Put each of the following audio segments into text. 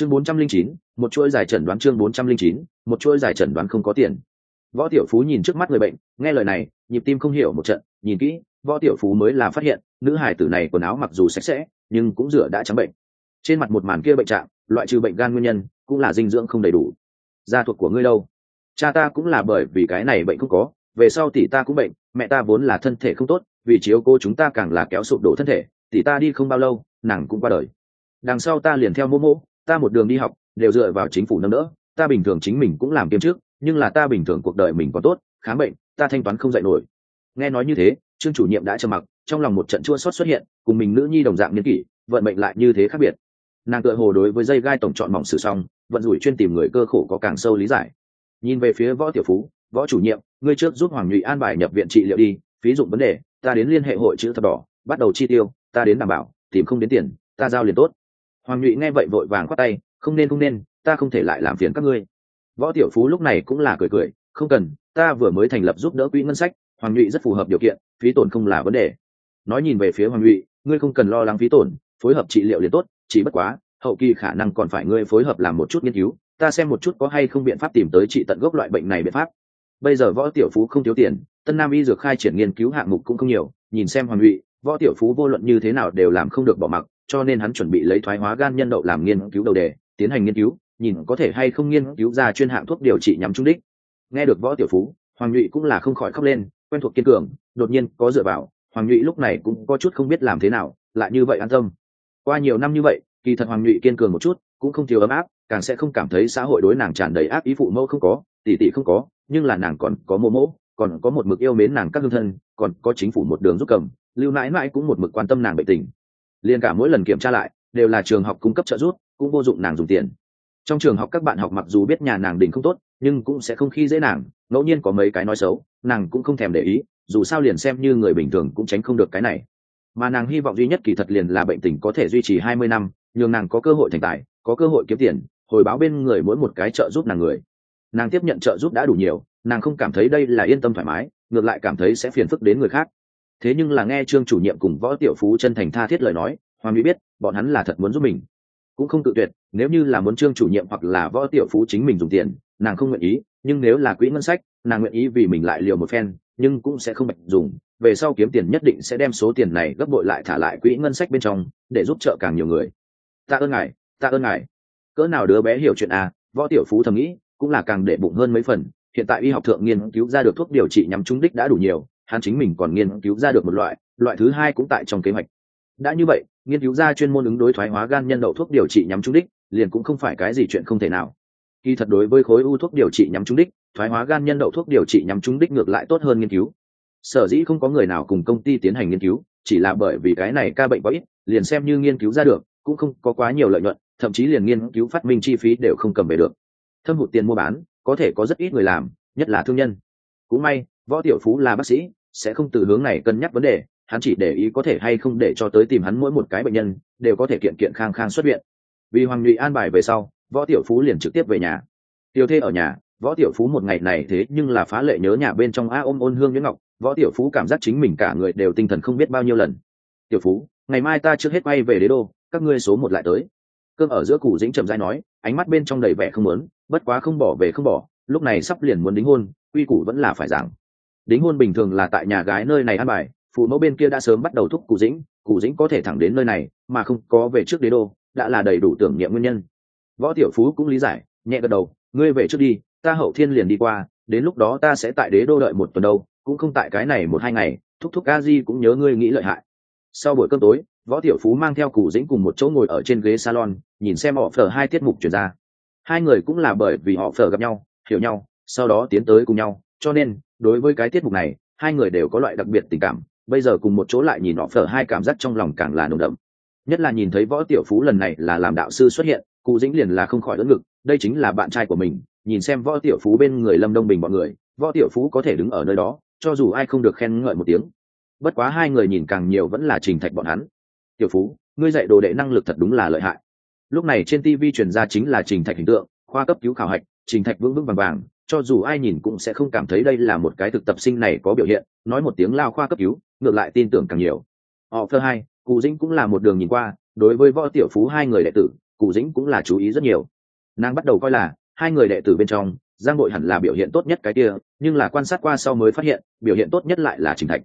chương bốn trăm linh chín, một chuỗi giải trần đoán chương bốn trăm linh chín, một chuỗi giải trần đoán không có tiền. Võ tiểu phú nhìn trước mắt người bệnh, nghe lời này, nhịp tim không hiểu một trận, nhìn kỹ, võ tiểu phú mới là phát hiện, nữ hải tử này quần áo mặc dù sạch sẽ, nhưng cũng rửa đã trắng bệnh. Trên mặt một màn kia bệnh trạng, loại trừ bệnh gan nguyên nhân, cũng là dinh dưỡng không đầy đủ. Gia thuộc của ngươi đâu? Cha ta cũng là bởi vì cái này bệnh không có, về sau tỷ ta cũng bệnh, mẹ ta vốn là thân thể không tốt, vì chiếu cô chúng ta càng là kéo sụp đổ thân thể, tỷ ta đi không bao lâu, nàng cũng qua đời. Đằng sau ta liền theo mô mô ta một đường đi học, đều dựa vào chính phủ nâng đỡ, ta bình thường chính mình cũng làm kiêm trước nhưng là ta bình thường cuộc đời mình còn tốt, khám bệnh, ta thanh toán không dạy nổi. Nghe nói như thế, trương chủ nhiệm đã trầm mặc, trong lòng một trận chua xót xuất hiện, cùng mình nữ nhi đồng dạng niên kỷ, vận mệnh lại như thế khác biệt. Nàng tựa hồ đối với dây gai tổng chọn mỏng sử xong, vận rủi chuyên tìm người cơ khổ có càng sâu lý giải. Nhìn về phía võ tiểu phú, võ chủ nhiệm, ngươi trước giúp hoàng nhụy an bài nhập viện trị liệu đi ví dụ vấn đề, ta đến liên hệ hội chữ thập đỏ, bắt đầu chi tiêu, ta đến đảm bảo, tìm không đến tiền, ta giao liền tốt hoàng nhụy nghe vậy vội vàng khoát tay, không nên không nên, ta không thể lại làm phiền các ngươi. Võ tiểu phú lúc này cũng là cười cười, không cần, ta vừa mới thành lập giúp đỡ quỹ ngân sách, hoàng nhụy rất phù hợp điều kiện, phí tổn không là vấn đề. Nói nhìn về phía hoàng nhụy ngươi không cần lo lắng phí tổn, phối hợp trị liệu liền tốt, chỉ bất quá, hậu kỳ khả năng còn phải ngươi phối hợp làm một chút nghiên cứu, ta xem một chút có hay không biện pháp tìm tới trị tận gốc loại bệnh này biện pháp. Bây giờ võ tiểu phú không thiếu tiền, tân nam y dược khai triển nghiên cứu hạng mục cũng không nhiều, nhìn xem hoàng nhụy võ tiểu phú vô luận như thế nào đều làm không được bỏ mặc cho nên hắn chuẩn bị lấy thoái hóa gan nhân đậu làm nghiên cứu đầu đề, tiến hành nghiên cứu, nhìn có thể hay không nghiên cứu ra chuyên hạng thuốc điều trị nhắm trung đích. Nghe được võ tiểu phú, hoàng nhụy cũng là không khỏi khóc lên, quen thuộc kiên cường, đột nhiên có dựa vào, hoàng nhụy lúc này cũng có chút không biết làm thế nào, lại như vậy an tâm. Qua nhiều năm như vậy, kỳ thật hoàng nhụy kiên cường một chút, cũng không thiếu ấm áp, càng sẽ không cảm thấy xã hội đối nàng tràn đầy ác ý phụ mẫu không có tỷ tỷ không có, nhưng là nàng còn có mô mỗ còn có một mực yêu mến nàng các hương thân, còn có chính phủ một đường giúp cầm, lưu mãi mãi cũng một mực quan tâm nàng bệnh tình liền cả mỗi lần kiểm tra lại, đều là trường học cung cấp trợ giúp, cũng vô dụng nàng dùng tiền. Trong trường học các bạn học mặc dù biết nhà nàng đình không tốt, nhưng cũng sẽ không khi dễ nàng, ngẫu nhiên có mấy cái nói xấu, nàng cũng không thèm để ý, dù sao liền xem như người bình thường cũng tránh không được cái này. Mà nàng hy vọng duy nhất kỳ thật liền là bệnh tình có thể duy trì hai mươi năm, nhường nàng có cơ hội thành tài, có cơ hội kiếm tiền, hồi báo bên người mỗi một cái trợ giúp nàng người. Nàng tiếp nhận trợ giúp đã đủ nhiều, nàng không cảm thấy đây là yên tâm thoải mái, ngược lại cảm thấy sẽ phiền phức đến người khác thế nhưng là nghe trương chủ nhiệm cùng võ tiểu phú chân thành tha thiết lời nói, hoàng mỹ biết, bọn hắn là thật muốn giúp mình. Cũng không tự tuyệt, nếu như là muốn trương chủ nhiệm hoặc là võ tiểu phú chính mình dùng tiền, nàng không nguyện ý, nhưng nếu là quỹ ngân sách, nàng nguyện ý vì mình lại liều một phen, nhưng cũng sẽ không bạch dùng. Về sau kiếm tiền nhất định sẽ đem số tiền này gấp bội lại thả lại quỹ ngân sách bên trong, để giúp trợ càng nhiều người. Tạ ơn ngài, tạ ơn ngài. Cỡ nào đứa bé hiểu chuyện à võ tiểu phú thầm nghĩ, cũng là càng để bụng hơn mấy phần. Hiện tại y học thượng nghiên cứu ra được thuốc điều trị nhắm trúng đích đã đủ nhiều hắn chính mình còn nghiên cứu ra được một loại loại thứ hai cũng tại trong kế hoạch. Đã như vậy, nghiên cứu ra chuyên môn ứng đối thoái hóa gan nhân đậu thuốc điều trị nhắm trúng đích, liền cũng không phải cái gì chuyện không thể nào. Kỳ thật đối với khối u thuốc điều trị nhắm trúng đích, thoái hóa gan nhân đậu thuốc điều trị nhắm trúng đích ngược lại tốt hơn nghiên cứu. Sở dĩ không có người nào cùng công ty tiến hành nghiên cứu, chỉ là bởi vì cái này ca bệnh có ít, liền xem như nghiên cứu ra được, cũng không có quá nhiều lợi nhuận, thậm chí liền nghiên cứu phát minh chi phí đều không cầm về được. Thâm hụt tiền mua bán, có thể có rất ít người làm, nhất là thương nhân. Cũng may võ tiểu phú là bác sĩ, sẽ không từ hướng này cân nhắc vấn đề, hắn chỉ để ý có thể hay không để cho tới tìm hắn mỗi một cái bệnh nhân, đều có thể kiện kiện khang khang xuất viện. Vì hoàng nhụy an bài về sau, võ tiểu phú liền trực tiếp về nhà. Tiểu thê ở nhà, võ tiểu phú một ngày này thế nhưng là phá lệ nhớ nhà bên trong a ôm ôn hương nhuyễn ngọc, võ tiểu phú cảm giác chính mình cả người đều tinh thần không biết bao nhiêu lần. Tiểu phú, ngày mai ta trước hết bay về đế đô, các ngươi số một lại tới. Cơm ở giữa củ dĩnh trầm dai nói, ánh mắt bên trong đầy vẻ không lớn bất quá không bỏ về không bỏ, lúc này sắp liền muốn đính hôn, quy củ vẫn là phải giảng đính hôn bình thường là tại nhà gái nơi này ăn bài, phụ mẫu bên kia đã sớm bắt đầu thúc cụ dĩnh cụ dĩnh có thể thẳng đến nơi này, mà không có về trước đế đô, đã là đầy đủ tưởng niệm nguyên nhân. Võ tiểu phú cũng lý giải, nhẹ gật đầu, ngươi về trước đi, ta hậu thiên liền đi qua, đến lúc đó ta sẽ tại đế đô đợi một tuần đâu, cũng không tại cái này một hai ngày, thúc thúc a di cũng nhớ ngươi nghĩ lợi hại. Sau buổi cơm tối, võ tiểu phú mang theo cụ dĩnh cùng một chỗ ngồi ở trên ghế salon, nhìn xem họ phở hai tiết mục chuyển ra. Hai người cũng là bởi vì họ phở gặp nhau, hiểu nhau, sau đó tiến tới cùng nhau cho nên, đối với cái tiết mục này, hai người đều có loại đặc biệt tình cảm, bây giờ cùng một chỗ lại nhìn họ phở hai cảm giác trong lòng càng là nồng đậm. Nhất là nhìn thấy võ tiểu phú lần này là làm đạo sư xuất hiện, cụ dĩnh liền là không khỏi lẫn ngực, đây chính là bạn trai của mình, nhìn xem võ tiểu phú bên người lâm đông bình mọi người, võ tiểu phú có thể đứng ở nơi đó, cho dù ai không được khen ngợi một tiếng. Bất quá hai người nhìn càng nhiều vẫn là trình thạch bọn hắn. Tiểu phú, ngươi dạy đồ đệ năng lực thật đúng là lợi hại. Lúc này trên tv truyền ra chính là trình thạch hình tượng, khoa cấp cứu khảo hạch, trình thạch vững vững vàng vàng cho dù ai nhìn cũng sẽ không cảm thấy đây là một cái thực tập sinh này có biểu hiện, nói một tiếng lao khoa cấp cứu, ngược lại tin tưởng càng nhiều. Họ thơ hai, cụ dĩnh cũng là một đường nhìn qua, đối với võ tiểu phú hai người đệ tử, cụ dĩnh cũng là chú ý rất nhiều. Nàng bắt đầu coi là, hai người đệ tử bên trong, giang nội hẳn là biểu hiện tốt nhất cái kia, nhưng là quan sát qua sau mới phát hiện, biểu hiện tốt nhất lại là trình thạch.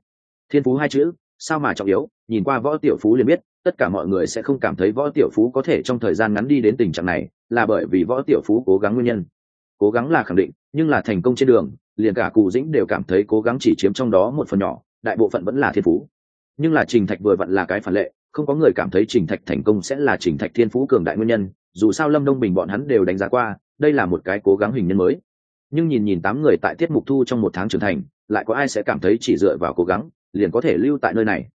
Thiên phú hai chữ, sao mà trọng yếu, nhìn qua võ tiểu phú liền biết, tất cả mọi người sẽ không cảm thấy võ tiểu phú có thể trong thời gian ngắn đi đến tình trạng này, là bởi vì võ tiểu phú cố gắng nguyên nhân. Cố gắng là khẳng định nhưng là thành công trên đường, liền cả cụ dĩnh đều cảm thấy cố gắng chỉ chiếm trong đó một phần nhỏ, đại bộ phận vẫn là thiên phú. Nhưng là trình thạch vừa vặn là cái phản lệ, không có người cảm thấy trình thạch thành công sẽ là trình thạch thiên phú cường đại nguyên nhân, dù sao lâm đông bình bọn hắn đều đánh giá qua, đây là một cái cố gắng hình nhân mới. Nhưng nhìn nhìn tám người tại tiết mục thu trong một tháng trưởng thành, lại có ai sẽ cảm thấy chỉ dựa vào cố gắng, liền có thể lưu tại nơi này?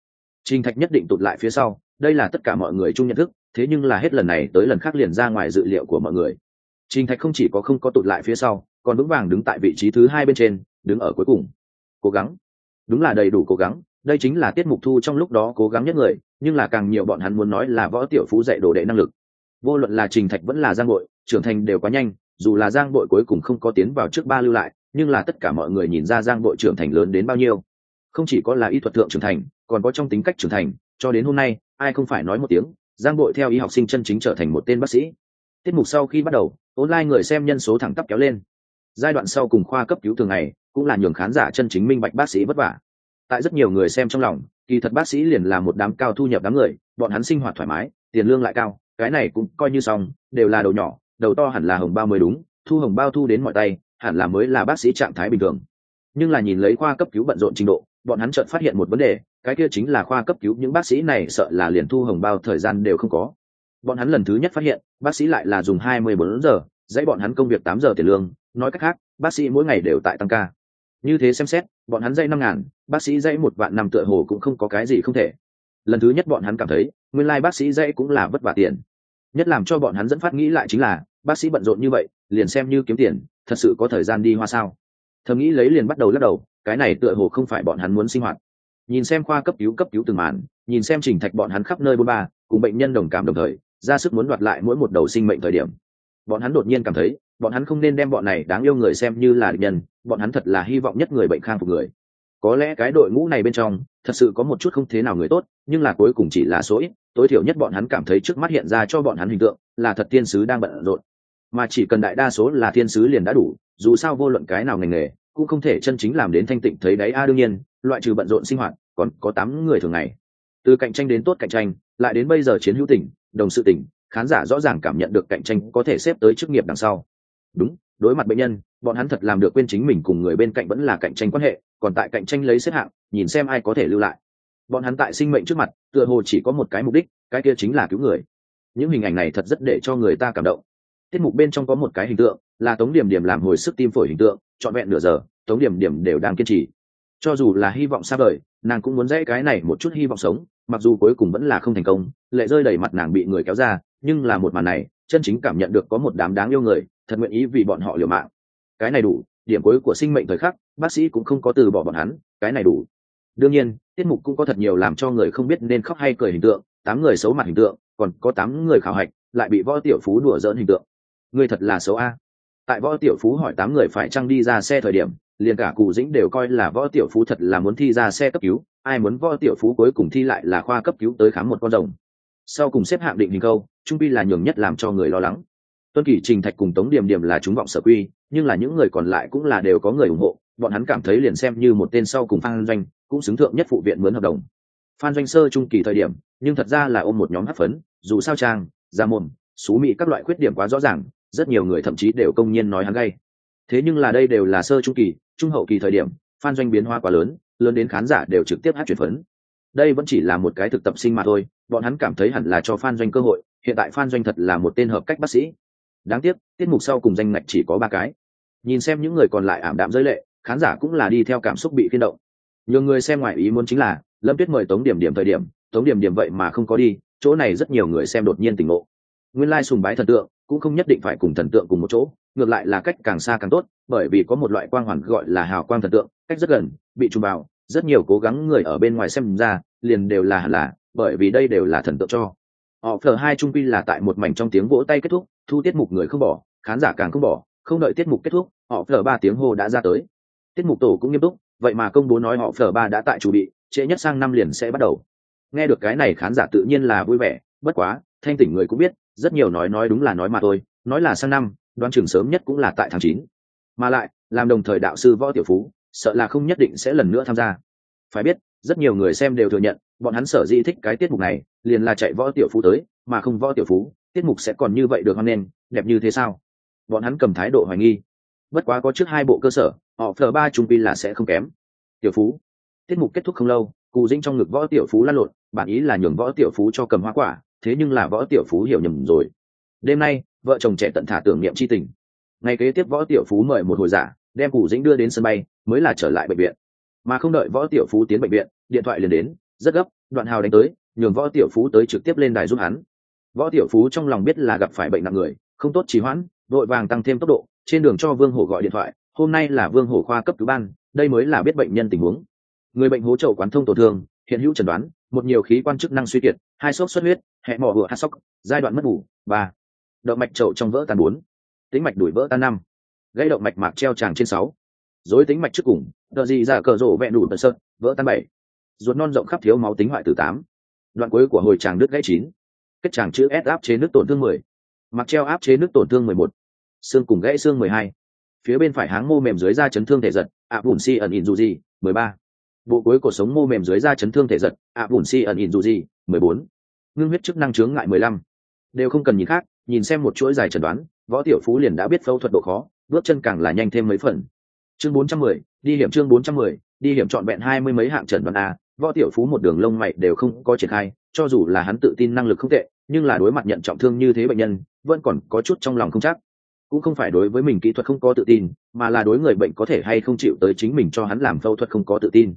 Trình thạch nhất định tụt lại phía sau, đây là tất cả mọi người chung nhận thức, thế nhưng là hết lần này tới lần khác liền ra ngoài dự liệu của mọi người. Trình thạch không chỉ có không có tụt lại phía sau còn vững vàng đứng tại vị trí thứ hai bên trên, đứng ở cuối cùng. Cố gắng. Đúng là đầy đủ cố gắng, đây chính là tiết mục thu trong lúc đó cố gắng nhất người, nhưng là càng nhiều bọn hắn muốn nói là võ tiểu phú dạy đồ đệ năng lực. Vô luận là trình thạch vẫn là giang bội, trưởng thành đều quá nhanh, dù là giang bội cuối cùng không có tiến vào trước ba lưu lại, nhưng là tất cả mọi người nhìn ra giang bội trưởng thành lớn đến bao nhiêu. Không chỉ có là y thuật thượng trưởng thành, còn có trong tính cách trưởng thành, cho đến hôm nay, ai không phải nói một tiếng, giang bội theo y học sinh chân chính trở thành một tên bác sĩ. Tiết mục sau khi bắt đầu, online người xem nhân số thẳng tắp kéo lên giai đoạn sau cùng khoa cấp cứu thường ngày, cũng là nhường khán giả chân chính minh bạch bác sĩ vất vả. Tại rất nhiều người xem trong lòng, kỳ thật bác sĩ liền là một đám cao thu nhập đám người, bọn hắn sinh hoạt thoải mái, tiền lương lại cao, cái này cũng coi như xong, đều là đầu nhỏ, đầu to hẳn là hồng bao mới đúng, thu hồng bao thu đến mọi tay, hẳn là mới là bác sĩ trạng thái bình thường. Nhưng là nhìn lấy khoa cấp cứu bận rộn trình độ, bọn hắn chợt phát hiện một vấn đề, cái kia chính là khoa cấp cứu những bác sĩ này sợ là liền thu hồng bao thời gian đều không có. Bọn hắn lần thứ nhất phát hiện, bác sĩ lại là dùng hai mươi bốn giờ, dãy bọn hắn công việc tám giờ tiền lương nói cách khác, bác sĩ mỗi ngày đều tại tăng ca. Như thế xem xét, bọn hắn dây năm ngàn, bác sĩ dây một vạn năm tựa hồ cũng không có cái gì không thể. Lần thứ nhất bọn hắn cảm thấy, nguyên lai bác sĩ dây cũng là vất vả tiền. Nhất làm cho bọn hắn dẫn phát nghĩ lại chính là, bác sĩ bận rộn như vậy, liền xem như kiếm tiền, thật sự có thời gian đi hoa sao. Thầm nghĩ lấy liền bắt đầu lắc đầu, cái này tựa hồ không phải bọn hắn muốn sinh hoạt. Nhìn xem khoa cấp cứu cấp cứu từng màn, nhìn xem trình thạch bọn hắn khắp nơi bôn ba, cùng bệnh nhân đồng cảm đồng thời, ra sức muốn đoạt lại mỗi một đầu sinh mệnh thời điểm. Bọn hắn đột nhiên cảm thấy bọn hắn không nên đem bọn này đáng yêu người xem như là địch nhân, bọn hắn thật là hy vọng nhất người bệnh khang phục người. Có lẽ cái đội ngũ này bên trong, thật sự có một chút không thế nào người tốt, nhưng là cuối cùng chỉ là số ít, tối thiểu nhất bọn hắn cảm thấy trước mắt hiện ra cho bọn hắn hình tượng, là thật thiên sứ đang bận rộn. Mà chỉ cần đại đa số là thiên sứ liền đã đủ, dù sao vô luận cái nào ngành nghề, cũng không thể chân chính làm đến thanh tịnh thấy đáy a đương nhiên, loại trừ bận rộn sinh hoạt, còn có tám người thường ngày. Từ cạnh tranh đến tốt cạnh tranh, lại đến bây giờ chiến hữu tỉnh, đồng sự tỉnh, khán giả rõ ràng cảm nhận được cạnh tranh có thể xếp tới chức nghiệp đằng sau đúng, đối mặt bệnh nhân, bọn hắn thật làm được quên chính mình cùng người bên cạnh vẫn là cạnh tranh quan hệ, còn tại cạnh tranh lấy xếp hạng, nhìn xem ai có thể lưu lại. Bọn hắn tại sinh mệnh trước mặt, tựa hồ chỉ có một cái mục đích, cái kia chính là cứu người. Những hình ảnh này thật rất để cho người ta cảm động. Tiết mục bên trong có một cái hình tượng, là tống điểm điểm làm hồi sức tim phổi hình tượng, trọn vẹn nửa giờ, tống điểm điểm đều đang kiên trì. Cho dù là hy vọng xa vời, nàng cũng muốn dễ cái này một chút hy vọng sống, mặc dù cuối cùng vẫn là không thành công, lệ rơi đầy mặt nàng bị người kéo ra, nhưng là một màn này chân chính cảm nhận được có một đám đáng yêu người, thật nguyện ý vì bọn họ liều mạng. Cái này đủ, điểm cuối của sinh mệnh thời khắc, bác sĩ cũng không có từ bỏ bọn hắn, cái này đủ. Đương nhiên, tiết mục cũng có thật nhiều làm cho người không biết nên khóc hay cười hình tượng, tám người xấu mặt hình tượng, còn có tám người khảo hạch, lại bị võ tiểu phú đùa dỡn hình tượng. Người thật là xấu a. Tại võ tiểu phú hỏi tám người phải trăng đi ra xe thời điểm, liền cả cụ dĩnh đều coi là võ tiểu phú thật là muốn thi ra xe cấp cứu, ai muốn võ tiểu phú cuối cùng thi lại là khoa cấp cứu tới khám một con rồng sau cùng xếp hạng định hình câu, trung pi là nhường nhất làm cho người lo lắng. Tuân kỷ trình thạch cùng tống điểm điểm là chúng vọng sở quy, nhưng là những người còn lại cũng là đều có người ủng hộ, bọn hắn cảm thấy liền xem như một tên sau cùng phan doanh, cũng xứng thượng nhất phụ viện mướn hợp đồng. Phan doanh sơ trung kỳ thời điểm, nhưng thật ra là ôm một nhóm hấp phấn, dù sao trang gia mồm, xú mị các loại khuyết điểm quá rõ ràng, rất nhiều người thậm chí đều công nhiên nói hắn gay. Thế nhưng là đây đều là sơ trung kỳ, trung hậu kỳ thời điểm, phan doanh biến hóa quá lớn lớn đến khán giả đều trực tiếp hát chuyển phấn. Đây vẫn chỉ là một cái thực tập sinh mà thôi bọn hắn cảm thấy hẳn là cho phan doanh cơ hội, hiện tại phan doanh thật là một tên hợp cách bác sĩ. Đáng tiếc, tiết mục sau cùng danh ngạch chỉ có ba cái. Nhìn xem những người còn lại ảm đạm giới lệ, khán giả cũng là đi theo cảm xúc bị phiên động. Nhiều người xem ngoài ý muốn chính là, lâm tuyết mời tống điểm điểm thời điểm, tống điểm điểm vậy mà không có đi, chỗ này rất nhiều người xem đột nhiên tỉnh ngộ. Nguyên lai sùng bái thần tượng, cũng không nhất định phải cùng thần tượng cùng một chỗ, ngược lại là cách càng xa càng tốt, bởi vì có một loại quang hoàn gọi là hào quang thần tượng, cách rất gần, bị trùng vào, rất nhiều cố gắng người ở bên ngoài xem ra, liền đều là hẳn là bởi vì đây đều là thần tượng cho. Họ phở hai trung quy là tại một mảnh trong tiếng vỗ tay kết thúc, thu tiết mục người không bỏ, khán giả càng không bỏ, không đợi tiết mục kết thúc, họ phở ba tiếng hô đã ra tới. Tiết mục tổ cũng nghiêm túc, vậy mà công bố nói họ phở ba đã tại chủ bị, trễ nhất sang năm liền sẽ bắt đầu. Nghe được cái này khán giả tự nhiên là vui vẻ, bất quá, thanh tỉnh người cũng biết, rất nhiều nói nói đúng là nói mà thôi, nói là sang năm, đoán trường sớm nhất cũng là tại tháng chín. Mà lại, làm đồng thời đạo sư võ tiểu phú, sợ là không nhất định sẽ lần nữa tham gia. Phải biết, rất nhiều người xem đều thừa nhận bọn hắn sở dĩ thích cái tiết mục này, liền là chạy võ tiểu phú tới, mà không võ tiểu phú, tiết mục sẽ còn như vậy được hoan nghênh, đẹp như thế sao? Bọn hắn cầm thái độ hoài nghi. Bất quá có trước hai bộ cơ sở, họ phờ ba trung pin là sẽ không kém. Tiểu phú. Tiết mục kết thúc không lâu, cù dinh trong ngực võ tiểu phú lăn lộn, bản ý là nhường võ tiểu phú cho cầm hoa quả, thế nhưng là võ tiểu phú hiểu nhầm rồi. Đêm nay, vợ chồng trẻ tận thả tưởng niệm c h i tình. Ngày kế tiếp võ tiểu phú mời một hồi giả, đem cù dĩnh đưa đến sân bay, mới là trở lại bệnh viện. Mà không đợi võ tiểu phú tiến bệnh viện, điện thoại liền đến rất gấp, đoạn hào đánh tới, nhường võ tiểu phú tới trực tiếp lên đài giúp hắn. Võ tiểu phú trong lòng biết là gặp phải bệnh nặng người, không tốt trì hoãn, vội vàng tăng thêm tốc độ, trên đường cho vương hổ gọi điện thoại, hôm nay là vương hổ khoa cấp cứu ban, đây mới là biết bệnh nhân tình huống. Người bệnh hố trậu quán thông tổn thương, hiện hữu chẩn đoán, một nhiều khí quan chức năng suy kiệt, hai sốt xuất huyết, hẹ mỏ vựa hát sóc giai đoạn mất ngủ, ba. Động mạch trậu trong vỡ tan bốn. Tính mạch đuổi vỡ tan năm. Gây động mạch mạc treo tràng trên sáu. Dối tính mạch trước cùng đợt gì ra cờ rổ vẹn đủ tận sơn vỡ tan bảy ruột non rộng khắp thiếu máu tính hoại từ tám. Đoạn cuối của hồi tràng đứt gãy chín. Kết tràng chữ s áp chế nước tổn thương mười. Mặc treo áp chế nước tổn thương mười một. Xương cùng gãy xương mười hai. Phía bên phải háng mô mềm dưới da chấn thương thể giật, ạ bùn si ẩn in dù gì, mười ba. Bộ cuối cổ sống mô mềm dưới da chấn thương thể giật, ạ bùn si ẩn in dù gì, mười bốn. Ngưng huyết chức năng chướng ngại mười lăm. Đều không cần nhìn khác, nhìn xem một chuỗi dài chẩn đoán, võ tiểu phú liền đã biết phẫu thuật độ khó, bước chân càng là nhanh thêm mấy phần. Chương bốn trăm mười, đi hiểm chương bốn trăm mười, đi hiểm trọn vẹn hai mươi mấy hạng trần đoán a võ tiểu phú một đường lông mày đều không có triển khai, cho dù là hắn tự tin năng lực không tệ, nhưng là đối mặt nhận trọng thương như thế bệnh nhân, vẫn còn có chút trong lòng không chắc. Cũng không phải đối với mình kỹ thuật không có tự tin, mà là đối người bệnh có thể hay không chịu tới chính mình cho hắn làm phẫu thuật không có tự tin.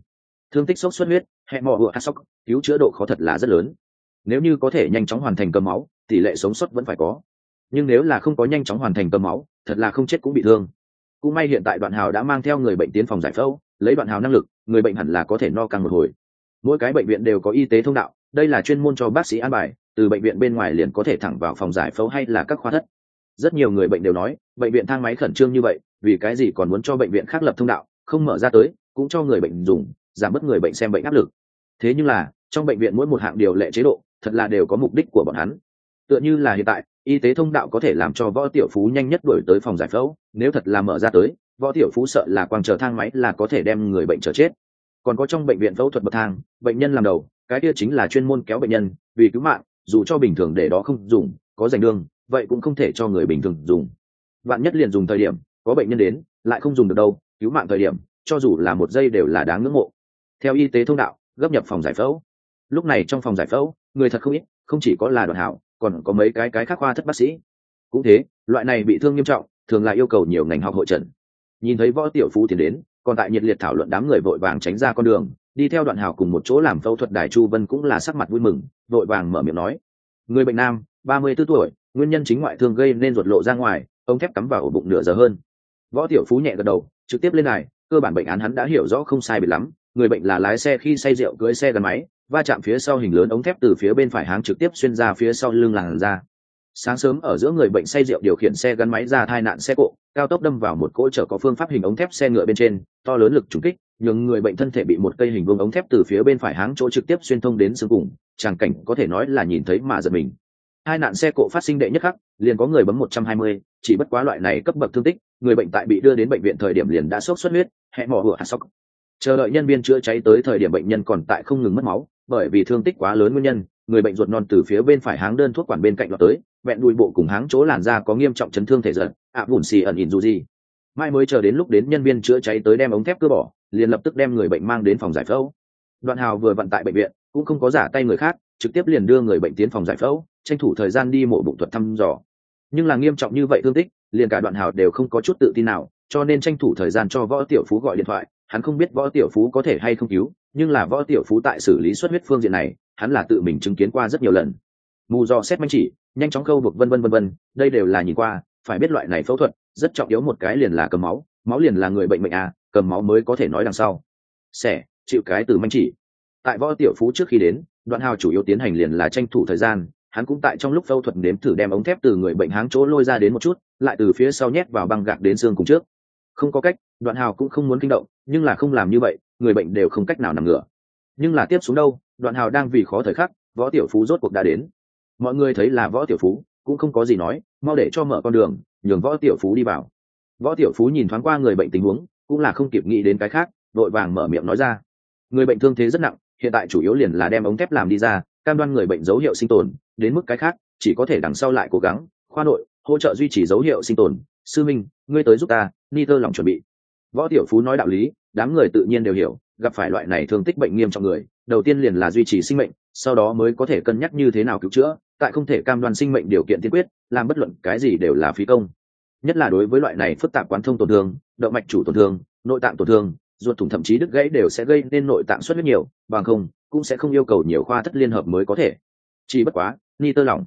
Thương tích sốc xuất huyết hẹn mò hựa hát sốc, cứu chữa độ khó thật là rất lớn. Nếu như có thể nhanh chóng hoàn thành cầm máu, tỷ lệ sống sót vẫn phải có. Nhưng nếu là không có nhanh chóng hoàn thành cầm máu, thật là không chết cũng bị thương. Cũng may hiện tại đoạn hào đã mang theo người bệnh tiến phòng giải phẫu, lấy đoạn hào năng lực, người bệnh hẳn là có thể no căng một hồi mỗi cái bệnh viện đều có y tế thông đạo, đây là chuyên môn cho bác sĩ an bài, từ bệnh viện bên ngoài liền có thể thẳng vào phòng giải phẫu hay là các khoa thất. Rất nhiều người bệnh đều nói, bệnh viện thang máy khẩn trương như vậy, vì cái gì còn muốn cho bệnh viện khác lập thông đạo, không mở ra tới, cũng cho người bệnh dùng, giảm bớt người bệnh xem bệnh áp lực. Thế nhưng là, trong bệnh viện mỗi một hạng điều lệ chế độ, thật là đều có mục đích của bọn hắn. Tựa như là hiện tại, y tế thông đạo có thể làm cho võ tiểu phú nhanh nhất đổi tới phòng giải phẫu, nếu thật là mở ra tới, võ tiểu phú sợ là quang chờ thang máy là có thể đem người bệnh chờ chết còn có trong bệnh viện phẫu thuật bậc thang, bệnh nhân làm đầu, cái kia chính là chuyên môn kéo bệnh nhân, vì cứu mạng, dù cho bình thường để đó không dùng, có dành đương, vậy cũng không thể cho người bình thường dùng. Bạn nhất liền dùng thời điểm, có bệnh nhân đến, lại không dùng được đâu, cứu mạng thời điểm, cho dù là một giây đều là đáng ngưỡng mộ. Theo y tế thông đạo, gấp nhập phòng giải phẫu. Lúc này trong phòng giải phẫu, người thật không ít, không chỉ có là đoàn hảo, còn có mấy cái cái khác khoa thất bác sĩ. Cũng thế, loại này bị thương nghiêm trọng, thường là yêu cầu nhiều ngành học hội trần. Nhìn thấy võ tiểu phú tiến đến còn tại nhiệt liệt thảo luận đám người vội vàng tránh ra con đường, đi theo đoạn hào cùng một chỗ làm phẫu thuật đài chu vân cũng là sắc mặt vui mừng, vội vàng mở miệng nói. Người bệnh nam, ba mươi 34 tuổi, nguyên nhân chính ngoại thương gây nên ruột lộ ra ngoài, ông thép cắm vào ổ bụng nửa giờ hơn. Võ tiểu phú nhẹ gật đầu, trực tiếp lên đài, cơ bản bệnh án hắn đã hiểu rõ không sai biệt lắm, người bệnh là lái xe khi say rượu cưỡi xe gắn máy, va chạm phía sau hình lớn ống thép từ phía bên phải háng trực tiếp xuyên ra phía sau lưng làn ra sáng sớm ở giữa người bệnh say rượu điều khiển xe gắn máy ra tai nạn xe cộ cao tốc đâm vào một cỗ chở có phương pháp hình ống thép xe ngựa bên trên, to lớn lực trúng kích, nhường người bệnh thân thể bị một cây hình vuông ống thép từ phía bên phải háng chỗ trực tiếp xuyên thông đến xương cùng, tràng cảnh có thể nói là nhìn thấy mà giật mình. Hai nạn xe cộ phát sinh đệ nhất khắc, liền có người bấm một trăm hai mươi, chỉ bất quá loại này cấp bậc thương tích, người bệnh tại bị đưa đến bệnh viện thời điểm liền đã sốt xuất huyết hệ mỏ hựa hạt sốc. Chờ đợi nhân viên chữa cháy tới thời điểm bệnh nhân còn tại không ngừng mất máu, bởi vì thương tích quá lớn nguyên nhân người bệnh ruột non từ phía bên phải háng đơn thuốc quản bên cạnh lọt tới, vẹn đùi bộ cùng háng chỗ làn da có nghiêm trọng chấn thương thể giật, ạ bùn xì ẩn ỉn dù gì. Mai mới chờ đến lúc đến nhân viên chữa cháy tới đem ống thép cưa bỏ, liền lập tức đem người bệnh mang đến phòng giải phẫu. Đoạn hào vừa vận tại bệnh viện, cũng không có giả tay người khác, trực tiếp liền đưa người bệnh tiến phòng giải phẫu, tranh thủ thời gian đi mổ bụng thuật thăm dò. Nhưng là nghiêm trọng như vậy thương tích, liền cả đoạn hào đều không có chút tự tin nào, cho nên tranh thủ thời gian cho võ tiểu phú gọi điện thoại, hắn không biết võ tiểu phú có thể hay không cứu, nhưng là võ tiểu phú tại xử lý xuất huyết phương diện này hắn là tự mình chứng kiến qua rất nhiều lần. Mù do xét manh chỉ, nhanh chóng khâu vực vân vân vân vân, đây đều là nhìn qua, phải biết loại này phẫu thuật rất trọng yếu, một cái liền là cầm máu máu liền là người bệnh mệnh à cầm máu mới có thể nói đằng sau. Xẻ chịu cái từ manh chỉ. Tại võ tiểu phú trước khi đến, đoạn hào chủ yếu tiến hành liền là tranh thủ thời gian, hắn cũng tại trong lúc phẫu thuật nếm thử đem ống thép từ người bệnh háng chỗ lôi ra đến một chút, lại từ phía sau nhét vào băng gạc đến xương cùng trước. Không có cách, đoạn hào cũng không muốn kinh động, nhưng là không làm như vậy, người bệnh đều không cách nào nằm ngửa. Nhưng là tiếp xuống đâu đoạn hào đang vì khó thời khắc, võ tiểu phú rốt cuộc đã đến. Mọi người thấy là võ tiểu phú, cũng không có gì nói, mau để cho mở con đường, nhường võ tiểu phú đi vào. Võ tiểu phú nhìn thoáng qua người bệnh tình huống, cũng là không kịp nghĩ đến cái khác, vội vàng mở miệng nói ra. Người bệnh thương thế rất nặng, hiện tại chủ yếu liền là đem ống thép làm đi ra, cam đoan người bệnh dấu hiệu sinh tồn, đến mức cái khác, chỉ có thể đằng sau lại cố gắng, khoa nội, hỗ trợ duy trì dấu hiệu sinh tồn. Sư minh, ngươi tới giúp ta, ni tơ lòng chuẩn bị. Võ tiểu phú nói đạo lý, đám người tự nhiên đều hiểu, gặp phải loại này thương tích bệnh nghiêm trọng người đầu tiên liền là duy trì sinh mệnh, sau đó mới có thể cân nhắc như thế nào cứu chữa, tại không thể cam đoan sinh mệnh điều kiện tiên quyết, làm bất luận cái gì đều là phí công. Nhất là đối với loại này phức tạp quán thông tổn thương, động mạch chủ tổn thương, nội tạng tổn thương, ruột thủng thậm chí đứt gãy đều sẽ gây nên nội tạng xuất huyết nhiều, bằng không, cũng sẽ không yêu cầu nhiều khoa thất liên hợp mới có thể. Chỉ bất quá, ni tơ lỏng.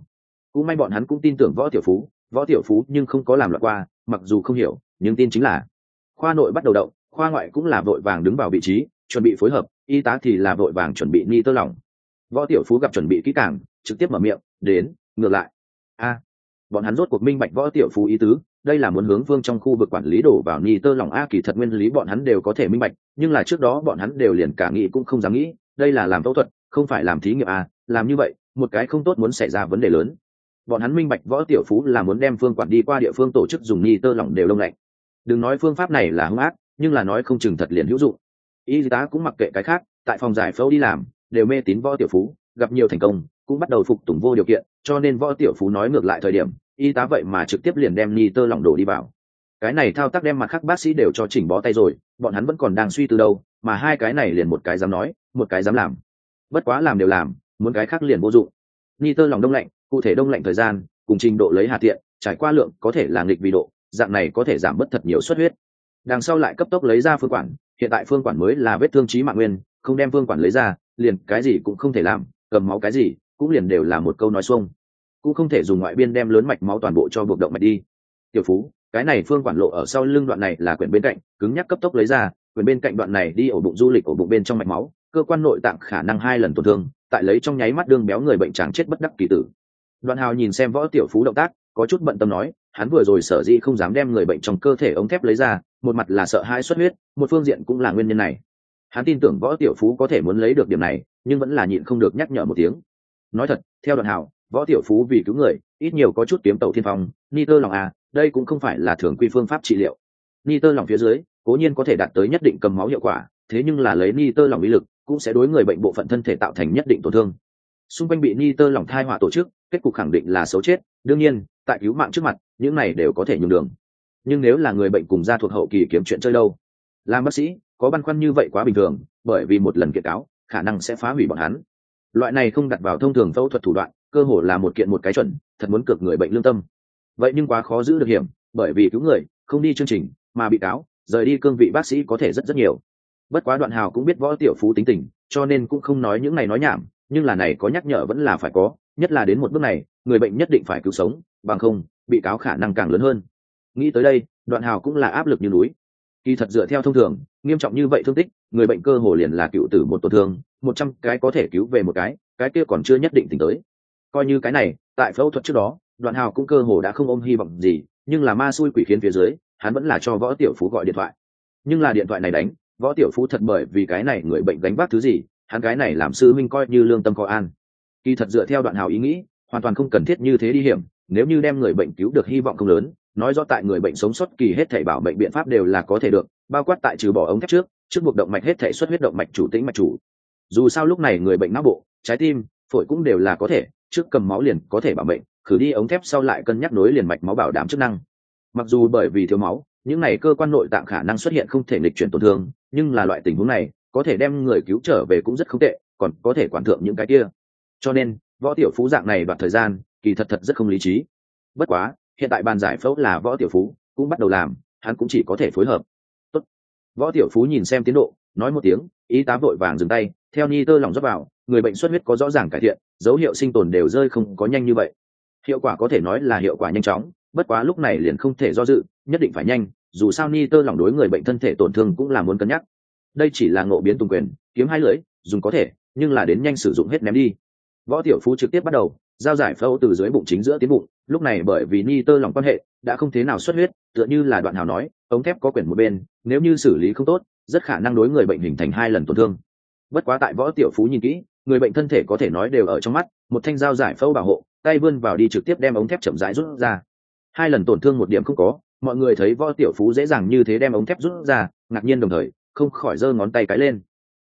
Cũng may bọn hắn cũng tin tưởng võ tiểu phú, võ tiểu phú nhưng không có làm loạn qua, mặc dù không hiểu, nhưng tin chính là khoa nội bắt đầu động, khoa ngoại cũng là vội vàng đứng vào vị trí, chuẩn bị phối hợp y tá thì là vội vàng chuẩn bị ni tơ lỏng. Võ tiểu phú gặp chuẩn bị kỹ càng, trực tiếp mở miệng, đến, ngược lại. A, bọn hắn rốt cuộc minh bạch võ tiểu phú ý tứ, đây là muốn hướng vương trong khu vực quản lý đổ vào ni tơ lỏng a kỳ thật nguyên lý bọn hắn đều có thể minh bạch, nhưng là trước đó bọn hắn đều liền cả nghĩ cũng không dám nghĩ, đây là làm phẫu thuật, không phải làm thí nghiệm a, làm như vậy, một cái không tốt muốn xảy ra vấn đề lớn. Bọn hắn minh bạch võ tiểu phú là muốn đem phương quản đi qua địa phương tổ chức dùng ni tơ lỏng đều đông lạnh. Đừng nói phương pháp này là hung ác, nhưng là nói không chừng thật liền hữu dụng y tá cũng mặc kệ cái khác, tại phòng giải phẫu đi làm, đều mê tín võ tiểu phú, gặp nhiều thành công, cũng bắt đầu phục tùng vô điều kiện, cho nên võ tiểu phú nói ngược lại thời điểm, y tá vậy mà trực tiếp liền đem ni tơ lỏng đổ đi vào. Cái này thao tác đem mặt khác bác sĩ đều cho chỉnh bó tay rồi, bọn hắn vẫn còn đang suy từ đâu, mà hai cái này liền một cái dám nói, một cái dám làm. Bất quá làm đều làm, muốn cái khác liền vô dụng. Ni tơ lỏng đông lạnh, cụ thể đông lạnh thời gian, cùng trình độ lấy hạ tiện, trải qua lượng có thể là nghịch vì độ, dạng này có thể giảm bớt thật nhiều xuất huyết. Đằng sau lại cấp tốc lấy ra phương quản hiện tại phương quản mới là vết thương trí mạng nguyên, không đem phương quản lấy ra, liền cái gì cũng không thể làm, cầm máu cái gì, cũng liền đều là một câu nói xuông. Cũng không thể dùng ngoại biên đem lớn mạch máu toàn bộ cho buộc động mạch đi. Tiểu phú, cái này phương quản lộ ở sau lưng đoạn này là quyển bên cạnh, cứng nhắc cấp tốc lấy ra, quyển bên cạnh đoạn này đi ổ bụng du lịch ổ bụng bên trong mạch máu, cơ quan nội tạng khả năng hai lần tổn thương, tại lấy trong nháy mắt đương béo người bệnh tráng chết bất đắc kỳ tử. Đoạn hào nhìn xem võ tiểu phú động tác, có chút bận tâm nói, hắn vừa rồi sở dĩ không dám đem người bệnh trong cơ thể ống thép lấy ra một mặt là sợ hãi xuất huyết, một phương diện cũng là nguyên nhân này. Hắn tin tưởng võ tiểu phú có thể muốn lấy được điểm này, nhưng vẫn là nhịn không được nhắc nhở một tiếng. Nói thật, theo đoạn hào võ tiểu phú vì cứu người, ít nhiều có chút kiếm tàu thiên phong, ni tơ lòng à đây cũng không phải là thường quy phương pháp trị liệu. Ni tơ lòng phía dưới, cố nhiên có thể đạt tới nhất định cầm máu hiệu quả, thế nhưng là lấy ni tơ lòng ý lực, cũng sẽ đối người bệnh bộ phận thân thể tạo thành nhất định tổn thương. Xung quanh bị ni tơ lòng thai họa tổ chức, kết cục khẳng định là xấu chết. Đương nhiên, tại cứu mạng trước mặt, những này đều có thể nhường đường nhưng nếu là người bệnh cùng gia thuộc hậu kỳ kiếm chuyện chơi đâu? Làm bác sĩ, có băn khoăn như vậy quá bình thường, bởi vì một lần kiện cáo, khả năng sẽ phá hủy bọn hắn. Loại này không đặt vào thông thường phẫu thuật thủ đoạn, cơ hồ là một kiện một cái chuẩn, thật muốn cược người bệnh lương tâm. Vậy nhưng quá khó giữ được hiểm, bởi vì cứu người, không đi chương trình, mà bị cáo, rời đi cương vị bác sĩ có thể rất rất nhiều. Bất quá đoạn hào cũng biết võ tiểu phú tính tình, cho nên cũng không nói những này nói nhảm, nhưng là này có nhắc nhở vẫn là phải có, nhất là đến một bước này, người bệnh nhất định phải cứu sống, bằng không, bị cáo khả năng càng lớn hơn nghĩ tới đây, đoạn hào cũng là áp lực như núi. Kỳ thật dựa theo thông thường, nghiêm trọng như vậy thương tích, người bệnh cơ hồ liền là cựu tử một tổn thương, một trăm cái có thể cứu về một cái cái kia còn chưa nhất định tính tới. Coi như cái này, tại phẫu thuật trước đó, đoạn hào cũng cơ hồ đã không ôm hy vọng gì, nhưng là ma xui quỷ khiến phía dưới, hắn vẫn là cho võ tiểu phú gọi điện thoại. Nhưng là điện thoại này đánh, võ tiểu phú thật bởi vì cái này người bệnh gánh vác thứ gì, hắn cái này làm sư minh coi như lương tâm có an. Kỳ thật dựa theo đoạn hào ý nghĩ, hoàn toàn không cần thiết như thế đi hiểm, nếu như đem người bệnh cứu được hy vọng không lớn nói rõ tại người bệnh sống sót kỳ hết thể bảo bệnh biện pháp đều là có thể được, bao quát tại trừ bỏ ống thép trước trước buộc động mạch hết thể xuất huyết động mạch chủ tĩnh mạch chủ. Dù sao lúc này người bệnh não bộ, trái tim, phổi cũng đều là có thể, trước cầm máu liền có thể bảo bệnh khử đi ống thép sau lại cân nhắc nối liền mạch máu bảo đảm chức năng. Mặc dù bởi vì thiếu máu, những này cơ quan nội tạng khả năng xuất hiện không thể lịch chuyển tổn thương, nhưng là loại tình huống này, có thể đem người cứu trở về cũng rất không tệ, còn có thể quản thượng những cái kia. Cho nên, võ tiểu phú dạng này đoạn thời gian, kỳ thật thật rất không lý trí. Bất quá hiện tại bàn giải phẫu là võ tiểu phú, cũng bắt đầu làm, hắn cũng chỉ có thể phối hợp. Tốt. võ tiểu phú nhìn xem tiến độ, nói một tiếng, y tá vội vàng dừng tay, theo ni tơ lòng rót vào, người bệnh xuất huyết có rõ ràng cải thiện, dấu hiệu sinh tồn đều rơi không có nhanh như vậy. Hiệu quả có thể nói là hiệu quả nhanh chóng, bất quá lúc này liền không thể do dự, nhất định phải nhanh, dù sao ni tơ lỏng đối người bệnh thân thể tổn thương cũng là muốn cân nhắc. Đây chỉ là ngộ biến tùng quyền, kiếm hai lưỡi, dùng có thể, nhưng là đến nhanh sử dụng hết ném đi. Võ tiểu phú trực tiếp bắt đầu, giao giải phẫu từ dưới bụng chính giữa tiến bụng lúc này bởi vì ni tơ lỏng quan hệ, đã không thế nào xuất huyết, tựa như là đoạn hào nói, ống thép có quyển một bên, nếu như xử lý không tốt, rất khả năng đối người bệnh hình thành hai lần tổn thương. Bất quá tại võ tiểu phú nhìn kỹ, người bệnh thân thể có thể nói đều ở trong mắt, một thanh dao giải phẫu bảo hộ, tay vươn vào đi trực tiếp đem ống thép chậm rãi rút ra. Hai lần tổn thương một điểm không có, mọi người thấy võ tiểu phú dễ dàng như thế đem ống thép rút ra, ngạc nhiên đồng thời, không khỏi giơ ngón tay cái lên.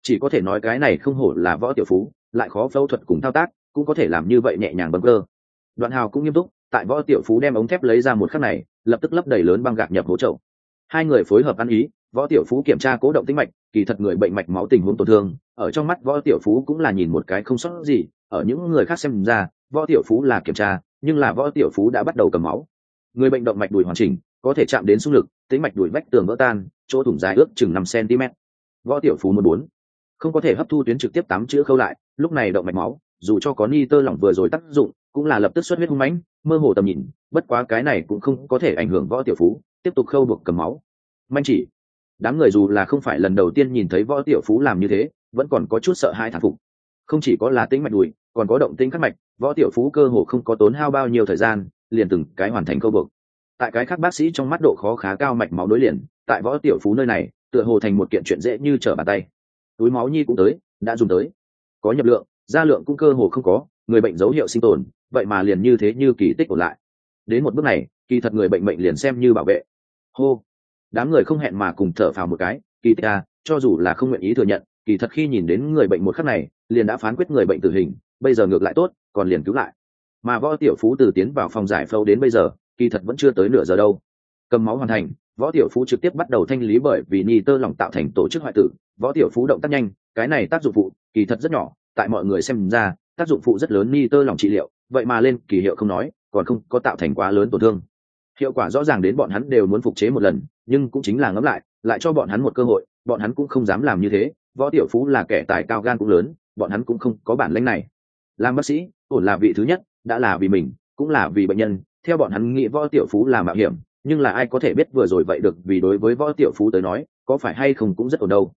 Chỉ có thể nói cái này không hổ là võ tiểu phú, lại khó phẫu thuật cùng thao tác, cũng có thể làm như vậy nhẹ nhàng bấm cơ. Đoạn hào cũng nghiêm túc tại võ tiểu phú đem ống thép lấy ra một khắc này, lập tức lấp đầy lớn băng gạc nhập hố chậu. Hai người phối hợp ăn ý, võ tiểu phú kiểm tra cố động tĩnh mạch, kỳ thật người bệnh mạch máu tình huống tổn thương, ở trong mắt võ tiểu phú cũng là nhìn một cái không sót gì, ở những người khác xem ra, võ tiểu phú là kiểm tra, nhưng là võ tiểu phú đã bắt đầu cầm máu. Người bệnh động mạch đùi hoàn chỉnh, có thể chạm đến xung lực, tĩnh mạch đùi vách tường vỡ tan, chỗ thủng dài ước chừng năm cm võ tiểu phú một bốn. Không có thể hấp thu tuyến trực tiếp tám chữa khâu lại, lúc này động mạch máu, dù cho có ni tơ lỏng vừa rồi tác dụng, cũng là lập tức xuất huyết hung mãnh mơ hồ tầm nhìn, bất quá cái này cũng không có thể ảnh hưởng võ tiểu phú, tiếp tục khâu buộc cầm máu. Manh chỉ, đám người dù là không phải lần đầu tiên nhìn thấy võ tiểu phú làm như thế, vẫn còn có chút sợ hãi thản phục. Không chỉ có là tĩnh mạch đùi, còn có động tĩnh khắc mạch, võ tiểu phú cơ hồ không có tốn hao bao nhiêu thời gian, liền từng cái hoàn thành câu buộc. Tại cái khác bác sĩ trong mắt độ khó khá cao mạch máu nối liền, tại võ tiểu phú nơi này, tựa hồ thành một kiện chuyện dễ như trở bàn tay. Túi máu nhi cũng tới, đã dùng tới. Có nhập lượng gia lượng cũng cơ hồ không có, người bệnh dấu hiệu sinh tồn vậy mà liền như thế như kỳ tích ổn lại. Đến một bước này, kỳ thật người bệnh mệnh liền xem như bảo vệ. Hô! Đám người không hẹn mà cùng thở phào một cái, kỳ tích à cho dù là không nguyện ý thừa nhận, kỳ thật khi nhìn đến người bệnh một khắc này, liền đã phán quyết người bệnh tử hình, bây giờ ngược lại tốt, còn liền cứu lại. Mà võ tiểu phú từ tiến vào phòng giải phẫu đến bây giờ, kỳ thật vẫn chưa tới nửa giờ đâu. Cầm máu hoàn thành, võ tiểu phú trực tiếp bắt đầu thanh lý bởi vì ni tơ lỏng tạo thành tổ chức hoại tử. Võ tiểu phú động tác nhanh, cái này tác dụng phụ kỳ thật rất nhỏ, tại mọi người xem ra, tác dụng phụ rất lớn ni tơ lỏng trị liệu vậy mà lên kỳ hiệu không nói, còn không có tạo thành quá lớn tổn thương. Hiệu quả rõ ràng đến bọn hắn đều muốn phục chế một lần, nhưng cũng chính là ngẫm lại lại cho bọn hắn một cơ hội, bọn hắn cũng không dám làm như thế, võ tiểu phú là kẻ tài cao gan cũng lớn, bọn hắn cũng không có bản lĩnh này. Làm bác sĩ, ổn là vị thứ nhất, đã là vì mình, cũng là vì bệnh nhân, theo bọn hắn nghĩ võ tiểu phú là mạo hiểm, nhưng là ai có thể biết vừa rồi vậy được vì đối với võ tiểu phú tới nói, có phải hay không cũng rất ổn đâu.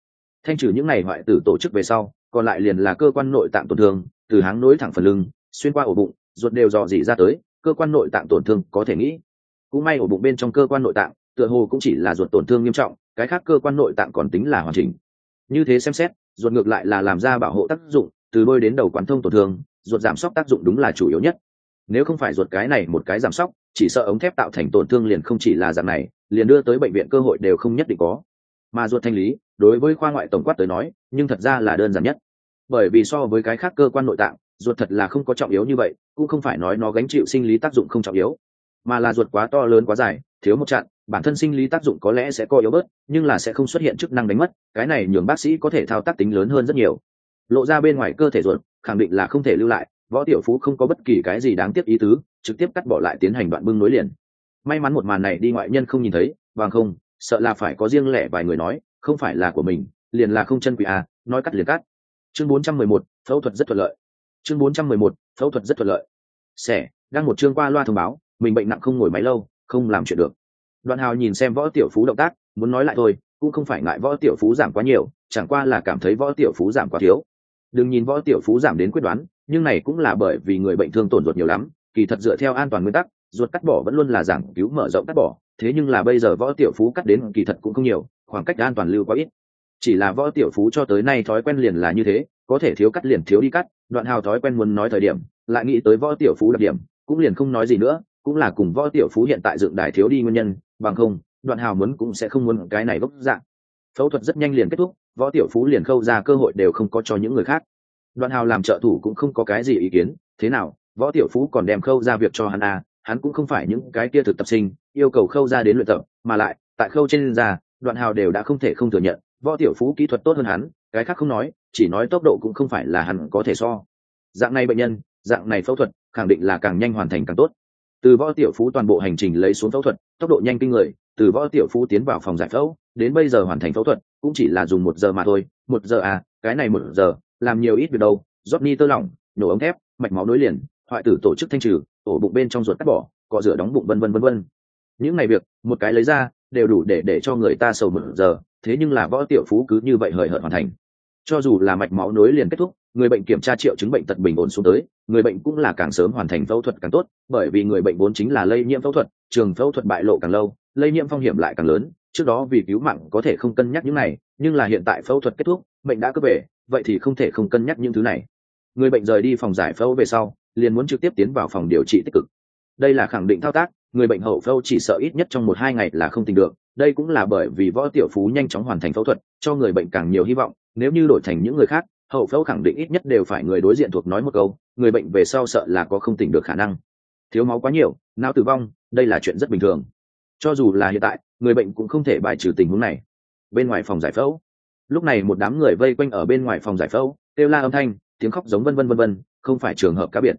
Thanh trừ những ngày hoại tử tổ chức về sau, còn lại liền là cơ quan nội tạng tổn thương, từ háng nối thẳng phần lưng, xuyên qua ổ bụng ruột đều dò dỉ ra tới, cơ quan nội tạng tổn thương có thể nghĩ. Cũng may ổ bụng bên trong cơ quan nội tạng, tựa hồ cũng chỉ là ruột tổn thương nghiêm trọng, cái khác cơ quan nội tạng còn tính là hoàn chỉnh. Như thế xem xét, ruột ngược lại là làm ra bảo hộ tác dụng, từ đôi đến đầu quán thông tổn thương, ruột giảm sốc tác dụng đúng là chủ yếu nhất. Nếu không phải ruột cái này một cái giảm sốc chỉ sợ ống thép tạo thành tổn thương liền không chỉ là dạng này, liền đưa tới bệnh viện cơ hội đều không nhất định có. Mà ruột thanh lý, đối với khoa ngoại tổng quát tới nói, nhưng thật ra là đơn giản nhất. Bởi vì so với cái khác cơ quan nội tạng ruột thật là không có trọng yếu như vậy cũng không phải nói nó gánh chịu sinh lý tác dụng không trọng yếu mà là ruột quá to lớn quá dài thiếu một chặn bản thân sinh lý tác dụng có lẽ sẽ co yếu bớt nhưng là sẽ không xuất hiện chức năng đánh mất cái này nhường bác sĩ có thể thao tác tính lớn hơn rất nhiều. Lộ ra bên ngoài cơ thể ruột khẳng định là không thể lưu lại võ tiểu phú không có bất kỳ cái gì đáng tiếc ý tứ trực tiếp cắt bỏ lại tiến hành đoạn bưng nối liền. May mắn một màn này đi ngoại nhân không nhìn thấy bằng không sợ là phải có riêng lẻ vài người nói không phải là của mình liền là không chân quỷ à nói cắt liền cắt. Chương 411, phẫu thuật rất thuận lợi chương 411, phẫu thuật rất thuận lợi. Sẻ đang một chương qua loa thông báo mình bệnh nặng không ngồi máy lâu không làm chuyện được. Đoạn hào nhìn xem võ tiểu phú động tác muốn nói lại thôi cũng không phải ngại võ tiểu phú giảm quá nhiều chẳng qua là cảm thấy võ tiểu phú giảm quá thiếu. Đừng nhìn võ tiểu phú giảm đến quyết đoán nhưng này cũng là bởi vì người bệnh thương tổn ruột nhiều lắm kỳ thật dựa theo an toàn nguyên tắc ruột cắt bỏ vẫn luôn là giảng cứu mở rộng cắt bỏ thế nhưng là bây giờ võ tiểu phú cắt đến kỳ thật cũng không nhiều khoảng cách an toàn lưu quá ít. Chỉ là võ tiểu phú cho tới nay thói quen liền là như thế có thể thiếu cắt liền thiếu đi cắt, đoạn hào thói quen muốn nói thời điểm, lại nghĩ tới võ tiểu phú đặc điểm, cũng liền không nói gì nữa, cũng là cùng võ tiểu phú hiện tại dựng đài thiếu đi nguyên nhân, bằng không, đoạn hào muốn cũng sẽ không muốn cái này gốc dạng. Phẫu thuật rất nhanh liền kết thúc, võ tiểu phú liền khâu ra cơ hội đều không có cho những người khác. Đoạn hào làm trợ thủ cũng không có cái gì ý kiến, thế nào, võ tiểu phú còn đem khâu ra việc cho hắn à hắn cũng không phải những cái kia thực tập sinh, yêu cầu khâu ra đến luyện tập, mà lại, tại khâu trên ra, đoạn hào đều đã không thể không thừa nhận, võ tiểu phú kỹ thuật tốt hơn hắn cái khác không nói, chỉ nói tốc độ cũng không phải là hắn có thể so. Dạng này bệnh nhân, dạng này phẫu thuật, khẳng định là càng nhanh hoàn thành càng tốt. Từ võ tiểu phú toàn bộ hành trình lấy xuống phẫu thuật, tốc độ nhanh kinh người, từ võ tiểu phú tiến vào phòng giải phẫu, đến bây giờ hoàn thành phẫu thuật, cũng chỉ là dùng một giờ mà thôi. Một giờ à cái này một giờ, làm nhiều ít việc đâu, rót ni tơ lỏng, nổ ống thép, mạch máu nối liền, hoại tử tổ chức thanh trừ, ổ bụng bên trong ruột cắt bỏ, cọ rửa đóng bụng vân vân vân vân. Những ngày việc, một cái lấy ra, đều đủ để để cho người ta sầu một giờ, thế nhưng là võ tiểu phú cứ như vậy hời hợt hoàn thành cho dù là mạch máu nối liền kết thúc, người bệnh kiểm tra triệu chứng bệnh tật bình ổn xuống tới, người bệnh cũng là càng sớm hoàn thành phẫu thuật càng tốt, bởi vì người bệnh vốn chính là lây nhiễm phẫu thuật, trường phẫu thuật bại lộ càng lâu, lây nhiễm phong hiểm lại càng lớn. Trước đó vì cứu mạng có thể không cân nhắc những này, nhưng là hiện tại phẫu thuật kết thúc, bệnh đã cướp về, vậy thì không thể không cân nhắc những thứ này. Người bệnh rời đi phòng giải phẫu về sau, liền muốn trực tiếp tiến vào phòng điều trị tích cực. Đây là khẳng định thao tác, người bệnh hậu phẫu chỉ sợ ít nhất trong một hai ngày là không tình được. Đây cũng là bởi vì võ tiểu phú nhanh chóng hoàn thành phẫu thuật, cho người bệnh càng nhiều hy vọng nếu như đổi thành những người khác, hậu phẫu khẳng định ít nhất đều phải người đối diện thuộc nói một câu, người bệnh về sau sợ là có không tỉnh được khả năng. Thiếu máu quá nhiều, não tử vong, đây là chuyện rất bình thường. Cho dù là hiện tại, người bệnh cũng không thể bài trừ tình huống này. Bên ngoài phòng giải phẫu. Lúc này một đám người vây quanh ở bên ngoài phòng giải phẫu, kêu la âm thanh, tiếng khóc giống vân vân vân vân, không phải trường hợp cá biệt.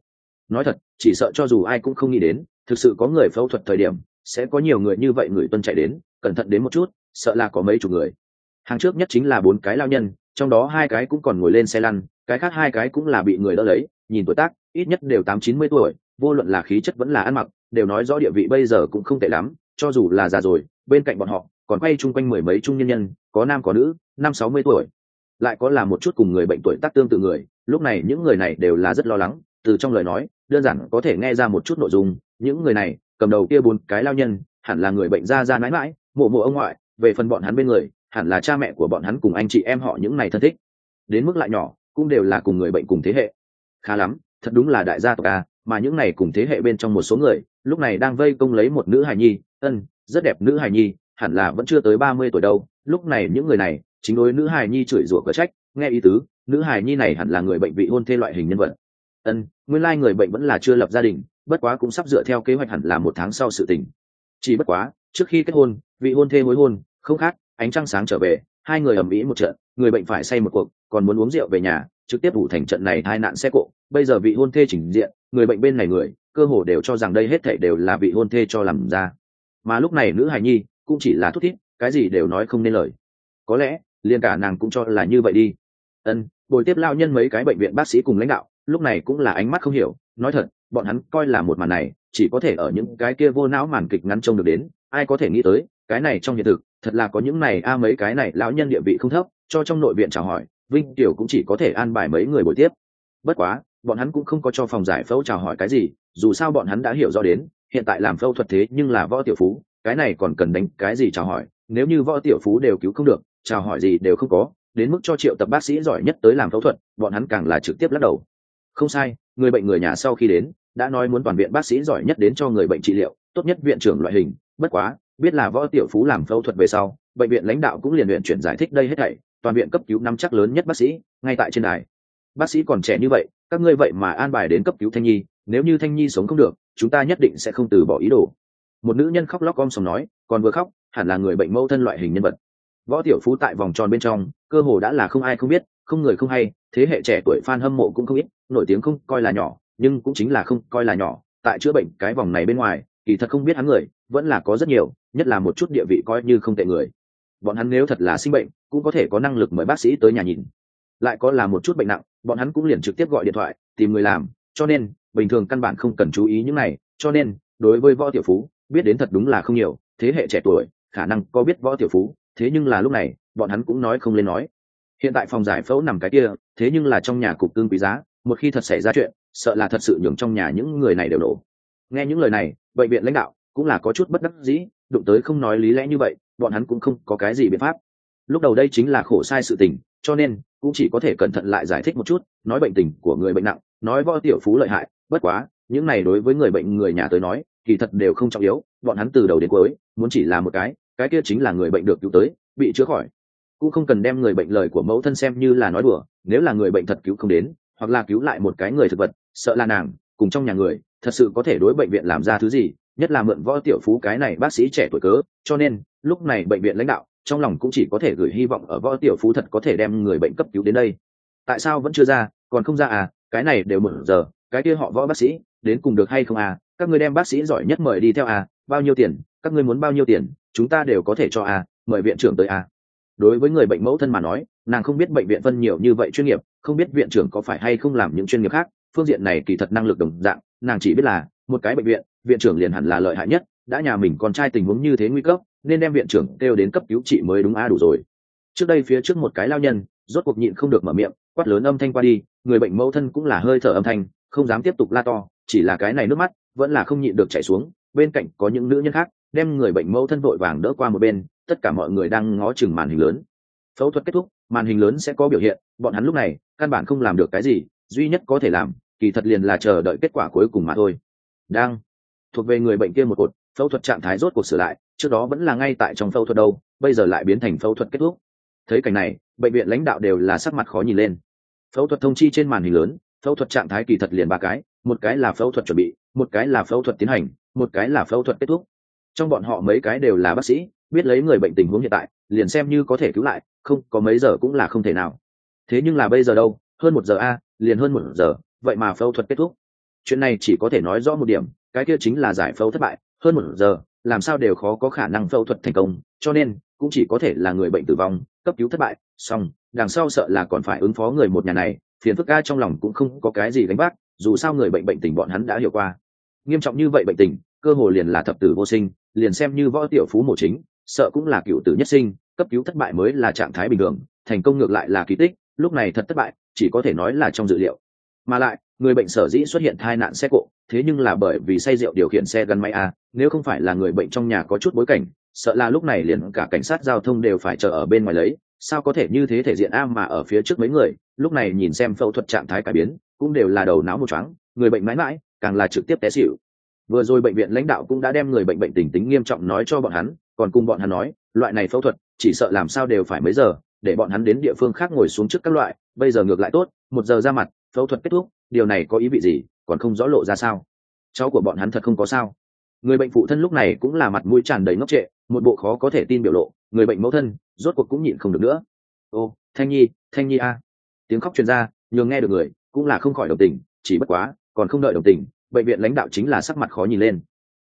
Nói thật, chỉ sợ cho dù ai cũng không nghĩ đến, thực sự có người phẫu thuật thời điểm, sẽ có nhiều người như vậy người tuân chạy đến, cẩn thận đến một chút, sợ là có mấy chục người. Hàng trước nhất chính là bốn cái lao nhân trong đó hai cái cũng còn ngồi lên xe lăn, cái khác hai cái cũng là bị người đỡ lấy, nhìn tuổi tác, ít nhất đều tám chín mươi tuổi, vô luận là khí chất vẫn là ăn mặc, đều nói rõ địa vị bây giờ cũng không tệ lắm, cho dù là già rồi, bên cạnh bọn họ, còn quay chung quanh mười mấy trung nhân nhân, có nam có nữ, năm sáu mươi tuổi. Lại có là một chút cùng người bệnh tuổi tác tương tự người, lúc này những người này đều là rất lo lắng, từ trong lời nói, đơn giản có thể nghe ra một chút nội dung, những người này, cầm đầu kia bốn cái lao nhân, hẳn là người bệnh ra ra mãi mãi mộ mộ ông ngoại, về phần bọn hắn bên người hẳn là cha mẹ của bọn hắn cùng anh chị em họ những này thân thích. Đến mức lại nhỏ, cũng đều là cùng người bệnh cùng thế hệ. Khá lắm, thật đúng là đại gia tộc a, mà những này cùng thế hệ bên trong một số người, lúc này đang vây công lấy một nữ hài nhi. Ân, rất đẹp nữ hài nhi, hẳn là vẫn chưa tới ba mươi tuổi đâu. Lúc này những người này, chính đối nữ hài nhi chửi rủa cờ trách, nghe ý tứ, nữ hài nhi này hẳn là người bệnh vị hôn thê loại hình nhân vật. Ân, nguyên lai người bệnh vẫn là chưa lập gia đình, bất quá cũng sắp dựa theo kế hoạch hẳn là một tháng sau sự tình. Chỉ bất quá, trước khi kết hôn, vị hôn thê hối hôn, không khác ánh trăng sáng trở về, hai người ầm ĩ một trận, người bệnh phải say một cuộc, còn muốn uống rượu về nhà, trực tiếp ủ thành trận này hai nạn xe cộ. Bây giờ vị hôn thê chỉnh diện, người bệnh bên này người, cơ hồ đều cho rằng đây hết thảy đều là vị hôn thê cho làm ra. Mà lúc này nữ hài nhi cũng chỉ là thút thít, cái gì đều nói không nên lời. Có lẽ, liền cả nàng cũng cho là như vậy đi. Ân bồi tiếp lao nhân mấy cái bệnh viện bác sĩ cùng lãnh đạo, lúc này cũng là ánh mắt không hiểu, nói thật, bọn hắn coi là một màn này, chỉ có thể ở những cái kia vô não màn kịch ngắn trông được đến, ai có thể nghĩ tới, cái này trong hiện thực thật là có những này a à mấy cái này lão nhân địa vị không thấp, cho trong nội viện chào hỏi, vinh tiểu cũng chỉ có thể an bài mấy người buổi tiếp. Bất quá, bọn hắn cũng không có cho phòng giải phẫu chào hỏi cái gì, dù sao bọn hắn đã hiểu rõ đến, hiện tại làm phẫu thuật thế nhưng là võ tiểu phú, cái này còn cần đánh cái gì chào hỏi, nếu như võ tiểu phú đều cứu không được, chào hỏi gì đều không có, đến mức cho triệu tập bác sĩ giỏi nhất tới làm phẫu thuật, bọn hắn càng là trực tiếp lắc đầu. Không sai, người bệnh người nhà sau khi đến, đã nói muốn toàn viện bác sĩ giỏi nhất đến cho người bệnh trị liệu, tốt nhất viện trưởng loại hình, bất quá biết là võ tiểu phú làm phẫu thuật về sau, bệnh viện lãnh đạo cũng liền luyện chuyển giải thích đây hết thảy, toàn viện cấp cứu năm chắc lớn nhất bác sĩ, ngay tại trên đài. Bác sĩ còn trẻ như vậy, các ngươi vậy mà an bài đến cấp cứu thanh nhi, nếu như thanh nhi sống không được, chúng ta nhất định sẽ không từ bỏ ý đồ. Một nữ nhân khóc lóc om sòng nói còn vừa khóc, hẳn là người bệnh mẫu thân loại hình nhân vật. Võ tiểu phú tại vòng tròn bên trong, cơ hồ đã là không ai không biết, không người không hay, thế hệ trẻ tuổi fan hâm mộ cũng không ít, nổi tiếng không coi là nhỏ, nhưng cũng chính là không coi là nhỏ. Tại chữa bệnh cái vòng này bên ngoài kỳ thật không biết hắn người, vẫn là có rất nhiều, nhất là một chút địa vị coi như không tệ người. Bọn hắn nếu thật là sinh bệnh, cũng có thể có năng lực mời bác sĩ tới nhà nhìn. Lại có là một chút bệnh nặng, bọn hắn cũng liền trực tiếp gọi điện thoại, tìm người làm, cho nên, bình thường căn bản không cần chú ý những này, cho nên, đối với võ tiểu phú, biết đến thật đúng là không nhiều, thế hệ trẻ tuổi, khả năng có biết võ tiểu phú, thế nhưng là lúc này, bọn hắn cũng nói không lên nói. Hiện tại phòng giải phẫu nằm cái kia, thế nhưng là trong nhà cục tương quý giá, một khi thật xảy ra chuyện, sợ là thật sự nhường trong nhà những người này đều đổ nghe những lời này, bệnh viện lãnh đạo cũng là có chút bất đắc dĩ, đụng tới không nói lý lẽ như vậy, bọn hắn cũng không có cái gì biện pháp. Lúc đầu đây chính là khổ sai sự tình, cho nên cũng chỉ có thể cẩn thận lại giải thích một chút, nói bệnh tình của người bệnh nặng, nói võ tiểu phú lợi hại, bất quá, những này đối với người bệnh người nhà tới nói thì thật đều không trọng yếu, bọn hắn từ đầu đến cuối, muốn chỉ là một cái cái kia chính là người bệnh được cứu tới, bị chữa khỏi. Cũng không cần đem người bệnh lời của mẫu thân xem như là nói đùa, nếu là người bệnh thật cứu không đến, hoặc là cứu lại một cái người thực vật, sợ là nàng cùng trong nhà người thật sự có thể đối bệnh viện làm ra thứ gì, nhất là mượn võ tiểu phú cái này bác sĩ trẻ tuổi cớ, cho nên, lúc này bệnh viện lãnh đạo, trong lòng cũng chỉ có thể gửi hy vọng ở võ tiểu phú thật có thể đem người bệnh cấp cứu đến đây. Tại sao vẫn chưa ra, còn không ra à cái này đều một giờ, cái kia họ võ bác sĩ, đến cùng được hay không à các ngươi đem bác sĩ giỏi nhất mời đi theo à bao nhiêu tiền, các ngươi muốn bao nhiêu tiền, chúng ta đều có thể cho à mời viện trưởng tới à. Đối với người bệnh mẫu thân mà nói, nàng không biết bệnh viện phân nhiều như vậy chuyên nghiệp, không biết viện trưởng có phải hay không làm những chuyên nghiệp khác, phương diện này kỳ thật năng lực đồng dạng nàng chỉ biết là, một cái bệnh viện viện trưởng liền hẳn là lợi hại nhất, đã nhà mình con trai tình huống như thế nguy cấp, nên đem viện trưởng kêu đến cấp cứu trị mới đúng a đủ rồi. Trước đây phía trước một cái lao nhân, rốt cuộc nhịn không được mở miệng, quát lớn âm thanh qua đi, người bệnh mẫu thân cũng là hơi thở âm thanh, không dám tiếp tục la to, chỉ là cái này nước mắt, vẫn là không nhịn được chảy xuống, bên cạnh có những nữ nhân khác, đem người bệnh mẫu thân vội vàng đỡ qua một bên, tất cả mọi người đang ngó chừng màn hình lớn. Phẫu thuật kết thúc, màn hình lớn sẽ có biểu hiện, bọn hắn lúc này, căn bản không làm được cái gì, duy nhất có thể làm kỳ thật liền là chờ đợi kết quả cuối cùng mà thôi. Đang, thuộc về người bệnh kia một cột, phẫu thuật trạng thái rốt cuộc sửa lại, trước đó vẫn là ngay tại trong phẫu thuật đâu, bây giờ lại biến thành phẫu thuật kết thúc. Thấy cảnh này, bệnh viện lãnh đạo đều là sắc mặt khó nhìn lên. Phẫu thuật thông chi trên màn hình lớn, phẫu thuật trạng thái kỳ thật liền ba cái, một cái là phẫu thuật chuẩn bị, một cái là phẫu thuật tiến hành, một cái là phẫu thuật kết thúc. Trong bọn họ mấy cái đều là bác sĩ, biết lấy người bệnh tình huống hiện tại, liền xem như có thể cứu lại, không, có mấy giờ cũng là không thể nào. Thế nhưng là bây giờ đâu, hơn một giờ a, liền hơn một giờ vậy mà phẫu thuật kết thúc. Chuyện này chỉ có thể nói rõ một điểm, cái kia chính là giải phẫu thất bại, hơn một giờ, làm sao đều khó có khả năng phẫu thuật thành công, cho nên cũng chỉ có thể là người bệnh tử vong, cấp cứu thất bại, xong, đằng sau sợ là còn phải ứng phó người một nhà này, phiền phức ca trong lòng cũng không có cái gì gánh vác, dù sao người bệnh bệnh tình bọn hắn đã hiểu qua. Nghiêm trọng như vậy bệnh tình, cơ hồ liền là thập tử vô sinh, liền xem như võ tiểu phú mổ chính, sợ cũng là cựu tử nhất sinh, cấp cứu thất bại mới là trạng thái bình thường, thành công ngược lại là kỳ tích, lúc này thật thất bại, chỉ có thể nói là trong dự liệu mà lại, người bệnh sở dĩ xuất hiện tai nạn xe cộ, thế nhưng là bởi vì say rượu điều khiển xe gắn máy a, nếu không phải là người bệnh trong nhà có chút bối cảnh, sợ là lúc này liền cả cảnh sát giao thông đều phải chờ ở bên ngoài lấy. Sao có thể như thế thể diện a mà ở phía trước mấy người, lúc này nhìn xem phẫu thuật trạng thái cải biến, cũng đều là đầu não một chóng người bệnh mãi mãi, càng là trực tiếp té xỉu. Vừa rồi bệnh viện lãnh đạo cũng đã đem người bệnh bệnh tình tính nghiêm trọng nói cho bọn hắn, còn cùng bọn hắn nói, loại này phẫu thuật, chỉ sợ làm sao đều phải mấy giờ, để bọn hắn đến địa phương khác ngồi xuống trước các loại, bây giờ ngược lại tốt, một giờ ra mặt phẫu thuật kết thúc, điều này có ý vị gì, còn không rõ lộ ra sao? Cháu của bọn hắn thật không có sao. Người bệnh phụ thân lúc này cũng là mặt mũi tràn đầy ngốc trệ, một bộ khó có thể tin biểu lộ, người bệnh mẫu thân, rốt cuộc cũng nhịn không được nữa. Ô, thanh nhi thanh nhi a. Tiếng khóc truyền ra, nhường nghe được người, cũng là không khỏi đồng tình, chỉ bất quá, còn không đợi đồng tình, bệnh viện lãnh đạo chính là sắc mặt khó nhìn lên.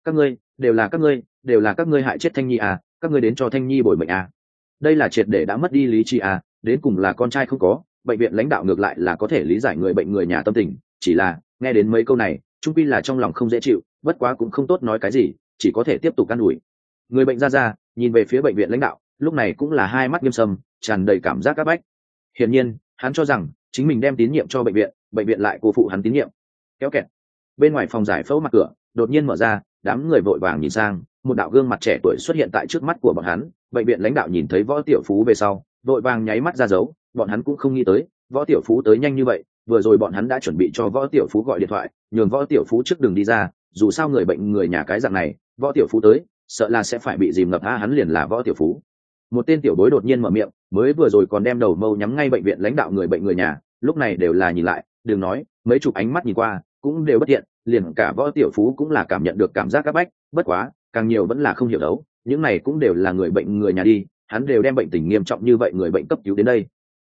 Các ngươi, đều là các ngươi, đều là các ngươi hại chết thanh nhi à các ngươi đến cho thanh nhi bồi bệnh à. Đây là triệt để đã mất đi lý trí à đến cùng là con trai không có bệnh viện lãnh đạo ngược lại là có thể lý giải người bệnh người nhà tâm tình, chỉ là, nghe đến mấy câu này trung quy là trong lòng không dễ chịu, bất quá cũng không tốt nói cái gì, chỉ có thể tiếp tục can ủi. Người bệnh ra ra, nhìn về phía bệnh viện lãnh đạo, lúc này cũng là hai mắt nghiêm sầm tràn đầy cảm giác áp bách. Hiển nhiên, hắn cho rằng, chính mình đem tín nhiệm cho bệnh viện bệnh viện lại cô phụ hắn tín nhiệm. Kéo kẹt. Bên ngoài phòng giải phẫu mặt cửa, đột nhiên mở ra, đám người vội vàng nhìn sang, một đạo gương mặt trẻ tuổi xuất hiện tại trước mắt của bọn hắn. Bệnh viện lãnh đạo nhìn thấy võ tiểu phú về sau, vội vàng nháy mắt ra dấu bọn hắn cũng không nghĩ tới, võ tiểu phú tới nhanh như vậy, vừa rồi bọn hắn đã chuẩn bị cho võ tiểu phú gọi điện thoại, nhường võ tiểu phú trước đường đi ra, dù sao người bệnh người nhà cái dạng này, võ tiểu phú tới, sợ là sẽ phải bị dìm ngập, a, hắn liền là võ tiểu phú. Một tên tiểu bối đột nhiên mở miệng, mới vừa rồi còn đem đầu mâu nhắm ngay bệnh viện lãnh đạo người bệnh người nhà, lúc này đều là nhìn lại, đừng nói, mấy chục ánh mắt nhìn qua, cũng đều bất thiện liền cả võ tiểu phú cũng là cảm nhận được cảm giác áp bách, bất quá, càng nhiều vẫn là không hiểu đấu, những này cũng đều là người bệnh người nhà đi, hắn đều đem bệnh tình nghiêm trọng như vậy người bệnh cấp cứu đến đây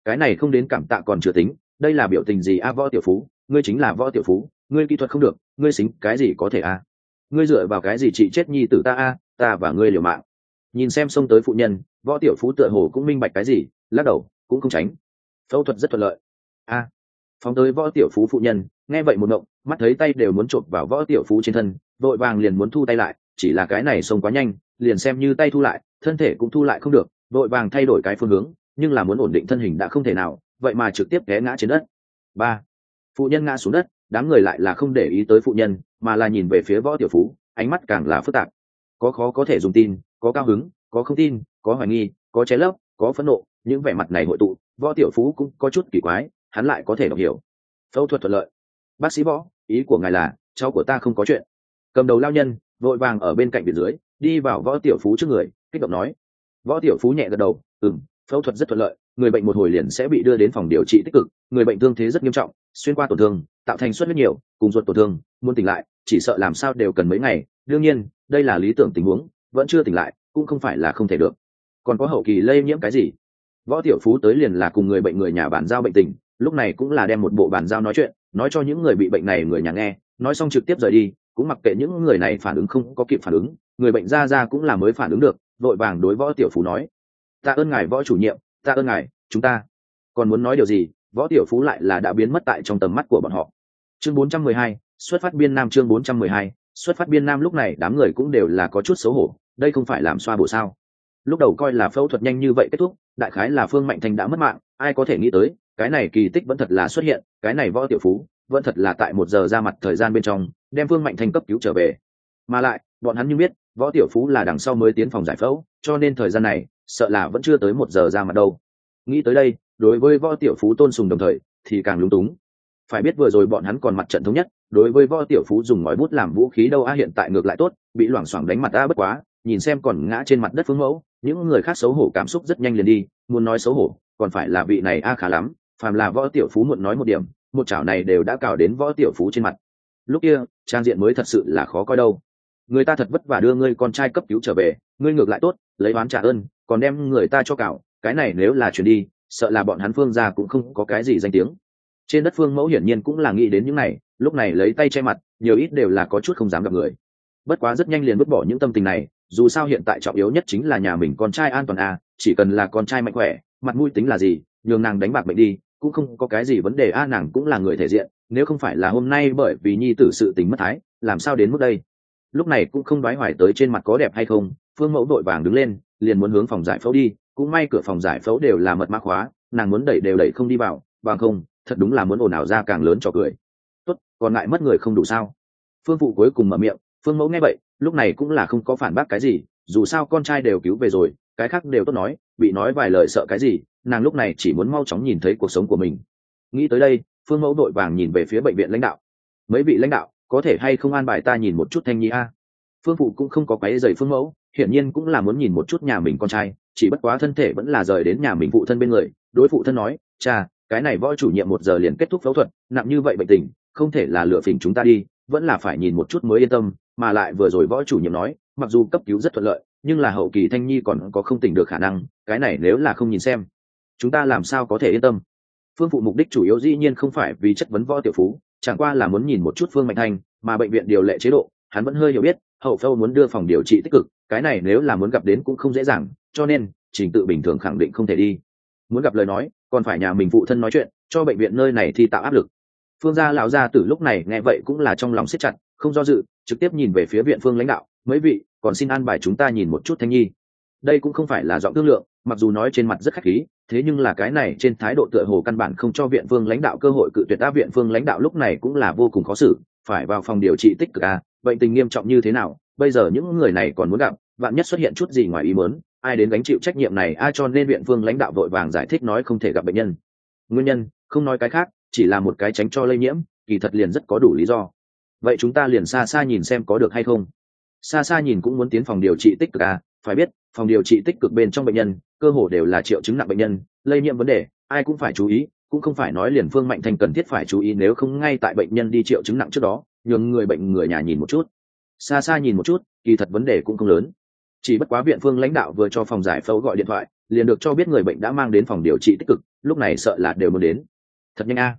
cái này không đến cảm tạ còn chưa tính, đây là biểu tình gì a, võ tiểu phú? Ngươi chính là võ tiểu phú, ngươi kỹ thuật không được, ngươi xính cái gì có thể a? Ngươi dựa vào cái gì chị chết nhi tử ta a, ta và ngươi liều mạng. Nhìn xem xông tới phụ nhân, võ tiểu phú tựa hồ cũng minh bạch cái gì, lắc đầu, cũng không tránh. Phẫu thuật rất thuận lợi. A, phóng tới võ tiểu phú phụ nhân, nghe vậy một ngộng, mắt thấy tay đều muốn trộm vào võ tiểu phú trên thân, vội vàng liền muốn thu tay lại, chỉ là cái này xông quá nhanh, liền xem như tay thu lại, thân thể cũng thu lại không được, vội vàng thay đổi cái phương hướng nhưng là muốn ổn định thân hình đã không thể nào, vậy mà trực tiếp té ngã trên đất. Ba, phụ nhân ngã xuống đất, đám người lại là không để ý tới phụ nhân, mà là nhìn về phía võ tiểu phú, ánh mắt càng là phức tạp. Có khó có thể dùng tin, có cao hứng, có không tin, có hoài nghi, có cháy lấp, có phẫn nộ, những vẻ mặt này hội tụ, võ tiểu phú cũng có chút kỳ quái, hắn lại có thể đọc hiểu. Phẫu thuật thuận lợi. Bác sĩ võ, ý của ngài là, cháu của ta không có chuyện. Cầm đầu lao nhân, vội vàng ở bên cạnh biển dưới, đi vào võ tiểu phú trước người, kích động nói. Võ tiểu phú nhẹ gật đầu, ừm phẫu thuật rất thuận lợi, người bệnh một hồi liền sẽ bị đưa đến phòng điều trị tích cực, người bệnh thương thế rất nghiêm trọng, xuyên qua tổn thương, tạo thành suất rất nhiều, cùng ruột tổn thương, muốn tỉnh lại, chỉ sợ làm sao đều cần mấy ngày. Đương nhiên, đây là lý tưởng tình huống, vẫn chưa tỉnh lại, cũng không phải là không thể được. Còn có hậu kỳ lây nhiễm cái gì? Võ tiểu phú tới liền là cùng người bệnh người nhà bàn giao bệnh tình, lúc này cũng là đem một bộ bàn giao nói chuyện, nói cho những người bị bệnh này người nhà nghe, nói xong trực tiếp rời đi, cũng mặc kệ những người này phản ứng không có kịp phản ứng, người bệnh ra ra cũng là mới phản ứng được, vội vàng đối võ tiểu phú nói ta ơn ngài võ chủ nhiệm ta ơn ngài chúng ta. Còn muốn nói điều gì võ tiểu phú lại là đã biến mất tại trong tầm mắt của bọn họ. Chương 412, xuất phát biên nam chương 412, xuất phát biên nam lúc này đám người cũng đều là có chút xấu hổ đây không phải làm xoa bổ sao. Lúc đầu coi là phẫu thuật nhanh như vậy kết thúc đại khái là phương mạnh thành đã mất mạng ai có thể nghĩ tới cái này kỳ tích vẫn thật là xuất hiện cái này võ tiểu phú vẫn thật là tại một giờ ra mặt thời gian bên trong đem phương mạnh thành cấp cứu trở về. Mà lại bọn hắn như biết võ tiểu phú là đằng sau mới tiến phòng giải phẫu, cho nên thời gian này, sợ là vẫn chưa tới một giờ ra mặt đâu. Nghĩ tới đây, đối với võ tiểu phú tôn sùng đồng thời, thì càng lúng túng. Phải biết vừa rồi bọn hắn còn mặt trận thống nhất, đối với võ tiểu phú dùng ngòi bút làm vũ khí đâu a hiện tại ngược lại tốt, bị loảng xoảng đánh mặt a bất quá, nhìn xem còn ngã trên mặt đất phương mẫu, những người khác xấu hổ cảm xúc rất nhanh liền đi, muốn nói xấu hổ, còn phải là vị này a khá lắm, phàm là võ tiểu phú muộn nói một điểm, một chảo này đều đã cào đến võ tiểu phú trên mặt. Lúc kia, trang diện mới thật sự là khó coi đâu người ta thật vất vả đưa ngươi con trai cấp cứu trở về, ngươi ngược lại tốt, lấy oán trả ơn, còn đem người ta cho cào cái này nếu là chuyển đi, sợ là bọn hắn phương ra cũng không có cái gì danh tiếng. Trên đất phương mẫu hiển nhiên cũng là nghĩ đến những này, lúc này lấy tay che mặt, nhiều ít đều là có chút không dám gặp người. Bất quá rất nhanh liền vứt bỏ những tâm tình này, dù sao hiện tại trọng yếu nhất chính là nhà mình con trai an toàn à chỉ cần là con trai mạnh khỏe, mặt mũi tính là gì, nhường nàng đánh bạc bệnh đi, cũng không có cái gì vấn đề, a, nàng cũng là người thể diện, nếu không phải là hôm nay bởi vì nhi tử sự tình mất thái, làm sao đến mức đây? Lúc này cũng không đoái hoài tới trên mặt có đẹp hay không, phương mẫu đội vàng đứng lên, liền muốn hướng phòng giải phẫu đi, cũng may cửa phòng giải phẫu đều là mật mã khóa, nàng muốn đẩy đều đẩy không đi vào, bằng không, thật đúng là muốn ồn ào ra càng lớn cho cười. Tốt, còn lại mất người không đủ sao? Phương phụ cuối cùng mở miệng, phương mẫu nghe vậy, lúc này cũng là không có phản bác cái gì, dù sao con trai đều cứu về rồi, cái khác đều tốt nói, bị nói vài lời sợ cái gì, nàng lúc này chỉ muốn mau chóng nhìn thấy cuộc sống của mình. Nghĩ tới đây, phương mẫu đội vàng nhìn về phía bệnh viện lãnh đạo. Mấy vị lãnh đạo có thể hay không an bài ta nhìn một chút thanh nhi a? Phương phụ cũng không có quáy dày phương mẫu, hiển nhiên cũng là muốn nhìn một chút nhà mình con trai, chỉ bất quá thân thể vẫn là rời đến nhà mình phụ thân bên người. Đối phụ thân nói, cha, cái này võ chủ nhiệm một giờ liền kết thúc phẫu thuật, nặng như vậy bệnh tình, không thể là lựa phỉnh chúng ta đi, vẫn là phải nhìn một chút mới yên tâm. Mà lại vừa rồi võ chủ nhiệm nói, mặc dù cấp cứu rất thuận lợi, nhưng là hậu kỳ thanh nhi còn có không tỉnh được khả năng, cái này nếu là không nhìn xem, chúng ta làm sao có thể yên tâm? Phương phụ mục đích chủ yếu dĩ nhiên không phải vì chất vấn võ tiểu phú chẳng qua là muốn nhìn một chút phương mạnh thanh, mà bệnh viện điều lệ chế độ, hắn vẫn hơi hiểu biết, hậu phâu muốn đưa phòng điều trị tích cực, cái này nếu là muốn gặp đến cũng không dễ dàng, cho nên, trình tự bình thường khẳng định không thể đi. Muốn gặp lời nói, còn phải nhà mình phụ thân nói chuyện, cho bệnh viện nơi này thì tạo áp lực. Phương gia lão gia từ lúc này nghe vậy cũng là trong lòng siết chặt, không do dự, trực tiếp nhìn về phía viện phương lãnh đạo, mấy vị, còn xin an bài chúng ta nhìn một chút thanh nhi đây cũng không phải là giọng thương lượng, mặc dù nói trên mặt rất khách khí, thế nhưng là cái này trên thái độ tựa hồ căn bản không cho viện phương lãnh đạo cơ hội cự tuyệt đáp viện phương lãnh đạo lúc này cũng là vô cùng khó xử, phải vào phòng điều trị tích cực à bệnh tình nghiêm trọng như thế nào, bây giờ những người này còn muốn gặp bạn nhất xuất hiện chút gì ngoài ý muốn, ai đến gánh chịu trách nhiệm này ai cho nên viện phương lãnh đạo vội vàng giải thích nói không thể gặp bệnh nhân. Nguyên nhân, không nói cái khác, chỉ là một cái tránh cho lây nhiễm, kỳ thật liền rất có đủ lý do. Vậy chúng ta liền xa xa nhìn xem có được hay không. Xa xa nhìn cũng muốn tiến phòng điều trị tích cực à phải biết, phòng điều trị tích cực bên trong bệnh nhân, cơ hồ đều là triệu chứng nặng bệnh nhân, lây nhiễm vấn đề, ai cũng phải chú ý, cũng không phải nói liền phương mạnh thành cần thiết phải chú ý nếu không ngay tại bệnh nhân đi triệu chứng nặng trước đó, nhường người bệnh người nhà nhìn một chút. Xa xa nhìn một chút, kỳ thật vấn đề cũng không lớn. Chỉ bất quá viện phương lãnh đạo vừa cho phòng giải phẫu gọi điện thoại, liền được cho biết người bệnh đã mang đến phòng điều trị tích cực, lúc này sợ là đều muốn đến. Thật nhanh a.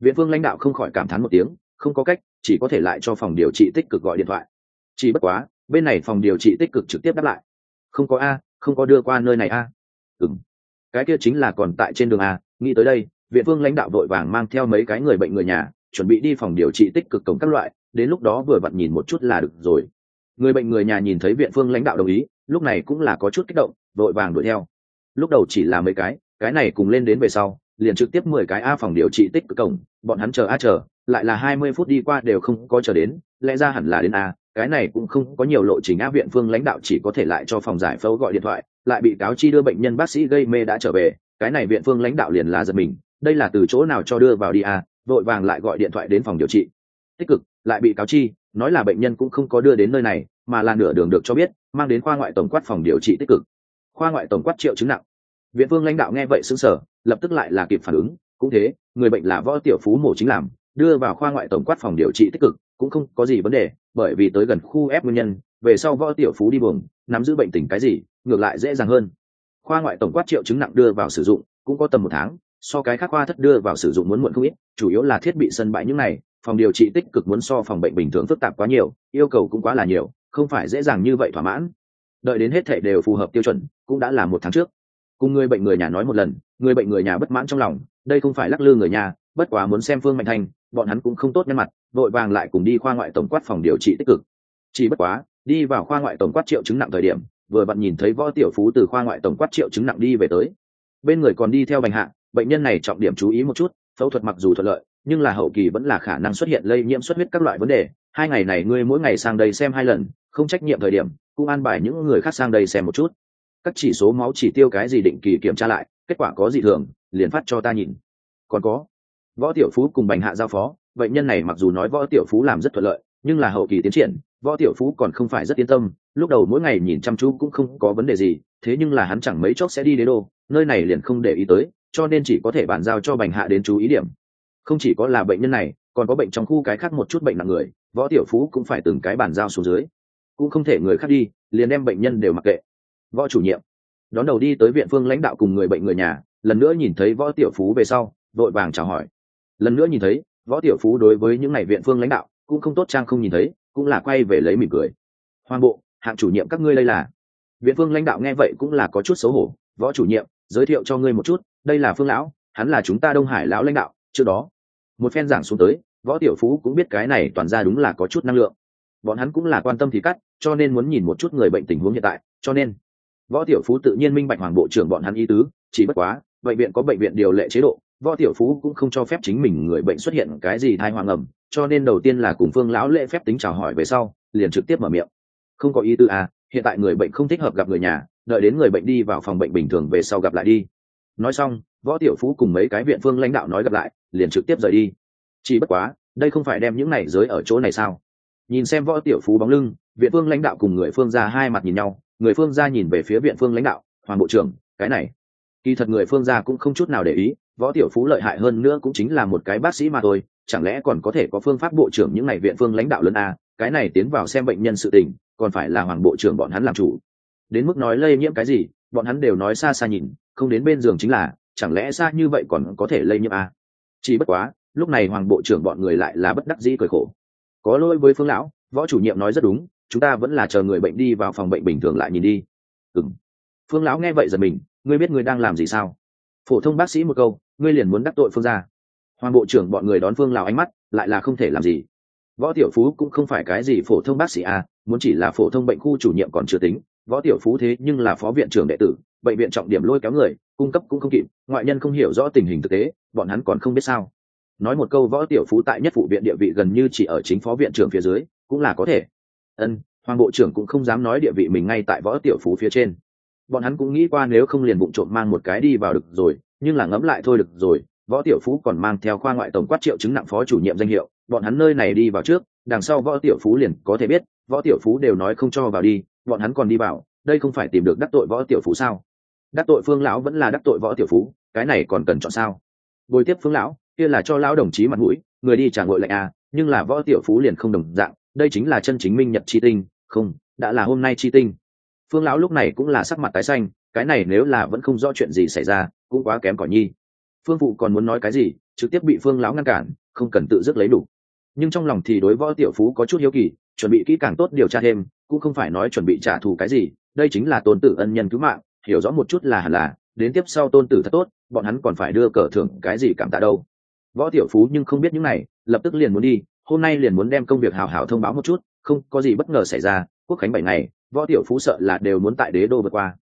Viện phương lãnh đạo không khỏi cảm thán một tiếng, không có cách, chỉ có thể lại cho phòng điều trị tích cực gọi điện thoại. Chỉ bất quá, bên này phòng điều trị tích cực trực tiếp đáp lại không có a, không có đưa qua nơi này a. Ừng cái kia chính là còn tại trên đường a, nghĩ tới đây, viện phương lãnh đạo đội vàng mang theo mấy cái người bệnh người nhà, chuẩn bị đi phòng điều trị tích cực cổng các loại, đến lúc đó vừa vặn nhìn một chút là được rồi. Người bệnh người nhà nhìn thấy viện phương lãnh đạo đồng ý, lúc này cũng là có chút kích động đội vàng đuổi theo. Lúc đầu chỉ là mấy cái cái này cùng lên đến về sau, liền trực tiếp mười cái a phòng điều trị tích cực cổng bọn hắn chờ a chờ, lại là hai mươi phút đi qua đều không có chờ đến, lẽ ra hẳn là đến a cái này cũng không có nhiều lộ trình á viện phương lãnh đạo chỉ có thể lại cho phòng giải phẫu gọi điện thoại, lại bị cáo chi đưa bệnh nhân bác sĩ gây mê đã trở về. Cái này viện phương lãnh đạo liền là giật mình, đây là từ chỗ nào cho đưa vào đi à vội vàng lại gọi điện thoại đến phòng điều trị. Tích cực, lại bị cáo chi, nói là bệnh nhân cũng không có đưa đến nơi này, mà là nửa đường được cho biết, mang đến khoa ngoại tổng quát phòng điều trị tích cực. Khoa ngoại tổng quát triệu chứng nặng. Viện phương lãnh đạo nghe vậy xứng sở lập tức lại là kịp phản ứng, cũng thế, người bệnh là võ tiểu phú mổ chính làm, đưa vào khoa ngoại tổng quát phòng điều trị tích cực cũng không có gì vấn đề, bởi vì tới gần khu ép nguyên nhân, về sau võ tiểu phú đi buồng, nắm giữ bệnh tình cái gì, ngược lại dễ dàng hơn. Khoa ngoại tổng quát triệu chứng nặng đưa vào sử dụng, cũng có tầm một tháng, so cái khác khoa thất đưa vào sử dụng muốn muộn không ít, chủ yếu là thiết bị sân bãi những này, phòng điều trị tích cực muốn so phòng bệnh bình thường phức tạp quá nhiều, yêu cầu cũng quá là nhiều, không phải dễ dàng như vậy thỏa mãn. Đợi đến hết thể đều phù hợp tiêu chuẩn, cũng đã là một tháng trước. Cùng người bệnh người nhà nói một lần, người bệnh người nhà bất mãn trong lòng, đây không phải lắc lư người nhà, bất quá muốn xem phương mạnh thành bọn hắn cũng không tốt nhân mặt, vội vàng lại cùng đi khoa ngoại tổng quát phòng điều trị tích cực. Chỉ bất quá, đi vào khoa ngoại tổng quát triệu chứng nặng thời điểm, vừa bạn nhìn thấy võ tiểu phú từ khoa ngoại tổng quát triệu chứng nặng đi về tới. Bên người còn đi theo bành hạ, bệnh nhân này trọng điểm chú ý một chút, phẫu thuật mặc dù thuận lợi, nhưng là hậu kỳ vẫn là khả năng xuất hiện lây nhiễm xuất huyết các loại vấn đề. Hai ngày này ngươi mỗi ngày sang đây xem hai lần, không trách nhiệm thời điểm, cũng an bài những người khác sang đây xem một chút. Các chỉ số máu chỉ tiêu cái gì định kỳ kiểm tra lại, kết quả có gì thường, liền phát cho ta nhìn. Còn có võ tiểu phú cùng bành hạ giao phó bệnh nhân này mặc dù nói võ tiểu phú làm rất thuận lợi, nhưng là hậu kỳ tiến triển, võ tiểu phú còn không phải rất yên tâm, lúc đầu mỗi ngày nhìn chăm chú cũng không có vấn đề gì, thế nhưng là hắn chẳng mấy chốc sẽ đi đế đô, nơi này liền không để ý tới, cho nên chỉ có thể bàn giao cho bành hạ đến chú ý điểm. Không chỉ có là bệnh nhân này, còn có bệnh trong khu cái khác một chút bệnh nặng người, võ tiểu phú cũng phải từng cái bàn giao xuống dưới. Cũng không thể người khác đi, liền đem bệnh nhân đều mặc kệ. Võ chủ nhiệm, đón đầu đi tới viện phương lãnh đạo cùng người bệnh người nhà, lần nữa nhìn thấy võ tiểu phú về sau, vội vàng chào hỏi lần nữa nhìn thấy, võ tiểu phú đối với những ngày viện phương lãnh đạo cũng không tốt trang không nhìn thấy, cũng là quay về lấy mỉm cười. Hoàng bộ, hạng chủ nhiệm các ngươi đây là? Viện phương lãnh đạo nghe vậy cũng là có chút xấu hổ. Võ chủ nhiệm, giới thiệu cho ngươi một chút, đây là phương lão, hắn là chúng ta đông hải lão lãnh đạo, trước đó. Một phen giảng xuống tới, võ tiểu phú cũng biết cái này toàn ra đúng là có chút năng lượng. Bọn hắn cũng là quan tâm thì cắt, cho nên muốn nhìn một chút người bệnh tình huống hiện tại, cho nên võ tiểu phú tự nhiên minh bạch hoàng bộ trưởng bọn hắn y tứ, chỉ bất quá, bệnh viện có bệnh viện điều lệ chế độ võ tiểu phú cũng không cho phép chính mình người bệnh xuất hiện cái gì thai hoàng ẩm, cho nên đầu tiên là cùng phương lão lễ phép tính chào hỏi về sau, liền trực tiếp mở miệng. Không có ý tư à hiện tại người bệnh không thích hợp gặp người nhà, đợi đến người bệnh đi vào phòng bệnh bình thường về sau gặp lại đi. Nói xong, võ tiểu phú cùng mấy cái viện phương lãnh đạo nói gặp lại, liền trực tiếp rời đi. Chỉ bất quá, đây không phải đem những này giới ở chỗ này sao? Nhìn xem võ tiểu phú bóng lưng, viện phương lãnh đạo cùng người phương ra hai mặt nhìn nhau, người phương ra nhìn về phía viện phương lãnh đạo, hoàng bộ trưởng, cái này. Kỳ thật người phương ra cũng không chút nào để ý võ tiểu phú lợi hại hơn nữa cũng chính là một cái bác sĩ mà thôi, chẳng lẽ còn có thể có phương pháp bộ trưởng những ngày viện phương lãnh đạo lớn a, cái này tiến vào xem bệnh nhân sự tình, còn phải là hoàng bộ trưởng bọn hắn làm chủ. Đến mức nói lây nhiễm cái gì, bọn hắn đều nói xa xa nhìn, không đến bên giường chính là, chẳng lẽ xa như vậy còn có thể lây nhiễm a? Chỉ bất quá, lúc này hoàng bộ trưởng bọn người lại là bất đắc dĩ cười khổ. Có lỗi với phương lão, võ chủ nhiệm nói rất đúng, chúng ta vẫn là chờ người bệnh đi vào phòng bệnh bình thường lại nhìn đi. Ừ phương lão nghe vậy giật mình, ngươi biết ngươi đang làm gì sao? Phổ thông bác sĩ một câu, ngươi liền muốn đắc tội phương ra hoàng bộ trưởng bọn người đón phương lão ánh mắt, lại là không thể làm gì. Võ tiểu phú cũng không phải cái gì phổ thông bác sĩ à muốn chỉ là phổ thông bệnh khu chủ nhiệm còn chưa tính. Võ tiểu phú thế nhưng là phó viện trưởng đệ tử, bệnh viện trọng điểm lôi kéo người, cung cấp cũng không kịp, ngoại nhân không hiểu rõ tình hình thực tế, bọn hắn còn không biết sao. Nói một câu, võ tiểu phú tại nhất phụ viện địa vị gần như chỉ ở chính phó viện trưởng phía dưới, cũng là có thể. Ân, hoàng bộ trưởng cũng không dám nói địa vị mình ngay tại võ tiểu phú phía trên bọn hắn cũng nghĩ qua nếu không liền bụng trộm mang một cái đi vào được rồi, nhưng là ngẫm lại thôi được rồi, võ tiểu phú còn mang theo khoa ngoại tổng quát triệu chứng nặng phó chủ nhiệm danh hiệu, bọn hắn nơi này đi vào trước, đằng sau võ tiểu phú liền có thể biết, võ tiểu phú đều nói không cho vào đi, bọn hắn còn đi vào, đây không phải tìm được đắc tội võ tiểu phú sao? Đắc tội phương lão vẫn là đắc tội võ tiểu phú, cái này còn cần chọn sao? Bồi tiếp phương lão, kia là cho lão đồng chí mặt mũi, người đi trả ngội lạnh à nhưng là võ tiểu phú liền không đồng dạng, đây chính là chân chính minh nhật chi tinh, không, đã là hôm nay chi tinh phương lão lúc này cũng là sắc mặt tái xanh, cái này nếu là vẫn không rõ chuyện gì xảy ra, cũng quá kém cỏi nhi. Phương phụ còn muốn nói cái gì, trực tiếp bị phương lão ngăn cản, không cần tự dứt lấy đủ. Nhưng trong lòng thì đối võ tiểu phú có chút hiếu kỳ, chuẩn bị kỹ càng tốt điều tra thêm, cũng không phải nói chuẩn bị trả thù cái gì, đây chính là tôn tử ân nhân cứu mạng, hiểu rõ một chút là hẳn là, đến tiếp sau tôn tử thật tốt, bọn hắn còn phải đưa cờ thưởng cái gì cảm tạ đâu. Võ tiểu phú nhưng không biết những này, lập tức liền muốn đi, hôm nay liền muốn đem công việc hào hào thông báo một chút, không có gì bất ngờ xảy ra, quốc khánh bảy ngày võ tiểu phú sợ là đều muốn tại đế đô vượt qua.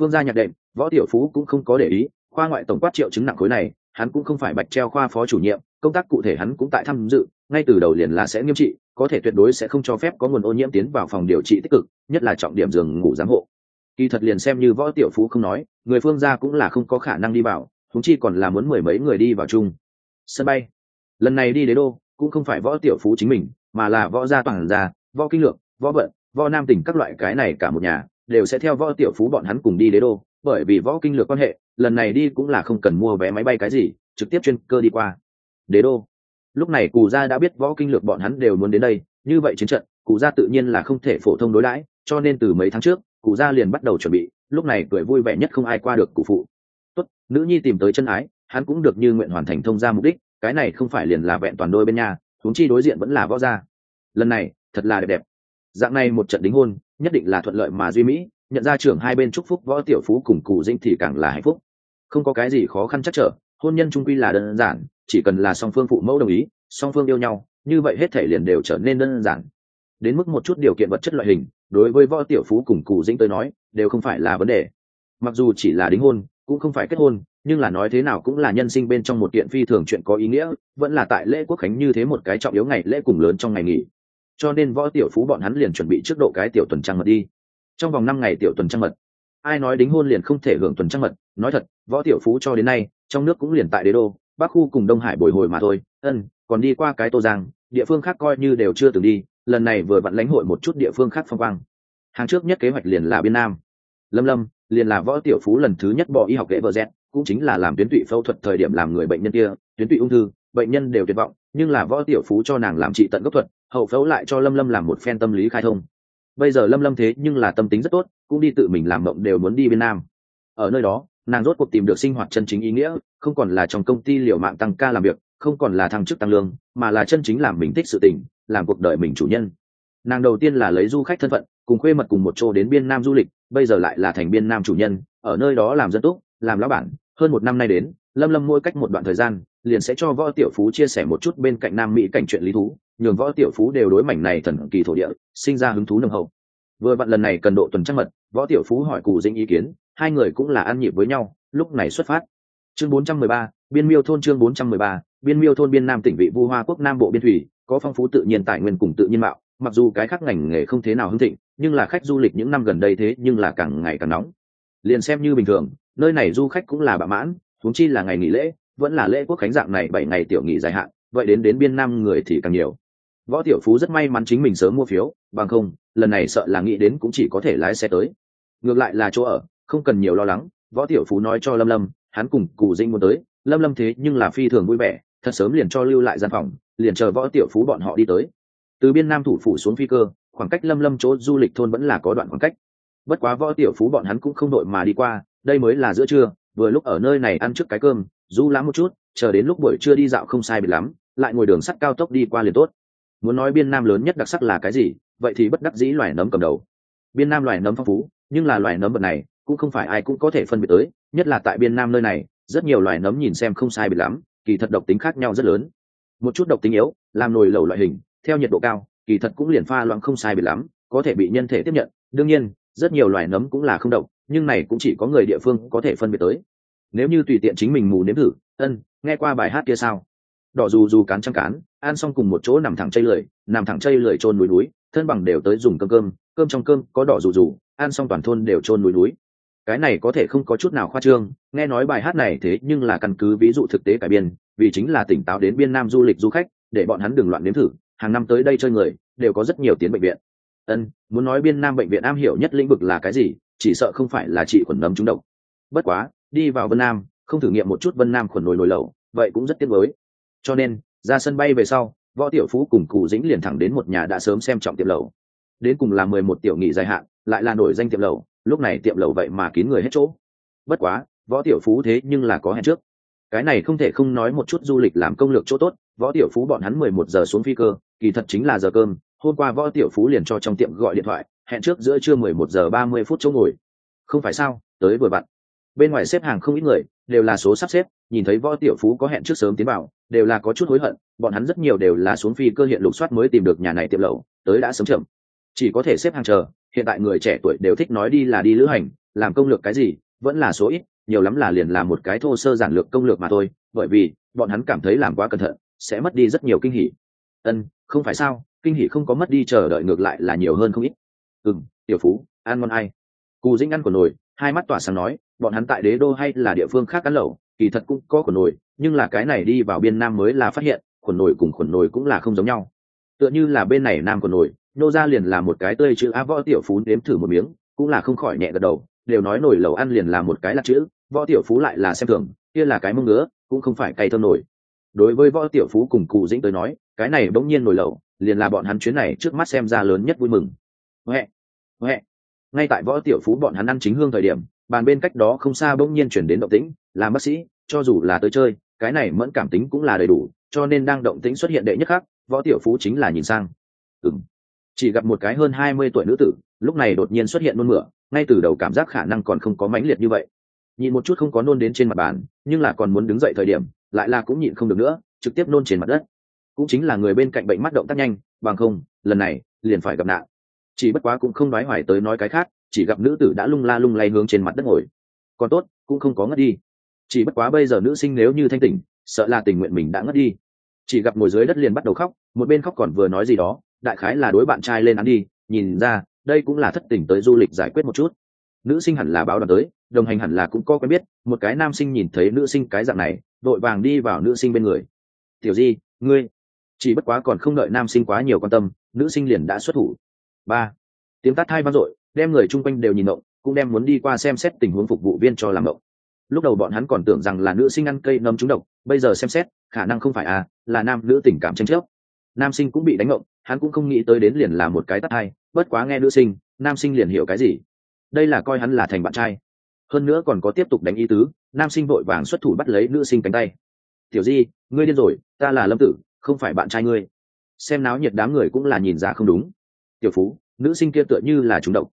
Phương gia nhạc đệm, võ tiểu phú cũng không có để ý, khoa ngoại tổng quát triệu chứng nặng khối này, hắn cũng không phải bạch treo khoa phó chủ nhiệm, công tác cụ thể hắn cũng tại tham dự, ngay từ đầu liền là sẽ nghiêm trị, có thể tuyệt đối sẽ không cho phép có nguồn ô nhiễm tiến vào phòng điều trị tích cực, nhất là trọng điểm giường ngủ giám hộ. Kỳ thật liền xem như võ tiểu phú không nói, người phương gia cũng là không có khả năng đi vào thúng chi còn là muốn mười mấy người đi vào chung. Sân bay. Lần này đi đế đô, cũng không phải võ tiểu phú chính mình, mà là võ gia toàn gia, võ kinh lược võ vận võ nam tỉnh các loại cái này cả một nhà, đều sẽ theo võ tiểu phú bọn hắn cùng đi đế đô, bởi vì võ kinh lược quan hệ, lần này đi cũng là không cần mua vé máy bay cái gì, trực tiếp chuyên cơ đi qua. Đế đô. Lúc này cù gia đã biết võ kinh lược bọn hắn đều muốn đến đây, như vậy chiến trận cụ gia tự nhiên là không thể phổ thông đối đãi, cho nên từ mấy tháng trước cụ gia liền bắt đầu chuẩn bị, lúc này cười vui vẻ nhất không ai qua được cụ phụ. Tốt, nữ nhi tìm tới chân ái, hắn cũng được như nguyện hoàn thành thông gia mục đích, cái này không phải liền là vẹn toàn đôi bên nhà, huống chi đối diện vẫn là võ gia. Lần này, thật là đẹp đẹp dạng này một trận đính hôn, nhất định là thuận lợi mà duy mỹ, nhận ra trưởng hai bên chúc phúc, võ tiểu phú cùng cụ dinh thì càng là hạnh phúc. Không có cái gì khó khăn chắc trở, hôn nhân trung quy là đơn giản, chỉ cần là song phương phụ mẫu đồng ý, song phương yêu nhau, như vậy hết thể liền đều trở nên đơn giản. Đến mức một chút điều kiện vật chất loại hình, đối với võ tiểu phú cùng cụ dĩnh tới nói, đều không phải là vấn đề. Mặc dù chỉ là đính hôn, cũng không phải kết hôn, nhưng là nói thế nào cũng là nhân sinh bên trong một kiện phi thường chuyện có ý nghĩa, vẫn là tại lễ quốc khánh như thế một cái trọng yếu ngày lễ cùng lớn trong ngày nghỉ cho nên võ tiểu phú bọn hắn liền chuẩn bị trước độ cái tiểu tuần trăng mật đi. Trong vòng năm ngày tiểu tuần trăng mật, ai nói đính hôn liền không thể hưởng tuần trăng mật, nói thật, võ tiểu phú cho đến nay, trong nước cũng liền tại đế đô, bắc khu cùng đông hải bồi hồi mà thôi, ân, còn đi qua cái tô giang, địa phương khác coi như đều chưa từng đi, lần này vừa vặn lãnh hội một chút địa phương khác phong quang. Hàng trước nhất kế hoạch liền là biên nam. Lâm lâm, liền là võ tiểu phú lần thứ nhất bỏ y học lễ vợ z cũng chính là làm tuyến tụy phẫu thuật thời điểm làm người bệnh nhân kia, tuyến tụy ung thư, bệnh nhân đều tuyệt vọng, nhưng là võ tiểu phú cho nàng làm trị tận gốc thuật hậu phẫu lại cho lâm lâm làm một phen tâm lý khai thông. Bây giờ lâm lâm thế nhưng là tâm tính rất tốt, cũng đi tự mình làm mộng đều muốn đi bên nam. Ở nơi đó, nàng rốt cuộc tìm được sinh hoạt chân chính ý nghĩa, không còn là trong công ty liều mạng tăng ca làm việc, không còn là thăng chức tăng lương, mà là chân chính làm mình thích sự tình, làm cuộc đời mình chủ nhân. Nàng đầu tiên là lấy du khách thân phận, cùng khuê mật cùng một chỗ đến biên nam du lịch, bây giờ lại là thành biên nam chủ nhân, ở nơi đó làm dân túc, làm lão bản. Hơn một năm nay đến, lâm lâm mỗi cách một đoạn thời gian liền sẽ cho võ tiểu phú chia sẻ một chút bên cạnh nam mỹ cảnh chuyện lý thú nhường võ tiểu phú đều đối mảnh này thần kỳ thổ địa sinh ra hứng thú nâng hậu. Vừa vặn lần này cần độ tuần trăng mật võ tiểu phú hỏi cụ dinh ý kiến hai người cũng là ăn nhịp với nhau lúc này xuất phát. Chương 413, biên miêu thôn chương 413, biên miêu thôn biên nam tỉnh vị vu hoa quốc nam bộ biên thủy có phong phú tự nhiên tài nguyên cùng tự nhiên mạo mặc dù cái khác ngành nghề không thế nào hưng thịnh nhưng là khách du lịch những năm gần đây thế nhưng là càng ngày càng nóng. Liền xem như bình thường nơi này du khách cũng là bạ mãn huống chi là ngày nghỉ lễ vẫn là lễ quốc khánh dạng này bảy ngày tiểu nghỉ dài hạn, vậy đến đến biên nam người thì càng nhiều. Võ tiểu phú rất may mắn chính mình sớm mua phiếu, bằng không, lần này sợ là nghĩ đến cũng chỉ có thể lái xe tới. Ngược lại là chỗ ở, không cần nhiều lo lắng, võ tiểu phú nói cho lâm lâm, hắn cùng cụ dinh muốn tới, lâm lâm thế nhưng là phi thường vui vẻ, thật sớm liền cho lưu lại gian phòng, liền chờ võ tiểu phú bọn họ đi tới. Từ biên nam thủ phủ xuống phi cơ, khoảng cách lâm lâm chỗ du lịch thôn vẫn là có đoạn khoảng cách. Bất quá võ tiểu phú bọn hắn cũng không đội mà đi qua, đây mới là giữa trưa, vừa lúc ở nơi này ăn trước cái cơm du lãm một chút, chờ đến lúc buổi trưa đi dạo không sai biệt lắm, lại ngồi đường sắt cao tốc đi qua liền tốt. Muốn nói biên nam lớn nhất đặc sắc là cái gì, vậy thì bất đắc dĩ loài nấm cầm đầu. Biên nam loài nấm phong phú, nhưng là loài nấm vật này, cũng không phải ai cũng có thể phân biệt tới, nhất là tại biên nam nơi này, rất nhiều loài nấm nhìn xem không sai biệt lắm, kỳ thật độc tính khác nhau rất lớn. Một chút độc tính yếu, làm nồi lẩu loại hình, theo nhiệt độ cao, kỳ thật cũng liền pha loãng không sai biệt lắm, có thể bị nhân thể tiếp nhận. Đương nhiên, rất nhiều loài nấm cũng là không độc, nhưng này cũng chỉ có người địa phương có thể phân biệt tới nếu như tùy tiện chính mình mù nếm thử, ân, nghe qua bài hát kia sao? Đỏ dù dù cán trăng cán, ăn xong cùng một chỗ nằm thẳng chây lười, nằm thẳng chây lười trôn núi núi, thân bằng đều tới dùng cơm cơm cơm trong cơm có đỏ dù dù, ăn xong toàn thôn đều trôn núi núi. Cái này có thể không có chút nào khoa trương, nghe nói bài hát này thế nhưng là căn cứ ví dụ thực tế cải biên, vì chính là tỉnh táo đến biên nam du lịch du khách, để bọn hắn đừng loạn nếm thử, hàng năm tới đây chơi người, đều có rất nhiều tiến bệnh viện. Ân, muốn nói biên nam bệnh viện am hiểu nhất lĩnh vực là cái gì, chỉ sợ không phải là trị khuẩn nấm trúng độc. Bất quá đi vào vân nam, không thử nghiệm một chút vân nam khuẩn nồi nồi lẩu, vậy cũng rất tiếc mới cho nên, ra sân bay về sau, võ tiểu phú cùng cụ dĩnh liền thẳng đến một nhà đã sớm xem trọng tiệm lẩu. Đến cùng là mười một tiểu nghị dài hạn, lại là nổi danh tiệm lẩu, lúc này tiệm lẩu vậy mà kín người hết chỗ. Bất quá, võ tiểu phú thế nhưng là có hẹn trước. Cái này không thể không nói một chút du lịch làm công lược chỗ tốt, võ tiểu phú bọn hắn mười một giờ xuống phi cơ, kỳ thật chính là giờ cơm, hôm qua võ tiểu phú liền cho trong tiệm gọi điện thoại, hẹn trước giữa trưa mười một giờ ba mươi phút chỗ ngồi. Không phải sao, tới vừa vặn bên ngoài xếp hàng không ít người, đều là số sắp xếp, nhìn thấy võ tiểu phú có hẹn trước sớm tiến vào, đều là có chút hối hận, bọn hắn rất nhiều đều là xuống phi cơ hiện lục soát mới tìm được nhà này tiệm lẩu, tới đã sớm chậm. Chỉ có thể xếp hàng chờ, hiện tại người trẻ tuổi đều thích nói đi là đi lữ hành, làm công lược cái gì, vẫn là số ít, nhiều lắm là liền làm một cái thô sơ giản lược công lược mà thôi, bởi vì, bọn hắn cảm thấy làm quá cẩn thận, sẽ mất đi rất nhiều kinh hỉ. Ân, không phải sao, kinh hỉ không có mất đi chờ đợi ngược lại là nhiều hơn không ít. Ừ tiểu phú, ăn ngon ai? Cù dĩnh ăn của nồi hai mắt tỏa sáng nói, bọn hắn tại đế đô hay là địa phương khác ăn lẩu, kỳ thật cũng có của nồi, nhưng là cái này đi vào biên nam mới là phát hiện, khuẩn nồi cùng khuẩn nồi cũng là không giống nhau. Tựa như là bên này nam của nồi, nô ra liền là một cái tươi chữ a võ tiểu phú nếm thử một miếng, cũng là không khỏi nhẹ gật đầu, đều nói nồi lẩu ăn liền là một cái là chữ, võ tiểu phú lại là xem thường, kia là cái mông ngứa, cũng không phải cay thơm nổi. Đối với võ tiểu phú cùng cụ dĩnh tới nói, cái này bỗng nhiên nổi lẩu, liền là bọn hắn chuyến này trước mắt xem ra lớn nhất vui mừng. Huệ huệ ngay tại võ tiểu phú bọn hắn ăn chính hương thời điểm, bàn bên cách đó không xa bỗng nhiên chuyển đến động tĩnh làm bác sĩ, cho dù là tới chơi, cái này mẫn cảm tính cũng là đầy đủ, cho nên đang động tĩnh xuất hiện đệ nhất khác, võ tiểu phú chính là nhìn sang. Ừ chỉ gặp một cái hơn hai mươi tuổi nữ tử, lúc này đột nhiên xuất hiện nôn mửa, ngay từ đầu cảm giác khả năng còn không có mãnh liệt như vậy. Nhìn một chút không có nôn đến trên mặt bàn, nhưng là còn muốn đứng dậy thời điểm, lại là cũng nhịn không được nữa, trực tiếp nôn trên mặt đất. Cũng chính là người bên cạnh bệnh mắt động tác nhanh, bằng không, lần này liền phải gặp nạn chỉ bất quá cũng không nói hoài tới nói cái khác, chỉ gặp nữ tử đã lung la lung lay hướng trên mặt đất ngồi. Còn tốt, cũng không có ngất đi. Chỉ bất quá bây giờ nữ sinh nếu như thanh tỉnh, sợ là tình nguyện mình đã ngất đi. Chỉ gặp ngồi dưới đất liền bắt đầu khóc, một bên khóc còn vừa nói gì đó, đại khái là đối bạn trai lên án đi, nhìn ra, đây cũng là thất tình tới du lịch giải quyết một chút. Nữ sinh hẳn là báo đoàn tới, đồng hành hẳn là cũng có quen biết, một cái nam sinh nhìn thấy nữ sinh cái dạng này vội vàng đi vào nữ sinh bên người. Tiểu di, ngươi. Chỉ bất quá còn không đợi nam sinh quá nhiều quan tâm, nữ sinh liền đã xuất thủ ba. Tiếng tát thai vang dội, đem người chung quanh đều nhìn động cũng đem muốn đi qua xem xét tình huống phục vụ viên cho làm động lúc đầu bọn hắn còn tưởng rằng là nữ sinh ăn cây nấm trúng độc, bây giờ xem xét, khả năng không phải à là nam nữ tình cảm tranh chấp. Nam sinh cũng bị đánh ngộng, hắn cũng không nghĩ tới đến liền là một cái tắt hai bất quá nghe nữ sinh, nam sinh liền hiểu cái gì. Đây là coi hắn là thành bạn trai. Hơn nữa còn có tiếp tục đánh ý tứ, nam sinh vội vàng xuất thủ bắt lấy nữ sinh cánh tay. Tiểu di, ngươi điên rồi, ta là lâm tử, không phải bạn trai ngươi. Xem náo nhiệt đám người cũng là nhìn ra không đúng tiểu phú, nữ sinh kia tựa như là trúng độc.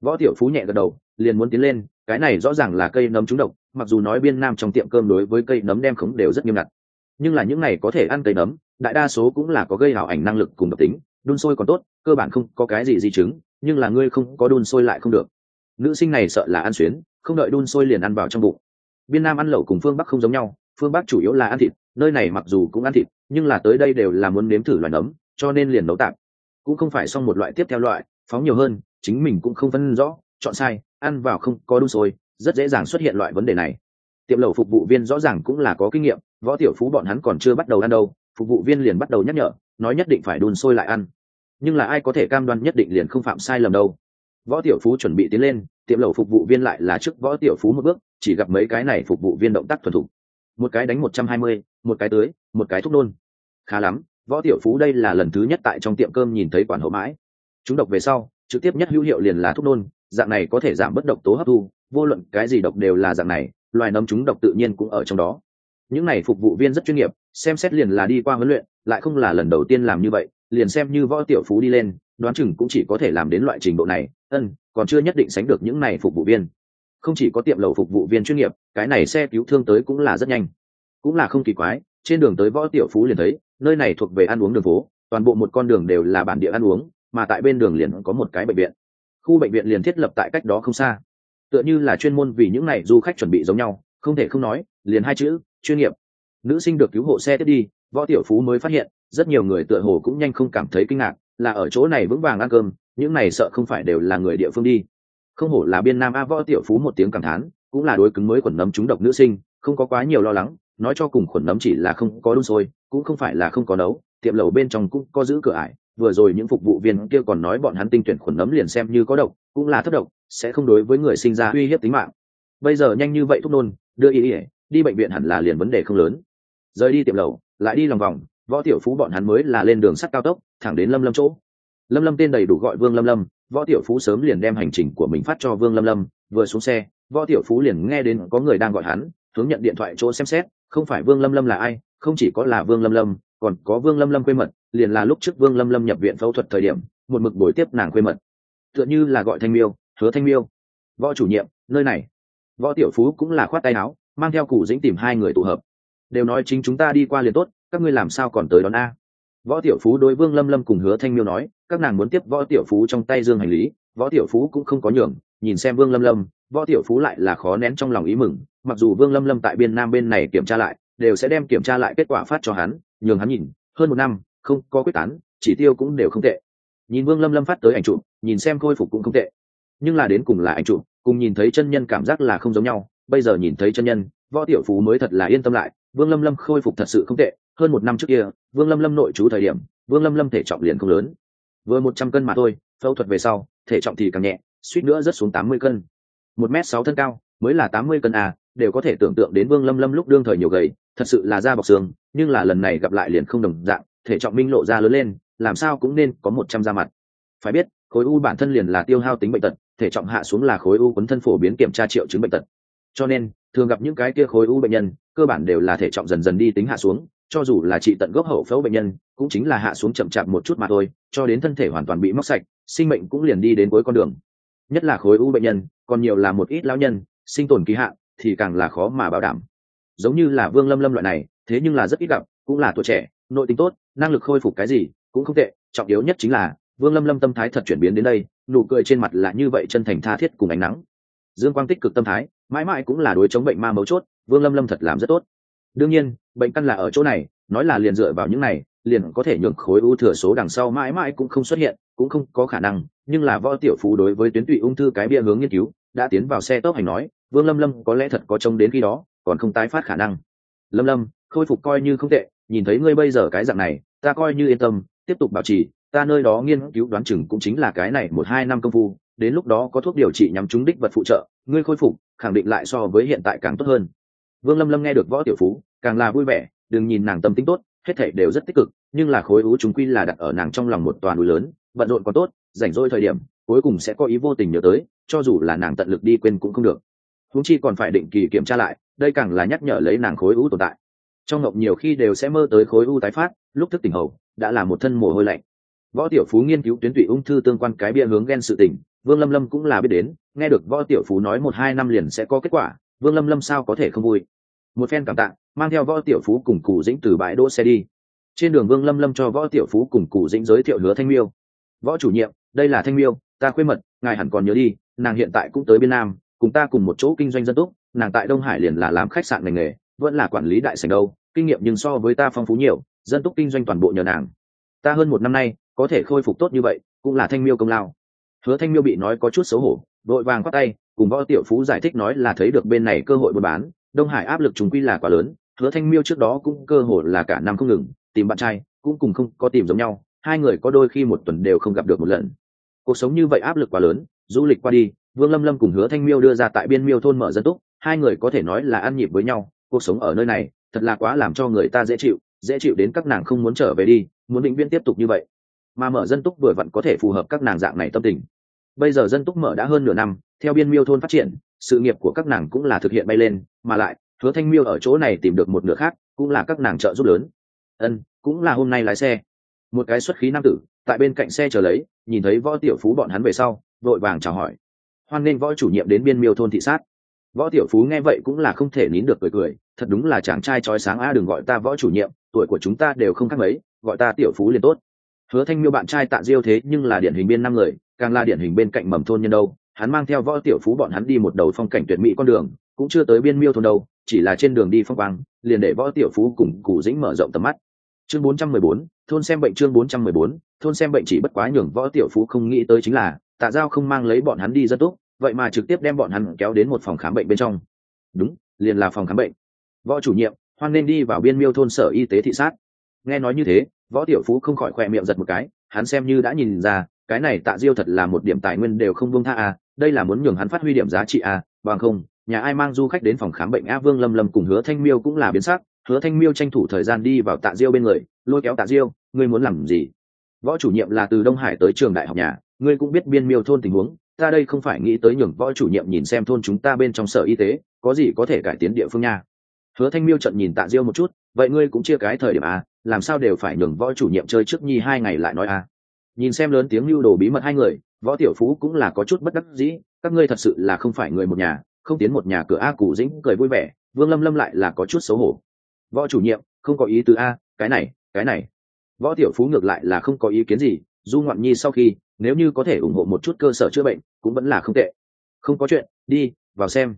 Võ tiểu phú nhẹ gật đầu, liền muốn tiến lên, cái này rõ ràng là cây nấm trúng độc, mặc dù nói biên nam trong tiệm cơm đối với cây nấm đem khống đều rất nghiêm ngặt. Nhưng là những này có thể ăn cây nấm, đại đa số cũng là có gây hảo ảnh năng lực cùng độc tính, đun sôi còn tốt, cơ bản không có cái gì di chứng, nhưng là ngươi không có đun sôi lại không được. Nữ sinh này sợ là ăn xuyến, không đợi đun sôi liền ăn vào trong bụng. Biên nam ăn lẩu cùng phương bắc không giống nhau, phương bắc chủ yếu là ăn thịt, nơi này mặc dù cũng ăn thịt, nhưng là tới đây đều là muốn nếm thử loại nấm, cho nên liền nấu tạm cũng không phải xong một loại tiếp theo loại, phóng nhiều hơn, chính mình cũng không phân rõ, chọn sai, ăn vào không có đun sôi, rất dễ dàng xuất hiện loại vấn đề này. Tiệm lẩu phục vụ viên rõ ràng cũng là có kinh nghiệm, võ tiểu phú bọn hắn còn chưa bắt đầu ăn đâu, phục vụ viên liền bắt đầu nhắc nhở, nói nhất định phải đun sôi lại ăn. Nhưng là ai có thể cam đoan nhất định liền không phạm sai lầm đâu. Võ tiểu phú chuẩn bị tiến lên, tiệm lẩu phục vụ viên lại là trước võ tiểu phú một bước, chỉ gặp mấy cái này phục vụ viên động tác thuần thục. Một cái đánh một trăm hai mươi, một cái tưới một cái thúc nôn khá lắm võ tiểu phú đây là lần thứ nhất tại trong tiệm cơm nhìn thấy quản hậu mãi. Chúng độc về sau, trực tiếp nhất hữu hiệu liền là thuốc nôn, dạng này có thể giảm bất độc tố hấp thu, vô luận cái gì độc đều là dạng này, loài nấm chúng độc tự nhiên cũng ở trong đó. Những này phục vụ viên rất chuyên nghiệp, xem xét liền là đi qua huấn luyện, lại không là lần đầu tiên làm như vậy, liền xem như võ tiểu phú đi lên, đoán chừng cũng chỉ có thể làm đến loại trình độ này, ân, còn chưa nhất định sánh được những này phục vụ viên. Không chỉ có tiệm lầu phục vụ viên chuyên nghiệp, cái này xe cứu thương tới cũng là rất nhanh. Cũng là không kỳ quái trên đường tới võ tiểu phú liền thấy, nơi này thuộc về ăn uống đường phố, toàn bộ một con đường đều là bản địa ăn uống, mà tại bên đường liền có một cái bệnh viện. Khu bệnh viện liền thiết lập tại cách đó không xa. Tựa như là chuyên môn vì những n à y du khách chuẩn bị giống nhau, không thể không nói, liền hai chữ, chuyên nghiệp. Nữ sinh được cứu hộ xe tiếp đi, võ tiểu phú mới phát hiện, rất nhiều người tựa hồ cũng nhanh không cảm thấy kinh ngạc, là ở chỗ này vững vàng ăn cơm, những này sợ không phải đều là người địa phương đi. Không hổ là biên nam a võ tiểu phú một tiếng cảm thán, cũng là đối cứng mới quẩn nấm trúng độc nữ sinh, không có quá nhiều lo lắng nói cho cùng khuẩn nấm chỉ là không có đun sôi, cũng không phải là không có nấu, tiệm lẩu bên trong cũng có giữ cửa ải. Vừa rồi những phục vụ viên kia còn nói bọn hắn tinh tuyển khuẩn nấm liền xem như có độc, cũng là thất độc, sẽ không đối với người sinh ra uy hiếp tính mạng. Bây giờ nhanh như vậy thúc nôn, đưa ý ỉa đi bệnh viện hẳn là liền vấn đề không lớn. Rời đi tiệm lầu lại đi lòng vòng, võ tiểu phú bọn hắn mới là lên đường sắt cao tốc, thẳng đến lâm lâm chỗ. Lâm lâm tên đầy đủ gọi vương lâm lâm, võ tiểu phú sớm liền đem hành trình của mình phát cho vương lâm lâm. Vừa xuống xe, võ tiểu phú liền nghe đến có người đang gọi hắn, hướng nhận điện thoại chỗ xem xét không phải vương lâm lâm là ai, không chỉ có là vương lâm lâm, còn có vương lâm lâm quê mật, liền là lúc trước vương lâm lâm nhập viện phẫu thuật thời điểm, một mực buổi tiếp nàng quê mật. Tựa như là gọi thanh miêu, hứa thanh miêu. Võ chủ nhiệm, nơi này. Võ tiểu phú cũng là khoát tay áo, mang theo cụ dĩnh tìm hai người tụ hợp. Đều nói chính chúng ta đi qua liền tốt, các ngươi làm sao còn tới đón a? Võ tiểu phú đối vương lâm lâm cùng hứa thanh miêu nói, các nàng muốn tiếp võ tiểu phú trong tay dương hành lý, võ tiểu phú cũng không có nhường nhìn xem vương lâm lâm, võ tiểu phú lại là khó nén trong lòng ý mừng, mặc dù vương lâm lâm tại biên nam bên này kiểm tra lại, đều sẽ đem kiểm tra lại kết quả phát cho hắn, nhường hắn nhìn, hơn một năm, không có quyết tán, chỉ tiêu cũng đều không tệ. Nhìn vương lâm lâm phát tới ảnh chụp, nhìn xem khôi phục cũng không tệ. Nhưng là đến cùng là ảnh chụp, cùng nhìn thấy chân nhân cảm giác là không giống nhau, bây giờ nhìn thấy chân nhân, võ tiểu phú mới thật là yên tâm lại, vương lâm lâm khôi phục thật sự không tệ, hơn một năm trước kia, vương lâm lâm nội trú thời điểm, vương lâm lâm thể trọng liền không lớn. Vừa một trăm cân mà thôi, phẫu thuật về sau, thể trọng thì càng nhẹ suýt nữa rất xuống tám mươi cân. Một m sáu thân cao, mới là tám mươi cân à đều có thể tưởng tượng đến vương lâm lâm lúc đương thời nhiều gầy, thật sự là da bọc xương, nhưng là lần này gặp lại liền không đồng dạng, thể trọng minh lộ ra lớn lên, làm sao cũng nên có một trăm da mặt. Phải biết, khối u bản thân liền là tiêu hao tính bệnh tật, thể trọng hạ xuống là khối u quấn thân phổ biến kiểm tra triệu chứng bệnh tật. Cho nên, thường gặp những cái kia khối u bệnh nhân, cơ bản đều là thể trọng dần dần đi tính hạ xuống, cho dù là trị tận gốc hậu phẫu bệnh nhân, cũng chính là hạ xuống chậm chạp một chút mà thôi, cho đến thân thể hoàn toàn bị móc sạch, sinh mệnh cũng liền đi đến cuối con đường nhất là khối u bệnh nhân, còn nhiều là một ít lão nhân, sinh tồn kỳ hạn, thì càng là khó mà bảo đảm. Giống như là vương lâm lâm loại này, thế nhưng là rất ít gặp, cũng là tuổi trẻ, nội tính tốt, năng lực khôi phục cái gì, cũng không tệ, trọng yếu nhất chính là, vương lâm lâm tâm thái thật chuyển biến đến đây, nụ cười trên mặt là như vậy chân thành tha thiết cùng ánh nắng. Dương quang tích cực tâm thái, mãi mãi cũng là đối chống bệnh ma mấu chốt, vương lâm lâm thật làm rất tốt. Đương nhiên, bệnh căn là ở chỗ này, nói là liền dựa vào những này liền có thể nhường khối u thừa số đằng sau mãi mãi cũng không xuất hiện, cũng không có khả năng. Nhưng là võ tiểu phú đối với tuyến tụy ung thư cái bia hướng nghiên cứu, đã tiến vào xe tốc hành nói, vương lâm lâm, có lẽ thật có trông đến khi đó, còn không tái phát khả năng. Lâm lâm, khôi phục coi như không tệ, nhìn thấy ngươi bây giờ cái dạng này, ta coi như yên tâm, tiếp tục bảo trì, ta nơi đó nghiên cứu đoán chừng cũng chính là cái này một hai năm công phu, đến lúc đó có thuốc điều trị nhằm trúng đích vật phụ trợ, ngươi khôi phục, khẳng định lại so với hiện tại càng tốt hơn. Vương lâm lâm nghe được võ tiểu phú, càng là vui vẻ, đừng nhìn nàng tâm tính tốt hết thảy đều rất tích cực, nhưng là khối u chúng quy là đặt ở nàng trong lòng một toàn núi lớn, bận rộn còn tốt, rảnh rỗi thời điểm, cuối cùng sẽ có ý vô tình nhớ tới, cho dù là nàng tận lực đi quên cũng không được. Huống chi còn phải định kỳ kiểm tra lại, đây càng là nhắc nhở lấy nàng khối u tồn tại. Trong ngọc nhiều khi đều sẽ mơ tới khối u tái phát, lúc thức tỉnh hầu, đã là một thân mồ hôi lạnh. Võ tiểu phú nghiên cứu tuyến tụy ung thư tương quan cái bia hướng ghen sự tỉnh, vương lâm lâm cũng là biết đến, nghe được võ tiểu phú nói một hai năm liền sẽ có kết quả, vương lâm lâm sao có thể không vui. Một phen cảm tạ mang theo võ tiểu phú cùng cụ dĩnh từ bãi đỗ xe đi. Trên đường vương lâm lâm cho võ tiểu phú cùng cụ dĩnh giới thiệu hứa thanh miêu. Võ chủ nhiệm, đây là thanh miêu, ta khuê mật, ngài hẳn còn nhớ đi, nàng hiện tại cũng tới biên nam, cùng ta cùng một chỗ kinh doanh dân túc, nàng tại đông hải liền là làm khách sạn ngành nghề, vẫn là quản lý đại sành đâu, kinh nghiệm nhưng so với ta phong phú nhiều, dân túc kinh doanh toàn bộ nhờ nàng. Ta hơn một năm nay, có thể khôi phục tốt như vậy, cũng là thanh miêu công lao. Hứa thanh miêu bị nói có chút xấu hổ vội vàng khoác tay, cùng võ tiểu phú giải thích nói là thấy được bên này cơ hội buôn bán, đông hải áp lực chúng quy là quá lớn hứa thanh miêu trước đó cũng cơ hội là cả năm không ngừng, tìm bạn trai, cũng cùng không có tìm giống nhau, hai người có đôi khi một tuần đều không gặp được một lần. Cuộc sống như vậy áp lực quá lớn, du lịch qua đi, vương lâm lâm cùng hứa thanh miêu đưa ra tại biên miêu thôn mở dân túc, hai người có thể nói là ăn nhịp với nhau, cuộc sống ở nơi này, thật là quá làm cho người ta dễ chịu dễ chịu đến các nàng không muốn trở về đi, muốn định viên tiếp tục như vậy. Mà mở dân túc vừa vặn có thể phù hợp các nàng dạng này tâm tình. Bây giờ dân túc mở đã hơn nửa năm, theo biên miêu thôn phát triển, sự nghiệp của các nàng cũng là thực hiện bay lên, mà lại hứa thanh miêu ở chỗ này tìm được một nửa khác, cũng là các nàng trợ giúp lớn. Ân, cũng là hôm nay lái xe. Một cái xuất khí nam tử, tại bên cạnh xe chờ lấy, nhìn thấy võ tiểu phú bọn hắn về sau, vội vàng chào hỏi. Hoan nên võ chủ nhiệm đến biên miêu thôn thị sát. Võ tiểu phú nghe vậy cũng là không thể nín được cười cười, thật đúng là chàng trai trói sáng a đừng gọi ta võ chủ nhiệm, tuổi của chúng ta đều không khác mấy, gọi ta tiểu phú liền tốt. Hứa thanh miêu bạn trai tạ diêu thế nhưng là điển hình biên năm người, càng là điển hình bên cạnh mầm thôn nhân đâu. Hắn mang theo võ tiểu phú bọn hắn đi một đầu phong cảnh tuyệt mỹ con đường, cũng chưa tới biên miêu thôn đâu chỉ là trên đường đi phong quang liền để võ tiểu phú cùng cụ dĩnh mở rộng tầm mắt. Chương 414, thôn xem bệnh chương 414, thôn xem bệnh chỉ bất quá nhường võ tiểu phú không nghĩ tới chính là tạ giao không mang lấy bọn hắn đi dân túc vậy mà trực tiếp đem bọn hắn kéo đến một phòng khám bệnh bên trong. Đúng liền là phòng khám bệnh. Võ chủ nhiệm hoan nên đi vào biên miêu thôn sở y tế thị sát. Nghe nói như thế võ tiểu phú không khỏi khoe miệng giật một cái hắn xem như đã nhìn ra cái này tạ diêu thật là một điểm tài nguyên đều không buông tha à đây là muốn nhường hắn phát huy điểm giá trị à bằng không nhà ai mang du khách đến phòng khám bệnh a vương lâm lâm cùng hứa thanh miêu cũng là biến sắc. Hứa thanh miêu tranh thủ thời gian đi vào tạ diêu bên người, lôi kéo tạ diêu, ngươi muốn làm gì? Võ chủ nhiệm là từ đông hải tới trường đại học nhà, ngươi cũng biết biên miêu thôn tình huống, ta đây không phải nghĩ tới nhường võ chủ nhiệm nhìn xem thôn chúng ta bên trong sở y tế, có gì có thể cải tiến địa phương nha. Hứa thanh miêu trận nhìn tạ diêu một chút, vậy ngươi cũng chia cái thời điểm à làm sao đều phải nhường võ chủ nhiệm chơi trước nhi hai ngày lại nói à nhìn xem lớn tiếng lưu đồ bí mật hai người, võ tiểu phú cũng là có chút bất đắc dĩ, các ngươi thật sự là không phải người một nhà không tiến một nhà cửa a cụ dĩnh cười vui vẻ, vương lâm lâm lại là có chút xấu hổ. Võ chủ nhiệm, không có ý tứ a, cái này cái này. Võ tiểu phú ngược lại là không có ý kiến gì, du ngoạn nhi sau khi, nếu như có thể ủng hộ một chút cơ sở chữa bệnh, cũng vẫn là không tệ. Không có chuyện, đi, vào xem.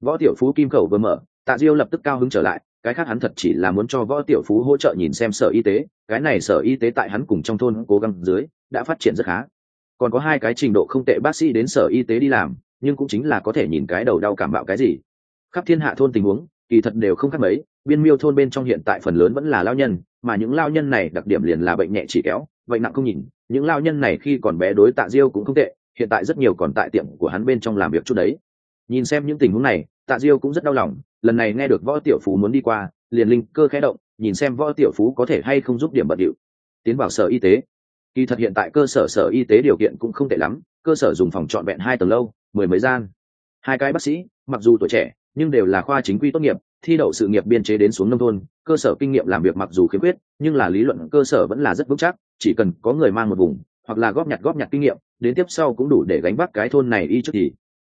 Võ tiểu phú kim khẩu vừa mở, tạ diêu lập tức cao hứng trở lại, cái khác hắn thật chỉ là muốn cho võ tiểu phú hỗ trợ nhìn xem sở y tế, cái này sở y tế tại hắn cùng trong thôn cố gắng dưới, đã phát triển rất khá. Còn có hai cái trình độ không tệ bác sĩ đến sở y tế đi làm nhưng cũng chính là có thể nhìn cái đầu đau cảm bạo cái gì. Khắp thiên hạ thôn tình huống, kỳ thật đều không khác mấy, biên miêu thôn bên trong hiện tại phần lớn vẫn là lao nhân, mà những lao nhân này đặc điểm liền là bệnh nhẹ chỉ kéo, bệnh nặng không nhìn, những lao nhân này khi còn bé đối tạ diêu cũng không tệ, hiện tại rất nhiều còn tại tiệm của hắn bên trong làm việc chút đấy. Nhìn xem những tình huống này, tạ diêu cũng rất đau lòng, lần này nghe được võ tiểu phú muốn đi qua, liền linh cơ khẽ động, nhìn xem võ tiểu phú có thể hay không giúp điểm bận điệu. Tiến vào sở y tế. Kỳ thật hiện tại cơ sở sở y tế điều kiện cũng không tệ lắm, cơ sở dùng phòng trọn vẹn hai tầng lâu mười mấy gian. Hai cái bác sĩ, mặc dù tuổi trẻ, nhưng đều là khoa chính quy tốt nghiệp, thi đậu sự nghiệp biên chế đến xuống nông thôn, cơ sở kinh nghiệm làm việc mặc dù khiếm khuyết, nhưng là lý luận cơ sở vẫn là rất vững chắc, chỉ cần có người mang một vùng, hoặc là góp nhặt góp nhặt kinh nghiệm, đến tiếp sau cũng đủ để gánh vác cái thôn này y trước thì.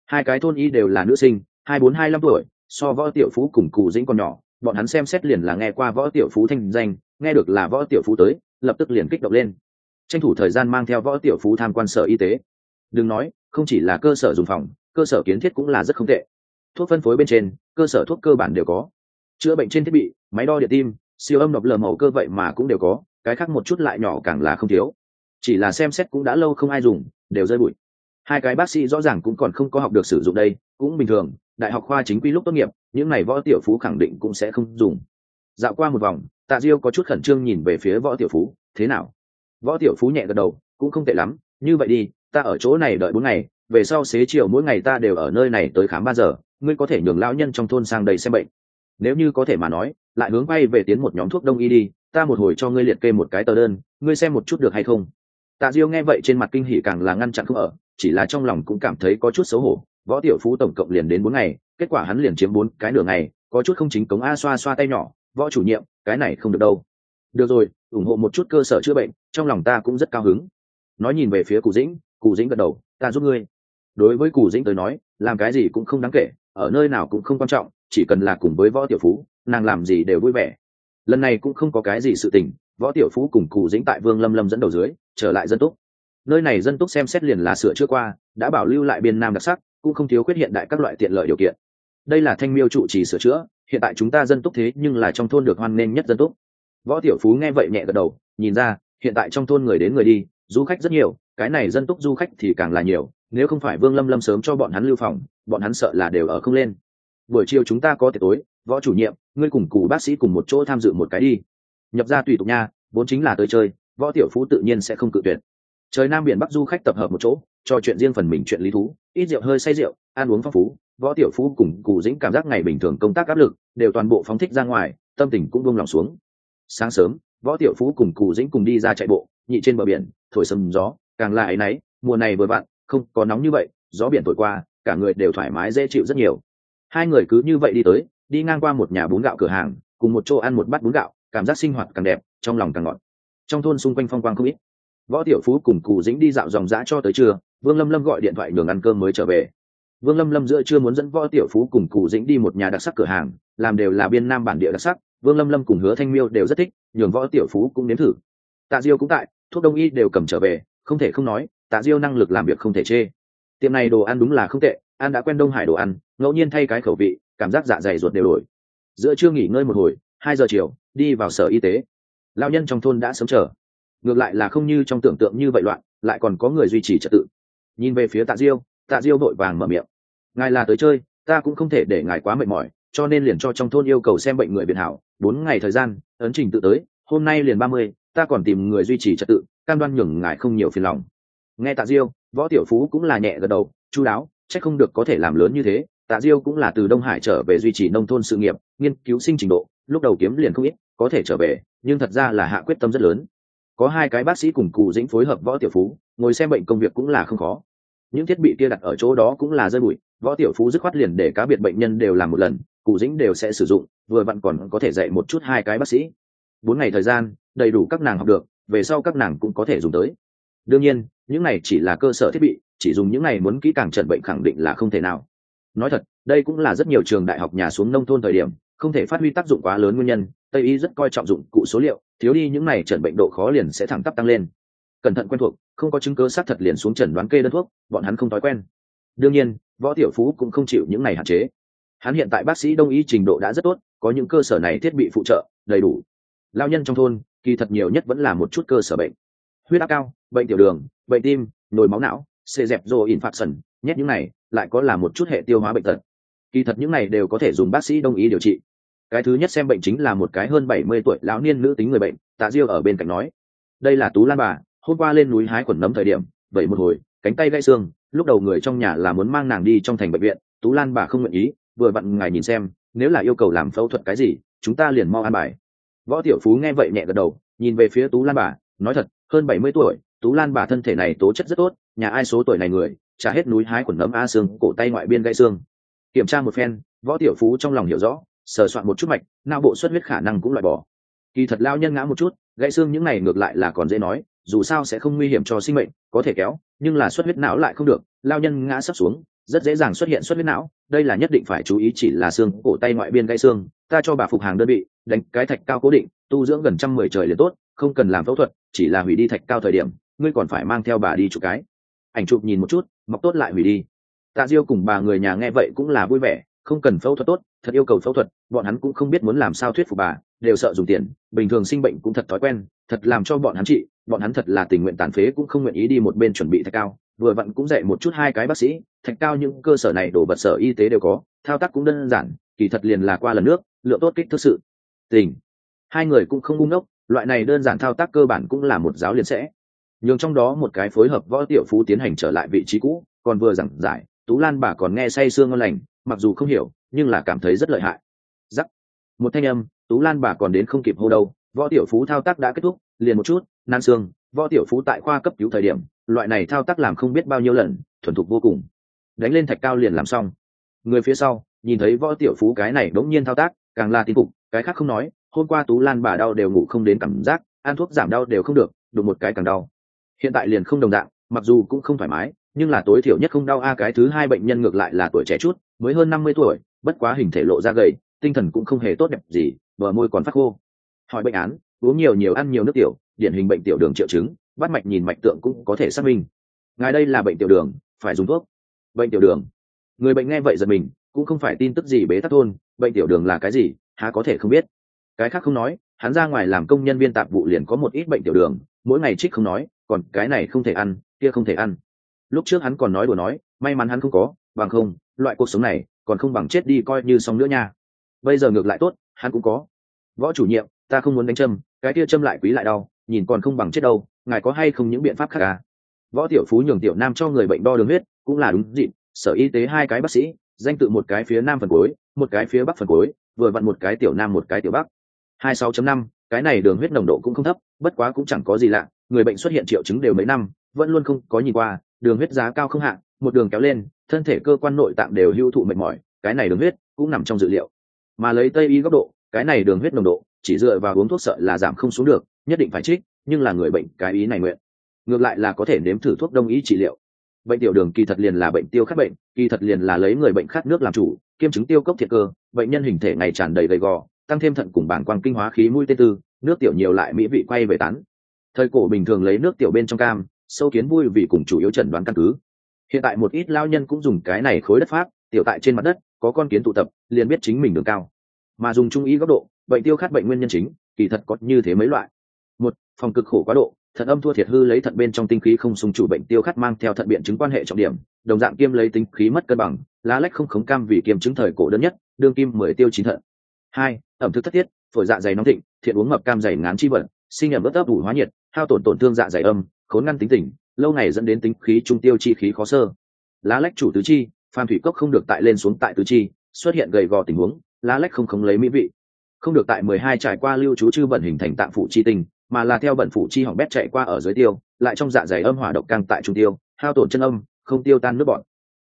Hai cái thôn y đều là nữ sinh, hai bốn, hai năm tuổi, so võ tiểu phú cùng cù dĩnh còn nhỏ, bọn hắn xem xét liền là nghe qua võ tiểu phú thanh danh, nghe được là võ tiểu phú tới, lập tức liền kích động lên. Tranh thủ thời gian mang theo võ tiểu phú tham quan sở y tế. Đừng nói không chỉ là cơ sở dùng phòng, cơ sở kiến thiết cũng là rất không tệ. Thuốc phân phối bên trên, cơ sở thuốc cơ bản đều có. Chữa bệnh trên thiết bị, máy đo điện tim, siêu âm độc lờ màu cơ vậy mà cũng đều có, cái khác một chút lại nhỏ càng là không thiếu. Chỉ là xem xét cũng đã lâu không ai dùng, đều rơi bụi. Hai cái bác sĩ rõ ràng cũng còn không có học được sử dụng đây, cũng bình thường, đại học khoa chính quy lúc tốt nghiệp, những này võ tiểu phú khẳng định cũng sẽ không dùng. Dạo qua một vòng, tạ diêu có chút khẩn trương nhìn về phía võ tiểu phú, thế nào? Võ tiểu phú nhẹ gật đầu, cũng không tệ lắm, như vậy đi ta ở chỗ này đợi bốn ngày, về sau xế chiều mỗi ngày ta đều ở nơi này tới khám ba giờ, ngươi có thể nhường lão nhân trong thôn sang đây xem bệnh. Nếu như có thể mà nói, lại hướng bay về tiến một nhóm thuốc đông y đi, ta một hồi cho ngươi liệt kê một cái tờ đơn, ngươi xem một chút được hay không. Tạ diêu nghe vậy trên mặt kinh hỉ càng là ngăn chặn không ở, chỉ là trong lòng cũng cảm thấy có chút xấu hổ, võ tiểu phú tổng cộng liền đến bốn ngày, kết quả hắn liền chiếm bốn cái nửa ngày, có chút không chính cống a xoa xoa tay nhỏ, võ chủ nhiệm, cái này không được đâu. Được rồi, ủng hộ một chút cơ sở chữa bệnh, trong lòng ta cũng rất cao hứng. Nói nhìn về phía cụ dĩnh cụ dĩnh gật đầu, ta giúp ngươi. Đối với cụ dĩnh tới nói, làm cái gì cũng không đáng kể, ở nơi nào cũng không quan trọng, chỉ cần là cùng với võ tiểu phú, nàng làm gì đều vui vẻ. Lần này cũng không có cái gì sự tình, võ tiểu phú cùng cụ dĩnh tại vương lâm lâm dẫn đầu dưới, trở lại dân túc. Nơi này dân túc xem xét liền là sửa chữa qua, đã bảo lưu lại biên nam đặc sắc, cũng không thiếu khuyết hiện đại các loại tiện lợi điều kiện. Đây là thanh miêu trụ trì sửa chữa, hiện tại chúng ta dân túc thế nhưng là trong thôn được hoan nghênh nhất dân túc. Võ tiểu phú nghe vậy nhẹ gật đầu, nhìn ra, hiện tại trong thôn người đến người đi, du khách rất nhiều cái này dân túc du khách thì càng là nhiều, nếu không phải vương lâm lâm sớm cho bọn hắn lưu phòng, bọn hắn sợ là đều ở không lên. Buổi chiều chúng ta có tiệc tối, võ chủ nhiệm, ngươi cùng cụ bác sĩ cùng một chỗ tham dự một cái đi. Nhập ra tùy tục nha, vốn chính là tới chơi, võ tiểu phú tự nhiên sẽ không cự tuyệt. Trời nam biển bắc du khách tập hợp một chỗ, trò chuyện riêng phần mình chuyện lý thú, ít rượu hơi say rượu, ăn uống phong phú, võ tiểu phú cùng cụ dĩnh cảm giác ngày bình thường công tác áp lực, đều toàn bộ phóng thích ra ngoài, tâm tình cũng buông lòng xuống. Sáng sớm, võ tiểu phú cùng cụ dĩnh cùng đi ra chạy bộ, nhị trên bờ biển, thổi sầm gió càng là ấy nấy, mùa này vừa vặn, không có nóng như vậy, gió biển thổi qua, cả người đều thoải mái dễ chịu rất nhiều. Hai người cứ như vậy đi tới, đi ngang qua một nhà bún gạo cửa hàng, cùng một chỗ ăn một bát bún gạo, cảm giác sinh hoạt càng đẹp, trong lòng càng ngọt. Trong thôn xung quanh phong quang không ít. Võ tiểu phú cùng cù dĩnh đi dạo dòng dã cho tới trưa, vương lâm lâm gọi điện thoại nhường ăn cơm mới trở về. Vương lâm lâm giữa chưa muốn dẫn võ tiểu phú cùng cù dĩnh đi một nhà đặc sắc cửa hàng, làm đều là biên nam bản địa đặc sắc, vương lâm lâm cùng hứa thanh miêu đều rất thích, nhường võ tiểu phú cũng nếm thử. Tạ diêu cũng tại, thuốc đông y đều cầm trở về không thể không nói, tạ diêu năng lực làm việc không thể chê. Tiệm này đồ ăn đúng là không tệ an đã quen đông hải đồ ăn, ngẫu nhiên thay cái khẩu vị, cảm giác dạ dày ruột đều đổi. Giữa trưa nghỉ ngơi một hồi, hai giờ chiều, đi vào sở y tế. Lao nhân trong thôn đã sớm chờ. Ngược lại là không như trong tưởng tượng như vậy loạn, lại còn có người duy trì trật tự. Nhìn về phía tạ diêu tạ diêu vội vàng mở miệng. Ngài là tới chơi, ta cũng không thể để ngài quá mệt mỏi, cho nên liền cho trong thôn yêu cầu xem bệnh người biện hảo, bốn ngày thời gian, ấn trình tự tới, hôm nay liền ba mươi, ta còn tìm người duy trì trật tự cam đoan nhường ngài không nhiều phiền lòng. Nghe tạ diêu, võ tiểu phú cũng là nhẹ gật đầu chú đáo, chắc không được có thể làm lớn như thế. Tạ diêu cũng là từ đông hải trở về duy trì nông thôn sự nghiệp, nghiên cứu sinh trình độ, lúc đầu kiếm liền không ít, có thể trở về, nhưng thật ra là hạ quyết tâm rất lớn. Có hai cái bác sĩ cùng cụ dĩnh phối hợp võ tiểu phú, ngồi xem bệnh công việc cũng là không khó. Những thiết bị kia đặt ở chỗ đó cũng là rơi bụi, võ tiểu phú dứt khoát liền để cá biệt bệnh nhân đều làm một lần, cụ dĩnh đều sẽ sử dụng, vừa vặn còn có thể dạy một chút hai cái bác sĩ. Bốn ngày thời gian, đầy đủ các nàng học được về sau các nàng cũng có thể dùng tới. Đương nhiên, những này chỉ là cơ sở thiết bị, chỉ dùng những này muốn kỹ càng chẩn bệnh khẳng định là không thể nào. Nói thật, đây cũng là rất nhiều trường đại học nhà xuống nông thôn thời điểm, không thể phát huy tác dụng quá lớn nguyên nhân, tây y rất coi trọng dụng cụ số liệu, thiếu đi những này chẩn bệnh độ khó liền sẽ thẳng tắp tăng lên. Cẩn thận quen thuộc, không có chứng cứ xác thật liền xuống trần đoán kê đơn thuốc, bọn hắn không thói quen. Đương nhiên, võ tiểu phú cũng không chịu những này hạn chế. Hắn hiện tại bác sĩ đông y trình độ đã rất tốt, có những cơ sở này thiết bị phụ trợ, đầy đủ. Lao nhân trong thôn kỳ thật nhiều nhất vẫn là một chút cơ sở bệnh. Huyết áp cao, bệnh tiểu đường, bệnh tim, nồi máu não, xê dẹp rô in phạt sần, nhét những này, lại có là một chút hệ tiêu hóa bệnh tật. Kỳ thật những này đều có thể dùng bác sĩ đông y điều trị. Cái thứ nhất xem bệnh chính là một cái hơn bảy mươi tuổi lão niên nữ tính người bệnh, tạ diêu ở bên cạnh nói. Đây là tú lan bà, hôm qua lên núi hái quần nấm thời điểm, vậy một hồi, cánh tay gãy xương, lúc đầu người trong nhà là muốn mang nàng đi trong thành bệnh viện, tú lan bà không nguyện ý, vừa vặn ngài nhìn xem, nếu là yêu cầu làm phẫu thuật cái gì, chúng ta liền mau an bài võ tiểu phú nghe vậy nhẹ gật đầu, nhìn về phía tú lan bà, nói thật, hơn bảy mươi tuổi, tú lan bà thân thể này tố chất rất tốt, nhà ai số tuổi này người trả hết núi hái quần nấm a xương, cổ tay ngoại biên gãy xương. Kiểm tra một phen, võ tiểu phú trong lòng hiểu rõ, sờ soạn một chút mạch, não bộ xuất huyết khả năng cũng loại bỏ. Kỳ thật lao nhân ngã một chút, gãy xương những này ngược lại là còn dễ nói, dù sao sẽ không nguy hiểm cho sinh mệnh, có thể kéo, nhưng là xuất huyết não lại không được, lao nhân ngã sắp xuống, rất dễ dàng xuất hiện xuất huyết não, đây là nhất định phải chú ý chỉ là xương, cổ tay ngoại biên gãy xương, ta cho bà phục hàng đơn vị đánh cái thạch cao cố định, tu dưỡng gần trăm mười trời liền tốt, không cần làm phẫu thuật, chỉ là hủy đi thạch cao thời điểm, ngươi còn phải mang theo bà đi chụp cái. Ảnh chụp nhìn một chút, mọc tốt lại hủy đi. Tạ diêu cùng bà người nhà nghe vậy cũng là vui vẻ, không cần phẫu thuật tốt, thật yêu cầu phẫu thuật, bọn hắn cũng không biết muốn làm sao thuyết phục bà, đều sợ dùng tiền, bình thường sinh bệnh cũng thật thói quen, thật làm cho bọn hắn trị, bọn hắn thật là tình nguyện tàn phế cũng không nguyện ý đi một bên chuẩn bị thạch cao, vừa vặn cũng dạy một chút hai cái bác sĩ, thạch cao những cơ sở này đổ vật sở y tế đều có, thao tác cũng đơn giản, kỳ thật liền là qua lần nước, lượng tốt kích thực sự tình. Hai người cũng không ngu ngốc, loại này đơn giản thao tác cơ bản cũng là một giáo liền sẽ. Nhường trong đó một cái phối hợp võ tiểu phú tiến hành trở lại vị trí cũ, còn vừa giảng giải, tú lan bà còn nghe say sương ngon lành, mặc dù không hiểu, nhưng là cảm thấy rất lợi hại. Giắc một thanh âm, tú lan bà còn đến không kịp hô đâu, võ tiểu phú thao tác đã kết thúc, liền một chút nan xương võ tiểu phú tại khoa cấp cứu thời điểm, loại này thao tác làm không biết bao nhiêu lần, thuần thục vô cùng. Đánh lên thạch cao liền làm xong. Người phía sau, nhìn thấy võ tiểu phú cái này đống nhiên thao tác, càng là tin phục cái khác không nói, hôm qua tú lan bà đau đều ngủ không đến cảm giác, ăn thuốc giảm đau đều không được, đụng một cái càng đau. Hiện tại liền không đồng dạng, mặc dù cũng không thoải mái, nhưng là tối thiểu nhất không đau a, cái thứ hai bệnh nhân ngược lại là tuổi trẻ chút, mới hơn năm mươi tuổi, bất quá hình thể lộ ra gầy, tinh thần cũng không hề tốt đẹp gì, bờ môi còn phát khô. Hỏi bệnh án, uống nhiều nhiều ăn nhiều nước tiểu, điển hình bệnh tiểu đường triệu chứng, bắt mạch nhìn mạch tượng cũng có thể xác minh. Ngài đây là bệnh tiểu đường, phải dùng thuốc. Bệnh tiểu đường. Người bệnh nghe vậy giật mình, cũng không phải tin tức gì bế tắc thôn, bệnh tiểu đường là cái gì? Há có thể không biết. Cái khác không nói, hắn ra ngoài làm công nhân viên tạp vụ liền có một ít bệnh tiểu đường, mỗi ngày trích không nói, còn cái này không thể ăn, kia không thể ăn. Lúc trước hắn còn nói đùa nói, may mắn hắn không có, bằng không, loại cuộc sống này, còn không bằng chết đi coi như xong nữa nha. Bây giờ ngược lại tốt, hắn cũng có. Võ chủ nhiệm, ta không muốn đánh châm, cái kia châm lại quý lại đau, nhìn còn không bằng chết đâu, ngài có hay không những biện pháp khác à? Võ tiểu phú nhường tiểu nam cho người bệnh đo đường huyết, cũng là đúng dịp, sở y tế hai cái bác sĩ, danh tự một cái phía nam phần cuối, một cái phía bắc phần cuối vừa vặn một cái tiểu nam một cái tiểu bắc. hai sáu năm, cái này đường huyết nồng độ cũng không thấp, bất quá cũng chẳng có gì lạ, người bệnh xuất hiện triệu chứng đều mấy năm, vẫn luôn không có nhìn qua, đường huyết giá cao không hạ, một đường kéo lên, thân thể cơ quan nội tạng đều hưu thụ mệt mỏi, cái này đường huyết cũng nằm trong dự liệu. Mà lấy tây y góc độ, cái này đường huyết nồng độ chỉ dựa vào uống thuốc sợ là giảm không xuống được, nhất định phải trích, nhưng là người bệnh cái ý này nguyện. Ngược lại là có thể nếm thử thuốc đông y trị liệu. Bệnh tiểu đường kỳ thật liền là bệnh tiêu khát bệnh, kỳ thật liền là lấy người bệnh khát nước làm chủ kiêm chứng tiêu cốc thiệt cơ, bệnh nhân hình thể ngày tràn đầy gầy gò, tăng thêm thận cùng bảng quang kinh hóa khí mũi tên tư, nước tiểu nhiều lại mỹ vị quay về tán. Thời cổ bình thường lấy nước tiểu bên trong cam, sâu kiến vui vì cùng chủ yếu chẩn đoán căn cứ. Hiện tại một ít lao nhân cũng dùng cái này khối đất pháp, tiểu tại trên mặt đất, có con kiến tụ tập, liền biết chính mình đường cao. Mà dùng trung ý góc độ, bệnh tiêu khát bệnh nguyên nhân chính, kỳ thật có như thế mấy loại. Một, phòng cực khổ quá độ, thận âm thua thiệt hư lấy thận bên trong tinh khí không sung chủ bệnh tiêu khát mang theo thận biện chứng quan hệ trọng điểm, đồng dạng kiêm lấy tinh khí mất cân bằng lá lách không khống cam vì kiềm chứng thời cổ đơn nhất, đương kim mười tiêu chín thận. Hai, ẩm thực thất thiết phổi dạ dày nóng thịnh, thiện uống mập cam dày ngán chi vận sinh ẩm ướt ấp ủ hóa nhiệt, hao tổn tổn thương dạ dày âm, khốn ngăn tính tỉnh lâu ngày dẫn đến tính khí trung tiêu chi khí khó sơ. Lá lách chủ tứ chi phan thủy cốc không được tại lên xuống tại tứ chi, xuất hiện gầy gò tình huống, lá lách không khống lấy mỹ vị. Không được tại mười hai trải qua lưu trú chư bẩn hình thành tạng phủ chi tình, mà là theo bẩn phủ chi hỏng bét chạy qua ở dưới tiêu, lại trong dạ dày âm hỏa độc càng tại trung tiêu, hao tổn chân âm, không tiêu tan nước bọn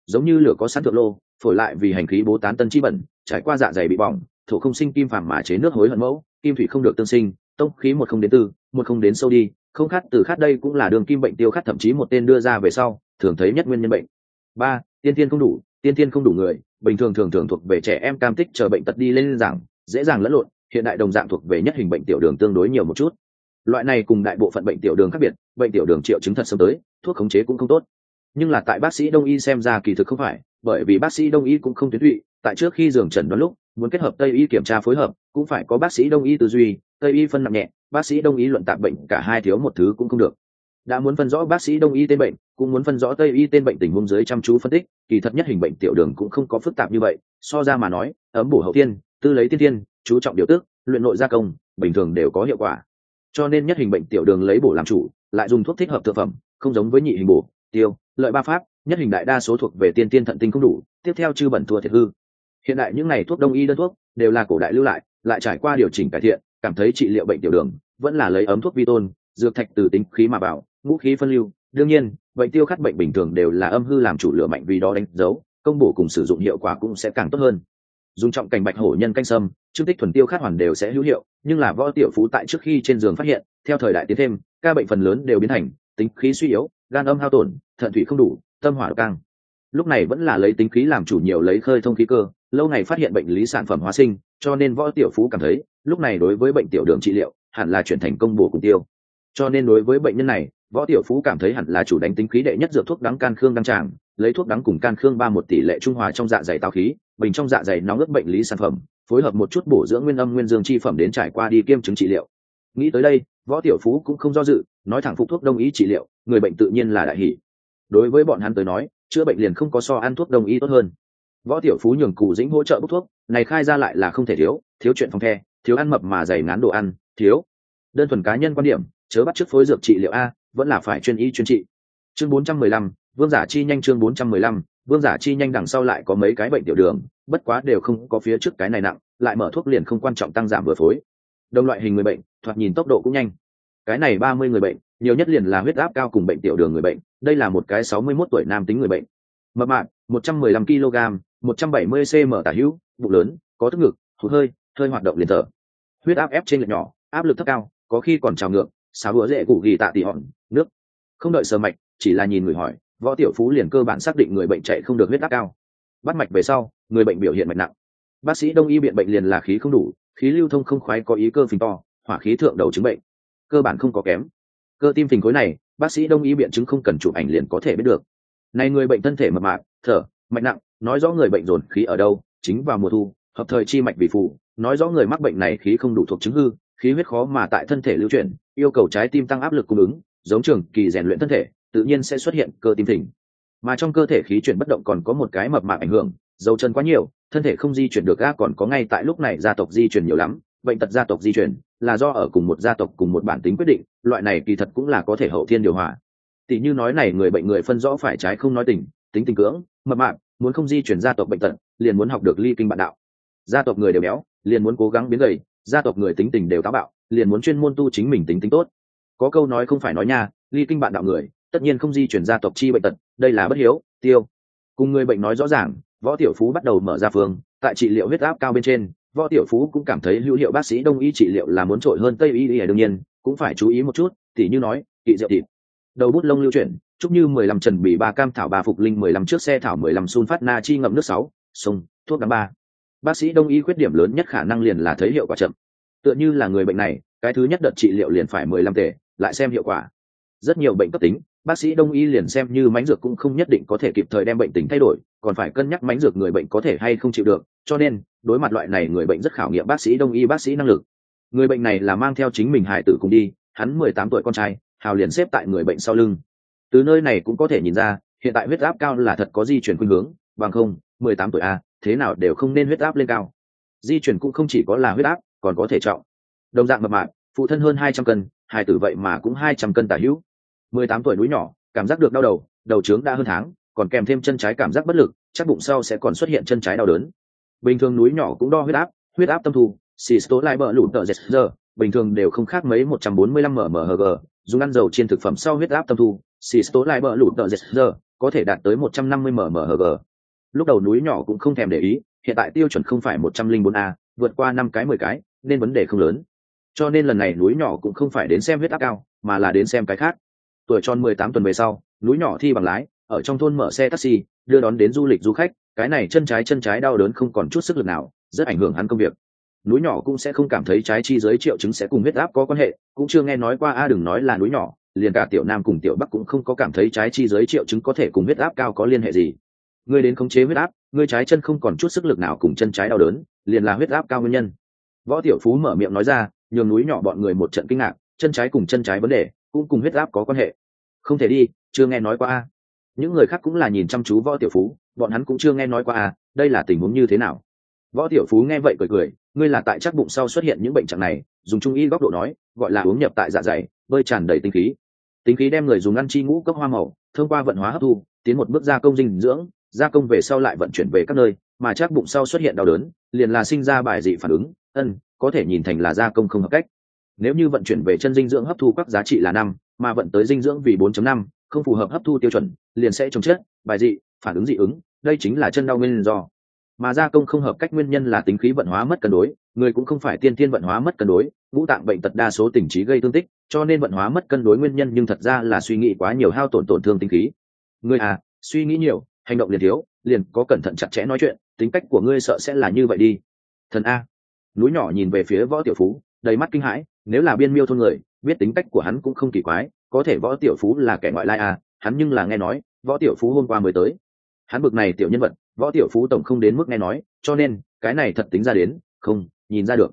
giống như lửa có sẵn thượng lô, phổi lại vì hành khí bố tán tân chi bẩn, trải qua dạ dày bị bỏng, thổ không sinh kim phàm mà chế nước hối hận mẫu, kim thủy không được tương sinh, tông khí một không đến tư, một không đến sâu đi, không khát từ khát đây cũng là đường kim bệnh tiêu khát thậm chí một tên đưa ra về sau, thường thấy nhất nguyên nhân bệnh. Ba, tiên tiên không đủ, tiên tiên không đủ người, bình thường thường thường thuộc về trẻ em cam tích chờ bệnh tật đi lên giảng, dễ dàng lẫn lộn, hiện đại đồng dạng thuộc về nhất hình bệnh tiểu đường tương đối nhiều một chút. Loại này cùng đại bộ phận bệnh tiểu đường khác biệt, bệnh tiểu đường triệu chứng thật sớm tới, thuốc khống chế cũng không tốt nhưng là tại bác sĩ đông y xem ra kỳ thực không phải, bởi vì bác sĩ đông y cũng không tuyến tụy, tại trước khi giường trần đoán lúc, muốn kết hợp tây y kiểm tra phối hợp, cũng phải có bác sĩ đông y tư duy, tây y phân nặng nhẹ, bác sĩ đông y luận tạp bệnh cả hai thiếu một thứ cũng không được. Đã muốn phân rõ bác sĩ đông y tên bệnh, cũng muốn phân rõ tây y tên bệnh tình huống dưới chăm chú phân tích, kỳ thật nhất hình bệnh tiểu đường cũng không có phức tạp như vậy, so ra mà nói, ấm bổ hậu tiên, tư lấy tiên tiên, chú trọng điều tức luyện nội gia công, bình thường đều có hiệu quả. Cho nên nhất hình bệnh tiểu đường lấy bổ làm chủ, lại dùng thuốc thích hợp thực phẩm, không giống với nhị hình bổ, tiêu lợi ba pháp, nhất hình đại đa số thuộc về tiên tiên thận tinh không đủ, tiếp theo chư bẩn thua thiệt hư. Hiện đại những ngày thuốc đông y đơn thuốc đều là cổ đại lưu lại lại trải qua điều chỉnh cải thiện, cảm thấy trị liệu bệnh tiểu đường, vẫn là lấy ấm thuốc vi tôn, dược thạch từ tính khí mà bảo ngũ khí phân lưu. Đương nhiên, bệnh tiêu khát bệnh bình thường đều là âm hư làm chủ lửa mạnh vì đó đánh dấu, công bổ cùng sử dụng hiệu quả cũng sẽ càng tốt hơn. Dùng trọng cảnh bạch hổ nhân canh sâm chương tích thuần tiêu khát hoàn đều sẽ hữu hiệu, nhưng là võ tiểu phú tại trước khi trên giường phát hiện, theo thời đại tiến thêm, ca bệnh phần lớn đều biến thành, tính khí suy yếu gan âm hao tổn, thận thủy không đủ, tâm hỏa căng. Lúc này vẫn là lấy tính khí làm chủ nhiều lấy khơi thông khí cơ, lâu ngày phát hiện bệnh lý sản phẩm hóa sinh, cho nên võ tiểu phú cảm thấy, lúc này đối với bệnh tiểu đường trị liệu, hẳn là chuyển thành công bổ cùng tiêu. Cho nên đối với bệnh nhân này, võ tiểu phú cảm thấy hẳn là chủ đánh tính khí đệ nhất dược thuốc đắng can khương đăng tràng, lấy thuốc đắng cùng can khương ba một tỷ lệ trung hòa trong dạ dày tào khí, bình trong dạ dày nóng ướt bệnh lý sản phẩm, phối hợp một chút bổ dưỡng nguyên âm nguyên dương chi phẩm đến trải qua đi kiêm chứng trị liệu nghĩ tới đây võ tiểu phú cũng không do dự nói thẳng phục thuốc đông y trị liệu người bệnh tự nhiên là đại hỷ. Đối với bọn hắn tới nói chữa bệnh liền không có so ăn thuốc đông y tốt hơn. Võ tiểu phú nhường cụ dĩnh hỗ trợ bốc thuốc này khai ra lại là không thể thiếu thiếu chuyện phòng the thiếu ăn mập mà dày ngán đồ ăn thiếu. Đơn thuần cá nhân quan điểm chớ bắt trước phối dược trị liệu a vẫn là phải chuyên y chuyên trị. Chương 415, vương giả chi nhanh chương 415, vương giả chi nhanh đằng sau lại có mấy cái bệnh tiểu đường bất quá đều không có phía trước cái này nặng lại mở thuốc liền không quan trọng tăng giảm vừa phối. Đồng loại hình người bệnh thoạt nhìn tốc độ cũng nhanh. Cái này ba mươi người bệnh, nhiều nhất liền là huyết áp cao cùng bệnh tiểu đường người bệnh, đây là một cái sáu mươi 61 tuổi nam tính người bệnh. Mập mạp, một trăm mười lăm kg một trăm bảy mươi cm tả hữu, bụng lớn, có tức ngực, hụt hơi hơi hoạt động liền thở. Huyết áp ép trên lệch nhỏ, áp lực thấp cao, có khi còn trào ngược, xáo bữa dễ cụ ghi tạ tỉ hòn, nước. Không đợi sờ mạch, chỉ là nhìn người hỏi, võ tiểu phú liền cơ bản xác định người bệnh chạy không được huyết áp cao. Bắt mạch về sau, người bệnh biểu hiện mạch nặng. Bác sĩ đông y biện bệnh liền là khí không đủ, khí lưu thông không khoái có ý cơ phình to hỏa khí thượng đầu chứng bệnh. Cơ bản không có kém. Cơ tim phình khối này, bác sĩ đông y biện chứng không cần chụp ảnh liền có thể biết được. Này người bệnh thân thể mập mạp, thở, mạch nặng, nói rõ người bệnh dồn khí ở đâu, chính vào mùa thu, hợp thời chi mạch vì phụ, nói rõ người mắc bệnh này khí không đủ thuộc chứng hư, khí huyết khó mà tại thân thể lưu chuyển, yêu cầu trái tim tăng áp lực cung ứng, giống trường kỳ rèn luyện thân thể, tự nhiên sẽ xuất hiện cơ tim thỉnh mà trong cơ thể khí chuyển bất động còn có một cái mập mạp ảnh hưởng dầu chân quá nhiều, thân thể không di chuyển được ga còn có ngay tại lúc này gia tộc di chuyển nhiều lắm bệnh tật gia tộc di chuyển là do ở cùng một gia tộc cùng một bản tính quyết định, loại này kỳ thật cũng là có thể hậu thiên điều hòa. Tỷ như nói này, người bệnh người phân rõ phải trái không nói tình, tính tình cưỡng, mập mạp, muốn không di chuyển gia tộc bệnh tật, liền muốn học được ly kinh bạn đạo. Gia tộc người đều béo, liền muốn cố gắng biến gầy, gia tộc người tính tình đều táo bạo, liền muốn chuyên môn tu chính mình tính tính tốt. Có câu nói không phải nói nha, ly kinh bạn đạo người, tất nhiên không di chuyển gia tộc chi bệnh tật, đây là bất hiếu, tiêu. Cùng người bệnh nói rõ ràng, võ tiểu phú bắt đầu mở ra phương, tại trị liệu huyết áp cao bên trên võ tiểu phú cũng cảm thấy hữu hiệu bác sĩ đông y trị liệu là muốn trội hơn tây y y, đương nhiên, cũng phải chú ý một chút, tỉ như nói, kỵ rượu thịt. Đầu bút lông lưu chuyển, chúc như mười lăm trần bị ba cam thảo ba phục linh mười lăm trước xe thảo mười lăm sun phát na chi ngậm nước sáu, sông, thuốc đám ba. Bác sĩ đông y khuyết điểm lớn nhất khả năng liền là thấy hiệu quả chậm. Tựa như là người bệnh này, cái thứ nhất đợt trị liệu liền phải mười lăm tể lại xem hiệu quả. Rất nhiều bệnh cấp tính, bác sĩ đông y liền xem như mánh dược cũng không nhất định có thể kịp thời đem bệnh tình thay đổi, còn phải cân nhắc mánh dược người bệnh có thể hay không chịu được, cho nên đối mặt loại này người bệnh rất khảo nghiệm bác sĩ đông y bác sĩ năng lực. Người bệnh này là mang theo chính mình hải tử cùng đi, hắn mười tám tuổi con trai, hào liền xếp tại người bệnh sau lưng. Từ nơi này cũng có thể nhìn ra, hiện tại huyết áp cao là thật có di chuyển khuynh hướng, bằng không, mười tám tuổi a, thế nào đều không nên huyết áp lên cao. Di chuyển cũng không chỉ có là huyết áp, còn có thể trọng. Đồng dạng mập mạp, phụ thân hơn hai trăm cân hài tử vậy mà cũng hai trăm cân tả hữu. mười tám tuổi núi nhỏ, cảm giác được đau đầu đầu trướng đã hơn tháng, còn kèm thêm chân trái cảm giác bất lực, chắc bụng sau sẽ còn xuất hiện chân trái đau đớn bình thường núi nhỏ cũng đo huyết áp huyết áp tâm thu, xì tố lại bỡ lụt tờ dệt giờ. Bình thường đều không khác mấy một trăm bốn mươi lăm mmhg dùng ăn dầu trên thực phẩm sau huyết áp tâm thu, xì tố lại bỡ lụt tờ dệt giờ, có thể đạt tới một trăm năm mươi mmhg lúc đầu núi nhỏ cũng không thèm để ý, hiện tại tiêu chuẩn không phải một trăm linh bốn a, vượt qua năm cái, mười cái, nên vấn đề không lớn. Cho nên lần này núi nhỏ cũng không phải đến xem huyết áp cao, mà là đến xem cái khác. Tuổi tròn mười tám tuần về sau, núi nhỏ thi bằng lái, ở trong thôn mở xe taxi đưa đón đến du lịch du khách, cái này chân trái chân trái đau đớn không còn chút sức lực nào, rất ảnh hưởng hắn công việc. Núi nhỏ cũng sẽ không cảm thấy trái chi giới triệu chứng sẽ cùng huyết áp có quan hệ, cũng chưa nghe nói qua a đừng nói là núi nhỏ, liền cả tiểu nam cùng tiểu bắc cũng không có cảm thấy trái chi giới triệu chứng có thể cùng huyết áp cao có liên hệ gì. Ngươi đến khống chế huyết áp, ngươi trái chân không còn chút sức lực nào cùng chân trái đau đớn, liền là huyết áp cao nguyên nhân. Võ tiểu phú mở miệng nói ra, nhường núi nhỏ bọn người một trận kinh ngạc, chân trái cùng chân trái vấn đề cũng cùng huyết áp có quan hệ. Không thể đi, chưa nghe nói qua a những người khác cũng là nhìn chăm chú võ tiểu phú bọn hắn cũng chưa nghe nói qua à đây là tình huống như thế nào? Võ tiểu phú nghe vậy cười cười ngươi là tại chắc bụng sau xuất hiện những bệnh trạng này dùng trung y góc độ nói gọi là uống nhập tại dạ dày bơi tràn đầy tinh khí. Tinh khí đem người dùng ăn chi ngũ cốc hoa màu thông qua vận hóa hấp thu tiến một bước gia công dinh dưỡng gia công về sau lại vận chuyển về các nơi mà chắc bụng sau xuất hiện đau đớn liền là sinh ra bài dị phản ứng ân có thể nhìn thành là gia công không hợp cách. Nếu như vận chuyển về chân dinh dưỡng hấp thu các giá trị là năm mà vận tới dinh dưỡng vì 4.5, không phù hợp hấp thu tiêu chuẩn, liền sẽ chống chết, bài dị, phản ứng dị ứng, đây chính là chân đau nguyên do. Mà gia công không hợp cách nguyên nhân là tính khí vận hóa mất cân đối, người cũng không phải tiên thiên vận hóa mất cân đối, ngũ tạng bệnh tật đa số tình trí gây thương tích, cho nên vận hóa mất cân đối nguyên nhân nhưng thật ra là suy nghĩ quá nhiều hao tổn tổn thương tính khí. Người à suy nghĩ nhiều, hành động liền thiếu, liền có cẩn thận chặt chẽ nói chuyện, tính cách của ngươi sợ sẽ là như vậy đi. Thần a. Núi nhỏ nhìn về phía võ tiểu phú, đầy mắt kinh hãi, nếu là biên miêu thôn người, biết tính cách của hắn cũng không kỳ quái có thể võ tiểu phú là kẻ ngoại lai à hắn nhưng là nghe nói, võ tiểu phú hôm qua mới tới. Hắn bực này tiểu nhân vật, võ tiểu phú tổng không đến mức nghe nói, cho nên, cái này thật tính ra đến, không, nhìn ra được.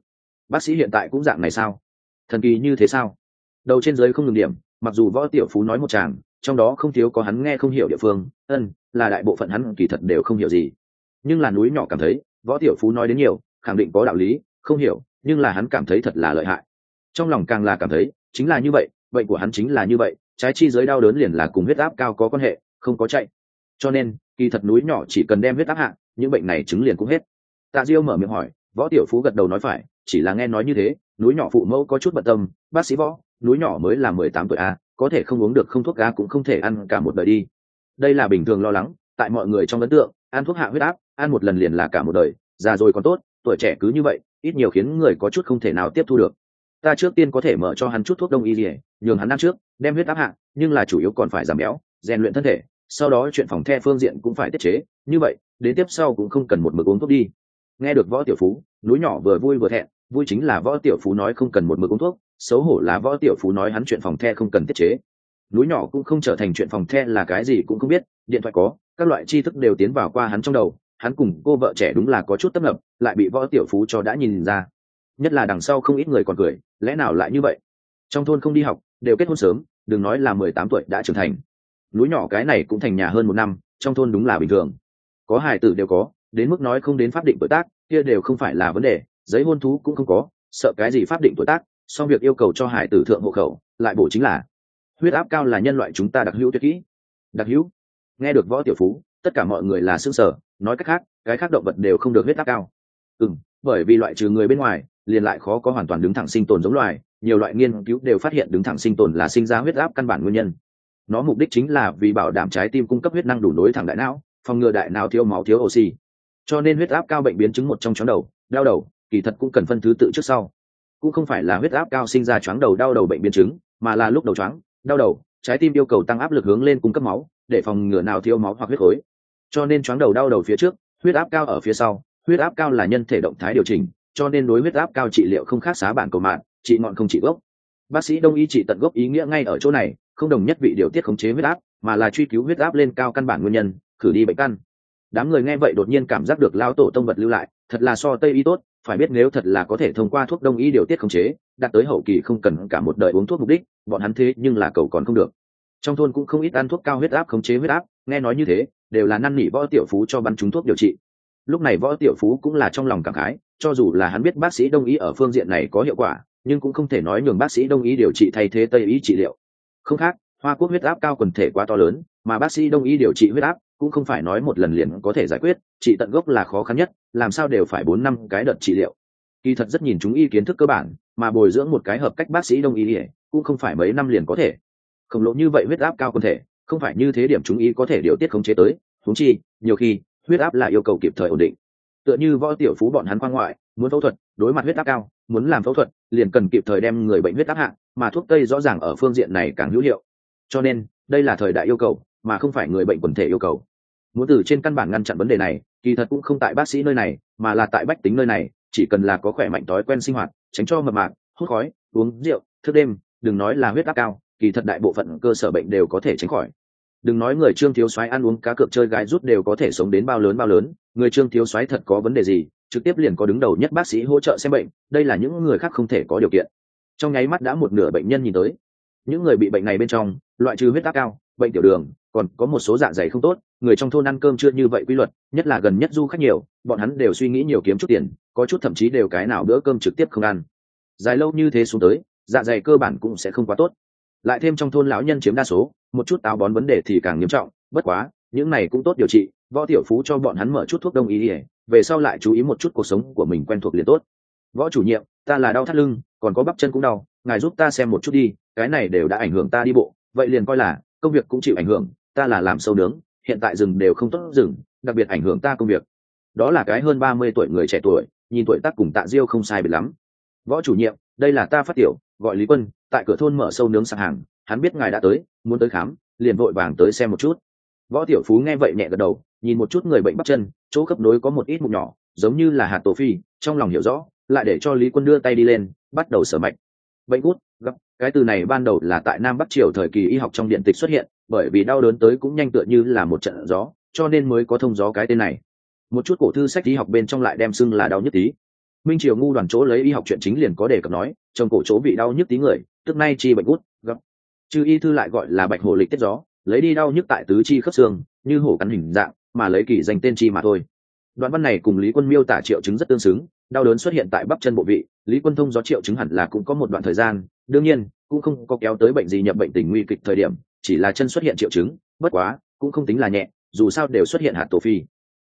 Bác sĩ hiện tại cũng dạng này sao? Thần kỳ như thế sao? Đầu trên dưới không ngừng điểm, mặc dù võ tiểu phú nói một chàng trong đó không thiếu có hắn nghe không hiểu địa phương, ân, là đại bộ phận hắn kỳ thật đều không hiểu gì. Nhưng là núi nhỏ cảm thấy, võ tiểu phú nói đến nhiều, khẳng định có đạo lý, không hiểu, nhưng là hắn cảm thấy thật là lợi hại. Trong lòng càng là cảm thấy, chính là như vậy bệnh của hắn chính là như vậy, trái chi giới đau đớn liền là cùng huyết áp cao có quan hệ, không có chạy. Cho nên, kỳ thật núi nhỏ chỉ cần đem huyết áp hạ, những bệnh này chứng liền cũng hết. Tạ diêu mở miệng hỏi, võ tiểu phú gật đầu nói phải, chỉ là nghe nói như thế, núi nhỏ phụ mẫu có chút bận tâm, bác sĩ võ, núi nhỏ mới là mười tám tuổi a, có thể không uống được không thuốc ga cũng không thể ăn cả một đời đi. Đây là bình thường lo lắng, tại mọi người trong ấn tượng, ăn thuốc hạ huyết áp, ăn một lần liền là cả một đời, già rồi còn tốt, tuổi trẻ cứ như vậy, ít nhiều khiến người có chút không thể nào tiếp thu được ta trước tiên có thể mở cho hắn chút thuốc đông y dỉa nhường hắn ăn trước, đem huyết áp hạ, nhưng là chủ yếu còn phải giảm béo, rèn luyện thân thể, sau đó chuyện phòng the phương diện cũng phải tiết chế. Như vậy, đến tiếp sau cũng không cần một mực uống thuốc đi. Nghe được võ tiểu phú, núi nhỏ vừa vui vừa thẹn, vui chính là võ tiểu phú nói không cần một mực uống thuốc, xấu hổ là võ tiểu phú nói hắn chuyện phòng the không cần tiết chế. Núi nhỏ cũng không trở thành chuyện phòng the là cái gì cũng không biết, điện thoại có, các loại tri thức đều tiến vào qua hắn trong đầu, hắn cùng cô vợ trẻ đúng là có chút tấp nập, lại bị võ tiểu phú cho đã nhìn ra nhất là đằng sau không ít người còn cười, lẽ nào lại như vậy? Trong thôn không đi học, đều kết hôn sớm, đừng nói là mười tám tuổi đã trưởng thành. Núi nhỏ cái này cũng thành nhà hơn một năm, trong thôn đúng là bình thường. Có hài tử đều có, đến mức nói không đến pháp định tuổi tác, kia đều không phải là vấn đề, giấy hôn thú cũng không có, sợ cái gì pháp định tuổi tác, song việc yêu cầu cho hải tử thượng hộ khẩu, lại bổ chính là huyết áp cao là nhân loại chúng ta đặc hữu tuyệt kỹ. Đặc hữu? Nghe được võ tiểu phú, tất cả mọi người là xương sở nói cách khác, cái khác động vật đều không được huyết áp cao. Ừ bởi vì loại trừ người bên ngoài liền lại khó có hoàn toàn đứng thẳng sinh tồn giống loài, nhiều loại nghiên cứu đều phát hiện đứng thẳng sinh tồn là sinh ra huyết áp căn bản nguyên nhân. Nó mục đích chính là vì bảo đảm trái tim cung cấp huyết năng đủ nối thẳng đại não, phòng ngừa đại não thiếu máu thiếu oxy. Cho nên huyết áp cao bệnh biến chứng một trong chóng đầu, đau đầu, kỳ thật cũng cần phân thứ tự trước sau. Cũng không phải là huyết áp cao sinh ra chóng đầu đau đầu bệnh biến chứng, mà là lúc đầu chóng, đau đầu, trái tim yêu cầu tăng áp lực hướng lên cung cấp máu, để phòng ngừa nào thiếu máu hoặc huyết khối. Cho nên chóng đầu đau đầu phía trước, huyết áp cao ở phía sau. Huyết áp cao là nhân thể động thái điều chỉnh cho nên đối huyết áp cao trị liệu không khác xá bản cầu mạng, trị ngọn không trị gốc. Bác sĩ đông y trị tận gốc ý nghĩa ngay ở chỗ này, không đồng nhất vị điều tiết khống chế huyết áp, mà là truy cứu huyết áp lên cao căn bản nguyên nhân khử đi bệnh căn. Đám người nghe vậy đột nhiên cảm giác được lao tổ tông vật lưu lại, thật là so tây y tốt, phải biết nếu thật là có thể thông qua thuốc đông y điều tiết khống chế, đạt tới hậu kỳ không cần cả một đời uống thuốc mục đích, bọn hắn thế nhưng là cầu còn không được. Trong thôn cũng không ít ăn thuốc cao huyết áp khống chế huyết áp, nghe nói như thế, đều là năn nỉ võ tiểu phú cho bắn trúng thuốc điều trị lúc này võ tiểu phú cũng là trong lòng cảm khái, cho dù là hắn biết bác sĩ đông y ở phương diện này có hiệu quả, nhưng cũng không thể nói nhường bác sĩ đông y điều trị thay thế tây y trị liệu. Không khác, hoa quốc huyết áp cao quần thể quá to lớn, mà bác sĩ đông y điều trị huyết áp cũng không phải nói một lần liền có thể giải quyết, trị tận gốc là khó khăn nhất, làm sao đều phải bốn năm cái đợt trị liệu. Kỳ thật rất nhìn chúng y kiến thức cơ bản, mà bồi dưỡng một cái hợp cách bác sĩ đông y cũng không phải mấy năm liền có thể. Khổng lồ như vậy huyết áp cao quần thể, không phải như thế điểm chúng y có thể điều tiết khống chế tới thúng chi, nhiều khi huyết áp là yêu cầu kịp thời ổn định. Tựa như võ tiểu phú bọn hắn khoa ngoại, muốn phẫu thuật, đối mặt huyết áp cao, muốn làm phẫu thuật, liền cần kịp thời đem người bệnh huyết áp hạ, mà thuốc tây rõ ràng ở phương diện này càng hữu hiệu. Cho nên, đây là thời đại yêu cầu, mà không phải người bệnh quần thể yêu cầu. Muốn từ trên căn bản ngăn chặn vấn đề này, kỳ thật cũng không tại bác sĩ nơi này, mà là tại bách tính nơi này, chỉ cần là có khỏe mạnh thói quen sinh hoạt, tránh cho mập mạc hút khói, uống rượu, thức đêm, đừng nói là huyết áp cao, kỳ thật đại bộ phận cơ sở bệnh đều có thể tránh khỏi đừng nói người trương thiếu soái ăn uống cá cược chơi gái rút đều có thể sống đến bao lớn bao lớn, người trương thiếu soái thật có vấn đề gì, trực tiếp liền có đứng đầu nhất bác sĩ hỗ trợ xem bệnh, đây là những người khác không thể có điều kiện. Trong nháy mắt đã một nửa bệnh nhân nhìn tới. Những người bị bệnh này bên trong, loại trừ huyết áp cao, bệnh tiểu đường, còn có một số dạ dày không tốt, người trong thôn ăn cơm chưa như vậy quy luật, nhất là gần nhất du khách nhiều, bọn hắn đều suy nghĩ nhiều kiếm chút tiền, có chút thậm chí đều cái nào bữa cơm trực tiếp không ăn. Dài lâu như thế xuống tới dạ dày cơ bản cũng sẽ không quá tốt lại thêm trong thôn lão nhân chiếm đa số, một chút táo bón vấn đề thì càng nghiêm trọng, bất quá, những này cũng tốt điều trị, võ tiểu phú cho bọn hắn mở chút thuốc đông y ỉa về sau lại chú ý một chút cuộc sống của mình quen thuộc liền tốt. Võ chủ nhiệm, ta là đau thắt lưng, còn có bắp chân cũng đau, ngài giúp ta xem một chút đi, cái này đều đã ảnh hưởng ta đi bộ, vậy liền coi là, công việc cũng chịu ảnh hưởng, ta là làm sâu nướng, hiện tại rừng đều không tốt rừng, đặc biệt ảnh hưởng ta công việc. Đó là cái hơn ba mươi tuổi người trẻ tuổi, nhìn tuổi tác cùng tạ diêu không sai biệt lắm. Võ chủ nhiệm, đây là ta phát tiểu, gọi lý quân tại cửa thôn mở sâu nướng sạp hàng, hắn biết ngài đã tới, muốn tới khám, liền vội vàng tới xem một chút. Võ tiểu phú nghe vậy nhẹ gật đầu, nhìn một chút người bệnh bắp chân, chỗ khớp nối có một ít mụn nhỏ, giống như là hạt tổ phi, trong lòng hiểu rõ, lại để cho lý quân đưa tay đi lên, bắt đầu sở mạch. Bệnh gút gặp cái từ này ban đầu là tại nam bắc triều thời kỳ y học trong điện tịch xuất hiện, bởi vì đau đớn tới cũng nhanh tựa như là một trận gió, cho nên mới có thông gió cái tên này. Một chút cổ thư sách y học bên trong lại đem xưng là đau nhức tí minh triều ngu đoàn chỗ lấy y học chuyện chính liền có đề cập nói trong cổ chỗ bị đau nhức tí người, tức nay chi bệnh gút, gặp. Chư y thư lại gọi là bạch hồ lịch tiết gió, lấy đi đau nhức tại tứ chi khớp xương, như hổ cắn hình dạng, mà lấy kỳ danh tên chi mà thôi. Đoạn văn này cùng lý quân miêu tả triệu chứng rất tương xứng, đau đớn xuất hiện tại bắp chân bộ vị, lý quân thông do triệu chứng hẳn là cũng có một đoạn thời gian, đương nhiên, cũng không có kéo tới bệnh gì nhập bệnh tình nguy kịch thời điểm, chỉ là chân xuất hiện triệu chứng, bất quá, cũng không tính là nhẹ, dù sao đều xuất hiện hạt tổ phi.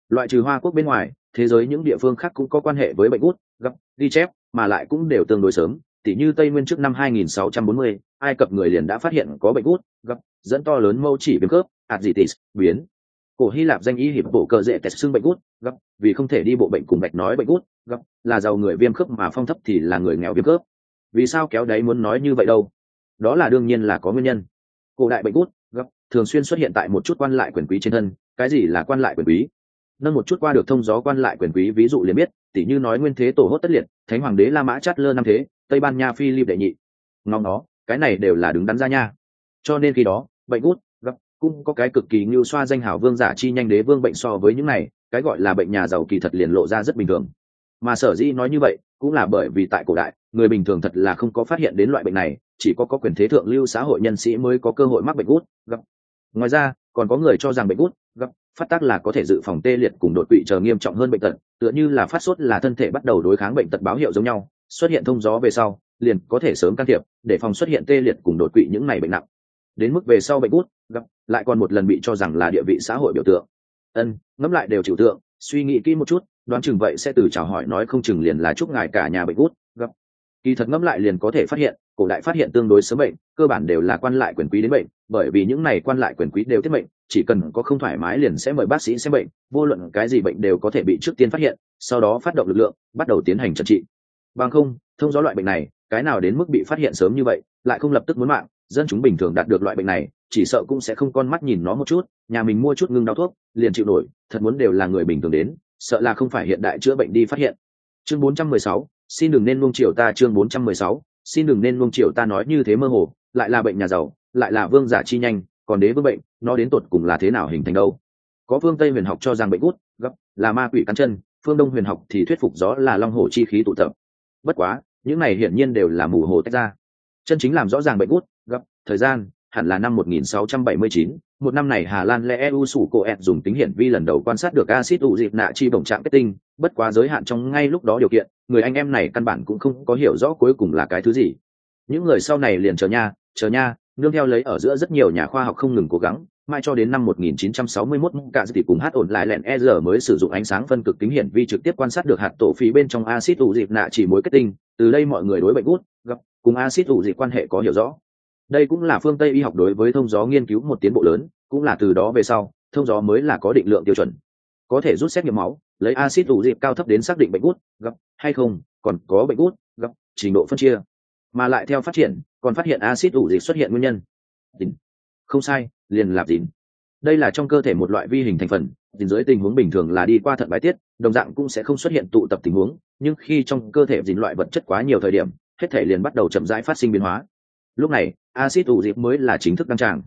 Loại trừ hoa quốc bên ngoài thế giới những địa phương khác cũng có quan hệ với bệnh gút gặp ghi chép mà lại cũng đều tương đối sớm. Tỉ như tây nguyên trước năm 2640, ai cập người liền đã phát hiện có bệnh gút gặp dẫn to lớn mâu chỉ viêm khớp adjitis biến. Cổ hy lạp danh y hiệp bộ cờ dễ tẹt xưng bệnh gút gặp vì không thể đi bộ bệnh cùng bạch nói bệnh gút gặp là giàu người viêm khớp mà phong thấp thì là người nghèo viêm khớp. Vì sao kéo đấy muốn nói như vậy đâu? Đó là đương nhiên là có nguyên nhân. Cổ đại bệnh gút gặp thường xuyên xuất hiện tại một chút quan lại quyền quý trên thân cái gì là quan lại quyền quý? Nâng một chút qua được thông gió quan lại quyền quý, ví dụ liền biết tỷ như nói nguyên thế tổ hốt tất liệt, thánh hoàng đế la mã chát lơ năm thế, tây ban nha phi lip đệ nhị. Ngóng đó cái này đều là đứng đắn ra nha. Cho nên khi đó, bệnh gút gặp, cũng có cái cực kỳ như xoa danh hảo vương giả chi nhanh đế vương bệnh so với những này, cái gọi là bệnh nhà giàu kỳ thật liền lộ ra rất bình thường. Mà sở dĩ nói như vậy, cũng là bởi vì tại cổ đại, người bình thường thật là không có phát hiện đến loại bệnh này, chỉ có có quyền thế thượng lưu xã hội nhân sĩ mới có cơ hội mắc bệnh gút gặp. Ngoài ra, còn có người cho rằng bệnh gút gặp phát tác là có thể dự phòng tê liệt cùng đột quỵ chờ nghiêm trọng hơn bệnh tật, tựa như là phát sốt là thân thể bắt đầu đối kháng bệnh tật báo hiệu giống nhau, xuất hiện thông gió về sau, liền có thể sớm can thiệp, để phòng xuất hiện tê liệt cùng đột quỵ những ngày bệnh nặng. Đến mức về sau bệnh gút gặp, lại còn một lần bị cho rằng là địa vị xã hội biểu tượng. Ân, ngẫm lại đều chịu tượng, suy nghĩ kỹ một chút, đoán chừng vậy sẽ từ chào hỏi nói không chừng liền là chúc ngài cả nhà bệnh gút gặp. Kỳ thật ngẫm lại liền có thể phát hiện cổ đại phát hiện tương đối sớm bệnh cơ bản đều là quan lại quyền quý đến bệnh bởi vì những này quan lại quyền quý đều tiếp bệnh chỉ cần có không thoải mái liền sẽ mời bác sĩ xem bệnh vô luận cái gì bệnh đều có thể bị trước tiên phát hiện sau đó phát động lực lượng bắt đầu tiến hành trật trị. Bằng không thông gió loại bệnh này cái nào đến mức bị phát hiện sớm như vậy lại không lập tức muốn mạng dân chúng bình thường đạt được loại bệnh này chỉ sợ cũng sẽ không con mắt nhìn nó một chút nhà mình mua chút ngưng đau thuốc liền chịu nổi thật muốn đều là người bình thường đến sợ là không phải hiện đại chữa bệnh đi phát hiện. Chương 416, xin đừng nên luông chiều ta chương 416, xin đừng nên luông chiều ta nói như thế mơ hồ lại là bệnh nhà giàu lại là vương giả chi nhanh còn đế vương bệnh nó đến tột cùng là thế nào hình thành đâu? Có phương tây huyền học cho rằng bệnh gút gấp là ma quỷ cắn chân phương đông huyền học thì thuyết phục gió là long hồ chi khí tụ tập. Bất quá những này hiển nhiên đều là mù hồ tách ra. Chân chính làm rõ ràng bệnh gút gấp thời gian hẳn là năm 1679, một năm này Hà Lan lẽ EU sủ cổ ẹt dùng tính hiển vi lần đầu quan sát được axit ủ dịp nạ chi bổng trạng kết tinh, bất quá giới hạn trong ngay lúc đó điều kiện, người anh em này căn bản cũng không có hiểu rõ cuối cùng là cái thứ gì. Những người sau này liền chờ nha, chờ nha, nương theo lấy ở giữa rất nhiều nhà khoa học không ngừng cố gắng, mãi cho đến năm 1961 cả dịch cùng hát ổn lại lẹn ER mới sử dụng ánh sáng phân cực tính hiển vi trực tiếp quan sát được hạt tổ phí bên trong axit ủ dịp nạ chỉ mối kết tinh, từ đây mọi người đối bệnh gút, gặp cùng axit ủ dịp quan hệ có hiểu rõ đây cũng là phương tây y học đối với thông gió nghiên cứu một tiến bộ lớn cũng là từ đó về sau thông gió mới là có định lượng tiêu chuẩn có thể rút xét nghiệm máu, lấy acid ủ dịp cao thấp đến xác định bệnh gút, gặp, hay không, còn có bệnh gút, gặp, trình độ phân chia. Mà lại theo phát triển, còn phát hiện acid ủ dịp xuất hiện nguyên nhân. Đình. không sai, liền lạp dính đây là trong cơ thể một loại vi hình thành phần dính dưới tình huống bình thường là đi qua thận bài tiết, đồng dạng cũng sẽ không xuất hiện tụ tập tình huống, nhưng khi trong cơ thể dính loại vật chất quá nhiều thời điểm, hết thể liền bắt đầu chậm rãi phát sinh biến hóa. Lúc này acid ủ dịp mới là chính thức đăng tràng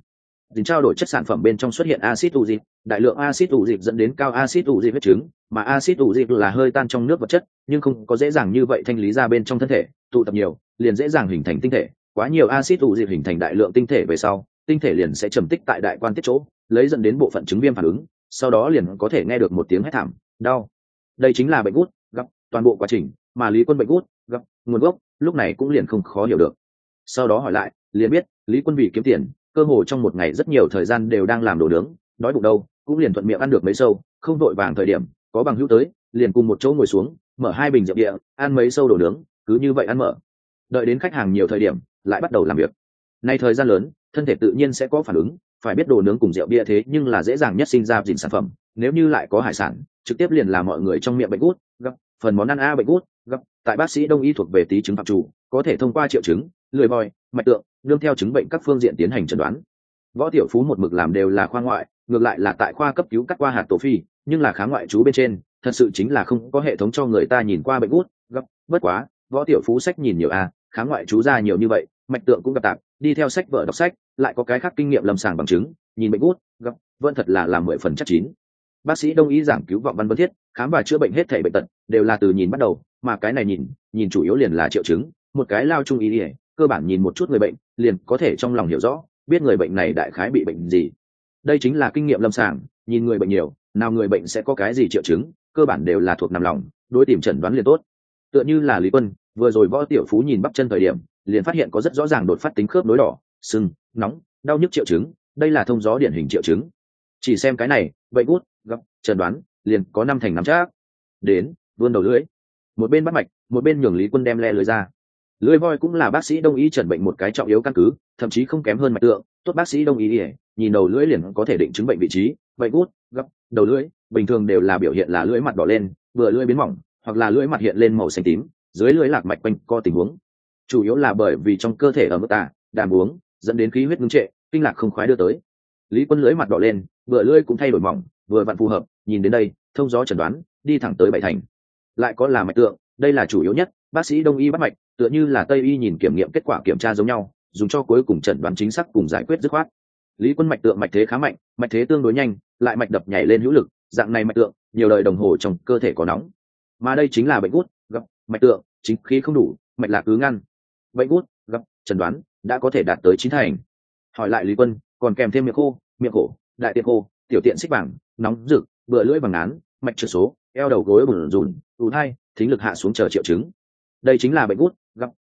tình trao đổi chất sản phẩm bên trong xuất hiện acid ủ dịp, đại lượng acid ủ dịp dẫn đến cao acid ủ dịp huyết trứng, mà acid ủ dịp là hơi tan trong nước vật chất, nhưng không có dễ dàng như vậy thanh lý ra bên trong thân thể, tụ tập nhiều, liền dễ dàng hình thành tinh thể. Quá nhiều acid ủ dịp hình thành đại lượng tinh thể về sau, tinh thể liền sẽ trầm tích tại đại quan tiết chỗ, lấy dẫn đến bộ phận chứng viêm phản ứng, sau đó liền có thể nghe được một tiếng hét thảm, đau. Đây chính là bệnh gút gặp toàn bộ quá trình, mà lý quân bệnh gút gặp nguồn gốc, lúc này cũng liền không khó hiểu được. Sau đó hỏi lại, liền biết, lý quân vì kiếm tiền cơ hồ trong một ngày rất nhiều thời gian đều đang làm đồ nướng, đói bụng đâu, cũng liền thuận miệng ăn được mấy sâu, không vội vàng thời điểm, có bằng hữu tới, liền cùng một chỗ ngồi xuống, mở hai bình rượu địa, ăn mấy sâu đồ nướng, cứ như vậy ăn mở. Đợi đến khách hàng nhiều thời điểm, lại bắt đầu làm việc. Nay thời gian lớn, thân thể tự nhiên sẽ có phản ứng, phải biết đồ nướng cùng rượu bia thế nhưng là dễ dàng nhất sinh ra dìn sản phẩm, nếu như lại có hải sản, trực tiếp liền là mọi người trong miệng bệnh gút, gặp phần món ăn a bệnh gút, gặp, tại bác sĩ đông y thuộc về tí chứng phạm chủ, có thể thông qua triệu chứng, lười bòi mạch tượng đương theo chứng bệnh các phương diện tiến hành chẩn đoán. Võ tiểu phú một mực làm đều là khoa ngoại ngược lại là tại khoa cấp cứu cắt qua hạt tổ phi nhưng là kháng ngoại chú bên trên thật sự chính là không có hệ thống cho người ta nhìn qua bệnh gút gấp bất quá võ tiểu phú sách nhìn nhiều a à, kháng ngoại chú ra nhiều như vậy mạch tượng cũng gặp tạp đi theo sách vợ đọc sách lại có cái khác kinh nghiệm lâm sàng bằng chứng nhìn bệnh gút gấp vẫn thật là làm mười phần chắc chín. Bác sĩ đông ý giảng cứu vọng văn vân thiết khám và chữa bệnh hết thể bệnh tật đều là từ nhìn bắt đầu mà cái này nhìn nhìn chủ yếu liền là triệu chứng một cái lao trung ý ỉa cơ bản nhìn một chút người bệnh, liền có thể trong lòng hiểu rõ, biết người bệnh này đại khái bị bệnh gì. Đây chính là kinh nghiệm lâm sàng, nhìn người bệnh nhiều, nào người bệnh sẽ có cái gì triệu chứng, cơ bản đều là thuộc nằm lòng, đối tìm chẩn đoán liền tốt. Tựa như là lý quân, vừa rồi võ tiểu phú nhìn bắp chân thời điểm, liền phát hiện có rất rõ ràng đột phát tính khớp nối đỏ, sưng, nóng, đau nhức triệu chứng, đây là thông gió điển hình triệu chứng. Chỉ xem cái này, bệnh gút gặp chẩn đoán, liền có năm thành năm chắc. Đến, vươn đầu lưới một bên bắt mạch, một bên nhường lý quân đem le lưới ra lưỡi voi cũng là bác sĩ đông y chẩn bệnh một cái trọng yếu căn cứ, thậm chí không kém hơn mạch tượng. Tốt bác sĩ đông y ỉa nhìn đầu lưỡi liền có thể định chứng bệnh vị trí, bệnh gút gấp, đầu lưỡi, bình thường đều là biểu hiện là lưỡi mặt đỏ lên, vừa lưỡi biến mỏng, hoặc là lưỡi mặt hiện lên màu xanh tím, dưới lưỡi lạc mạch quanh co tình huống. Chủ yếu là bởi vì trong cơ thể ở mức tả đàm uống, dẫn đến khí huyết ngưng trệ, kinh lạc không khoái đưa tới. Lý quân lưỡi mặt đỏ lên, vừa lưỡi cũng thay đổi mỏng, vừa vặn phù hợp, nhìn đến đây, thông gió chẩn đoán, đi thẳng tới bảy thành. Lại có là mạch tượng, đây là chủ yếu nhất, bác sĩ đông y bắt mạch tựa như là tây y nhìn kiểm nghiệm kết quả kiểm tra giống nhau, dùng cho cuối cùng chẩn đoán chính xác cùng giải quyết dứt khoát. Lý quân mạch tượng mạch thế khá mạnh, mạch thế tương đối nhanh, lại mạch đập nhảy lên hữu lực, dạng này mạch tượng, nhiều đời đồng hồ trong cơ thể có nóng. Mà đây chính là bệnh gút, gặp, mạch tượng, chính khí không đủ, mạch lạc cứ ngăn. Bệnh gút, gặp, chẩn đoán, đã có thể đạt tới chín thành. Hỏi lại lý quân, còn kèm thêm miệng khô, miệng khổ, đại tiện khô, tiểu tiện xích vàng nóng rực, bựa lưỡi bằng án mạch trượt số, eo đầu gối bùn rùn, ù hai thính lực hạ xuống chờ triệu chứng. Đây chính là bệnh gút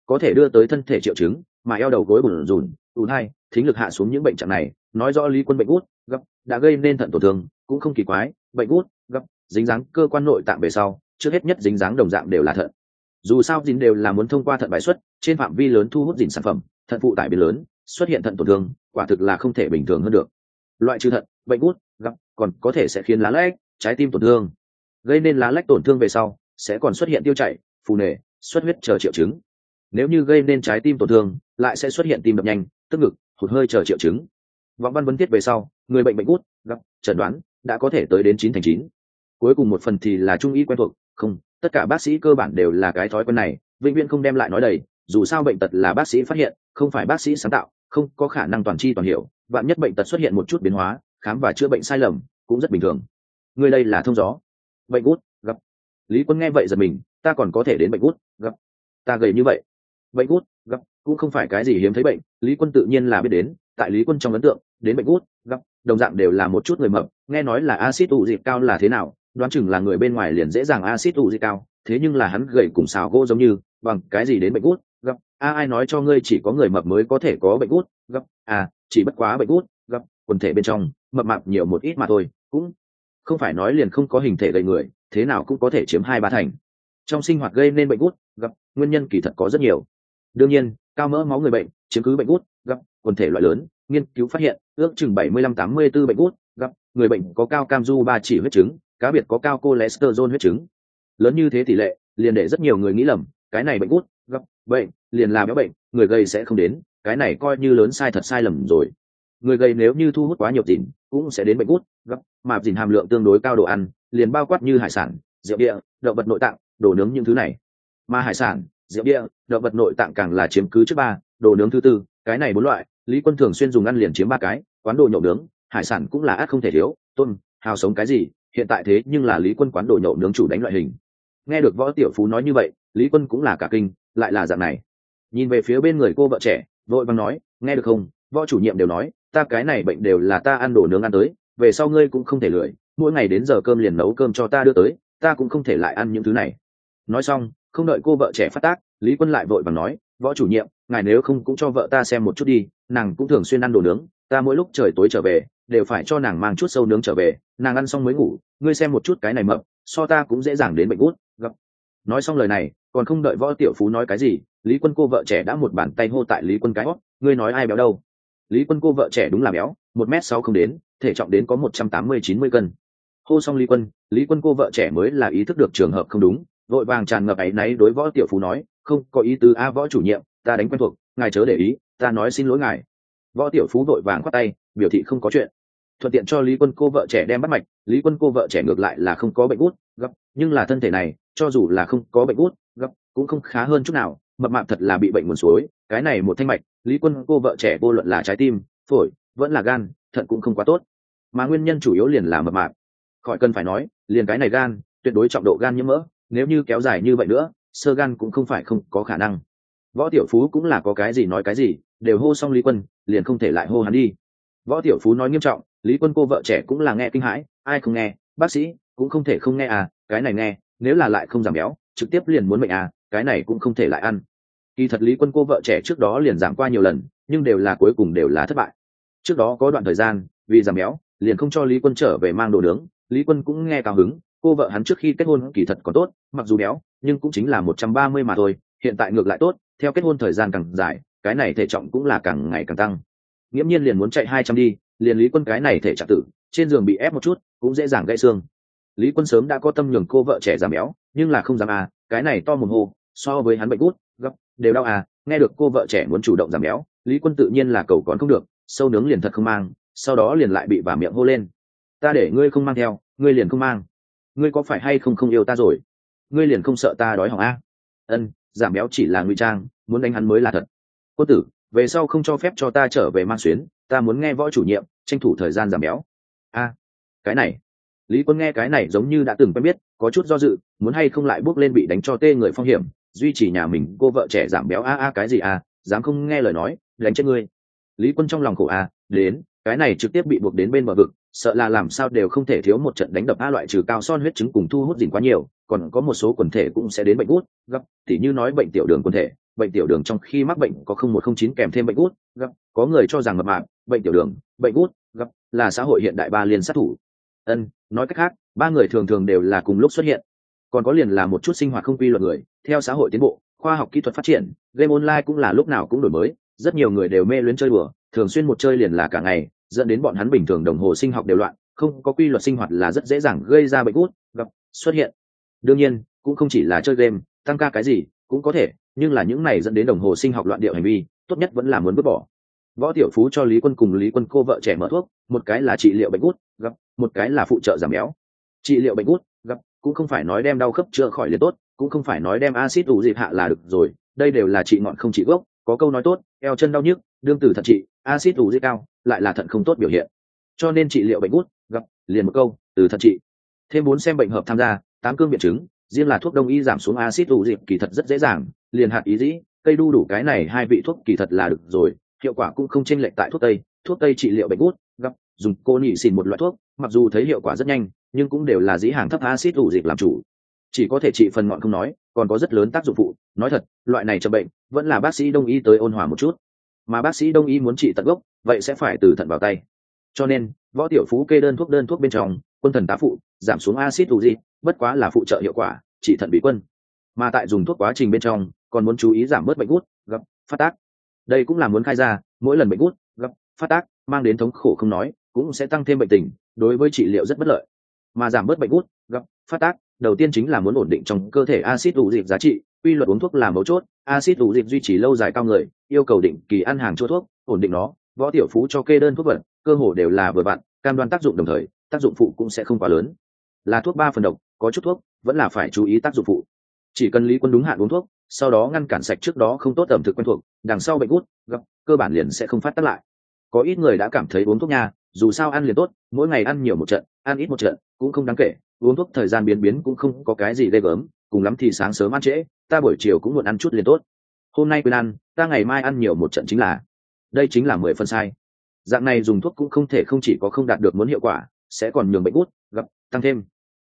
có thể đưa tới thân thể triệu chứng mà eo đầu gối bùn rùn ù hai thính lực hạ xuống những bệnh trạng này nói rõ lý quân bệnh gút gấp, đã gây nên thận tổn thương cũng không kỳ quái bệnh gút gấp, dính dáng cơ quan nội tạng về sau trước hết nhất dính dáng đồng dạng đều là thận. Dù sao dính đều là muốn thông qua thận bài xuất trên phạm vi lớn thu hút dính sản phẩm thận phụ tải biến lớn xuất hiện thận tổn thương quả thực là không thể bình thường hơn được. Loại trừ thận bệnh gút gấp, còn có thể sẽ khiến lá lách trái tim tổn thương. Gây nên lá lách tổn thương về sau sẽ còn xuất hiện tiêu chảy phù nề xuất huyết chờ triệu chứng nếu như gây nên trái tim tổn thương, lại sẽ xuất hiện tim đập nhanh, tức ngực, hụt hơi chờ triệu chứng. Vọng văn vấn tiết về sau, người bệnh bệnh gút, gặp, chẩn đoán, đã có thể tới đến chín thành chín. Cuối cùng một phần thì là trung y quen thuộc, không, tất cả bác sĩ cơ bản đều là cái thói quen này, vĩnh viễn không đem lại nói đầy, dù sao bệnh tật là bác sĩ phát hiện, không phải bác sĩ sáng tạo, không có khả năng toàn tri toàn hiểu, vạn nhất bệnh tật xuất hiện một chút biến hóa, khám và chữa bệnh sai lầm, cũng rất bình thường. Người đây là thông gió. Bệnh gút, gặp. Lý quân nghe vậy giật mình, ta còn có thể đến bệnh gút, gặp. Ta gầy như vậy bệnh gút, gặp, cũng không phải cái gì hiếm thấy bệnh, lý quân tự nhiên là biết đến, tại lý quân trong ấn tượng, đến bệnh gút, gặp, đồng dạng đều là một chút người mập, nghe nói là acid ủ dịp cao là thế nào, đoán chừng là người bên ngoài liền dễ dàng acid ủ dịp cao, thế nhưng là hắn gầy cùng xào gỗ giống như, bằng cái gì đến bệnh gút, gặp, a, ai nói cho ngươi chỉ có người mập mới có thể có bệnh gút, gặp à chỉ bất quá bệnh gút, gặp, quần thể bên trong, mập mạp nhiều một ít mà thôi, cũng không phải nói liền không có hình thể gầy người, thế nào cũng có thể chiếm hai ba thành. Trong sinh hoạt gây nên bệnh gút, gặp, nguyên nhân kỳ thật có rất nhiều đương nhiên, cao mỡ máu người bệnh chiếm cứ bệnh gút, gặp quần thể loại lớn, nghiên cứu phát hiện, ước chừng 75-84 bệnh gút, gặp người bệnh có cao cam du ba chỉ huyết chứng, cá biệt có cao cholesterol huyết chứng. Lớn như thế tỷ lệ, liền để rất nhiều người nghĩ lầm, cái này bệnh gút, gặp bệnh, liền là béo bệnh, người gây sẽ không đến, cái này coi như lớn sai thật sai lầm rồi. Người gây nếu như thu hút quá nhiều dìn cũng sẽ đến bệnh gút, gặp mà dìn hàm lượng tương đối cao đồ ăn, liền bao quát như hải sản, rượu địa động vật nội tạng, đồ nướng những thứ này. Mà hải sản rượu địa động vật nội tạng càng là chiếm cứ trước ba, đồ nướng thứ tư, cái này bốn loại, lý quân thường xuyên dùng ăn liền chiếm ba cái, quán đồ nhậu nướng, hải sản cũng là ác không thể thiếu tôn hào sống cái gì, hiện tại thế nhưng là lý quân quán đồ nhậu nướng chủ đánh loại hình. Nghe được võ tiểu phú nói như vậy, lý quân cũng là cả kinh, lại là dạng này. Nhìn về phía bên người cô vợ trẻ, vội vàng nói, nghe được không? Võ chủ nhiệm đều nói, ta cái này bệnh đều là ta ăn đồ nướng ăn tới, về sau ngươi cũng không thể lười, mỗi ngày đến giờ cơm liền nấu cơm cho ta đưa tới, ta cũng không thể lại ăn những thứ này. Nói xong không đợi cô vợ trẻ phát tác, lý quân lại vội vàng nói, võ chủ nhiệm, ngài nếu không cũng cho vợ ta xem một chút đi, nàng cũng thường xuyên ăn đồ nướng, ta mỗi lúc trời tối trở về, đều phải cho nàng mang chút sâu nướng trở về, nàng ăn xong mới ngủ, ngươi xem một chút cái này mập, so ta cũng dễ dàng đến bệnh gút, gặp. Nói xong lời này, còn không đợi võ tiểu phú nói cái gì, lý quân cô vợ trẻ đã một bàn tay hô tại lý quân cái hót ngươi nói ai béo đâu? Lý quân cô vợ trẻ đúng là béo, một m sáu không đến, thể trọng đến có một trăm tám mươi chín mươi cân. Hô xong lý quân lý quân cô vợ trẻ mới là ý thức được trường hợp không đúng vội vàng tràn ngập áy náy đối võ tiểu phú nói, không, có ý tứ a, võ chủ nhiệm, ta đánh quen thuộc, ngài chớ để ý, ta nói xin lỗi ngài. Võ tiểu phú vội vàng khoát tay, biểu thị không có chuyện. Thuận tiện cho lý quân cô vợ trẻ đem bắt mạch, lý quân cô vợ trẻ ngược lại là không có bệnh gút gấp, nhưng là thân thể này, cho dù là không có bệnh gút gấp, cũng không khá hơn chút nào, mập mạp thật là bị bệnh nguồn suối, cái này một thanh mạch, lý quân cô vợ trẻ vô luận là trái tim, phổi, vẫn là gan, thận cũng không quá tốt. Mà nguyên nhân chủ yếu liền là mập mạp. Khỏi cần phải nói, liền cái này gan, tuyệt đối trọng độ gan nhiễm mỡ nếu như kéo dài như vậy nữa, sơ gan cũng không phải không có khả năng. Võ tiểu phú cũng là có cái gì nói cái gì, đều hô xong lý quân, liền không thể lại hô hắn đi. Võ tiểu phú nói nghiêm trọng, lý quân cô vợ trẻ cũng là nghe kinh hãi, ai không nghe, bác sĩ cũng không thể không nghe à cái này nghe, nếu là lại không giảm béo, trực tiếp liền muốn mệnh à cái này cũng không thể lại ăn. Kỳ thật lý quân cô vợ trẻ trước đó liền giảm qua nhiều lần, nhưng đều là cuối cùng đều là thất bại. Trước đó có đoạn thời gian, vì giảm béo, liền không cho lý quân trở về mang đồ nướng, lý quân cũng nghe cao hứng cô vợ hắn trước khi kết hôn kỳ thật còn tốt, mặc dù béo, nhưng cũng chính là một trăm ba mươi mà thôi, hiện tại ngược lại tốt, theo kết hôn thời gian càng dài, cái này thể trọng cũng là càng ngày càng tăng. Nghiễm nhiên liền muốn chạy hai trăm đi, liền lý quân cái này thể trạng tử, trên giường bị ép một chút, cũng dễ dàng gãy xương. Lý quân sớm đã có tâm nhường cô vợ trẻ giảm béo, nhưng là không dám à cái này to mồm hô, so với hắn bệnh gút, gấp, đều đau à nghe được cô vợ trẻ muốn chủ động giảm béo, lý quân tự nhiên là cầu còn không được, sâu nướng liền thật không mang, sau đó liền lại bị bà miệng hô lên. Ta để ngươi không mang theo, ngươi liền không mang ngươi có phải hay không không yêu ta rồi? Ngươi liền không sợ ta đói hỏng a? Ân giảm béo chỉ là ngụy trang, muốn đánh hắn mới là thật. Quân tử, về sau không cho phép cho ta trở về mang xuyến, ta muốn nghe võ chủ nhiệm, tranh thủ thời gian giảm béo. A, cái này. Lý quân nghe cái này giống như đã từng quen biết, có chút do dự, muốn hay không lại bước lên bị đánh cho tê người phong hiểm, duy trì nhà mình, cô vợ trẻ giảm béo a a cái gì a, dám không nghe lời nói, đánh chết ngươi. Lý quân trong lòng khổ a, đến, cái này trực tiếp bị buộc đến bên bờ vực sợ là làm sao đều không thể thiếu một trận đánh đập a loại trừ cao son huyết chứng cùng thu hút dình quá nhiều, còn có một số quần thể cũng sẽ đến bệnh gút gặp thì như nói bệnh tiểu đường quần thể, bệnh tiểu đường trong khi mắc bệnh có không một không chín kèm thêm bệnh gút gặp có người cho rằng mập mạp, bệnh tiểu đường, bệnh gút gặp là xã hội hiện đại ba liên sát thủ. Ân, nói cách khác, ba người thường thường đều là cùng lúc xuất hiện. Còn có liền là một chút sinh hoạt không quy luật người, theo xã hội tiến bộ, khoa học kỹ thuật phát triển, game online cũng là lúc nào cũng đổi mới, rất nhiều người đều mê luyến chơi đùa thường xuyên một chơi liền là cả ngày, dẫn đến bọn hắn bình thường đồng hồ sinh học đều loạn, không có quy luật sinh hoạt là rất dễ dàng gây ra bệnh gút gặp, xuất hiện. Đương nhiên, cũng không chỉ là chơi game, tăng ca cái gì, cũng có thể, nhưng là những này dẫn đến đồng hồ sinh học loạn điệu hành vi, tốt nhất vẫn là muốn vứt bỏ. Võ tiểu phú cho lý quân cùng lý quân cô vợ trẻ mở thuốc, một cái là trị liệu bệnh gút gặp, một cái là phụ trợ giảm béo. Trị liệu bệnh gút gặp, cũng không phải nói đem đau khớp chữa khỏi liền tốt, cũng không phải nói đem acid ủ dịp hạ là được rồi, đây đều là trị ngọn không trị gốc có câu nói tốt, eo chân đau nhức, đương tử thận trị acid ủ dịp cao, lại là thận không tốt biểu hiện. Cho nên trị liệu bệnh gút, gặp, liền một câu từ thận trị. Thêm bốn xem bệnh hợp tham gia, tám cương biện chứng, riêng là thuốc đông y giảm xuống acid ủ dịp kỳ thật rất dễ dàng, liền hạt ý dĩ, cây đu đủ cái này hai vị thuốc kỳ thật là được rồi, hiệu quả cũng không chênh lệch tại thuốc tây. Thuốc tây trị liệu bệnh gút, gặp, dùng cô nhị xìn một loại thuốc, mặc dù thấy hiệu quả rất nhanh, nhưng cũng đều là dĩ hàng thấp acid ủ dịch làm chủ chỉ có thể trị phần ngọn không nói, còn có rất lớn tác dụng phụ. Nói thật, loại này cho bệnh, vẫn là bác sĩ đông y tới ôn hòa một chút. Mà bác sĩ đông y muốn trị tận gốc, vậy sẽ phải từ thận vào tay. Cho nên, võ tiểu phú kê đơn thuốc đơn thuốc bên trong, quân thần tá phụ, giảm xuống acid u dịch bất quá là phụ trợ hiệu quả, trị thận bị quân. Mà tại dùng thuốc quá trình bên trong, còn muốn chú ý giảm bớt bệnh gút gặp phát tác. Đây cũng là muốn khai ra, mỗi lần bệnh gút gặp phát tác, mang đến thống khổ không nói, cũng sẽ tăng thêm bệnh tình, đối với trị liệu rất bất lợi mà giảm bớt bệnh gút gặp phát tác, đầu tiên chính là muốn ổn định trong cơ thể acid ủ dịp giá trị, quy luật uống thuốc là mấu chốt acid ủ dịp duy trì lâu dài cao người, yêu cầu định kỳ ăn hàng chua thuốc, ổn định nó, võ tiểu phú cho kê đơn thuốc vật, cơ hồ đều là vừa bạn cam đoan tác dụng đồng thời, tác dụng phụ cũng sẽ không quá lớn. Là thuốc ba phần độc, có chút thuốc, vẫn là phải chú ý tác dụng phụ. Chỉ cần lý quân đúng hạn uống thuốc, sau đó ngăn cản sạch trước đó không tốt ẩm thực quen thuộc, đằng sau bệnh gút gặp cơ bản liền sẽ không phát tác lại. Có ít người đã cảm thấy uống thuốc nha dù sao ăn liền tốt, mỗi ngày ăn nhiều một trận, ăn ít một trận cũng không đáng kể, uống thuốc thời gian biến biến cũng không có cái gì ghê gớm, cùng lắm thì sáng sớm ăn trễ, ta buổi chiều cũng muộn ăn chút liền tốt. Hôm nay quên ăn, ta ngày mai ăn nhiều một trận chính là, đây chính là mười phân sai. Dạng này dùng thuốc cũng không thể không chỉ có không đạt được muốn hiệu quả, sẽ còn nhường bệnh gút gặp, tăng thêm.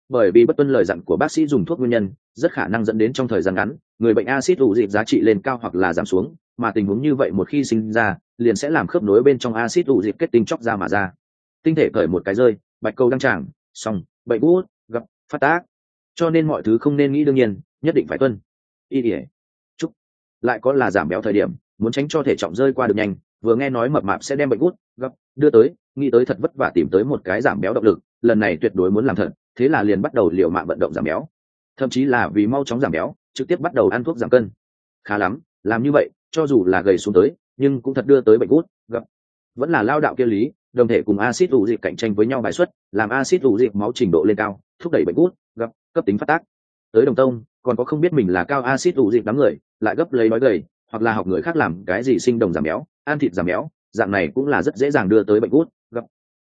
Bởi vì bất tuân lời dặn của bác sĩ dùng thuốc nguyên nhân, rất khả năng dẫn đến trong thời gian ngắn người bệnh acid ủ dịp giá trị lên cao hoặc là giảm xuống, mà tình huống như vậy một khi sinh ra, liền sẽ làm khớp nối bên trong acid ủ dịp kết tinh chóc ra mà ra. Tinh thể cởi một cái rơi, bạch câu đăng tràng, xong bệnh bút, gặp, phát tác. Cho nên mọi thứ không nên nghĩ đương nhiên, nhất định phải tuân. Y ỉa chúc. Lại có là giảm béo thời điểm, muốn tránh cho thể trọng rơi qua được nhanh, vừa nghe nói mập mạp sẽ đem bệnh gút gặp, đưa tới, nghĩ tới thật vất vả tìm tới một cái giảm béo động lực, lần này tuyệt đối muốn làm thật, thế là liền bắt đầu liều mạng vận động giảm béo. Thậm chí là vì mau chóng giảm béo trực tiếp bắt đầu ăn thuốc giảm cân. Khá lắm, làm như vậy, cho dù là gầy xuống tới, nhưng cũng thật đưa tới bệnh gút, gặp. Vẫn là lao đạo kia lý, đồng thể cùng acid ủ dịch cạnh tranh với nhau bài xuất, làm acid ủ dịch máu trình độ lên cao, thúc đẩy bệnh gút, gặp, cấp tính phát tác. Tới đồng tông, còn có không biết mình là cao acid ủ dịch đám người, lại gấp lấy nói gầy, hoặc là học người khác làm cái gì sinh đồng giảm béo, ăn thịt giảm béo, dạng này cũng là rất dễ dàng đưa tới bệnh gút, gặp.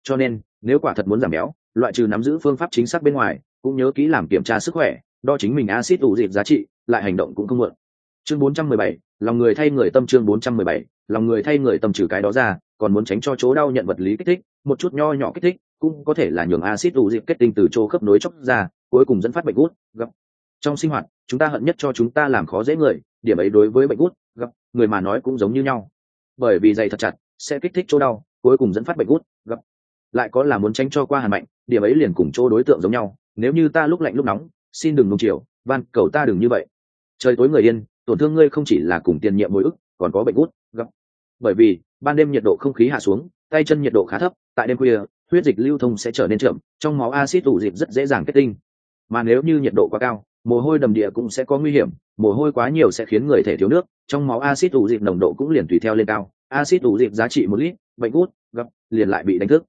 Cho nên, nếu quả thật muốn giảm béo, loại trừ nắm giữ phương pháp chính xác bên ngoài, cũng nhớ kỹ làm kiểm tra sức khỏe đo chính mình acid ủ dịp giá trị lại hành động cũng không muộn. Chương 417, lòng người thay người tâm chương 417, lòng người thay người tâm trừ cái đó ra còn muốn tránh cho chỗ đau nhận vật lý kích thích một chút nho nhỏ kích thích cũng có thể là nhường acid ủ dịp kết tinh từ chỗ khớp nối chóc ra cuối cùng dẫn phát bệnh gút gặp trong sinh hoạt chúng ta hận nhất cho chúng ta làm khó dễ người điểm ấy đối với bệnh gút gặp người mà nói cũng giống như nhau. Bởi vì dày thật chặt sẽ kích thích chỗ đau cuối cùng dẫn phát bệnh gút gặp lại có là muốn tránh cho qua hàn mạnh điểm ấy liền cùng chỗ đối tượng giống nhau. Nếu như ta lúc lạnh lúc nóng xin đừng nung chiều, van, cầu ta đừng như vậy. Trời tối người yên, tổn thương ngươi không chỉ là cùng tiền nhiệm hồi ức, còn có bệnh gút gặp bởi vì, ban đêm nhiệt độ không khí hạ xuống, tay chân nhiệt độ khá thấp, tại đêm khuya, huyết dịch lưu thông sẽ trở nên chậm, trong máu acid tụ dịp rất dễ dàng kết tinh. Mà nếu như nhiệt độ quá cao, mồ hôi đầm địa cũng sẽ có nguy hiểm, mồ hôi quá nhiều sẽ khiến người thể thiếu nước, trong máu acid tụ dịp nồng độ cũng liền tùy theo lên cao acid tụ dịp giá trị một lít, bệnh gút gặp liền lại bị đánh thức.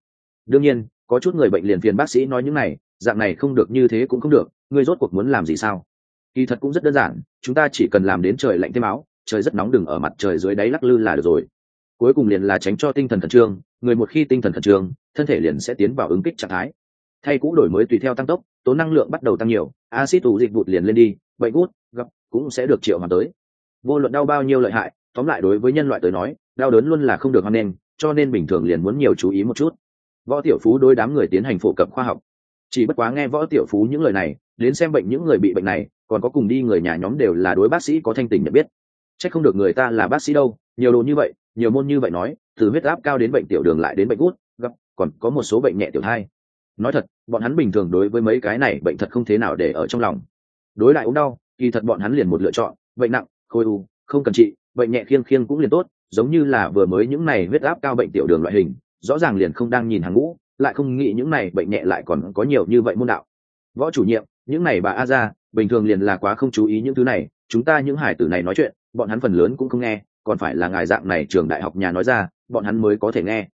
Đương nhiên, có chút người bệnh liền phiền bác sĩ nói những này, dạng này không được như thế cũng không được ngươi rốt cuộc muốn làm gì sao? Kỳ thật cũng rất đơn giản, chúng ta chỉ cần làm đến trời lạnh thêm áo, trời rất nóng đừng ở mặt trời dưới đáy lắc lư là được rồi. Cuối cùng liền là tránh cho tinh thần khẩn trương, người một khi tinh thần khẩn trương, thân thể liền sẽ tiến vào ứng kích trạng thái. Thay cũ đổi mới tùy theo tăng tốc tố năng lượng bắt đầu tăng nhiều acid tù dịch vụt liền lên đi, bệnh gút gặp cũng sẽ được triệu hoàn tới. Vô luận đau bao nhiêu lợi hại, tóm lại đối với nhân loại tới nói, đau đớn luôn là không được hoan nghênh, cho nên bình thường liền muốn nhiều chú ý một chút. Võ tiểu phú đối đám người tiến hành phổ cập khoa học chỉ bất quá nghe võ tiểu phú những lời này, đến xem bệnh những người bị bệnh này, còn có cùng đi người nhà nhóm đều là đối bác sĩ có thanh tình nhận biết. C h ắ c không được người ta là bác sĩ đâu, nhiều đồ như vậy, nhiều môn như vậy nói, từ huyết áp cao đến bệnh tiểu đường lại đến bệnh gút, gặp, còn có một số bệnh nhẹ tiểu thai. Nói thật, bọn hắn bình thường đối với mấy cái này bệnh thật không thế nào để ở trong lòng. Đối lại ốm đau, kỳ thật bọn hắn liền một lựa chọn, bệnh nặng, khôi u, không cần trị, bệnh nhẹ khiêng khiêng cũng liền tốt, giống như là vừa mới những này huyết áp cao bệnh tiểu đường loại hình, rõ ràng liền không đang nhìn hàng ngũ lại không nghĩ những này bệnh nhẹ lại còn có nhiều như vậy môn đạo. Võ chủ nhiệm, những này bà a ra bình thường liền là quá không chú ý những thứ này, chúng ta những hải tử này nói chuyện, bọn hắn phần lớn cũng không nghe, còn phải là ngài dạng này trường đại học nhà nói ra, bọn hắn mới có thể nghe.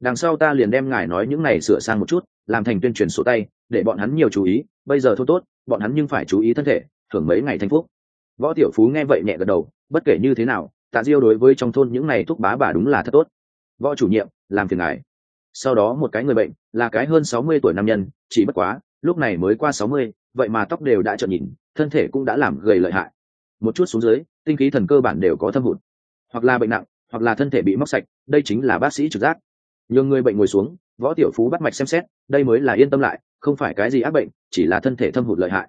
Đằng sau ta liền đem ngài nói những này sửa sang một chút, làm thành tuyên truyền sổ tay, để bọn hắn nhiều chú ý, bây giờ thôi tốt, bọn hắn nhưng phải chú ý thân thể, thưởng mấy ngày thanh phúc. Võ tiểu phú nghe vậy nhẹ gật đầu, bất kể như thế nào, tạ diêu đối với trong thôn những này thúc bá bà đúng là thật tốt. Võ chủ nhiệm, làm phiền ngài sau đó một cái người bệnh, là cái hơn sáu mươi tuổi nam nhân, chỉ bất quá, lúc này mới qua sáu mươi, vậy mà tóc đều đã trợn nhìn, thân thể cũng đã làm gầy lợi hại. Một chút xuống dưới, tinh khí thần cơ bản đều có thâm hụt. Hoặc là bệnh nặng, hoặc là thân thể bị móc sạch, đây chính là bác sĩ trực giác. Nhường người bệnh ngồi xuống, võ tiểu phú bắt mạch xem xét, đây mới là yên tâm lại, không phải cái gì ác bệnh, chỉ là thân thể thâm hụt lợi hại.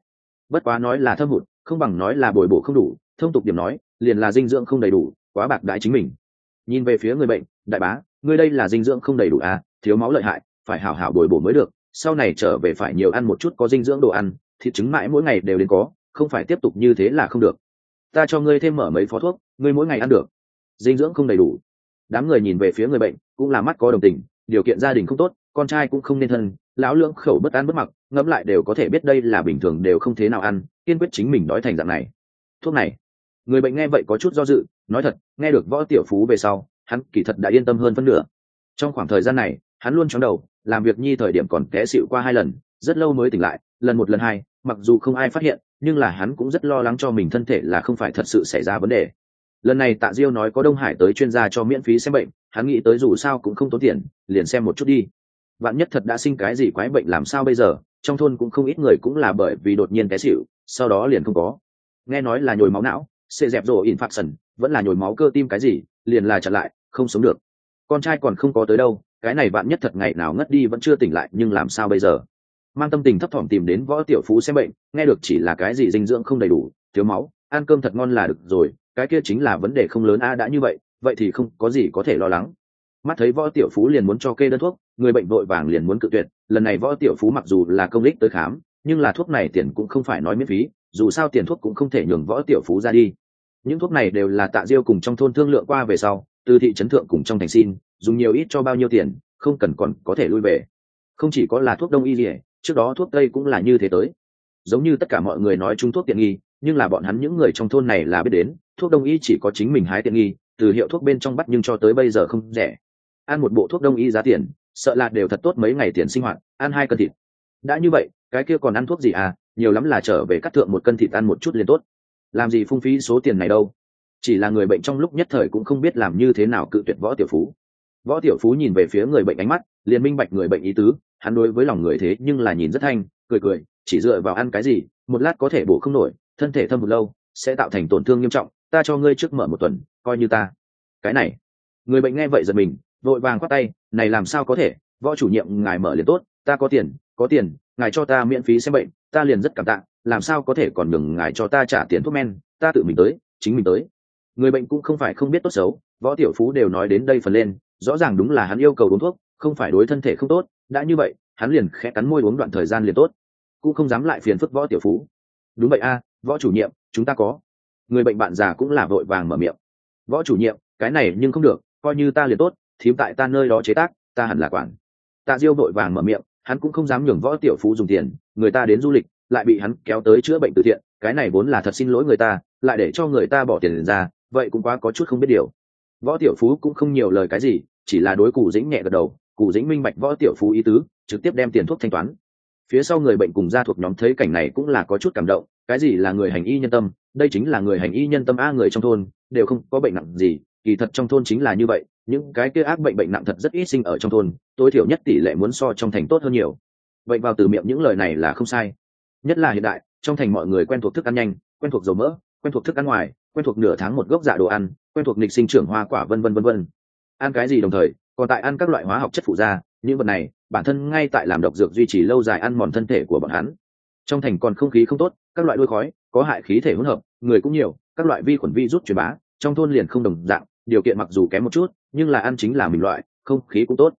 Bất quá nói là thâm hụt, không bằng nói là bồi bổ không đủ, thông tục điểm nói, liền là dinh dưỡng không đầy đủ, quá bạc đãi chính mình. Nhìn về phía người bệnh, đại bá ngươi đây là dinh dưỡng không đầy đủ à thiếu máu lợi hại, phải hảo hảo bồi bổ mới được, sau này trở về phải nhiều ăn một chút có dinh dưỡng đồ ăn, thịt trứng mãi mỗi ngày đều đến có, không phải tiếp tục như thế là không được. Ta cho ngươi thêm mở mấy phó thuốc, ngươi mỗi ngày ăn được. Dinh dưỡng không đầy đủ. Đám người nhìn về phía người bệnh, cũng là mắt có đồng tình, điều kiện gia đình không tốt, con trai cũng không nên thân, lão lưỡng khẩu bất an bất mặc, ngẫm lại đều có thể biết đây là bình thường đều không thế nào ăn, kiên quyết chính mình đói thành dạng này. Thuốc này. Người bệnh nghe vậy có chút do dự, nói thật, nghe được võ tiểu phú về sau hắn kỳ thật đã yên tâm hơn phân nửa. Trong khoảng thời gian này, hắn luôn chóng đầu, làm việc nhi thời điểm còn té xịu qua hai lần, rất lâu mới tỉnh lại, lần một lần hai, mặc dù không ai phát hiện, nhưng là hắn cũng rất lo lắng cho mình thân thể là không phải thật sự xảy ra vấn đề. Lần này tạ diêu nói có đông hải tới chuyên gia cho miễn phí xem bệnh, hắn nghĩ tới dù sao cũng không tốn tiền, liền xem một chút đi. Bạn nhất thật đã sinh cái gì quái bệnh làm sao bây giờ, trong thôn cũng không ít người cũng là bởi vì đột nhiên té xịu sau đó liền không có. Nghe nói là nhồi máu não xê dẹp rổ in phạt sần, vẫn là nhồi máu cơ tim cái gì, liền là chặn lại, không sống được. Con trai còn không có tới đâu, cái này bạn nhất thật ngày nào ngất đi vẫn chưa tỉnh lại, nhưng làm sao bây giờ? Mang tâm tình thấp thỏm tìm đến võ tiểu phú xem bệnh, nghe được chỉ là cái gì dinh dưỡng không đầy đủ, thiếu máu, ăn cơm thật ngon là được rồi, cái kia chính là vấn đề không lớn a, đã như vậy vậy thì không có gì có thể lo lắng. Mắt thấy võ tiểu phú liền muốn cho kê đơn thuốc, người bệnh vội vàng liền muốn cự tuyệt, lần này võ tiểu phú mặc dù là công đích tới khám, nhưng là thuốc này tiền cũng không phải nói miễn phí dù sao tiền thuốc cũng không thể nhường võ tiểu phú ra đi. Những thuốc này đều là tạ diêu cùng trong thôn thương lượng qua về sau, từ thị trấn thượng cùng trong thành xin, dùng nhiều ít cho bao nhiêu tiền, không cần còn có thể lui về. Không chỉ có là thuốc đông y dỉa trước đó thuốc tây cũng là như thế tới. Giống như tất cả mọi người nói chúng thuốc tiện nghi, nhưng là bọn hắn những người trong thôn này là biết đến, thuốc đông y chỉ có chính mình hái tiện nghi, từ hiệu thuốc bên trong bắt nhưng cho tới bây giờ không rẻ. Ăn một bộ thuốc đông y giá tiền, sợ là đều thật tốt mấy ngày tiền sinh hoạt, ăn hai cân thịt. Đã như vậy, cái kia còn ăn thuốc gì à? Nhiều lắm là trở về cắt thượng một cân thịt ăn một chút liền tốt. Làm gì phung phí số tiền này đâu? Chỉ là người bệnh trong lúc nhất thời cũng không biết làm như thế nào cự tuyệt võ tiểu phú. Võ tiểu phú nhìn về phía người bệnh ánh mắt, liền minh bạch người bệnh ý tứ, hắn đối với lòng người thế nhưng là nhìn rất thanh, cười cười, chỉ dựa vào ăn cái gì, một lát có thể bổ không nổi, thân thể thâm một lâu, sẽ tạo thành tổn thương nghiêm trọng, ta cho ngươi trước mở một tuần, coi như ta. Cái này. Người bệnh nghe vậy giật mình, vội vàng khoát tay, này làm sao có thể, võ chủ nhiệm ngài mở liền tốt, ta có tiền có tiền, ngài cho ta miễn phí xem bệnh, ta liền rất cảm tạ, làm sao có thể còn ngừng ngài cho ta trả tiền thuốc men, ta tự mình tới, chính mình tới. Người bệnh cũng không phải không biết tốt xấu, võ tiểu phú đều nói đến đây phần lên, rõ ràng đúng là hắn yêu cầu uống thuốc, không phải đối thân thể không tốt, đã như vậy, hắn liền khẽ cắn môi uống đoạn thời gian liền tốt. Cũng không dám lại phiền phức võ tiểu phú. Đúng vậy a, võ chủ nhiệm, chúng ta có. Người bệnh bạn già cũng là vội vàng mở miệng. Võ chủ nhiệm, cái này nhưng không được, coi như ta liền tốt, thím tại ta nơi đó chế tác, ta hẳn là quản. Tạ diêu vội vàng mở miệng hắn cũng không dám nhường võ tiểu phú dùng tiền, người ta đến du lịch, lại bị hắn kéo tới chữa bệnh từ thiện, cái này vốn là thật xin lỗi người ta, lại để cho người ta bỏ tiền ra, vậy cũng quá có chút không biết điều. Võ tiểu phú cũng không nhiều lời cái gì, chỉ là đối cụ dĩnh nhẹ gật đầu cụ dĩnh minh bạch võ tiểu phú ý tứ, trực tiếp đem tiền thuốc thanh toán. Phía sau người bệnh cùng gia thuộc nhóm thấy cảnh này cũng là có chút cảm động, cái gì là người hành y nhân tâm, đây chính là người hành y nhân tâm a người trong thôn, đều không có bệnh nặng gì, kỳ thật trong thôn chính là như vậy những cái kia ác bệnh bệnh nặng thật rất ít sinh ở trong thôn, tối thiểu nhất tỷ lệ muốn so trong thành tốt hơn nhiều. Vậy vào từ miệng những lời này là không sai. Nhất là hiện đại, trong thành mọi người quen thuộc thức ăn nhanh, quen thuộc dầu mỡ, quen thuộc thức ăn ngoài, quen thuộc nửa tháng một gốc dạ đồ ăn, quen thuộc lịch sinh trưởng hoa quả vân vân vân vân. Ăn cái gì đồng thời, còn tại ăn các loại hóa học chất phụ da, những vật này, bản thân ngay tại làm độc dược duy trì lâu dài ăn mòn thân thể của bọn hắn. Trong thành còn không khí không tốt, các loại đôi khói, có hại khí thể hỗn hợp, người cũng nhiều, các loại vi khuẩn vi rút truyền bá, trong thôn liền không đồng dạng điều kiện mặc dù kém một chút, nhưng là ăn chính là mình loại, không khí cũng tốt.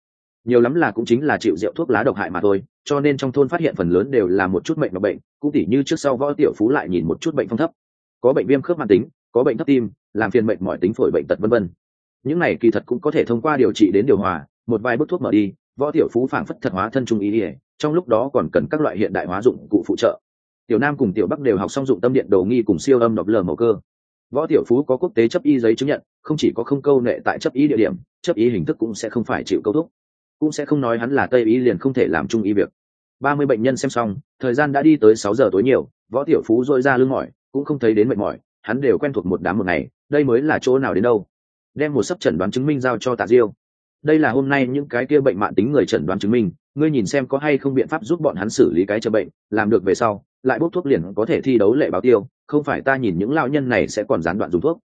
Nhiều lắm là cũng chính là chịu rượu thuốc lá độc hại mà thôi, cho nên trong thôn phát hiện phần lớn đều là một chút bệnh mà bệnh, cũng tỉ như trước sau võ tiểu phú lại nhìn một chút bệnh phong thấp. Có bệnh viêm khớp mãn tính, có bệnh thấp tim, làm phiền bệnh mọi tính phổi bệnh tật vân vân. Những này kỳ thật cũng có thể thông qua điều trị đến điều hòa, một vài bước thuốc mở đi, võ tiểu phú phảng phất thật hóa thân trung ý ỉa trong lúc đó còn cần các loại hiện đại hóa dụng cụ phụ trợ. Tiểu nam cùng tiểu bắc đều học xong dụng tâm điện đồ nghi cùng siêu âm độc lờ màu cơ võ tiểu phú có quốc tế chấp y giấy chứng nhận, không chỉ có không câu nệ tại chấp y địa điểm, chấp y hình thức cũng sẽ không phải chịu câu thúc. Cũng sẽ không nói hắn là tây y liền không thể làm trung y việc. Ba mươi bệnh nhân xem xong, thời gian đã đi tới sáu giờ tối nhiều, võ tiểu phú dội ra lưng mỏi, cũng không thấy đến mệt mỏi, hắn đều quen thuộc một đám một ngày, đây mới là chỗ nào đến đâu. Đem một sấp chẩn đoán chứng minh giao cho tạ diêu. Đây là hôm nay những cái kia bệnh mạng tính người chẩn đoán chứng minh, ngươi nhìn xem có hay không biện pháp giúp bọn hắn xử lý cái chữa bệnh, làm được về sau lại bốc thuốc liền có thể thi đấu lệ báo tiêu, không phải ta nhìn những lao nhân này sẽ còn gián đoạn dùng thuốc.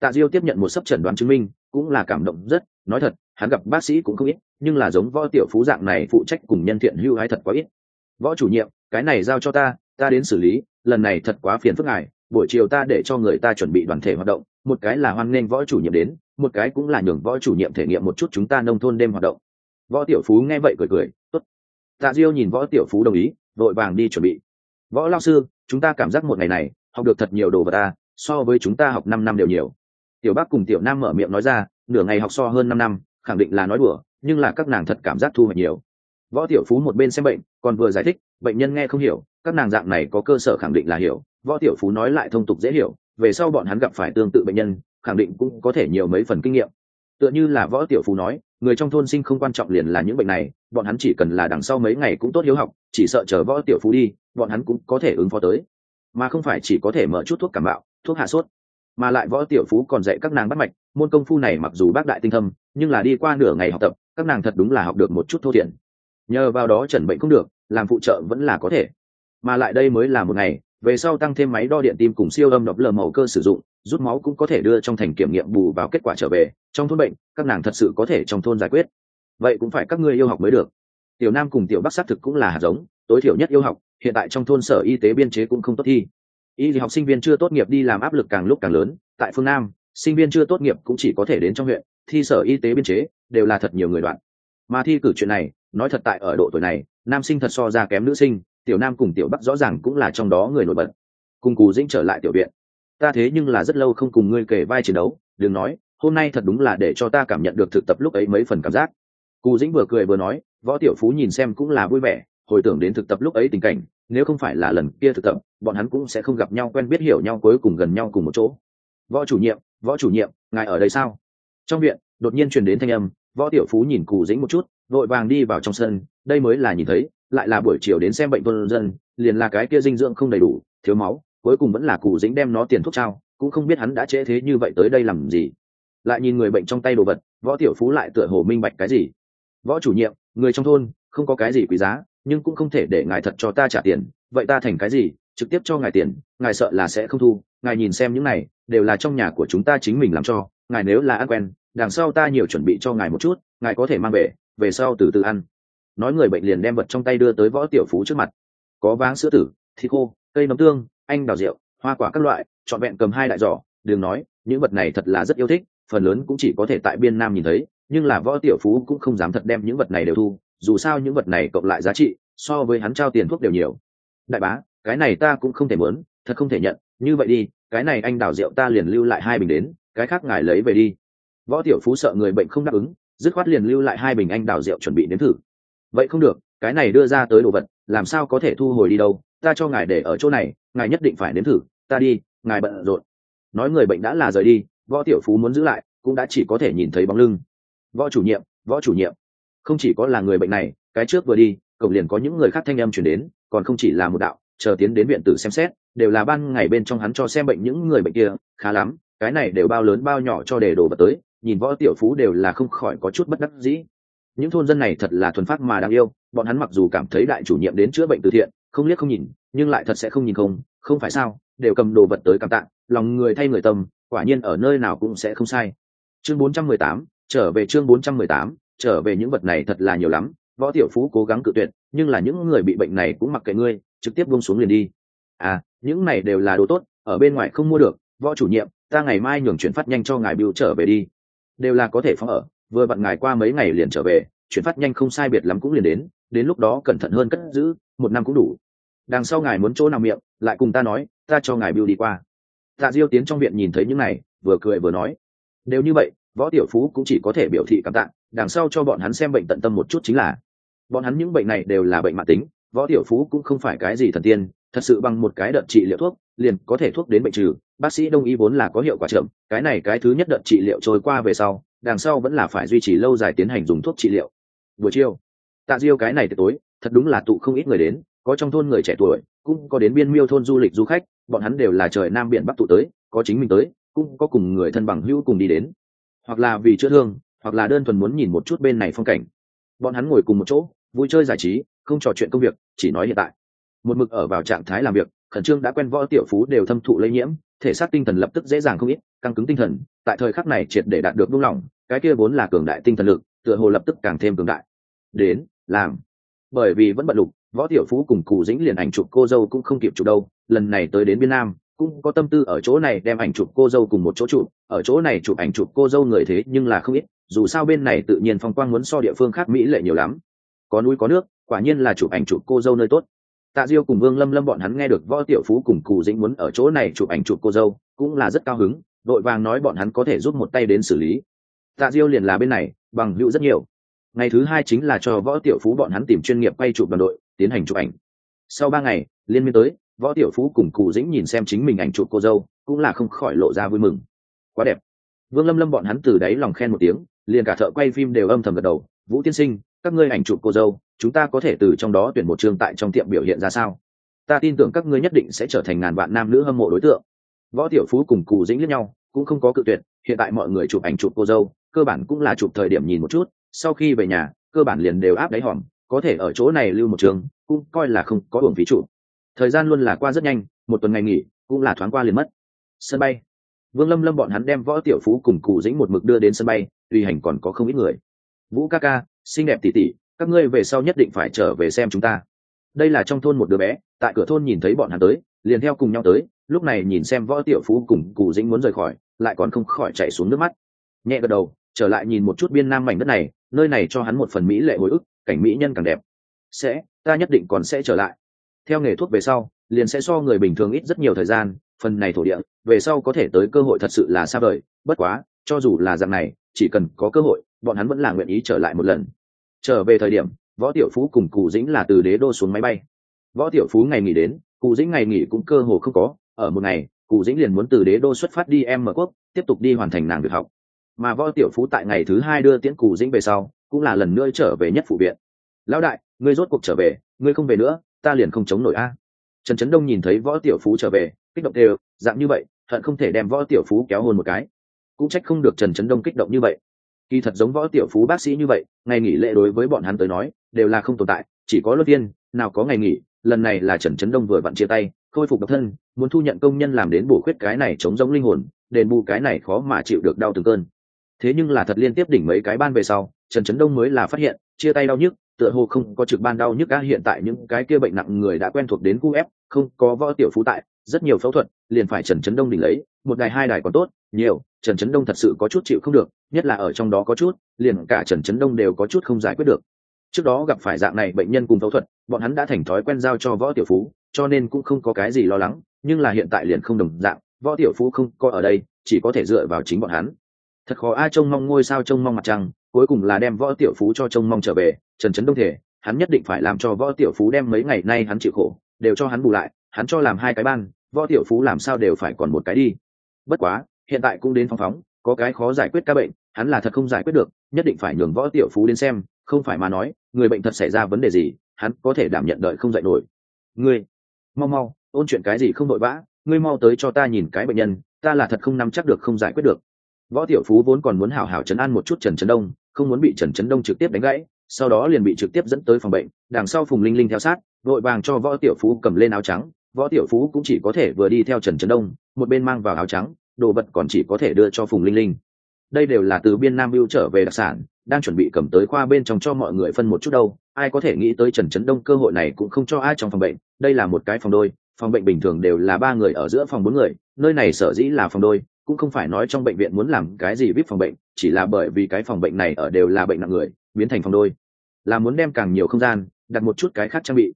Tạ diêu tiếp nhận một sấp chẩn đoán chứng minh, cũng là cảm động rất, nói thật, hắn gặp bác sĩ cũng không ít, nhưng là giống võ tiểu phú dạng này phụ trách cùng nhân thiện hưu hay thật quá ít. Võ chủ nhiệm, cái này giao cho ta ta đến xử lý, lần này thật quá phiền phức ngài, buổi chiều ta để cho người ta chuẩn bị đoàn thể hoạt động, một cái là hoan nghênh võ chủ nhiệm đến, một cái cũng là nhường võ chủ nhiệm thể nghiệm một chút chúng ta nông thôn đêm hoạt động. Võ tiểu phú nghe vậy cười cười, tốt. Tạ diêu nhìn võ tiểu phú đồng ý, vội vàng đi chuẩn bị võ lao sư, chúng ta cảm giác một ngày này, học được thật nhiều đồ vật ta, so với chúng ta học năm năm đều nhiều. Tiểu bác cùng tiểu nam mở miệng nói ra, nửa ngày học so hơn năm năm, khẳng định là nói đùa, nhưng là các nàng thật cảm giác thu hoạch nhiều. Võ tiểu phú một bên xem bệnh, còn vừa giải thích, bệnh nhân nghe không hiểu, các nàng dạng này có cơ sở khẳng định là hiểu. Võ tiểu phú nói lại thông tục dễ hiểu, về sau bọn hắn gặp phải tương tự bệnh nhân, khẳng định cũng có thể nhiều mấy phần kinh nghiệm. Tựa như là võ tiểu phú nói người trong thôn sinh không quan trọng liền là những bệnh này, bọn hắn chỉ cần là đằng sau mấy ngày cũng tốt hiếu học, chỉ sợ chờ võ tiểu phú đi, bọn hắn cũng có thể ứng phó tới. Mà không phải chỉ có thể mở chút thuốc cảm bạo thuốc hạ sốt. Mà lại võ tiểu phú còn dạy các nàng bắt mạch, môn công phu này mặc dù bác đại tinh thâm, nhưng là đi qua nửa ngày học tập, các nàng thật đúng là học được một chút thô thiện. Nhờ vào đó chẩn bệnh không được, làm phụ trợ vẫn là có thể. Mà lại đây mới là một ngày về sau tăng thêm máy đo điện tim cùng siêu âm đọc lờ màu cơ sử dụng, rút máu cũng có thể đưa trong thành kiểm nghiệm bù vào kết quả trở về, trong thôn bệnh, các nàng thật sự có thể trong thôn giải quyết. Vậy cũng phải các ngươi yêu học mới được. Tiểu nam cùng tiểu bắc xác thực cũng là hạt giống, tối thiểu nhất yêu học, hiện tại trong thôn sở y tế biên chế cũng không tốt thi. Y thì học sinh viên chưa tốt nghiệp đi làm áp lực càng lúc càng lớn, tại phương nam, sinh viên chưa tốt nghiệp cũng chỉ có thể đến trong huyện, thi sở y tế biên chế, đều là thật nhiều người đoạn. Mà thi cử chuyện này, nói thật tại ở độ tuổi này, nam sinh thật so ra kém nữ sinh tiểu nam cùng tiểu bắc rõ ràng cũng là trong đó người nổi bật. Cùng cù dĩnh trở lại tiểu viện. Ta thế nhưng là rất lâu không cùng ngươi kể vai chiến đấu, đừng nói, hôm nay thật đúng là để cho ta cảm nhận được thực tập lúc ấy mấy phần cảm giác. Cù dĩnh vừa cười vừa nói, võ tiểu phú nhìn xem cũng là vui vẻ, hồi tưởng đến thực tập lúc ấy tình cảnh, nếu không phải là lần kia thực tập, bọn hắn cũng sẽ không gặp nhau quen biết hiểu nhau cuối cùng gần nhau cùng một chỗ. Võ chủ nhiệm, võ chủ nhiệm, ngài ở đây sao? Trong viện, đột nhiên truyền đến thanh âm, võ tiểu phú nhìn cù dĩnh một chút, vội vàng đi vào trong sân, đây mới là nhìn thấy lại là buổi chiều đến xem bệnh vân dân, liền là cái kia dinh dưỡng không đầy đủ, thiếu máu, cuối cùng vẫn là cụ dĩnh đem nó tiền thuốc trao, cũng không biết hắn đã trễ thế như vậy tới đây làm gì. Lại nhìn người bệnh trong tay đồ vật, võ tiểu phú lại tựa hồ minh bạch cái gì. Võ chủ nhiệm, người trong thôn, không có cái gì quý giá, nhưng cũng không thể để ngài thật cho ta trả tiền, vậy ta thành cái gì, trực tiếp cho ngài tiền, ngài sợ là sẽ không thu, ngài nhìn xem những này, đều là trong nhà của chúng ta chính mình làm cho, ngài nếu là ăn quen, đằng sau ta nhiều chuẩn bị cho ngài một chút, ngài có thể mang về về sau từ từ ăn nói người bệnh liền đem vật trong tay đưa tới võ tiểu phú trước mặt. Có váng sữa tử, thịt khô, cây nấm tương, anh đào rượu, hoa quả các loại, trọn vẹn cầm hai đại giỏ. Đừng nói, những vật này thật là rất yêu thích, phần lớn cũng chỉ có thể tại biên nam nhìn thấy, nhưng là võ tiểu phú cũng không dám thật đem những vật này đều thu, dù sao những vật này cộng lại giá trị, so với hắn trao tiền thuốc đều nhiều. Đại bá, cái này ta cũng không thể muốn, thật không thể nhận, như vậy đi, cái này anh đào rượu ta liền lưu lại hai bình đến, cái khác ngài lấy về đi. Võ tiểu phú sợ người bệnh không đáp ứng, dứt khoát liền lưu lại hai bình anh đào rượu chuẩn bị nếm thử vậy không được, cái này đưa ra tới đồ vật, làm sao có thể thu hồi đi đâu? Ta cho ngài để ở chỗ này, ngài nhất định phải nếm thử, ta đi, ngài bận rộn. Nói người bệnh đã là rời đi, võ tiểu phú muốn giữ lại, cũng đã chỉ có thể nhìn thấy bóng lưng. Võ chủ nhiệm, võ chủ nhiệm. Không chỉ có là người bệnh này, cái trước vừa đi, cổng liền có những người khác thanh âm chuyển đến, còn không chỉ là một đạo, chờ tiến đến viện tử xem xét, đều là ban ngày bên trong hắn cho xem bệnh những người bệnh kia, khá lắm, cái này đều bao lớn bao nhỏ cho để đồ vật tới, nhìn võ tiểu phú đều là không khỏi có chút bất đắc dĩ những thôn dân này thật là thuần phát mà đáng yêu bọn hắn mặc dù cảm thấy đại chủ nhiệm đến chữa bệnh từ thiện không liếc không nhìn nhưng lại thật sẽ không nhìn không không phải sao đều cầm đồ vật tới cảm tạng lòng người thay người tâm quả nhiên ở nơi nào cũng sẽ không sai. Chương 418, trở về chương 418, trở về những vật này thật là nhiều lắm võ tiểu phú cố gắng cự tuyệt nhưng là những người bị bệnh này cũng mặc kệ ngươi trực tiếp buông xuống liền đi. À những này đều là đồ tốt ở bên ngoài không mua được võ chủ nhiệm ta ngày mai nhường chuyển phát nhanh cho ngài biểu trở về đi. Đều là có thể phóng ở vừa vặn ngài qua mấy ngày liền trở về, chuyển phát nhanh không sai biệt lắm cũng liền đến đến lúc đó cẩn thận hơn cất giữ, một năm cũng đủ. Đằng sau ngài muốn chỗ nào miệng, lại cùng ta nói, ta cho ngài biêu đi qua. Tạ diêu tiến trong viện nhìn thấy những này, vừa cười vừa nói. Đều như vậy, võ tiểu phú cũng chỉ có thể biểu thị cảm tạ, đằng sau cho bọn hắn xem bệnh tận tâm một chút chính là. Bọn hắn những bệnh này đều là bệnh mạng tính, võ tiểu phú cũng không phải cái gì thần tiên, thật sự bằng một cái đợt trị liệu thuốc, liền có thể thuốc đến bệnh trừ. Bác sĩ đông y vốn là có hiệu quả chậm, cái này cái thứ nhất đợt trị liệu trôi qua về sau đằng sau vẫn là phải duy trì lâu dài tiến hành dùng thuốc trị liệu. Buổi chiều, tạ diêu cái này tối, thật đúng là tụ không ít người đến, có trong thôn người trẻ tuổi, cũng có đến biên miêu thôn du lịch du khách, bọn hắn đều là trời nam biển bắc tụ tới, có chính mình tới, cũng có cùng người thân bằng hữu cùng đi đến. Hoặc là vì chữa thương, hoặc là đơn thuần muốn nhìn một chút bên này phong cảnh. Bọn hắn ngồi cùng một chỗ, vui chơi giải trí, không trò chuyện công việc, chỉ nói hiện tại. Một mực ở vào trạng thái làm việc, khẩn trương đã quen võ tiểu phú đều thâm thụ lây nhiễm thể xác tinh thần lập tức dễ dàng không ít, căng cứng tinh thần, tại thời khắc này triệt để đạt được buông lỏng, cái kia vốn là cường đại tinh thần lực, tựa hồ lập tức càng thêm cường đại. Đến, làm. Bởi vì vẫn bận lục, võ tiểu phú cùng cụ dĩnh liền ảnh chụp cô dâu cũng không kịp chụp đâu, lần này tới đến biên nam, cũng có tâm tư ở chỗ này đem ảnh chụp cô dâu cùng một chỗ chụp, ở chỗ này chụp ảnh chụp cô dâu người thế nhưng là không ít, dù sao bên này tự nhiên phong quang muốn so địa phương khác mỹ lệ nhiều lắm. Có núi có nước, quả nhiên là chụp ảnh chụp cô dâu nơi tốt tạ diêu cùng vương lâm lâm bọn hắn nghe được võ tiểu phú cùng cù dĩnh muốn ở chỗ này chụp ảnh chụp cô dâu, cũng là rất cao hứng, đội vàng nói bọn hắn có thể giúp một tay đến xử lý. Tạ diêu liền là bên này, bằng hữu rất nhiều. Ngày thứ hai chính là cho võ tiểu phú bọn hắn tìm chuyên nghiệp quay chụp đoàn đội, tiến hành chụp ảnh. Sau ba ngày, liên miên tới, võ tiểu phú cùng cụ dĩnh nhìn xem chính mình ảnh chụp cô dâu, cũng là không khỏi lộ ra vui mừng. Quá đẹp. Vương lâm lâm bọn hắn từ đáy lòng khen một tiếng, liền cả thợ quay phim đều âm thầm gật đầu. Vũ tiên sinh, các ngươi ảnh chụp cô dâu chúng ta có thể từ trong đó tuyển một chương tại trong tiệm biểu hiện ra sao? Ta tin tưởng các ngươi nhất định sẽ trở thành ngàn vạn nam nữ hâm mộ đối tượng. Võ tiểu phú cùng cù dĩnh lẫn nhau, cũng không có cự tuyệt, hiện tại mọi người chụp ảnh chụp cô dâu, cơ bản cũng là chụp thời điểm nhìn một chút, sau khi về nhà, cơ bản liền đều áp đáy hòm, có thể ở chỗ này lưu một trường, cũng coi là không có hưởng phí trụ. Thời gian luôn là qua rất nhanh, một tuần ngày nghỉ, cũng là thoáng qua liền mất. Sân bay. Vương lâm lâm bọn hắn đem võ tiểu phú cùng cụ dĩnh một mực đưa đến sân bay tùy hành còn có không ít người. Vũ ca ca, xinh đẹp tỉ tỉ các ngươi về sau nhất định phải trở về xem chúng ta. Đây là trong thôn một đứa bé, tại cửa thôn nhìn thấy bọn hắn tới, liền theo cùng nhau tới, lúc này nhìn xem võ tiểu phú cùng cụ dĩnh muốn rời khỏi, lại còn không khỏi chạy xuống nước mắt. Nhẹ gật đầu, trở lại nhìn một chút biên nam mảnh đất này, nơi này cho hắn một phần mỹ lệ hồi ức, cảnh mỹ nhân càng đẹp. Sẽ, ta nhất định còn sẽ trở lại. Theo nghề thuốc về sau, liền sẽ so người bình thường ít rất nhiều thời gian, phần này thổ địa, về sau có thể tới cơ hội thật sự là xa vời, bất quá, cho dù là dạng này, chỉ cần có cơ hội, bọn hắn vẫn là nguyện ý trở lại một lần trở về thời điểm, võ tiểu phú cùng cụ dĩnh là từ đế đô xuống máy bay. Võ tiểu phú ngày nghỉ đến, cụ dĩnh ngày nghỉ cũng cơ hồ không có. Ở một ngày, cụ dĩnh liền muốn từ đế đô xuất phát đi em mở quốc, tiếp tục đi hoàn thành nàng việc học. Mà võ tiểu phú tại ngày thứ hai đưa tiễn cụ dĩnh về sau, cũng là lần nữa trở về nhất phụ viện. Lão đại, ngươi rốt cuộc trở về, ngươi không về nữa, ta liền không chống nổi a. Trần trấn đông nhìn thấy võ tiểu phú trở về, kích động đều, dạng như vậy, hận không thể đem võ tiểu phú kéo hôn một cái. Cũng trách không được trần trấn đông kích động như vậy kỳ thật giống võ tiểu phú bác sĩ như vậy, ngày nghỉ lễ đối với bọn hắn tới nói, đều là không tồn tại, chỉ có luân viên nào có ngày nghỉ, lần này là trần trấn đông vừa vặn chia tay, khôi phục độc thân, muốn thu nhận công nhân làm đến bổ khuyết cái này chống giống linh hồn, đền bù cái này khó mà chịu được đau từng cơn. Thế nhưng là thật liên tiếp đỉnh mấy cái ban về sau, trần trấn đông mới là phát hiện, chia tay đau nhức, tựa hồ không có trực ban đau nhức ca hiện tại những cái kia bệnh nặng người đã quen thuộc đến khu ép, không có võ tiểu phú tại, rất nhiều phẫu thuật, liền phải trần trấn đông đỉnh lấy một đài, hai đài còn tốt, nhiều, trần trấn đông thật sự có chút chịu không được, nhất là ở trong đó có chút, liền cả trần trấn đông đều có chút không giải quyết được. Trước đó gặp phải dạng này bệnh nhân cùng phẫu thuật, bọn hắn đã thành thói quen giao cho võ tiểu phú, cho nên cũng không có cái gì lo lắng, nhưng là hiện tại liền không đồng dạng, võ tiểu phú không có ở đây, chỉ có thể dựa vào chính bọn hắn. Thật khó ai trông mong ngôi sao, trông mong mặt trăng, cuối cùng là đem võ tiểu phú cho trông mong trở về, trần trấn đông thể, hắn nhất định phải làm cho võ tiểu phú đem mấy ngày nay hắn chịu khổ, đều cho hắn bù lại, hắn cho làm hai cái ban, võ tiểu phú làm sao đều phải còn một cái đi bất quá, hiện tại cũng đến phong phóng, có cái khó giải quyết ca bệnh, hắn là thật không giải quyết được, nhất định phải nhường võ tiểu phú đến xem, không phải mà nói, người bệnh thật xảy ra vấn đề gì, hắn có thể đảm nhận đợi không dạy nổi. Ngươi, mau mau, ôn chuyện cái gì không vội vã, ngươi mau tới cho ta nhìn cái bệnh nhân, ta là thật không nắm chắc được không giải quyết được. Võ tiểu phú vốn còn muốn hảo hảo chấn an một chút trần trấn đông, không muốn bị trần trấn đông trực tiếp đánh gãy, sau đó liền bị trực tiếp dẫn tới phòng bệnh, đằng sau phùng linh linh theo sát, vội vàng cho võ tiểu phú cầm lên áo trắng võ tiểu phú cũng chỉ có thể vừa đi theo trần trấn đông, một bên mang vào áo trắng, đồ vật còn chỉ có thể đưa cho phùng linh linh. Đây đều là từ biên nam mưu trở về đặc sản, đang chuẩn bị cầm tới khoa bên trong cho mọi người phân một chút đâu. Ai có thể nghĩ tới trần trấn đông cơ hội này cũng không cho ai trong phòng bệnh. Đây là một cái phòng đôi, phòng bệnh bình thường đều là ba người ở giữa phòng bốn người, nơi này sở dĩ là phòng đôi, cũng không phải nói trong bệnh viện muốn làm cái gì vip phòng bệnh, chỉ là bởi vì cái phòng bệnh này ở đều là bệnh nặng người, biến thành phòng đôi. Là muốn đem càng nhiều không gian, đặt một chút cái khác trang bị.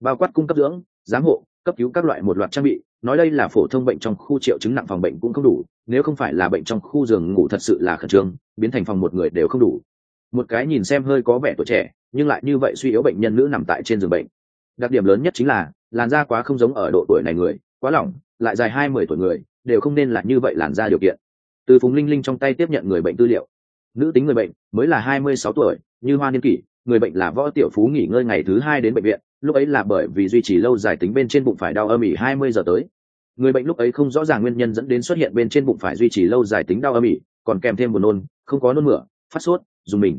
Bao quát cung cấp dưỡng, giám hộ cấp cứu các loại một loạt trang bị, nói đây là phổ thông bệnh trong khu triệu chứng nặng phòng bệnh cũng không đủ, nếu không phải là bệnh trong khu giường ngủ thật sự là khẩn trương, biến thành phòng một người đều không đủ. Một cái nhìn xem hơi có vẻ tuổi trẻ, nhưng lại như vậy suy yếu bệnh nhân nữ nằm tại trên giường bệnh. Đặc điểm lớn nhất chính là, làn da quá không giống ở độ tuổi này người, quá lỏng, lại dài hai mươi tuổi người, đều không nên là như vậy làn da điều kiện. Từ phùng linh linh trong tay tiếp nhận người bệnh tư liệu. Nữ tính người bệnh mới là hai mươi sáu tuổi, như hoa niên kỷ, người bệnh là võ tiểu phú nghỉ ngơi ngày thứ hai đến bệnh viện lúc ấy là bởi vì duy trì lâu dài tính bên trên bụng phải đau âm ỉ hai mươi giờ tới. Người bệnh lúc ấy không rõ ràng nguyên nhân dẫn đến xuất hiện bên trên bụng phải duy trì lâu dài tính đau âm ỉ, còn kèm thêm buồn nôn, không có nôn mửa, phát sốt, dùng mình.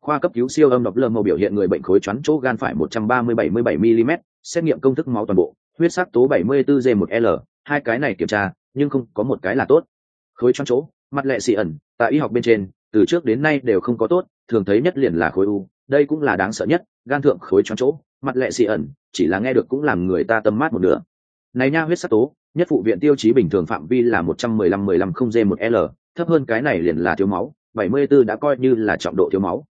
Khoa cấp cứu siêu âm độc lơ màu biểu hiện người bệnh khối choán chỗ gan phải một trăm ba mươi bảy mươi bảy mm xét nghiệm công thức máu toàn bộ, huyết sắc tố bảy mươi 74 g một l, hai cái này kiểm tra, nhưng không có một cái là tốt. Khối choán chỗ, mặt lệ xị ẩn, tại y học bên trên, từ trước đến nay đều không có tốt thường thấy nhất liền là khối u, đây cũng là đáng sợ nhất, gan thượng khối choáng chỗ, mặt lệ xị ẩn, chỉ là nghe được cũng làm người ta tâm mát một nửa. Này nha huyết sắc tố, nhất phụ viện tiêu chí bình thường phạm vi là một trăm mười lăm mười lăm không g một l, thấp hơn cái này liền là thiếu máu, bảy mươi 74 đã coi như là trọng độ thiếu máu.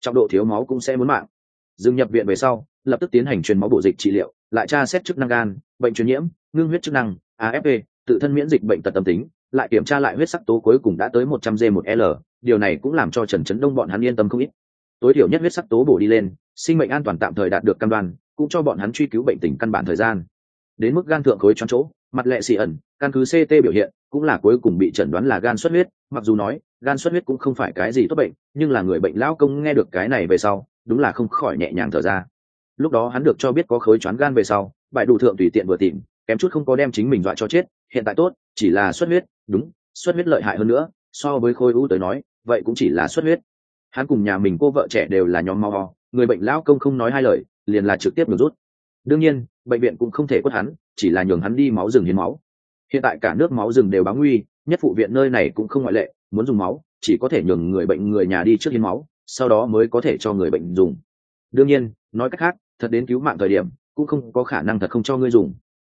Trọng độ thiếu máu cũng sẽ muốn mạng. Dừng nhập viện về sau, lập tức tiến hành truyền máu bổ dịch trị liệu, lại tra xét chức năng gan, bệnh truyền nhiễm, ngưng huyết chức năng afp tự thân miễn dịch bệnh tật tâm tính lại kiểm tra lại huyết sắc tố cuối cùng đã tới một trăm g một l. Điều này cũng làm cho trần trấn đông bọn hắn yên tâm không ít. Tối thiểu nhất huyết sắc tố bổ đi lên, sinh mệnh an toàn tạm thời đạt được căn đoan, cũng cho bọn hắn truy cứu bệnh tình căn bản thời gian. Đến mức gan thượng khối choáng chỗ, mặt lệ xì ẩn, căn cứ ct biểu hiện, cũng là cuối cùng bị chẩn đoán là gan xuất huyết, mặc dù nói, gan xuất huyết cũng không phải cái gì tốt bệnh, nhưng là người bệnh lão công nghe được cái này về sau, đúng là không khỏi nhẹ nhàng thở ra. Lúc đó hắn được cho biết có khối choáng gan về sau, bại đủ thượng tùy tiện vừa tìm, kém chút không có đem chính mình dọa cho chết hiện tại tốt, chỉ là xuất huyết, đúng, xuất huyết lợi hại hơn nữa, so với khối u tới nói, vậy cũng chỉ là xuất huyết. Hắn cùng nhà mình cô vợ trẻ đều là nhóm mau ho người bệnh lão công không nói hai lời, liền là trực tiếp được rút. Đương nhiên, bệnh viện cũng không thể quất hắn, chỉ là nhường hắn đi máu rừng hiến máu. Hiện tại cả nước máu rừng đều báo nguy, nhất phụ viện nơi này cũng không ngoại lệ, muốn dùng máu, chỉ có thể nhường người bệnh người nhà đi trước hiến máu, sau đó mới có thể cho người bệnh dùng. Đương nhiên, nói cách khác, thật đến cứu mạng thời điểm, cũng không có khả năng thật không cho ngươi dùng.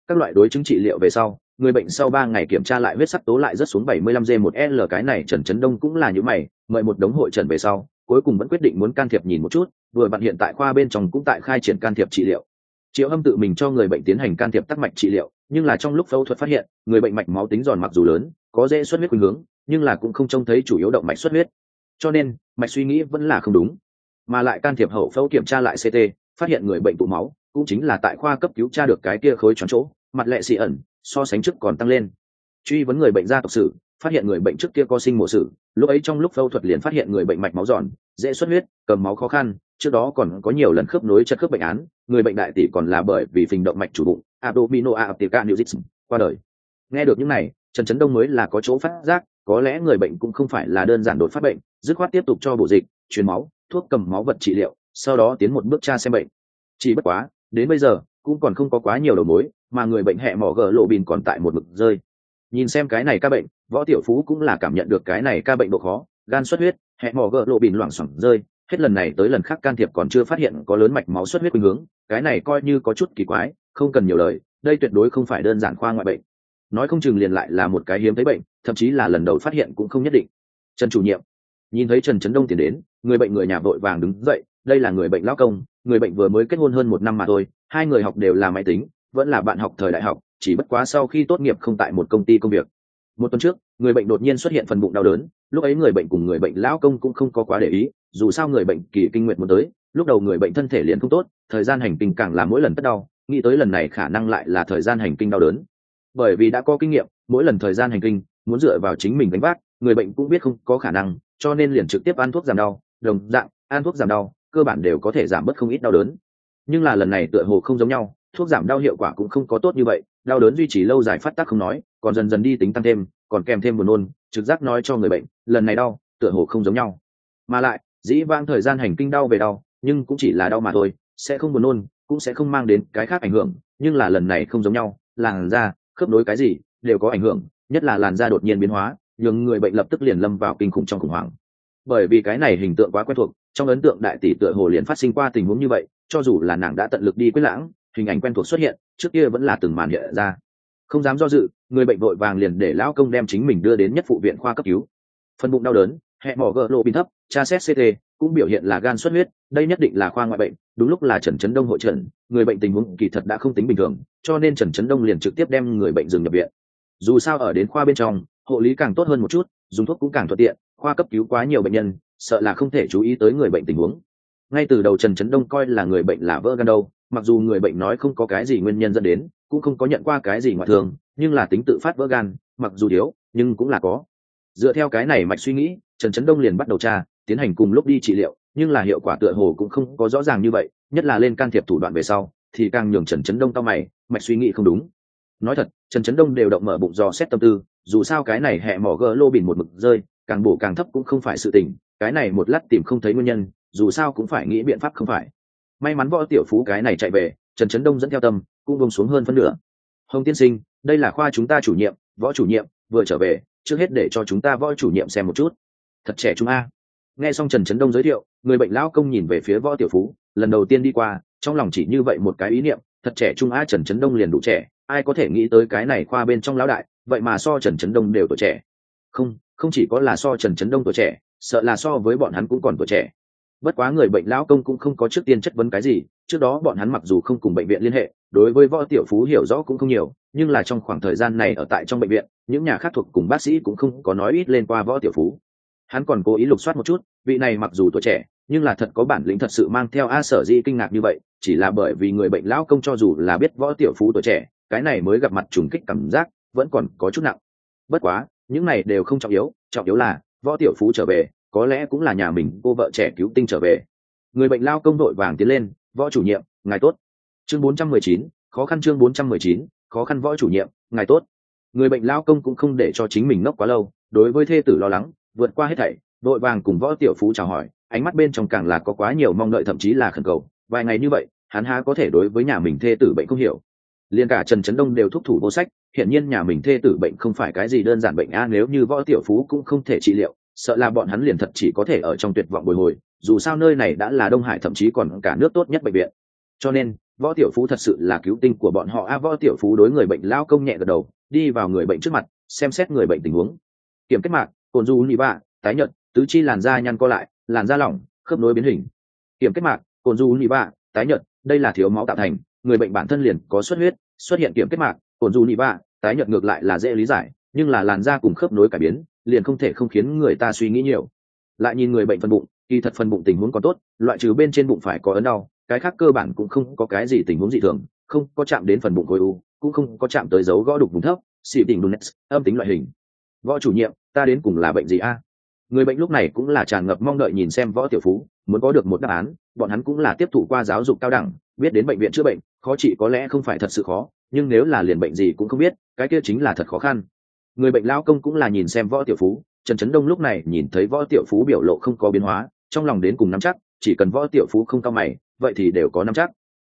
Các loại đối chứng trị liệu về sau người bệnh sau ba ngày kiểm tra lại huyết sắc tố lại rất xuống 75 g 1 l, cái này trần trấn đông cũng là như mày, mời một đống hội trần về sau, cuối cùng vẫn quyết định muốn can thiệp nhìn một chút, vừa bạn hiện tại khoa bên trong cũng tại khai triển can thiệp trị liệu. Triệu hâm tự mình cho người bệnh tiến hành can thiệp tắc mạch trị liệu, nhưng là trong lúc phẫu thuật phát hiện, người bệnh mạch máu tính giòn mặc dù lớn, có dễ xuất huyết khuynh hướng, nhưng là cũng không trông thấy chủ yếu động mạch xuất huyết. Cho nên, mạch suy nghĩ vẫn là không đúng. Mà lại can thiệp hậu phẫu kiểm tra lại ct phát hiện người bệnh tụ máu, cũng chính là tại khoa cấp cứu tra được cái kia khối tròn chỗ, mặt lệ xì ẩn so sánh trước còn tăng lên. Truy vấn người bệnh gia tộc sử, phát hiện người bệnh trước kia có sinh mổ sử, lúc ấy trong lúc phẫu thuật liền phát hiện người bệnh mạch máu giòn, dễ xuất huyết, cầm máu khó khăn, trước đó còn có nhiều lần khớp nối chất khớp bệnh án, người bệnh đại tỷ còn là bởi vì phình động mạch chủ bụng abdomino qua đời. Nghe được những này, trần trấn đông mới là có chỗ phát giác, có lẽ người bệnh cũng không phải là đơn giản đột phát bệnh, dứt khoát tiếp tục cho bổ dịch, truyền máu, thuốc cầm máu vật trị liệu, sau đó tiến một bước tra xem bệnh. Chỉ bất quá, đến bây giờ, cũng còn không có quá nhiều đầu mối mà người bệnh hẹ mỏ gờ lộ bìn còn tại một mực rơi. Nhìn xem cái này ca bệnh, võ tiểu phú cũng là cảm nhận được cái này ca bệnh độ khó, gan xuất huyết, hẹ mỏ gờ lộ bìn loảng xoảng rơi. Hết lần này tới lần khác can thiệp còn chưa phát hiện có lớn mạch máu xuất huyết khuynh hướng, cái này coi như có chút kỳ quái, không cần nhiều lời, đây tuyệt đối không phải đơn giản khoa ngoại bệnh. Nói không chừng liền lại là một cái hiếm thấy bệnh, thậm chí là lần đầu phát hiện cũng không nhất định. Trần chủ nhiệm. Nhìn thấy trần trấn đông tiến đến, người bệnh người nhà vội vàng đứng dậy, đây là người bệnh lao công, người bệnh vừa mới kết hôn hơn một năm mà thôi, hai người học đều là máy tính vẫn là bạn học thời đại học, chỉ bất quá sau khi tốt nghiệp không tại một công ty công việc. Một tuần trước, người bệnh đột nhiên xuất hiện phần bụng đau đớn, lúc ấy người bệnh cùng người bệnh lão công cũng không có quá để ý, dù sao người bệnh kỳ kinh nguyện muốn tới, lúc đầu người bệnh thân thể liền không tốt, thời gian hành kinh càng là mỗi lần tất đau, nghĩ tới lần này khả năng lại là thời gian hành kinh đau đớn. Bởi vì đã có kinh nghiệm, mỗi lần thời gian hành kinh, muốn dựa vào chính mình đánh vác, người bệnh cũng biết không có khả năng, cho nên liền trực tiếp ăn thuốc giảm đau, đồng dạng, ăn thuốc giảm đau, cơ bản đều có thể giảm bớt không ít đau đớn. Nhưng là lần này tựa hồ không giống nhau thuốc giảm đau hiệu quả cũng không có tốt như vậy, đau đớn duy trì lâu dài phát tác không nói, còn dần dần đi tính tăng thêm, còn kèm thêm buồn nôn, trực giác nói cho người bệnh, lần này đau, tựa hồ không giống nhau. Mà lại, dĩ vãng thời gian hành kinh đau về đau, nhưng cũng chỉ là đau mà thôi, sẽ không buồn nôn, cũng sẽ không mang đến cái khác ảnh hưởng, nhưng là lần này không giống nhau, làn da, khớp nối cái gì, đều có ảnh hưởng, nhất là làn da đột nhiên biến hóa, nhường người bệnh lập tức liền lâm vào kinh khủng trong khủng hoảng. Bởi vì cái này hình tượng quá quen thuộc, trong ấn tượng đại tỷ tựa hồ liền phát sinh qua tình huống như vậy, cho dù là nàng đã tận lực đi quyết lãng hình ảnh quen thuộc xuất hiện, trước kia vẫn là từng màn hiện ra. Không dám do dự, người bệnh vội vàng liền để lão công đem chính mình đưa đến nhất phụ viện khoa cấp cứu. Phần bụng đau đớn, hẹ mỏ gỡ lộ bình thấp, tra xét ct cũng biểu hiện là gan xuất huyết, đây nhất định là khoa ngoại bệnh, đúng lúc là trần trấn đông hội trần, người bệnh tình huống kỳ thật đã không tính bình thường, cho nên trần trấn đông liền trực tiếp đem người bệnh dừng nhập viện. Dù sao ở đến khoa bên trong, hộ lý càng tốt hơn một chút, dùng thuốc cũng càng thuận tiện, khoa cấp cứu quá nhiều bệnh nhân, sợ là không thể chú ý tới người bệnh tình huống. Ngay từ đầu trần trấn đông coi là người bệnh là vỡ gan đâu mặc dù người bệnh nói không có cái gì nguyên nhân dẫn đến, cũng không có nhận qua cái gì ngoại thường nhưng là tính tự phát vỡ gan, mặc dù thiếu, nhưng cũng là có. Dựa theo cái này mạch suy nghĩ, trần trấn đông liền bắt đầu tra, tiến hành cùng lúc đi trị liệu, nhưng là hiệu quả tựa hồ cũng không có rõ ràng như vậy, nhất là lên can thiệp thủ đoạn về sau, thì càng nhường trần trấn đông tao mày, mạch suy nghĩ không đúng. Nói thật, trần trấn đông đều động mở bụng do xét tâm tư, dù sao cái này hẹ mỏ gỡ lô bìn một mực rơi, càng bổ càng thấp cũng không phải sự tình, cái này một lát tìm không thấy nguyên nhân, dù sao cũng phải nghĩ biện pháp không phải may mắn võ tiểu phú cái này chạy về, trần trấn đông dẫn theo tâm, cũng bông xuống hơn phân nửa. Hồng tiên sinh, đây là khoa chúng ta chủ nhiệm, võ chủ nhiệm, vừa trở về, trước hết để cho chúng ta võ chủ nhiệm xem một chút. Thật trẻ chúng a. Nghe xong trần trấn đông giới thiệu, người bệnh lão công nhìn về phía võ tiểu phú, lần đầu tiên đi qua, trong lòng chỉ như vậy một cái ý niệm, thật trẻ trung a, trần trấn đông liền đủ trẻ, ai có thể nghĩ tới cái này khoa bên trong lão đại, vậy mà so trần trấn đông đều tuổi trẻ. Không không chỉ có là so trần trấn đông tuổi trẻ, sợ là so với bọn hắn cũng còn tuổi trẻ bất quá người bệnh lão công cũng không có trước tiên chất vấn cái gì, trước đó bọn hắn mặc dù không cùng bệnh viện liên hệ, đối với võ tiểu phú hiểu rõ cũng không nhiều, nhưng là trong khoảng thời gian này ở tại trong bệnh viện, những nhà khác thuộc cùng bác sĩ cũng không có nói ít lên qua võ tiểu phú. Hắn còn cố ý lục soát một chút, vị này mặc dù tuổi trẻ, nhưng là thật có bản lĩnh thật sự mang theo a sở di kinh ngạc như vậy, chỉ là bởi vì người bệnh lão công cho dù là biết võ tiểu phú tuổi trẻ, cái này mới gặp mặt trùng kích cảm giác vẫn còn có chút nặng. Bất quá, những này đều không trọng yếu trọng yếu là võ tiểu phú trở về có lẽ cũng là nhà mình cô vợ trẻ cứu tinh trở về. Người bệnh lao công đội vàng tiến lên võ chủ nhiệm ngài tốt. Chương 419, khó khăn chương 419, khó khăn võ chủ nhiệm ngài tốt. Người bệnh lao công cũng không để cho chính mình ngốc quá lâu đối với thê tử lo lắng vượt qua hết thảy đội vàng cùng võ tiểu phú chào hỏi ánh mắt bên trong càng là có quá nhiều mong đợi thậm chí là khẩn cầu. Vài ngày như vậy hắn há có thể đối với nhà mình thê tử bệnh không hiểu. Liền cả trần trấn đông đều thúc thủ vô sách hiện nhiên nhà mình thê tử bệnh không phải cái gì đơn giản bệnh a nếu như võ tiểu phú cũng không thể trị liệu sợ là bọn hắn liền thật chỉ có thể ở trong tuyệt vọng bồi hồi, dù sao nơi này đã là đông hải, thậm chí còn cả nước tốt nhất bệnh viện. Cho nên, võ tiểu phú thật sự là cứu tinh của bọn họ. A, võ tiểu phú đối người bệnh lao công nhẹ gật đầu, đi vào người bệnh trước mặt, xem xét người bệnh tình huống. Kiểm kết mạc, cồn du nhị bạ tái nhợt, tứ chi làn da nhăn co lại, làn da lỏng, khớp nối biến hình. Kiểm kết mạc, cồn du nhị bạ tái nhợt, đây là thiếu máu tạo thành, người bệnh bản thân liền có xuất huyết, xuất hiện kiểm kết mạc, cồn du nhị bạ tái nhợt ngược lại là dễ lý giải, nhưng là làn da cùng khớp nối cải biến liền không thể không khiến người ta suy nghĩ nhiều. Lại nhìn người bệnh phần bụng, kỳ thật phần bụng tình huống còn tốt, loại trừ bên trên bụng phải có ấn đau, cái khác cơ bản cũng không có cái gì tình huống dị thường, không có chạm đến phần bụng khối u, cũng không có chạm tới dấu gõ đục vùng thấp xị đỉnh đùn âm tính loại hình. Võ chủ nhiệm, ta đến cùng là bệnh gì a? Người bệnh lúc này cũng là tràn ngập mong đợi nhìn xem võ tiểu phú, muốn có được một đáp án, bọn hắn cũng là tiếp thụ qua giáo dục cao đẳng, biết đến bệnh viện chữa bệnh, khó trị có lẽ không phải thật sự khó, nhưng nếu là liền bệnh gì cũng không biết, cái kia chính là thật khó khăn người bệnh lao công cũng là nhìn xem võ tiểu phú, trần trấn đông lúc này nhìn thấy võ tiểu phú biểu lộ không có biến hóa, trong lòng đến cùng nắm chắc, chỉ cần võ tiểu phú không cao mày, vậy thì đều có nắm chắc.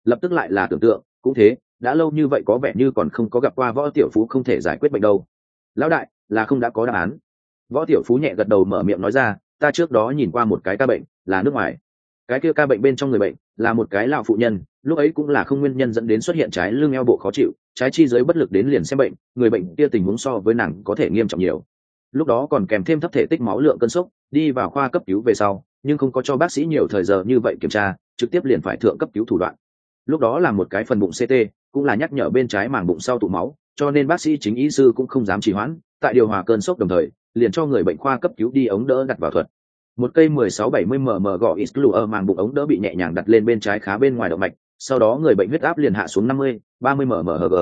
Lập tức lại là tưởng tượng, cũng thế, đã lâu như vậy có vẻ như còn không có gặp qua võ tiểu phú không thể giải quyết bệnh đâu. Lão đại, là không đã có đáp án. Võ tiểu phú nhẹ gật đầu mở miệng nói ra, ta trước đó nhìn qua một cái ca bệnh, là nước ngoài. Cái kia ca bệnh bên trong người bệnh, là một cái lão phụ nhân, lúc ấy cũng là không nguyên nhân dẫn đến xuất hiện trái lưng eo bộ khó chịu trái chi giới bất lực đến liền xem bệnh người bệnh kia tình huống so với nàng có thể nghiêm trọng nhiều. Lúc đó còn kèm thêm thấp thể tích máu lượng cân sốc đi vào khoa cấp cứu về sau nhưng không có cho bác sĩ nhiều thời giờ như vậy kiểm tra trực tiếp liền phải thượng cấp cứu thủ đoạn. Lúc đó là một cái phần bụng ct cũng là nhắc nhở bên trái màng bụng sau tụ máu cho nên bác sĩ chính y sư cũng không dám trì hoãn tại điều hòa cơn sốc đồng thời liền cho người bệnh khoa cấp cứu đi ống đỡ đặt vào thuật. Một cây 1670 mm gọ Iscluer màng bụng ống đỡ bị nhẹ nhàng đặt lên bên trái khá bên ngoài động mạch, sau đó người bệnh huyết áp liền hạ xuống 50, 30 mmHg.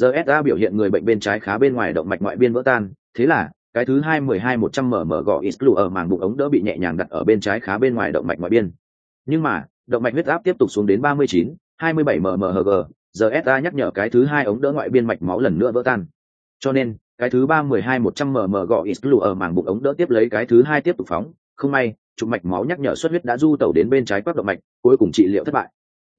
GSA biểu hiện người bệnh bên trái khá bên ngoài động mạch ngoại biên vỡ tan, thế là cái thứ hai 12 100 mm gọ màng bụng ống đỡ bị nhẹ nhàng đặt ở bên trái khá bên ngoài động mạch ngoại biên. Nhưng mà, động mạch huyết áp tiếp tục xuống đến 39, 27 mmHg, GSA nhắc nhở cái thứ hai ống đỡ ngoại biên mạch máu lần nữa vỡ tan. Cho nên, cái thứ ba 12 100 mm gọ màng bụng ống đỡ tiếp lấy cái thứ hai tiếp tục phóng, không may trục mạch máu nhắc nhở xuất huyết đã du tẩu đến bên trái quắc động mạch cuối cùng trị liệu thất bại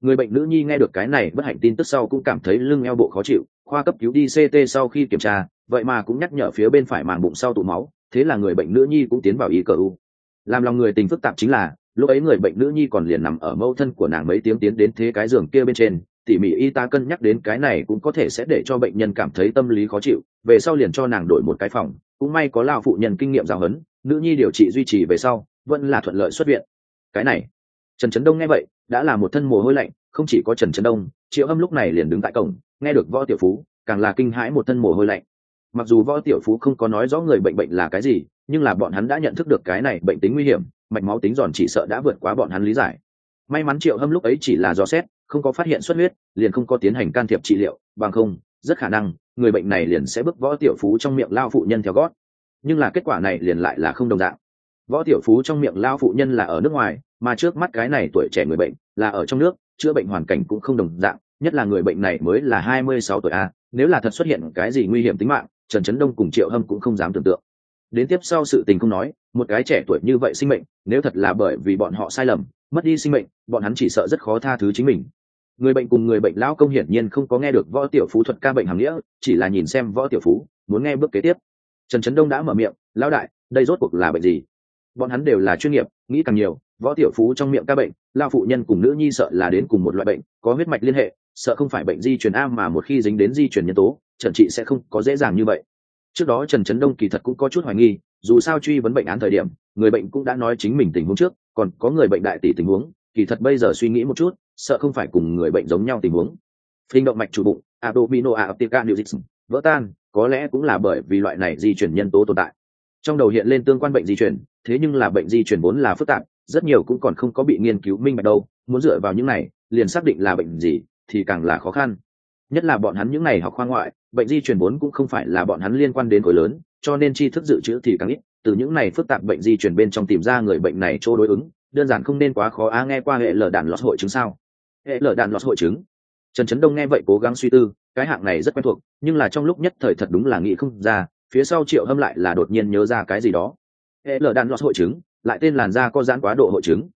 người bệnh nữ nhi nghe được cái này bất hạnh tin tức sau cũng cảm thấy lưng eo bộ khó chịu, khoa cấp cứu đi ct sau khi kiểm tra, vậy mà cũng nhắc nhở phía bên phải màng bụng sau tụ máu, thế là người bệnh nữ nhi cũng tiến vào y cờ u làm lòng người tình phức tạp chính là, lúc ấy người bệnh nữ nhi còn liền nằm ở mâu thân của nàng mấy tiếng tiến đến thế cái giường kia bên trên, tỉ mỉ y tá cân nhắc đến cái này cũng có thể sẽ để cho bệnh nhân cảm thấy tâm lý khó chịu, về sau liền cho nàng đổi một cái phòng, cũng may có lao phụ nhân kinh nghiệm giáo huấn, nữ nhi điều trị duy trì về sau, vẫn là thuận lợi xuất viện. Cái này, trần trấn đông nghe vậy đã là một thân mồ hôi lạnh, không chỉ có trần trấn đông, triệu âm lúc này liền đứng tại cổng, nghe được võ tiểu phú, càng là kinh hãi một thân mồ hôi lạnh. Mặc dù võ tiểu phú không có nói rõ người bệnh bệnh là cái gì, nhưng là bọn hắn đã nhận thức được cái này bệnh tính nguy hiểm, mạch máu tính giòn chỉ sợ đã vượt quá bọn hắn lý giải. May mắn triệu hâm lúc ấy chỉ là do xét, không có phát hiện xuất huyết, liền không có tiến hành can thiệp trị liệu, bằng không, rất khả năng, người bệnh này liền sẽ bước võ tiểu phú trong miệng lao phụ nhân theo gót. Nhưng là kết quả này liền lại là không đồng dạng. Võ tiểu phú trong miệng lao phụ nhân là ở nước ngoài mà trước mắt cái này tuổi trẻ người bệnh là ở trong nước, chữa bệnh hoàn cảnh cũng không đồng dạng, nhất là người bệnh này mới là hai mươi sáu tuổi a, nếu là thật xuất hiện cái gì nguy hiểm tính mạng, trần trấn đông cùng triệu hâm cũng không dám tưởng tượng. Đến tiếp sau sự tình không nói, một cái trẻ tuổi như vậy sinh mệnh, nếu thật là bởi vì bọn họ sai lầm, mất đi sinh mệnh, bọn hắn chỉ sợ rất khó tha thứ chính mình. Người bệnh cùng người bệnh lão công hiển nhiên không có nghe được võ tiểu phú thuật ca bệnh hàm nghĩa, chỉ là nhìn xem võ tiểu phú, muốn nghe bước kế tiếp. Trần trấn đông đã mở miệng, lão đại, đây rốt cuộc là bệnh gì? Bọn hắn đều là chuyên nghiệp, nghĩ càng nhiều, võ tiểu phú trong miệng ca bệnh lao phụ nhân cùng nữ nhi sợ là đến cùng một loại bệnh, có huyết mạch liên hệ, sợ không phải bệnh di truyền a mà một khi dính đến di truyền nhân tố, trần trị sẽ không có dễ dàng như vậy. Trước đó trần trấn đông kỳ thật cũng có chút hoài nghi, dù sao truy vấn bệnh án thời điểm, người bệnh cũng đã nói chính mình tình huống trước, còn có người bệnh đại tỷ tình huống, kỳ thật bây giờ suy nghĩ một chút, sợ không phải cùng người bệnh giống nhau tình huống. Phình động mạch chủ bụng, abdomino aptica newsix vỡ tan, có lẽ cũng là bởi vì loại này di chuyển nhân tố tồn tại. Trong đầu hiện lên tương quan bệnh di chuyển thế nhưng là bệnh di chuyển vốn là phức tạp, rất nhiều cũng còn không có bị nghiên cứu minh bạch đâu, muốn dựa vào những này, liền xác định là bệnh gì, thì càng là khó khăn. Nhất là bọn hắn những này học khoa ngoại, bệnh di chuyển vốn cũng không phải là bọn hắn liên quan đến khối lớn, cho nên tri thức dự trữ thì càng ít, từ những này phức tạp bệnh di chuyển bên trong tìm ra người bệnh này chỗ đối ứng, đơn giản không nên quá khó á, nghe qua hệ lở đạn lọt hội chứng sao? Hệ lở đạn lọt hội chứng. Trần trấn đông nghe vậy cố gắng suy tư, cái hạng này rất quen thuộc, nhưng là trong lúc nhất thời thật đúng là nghĩ không ra, phía sau triệu hâm lại là đột nhiên nhớ ra cái gì đó hệ lở đạn lọt hội chứng, lại tên làn da có giãn quá độ hội chứng.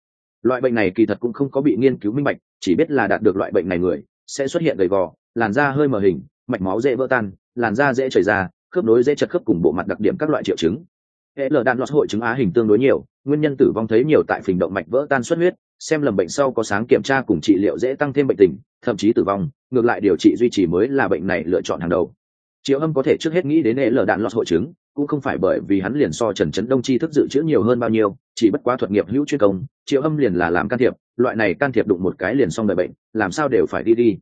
Loại bệnh này kỳ thật cũng không có bị nghiên cứu minh bạch, chỉ biết là đạt được loại bệnh này người, sẽ xuất hiện gầy gò, làn da hơi mờ hình, mạch máu dễ vỡ tan, làn da dễ chảy ra, khớp nối dễ chật khớp cùng bộ mặt đặc điểm các loại triệu chứng. Hệ lở đạn lọt hội chứng á hình tương đối nhiều, nguyên nhân tử vong thấy nhiều tại phình động mạch vỡ tan xuất huyết, xem lầm bệnh sau có sáng kiểm tra cùng trị liệu dễ tăng thêm bệnh tình, thậm chí tử vong, ngược lại điều trị duy trì mới là bệnh này lựa chọn hàng đầu. Triệu âm có thể trước hết nghĩ đến hệ lở đạn lọt hội chứng cũng không phải bởi vì hắn liền so trần trấn đông chi thức dự trữ nhiều hơn bao nhiêu, chỉ bất quá thuật nghiệp hữu chuyên công, triệu âm liền là làm can thiệp, loại này can thiệp đụng một cái liền xong đời bệnh, làm sao đều phải đi đi.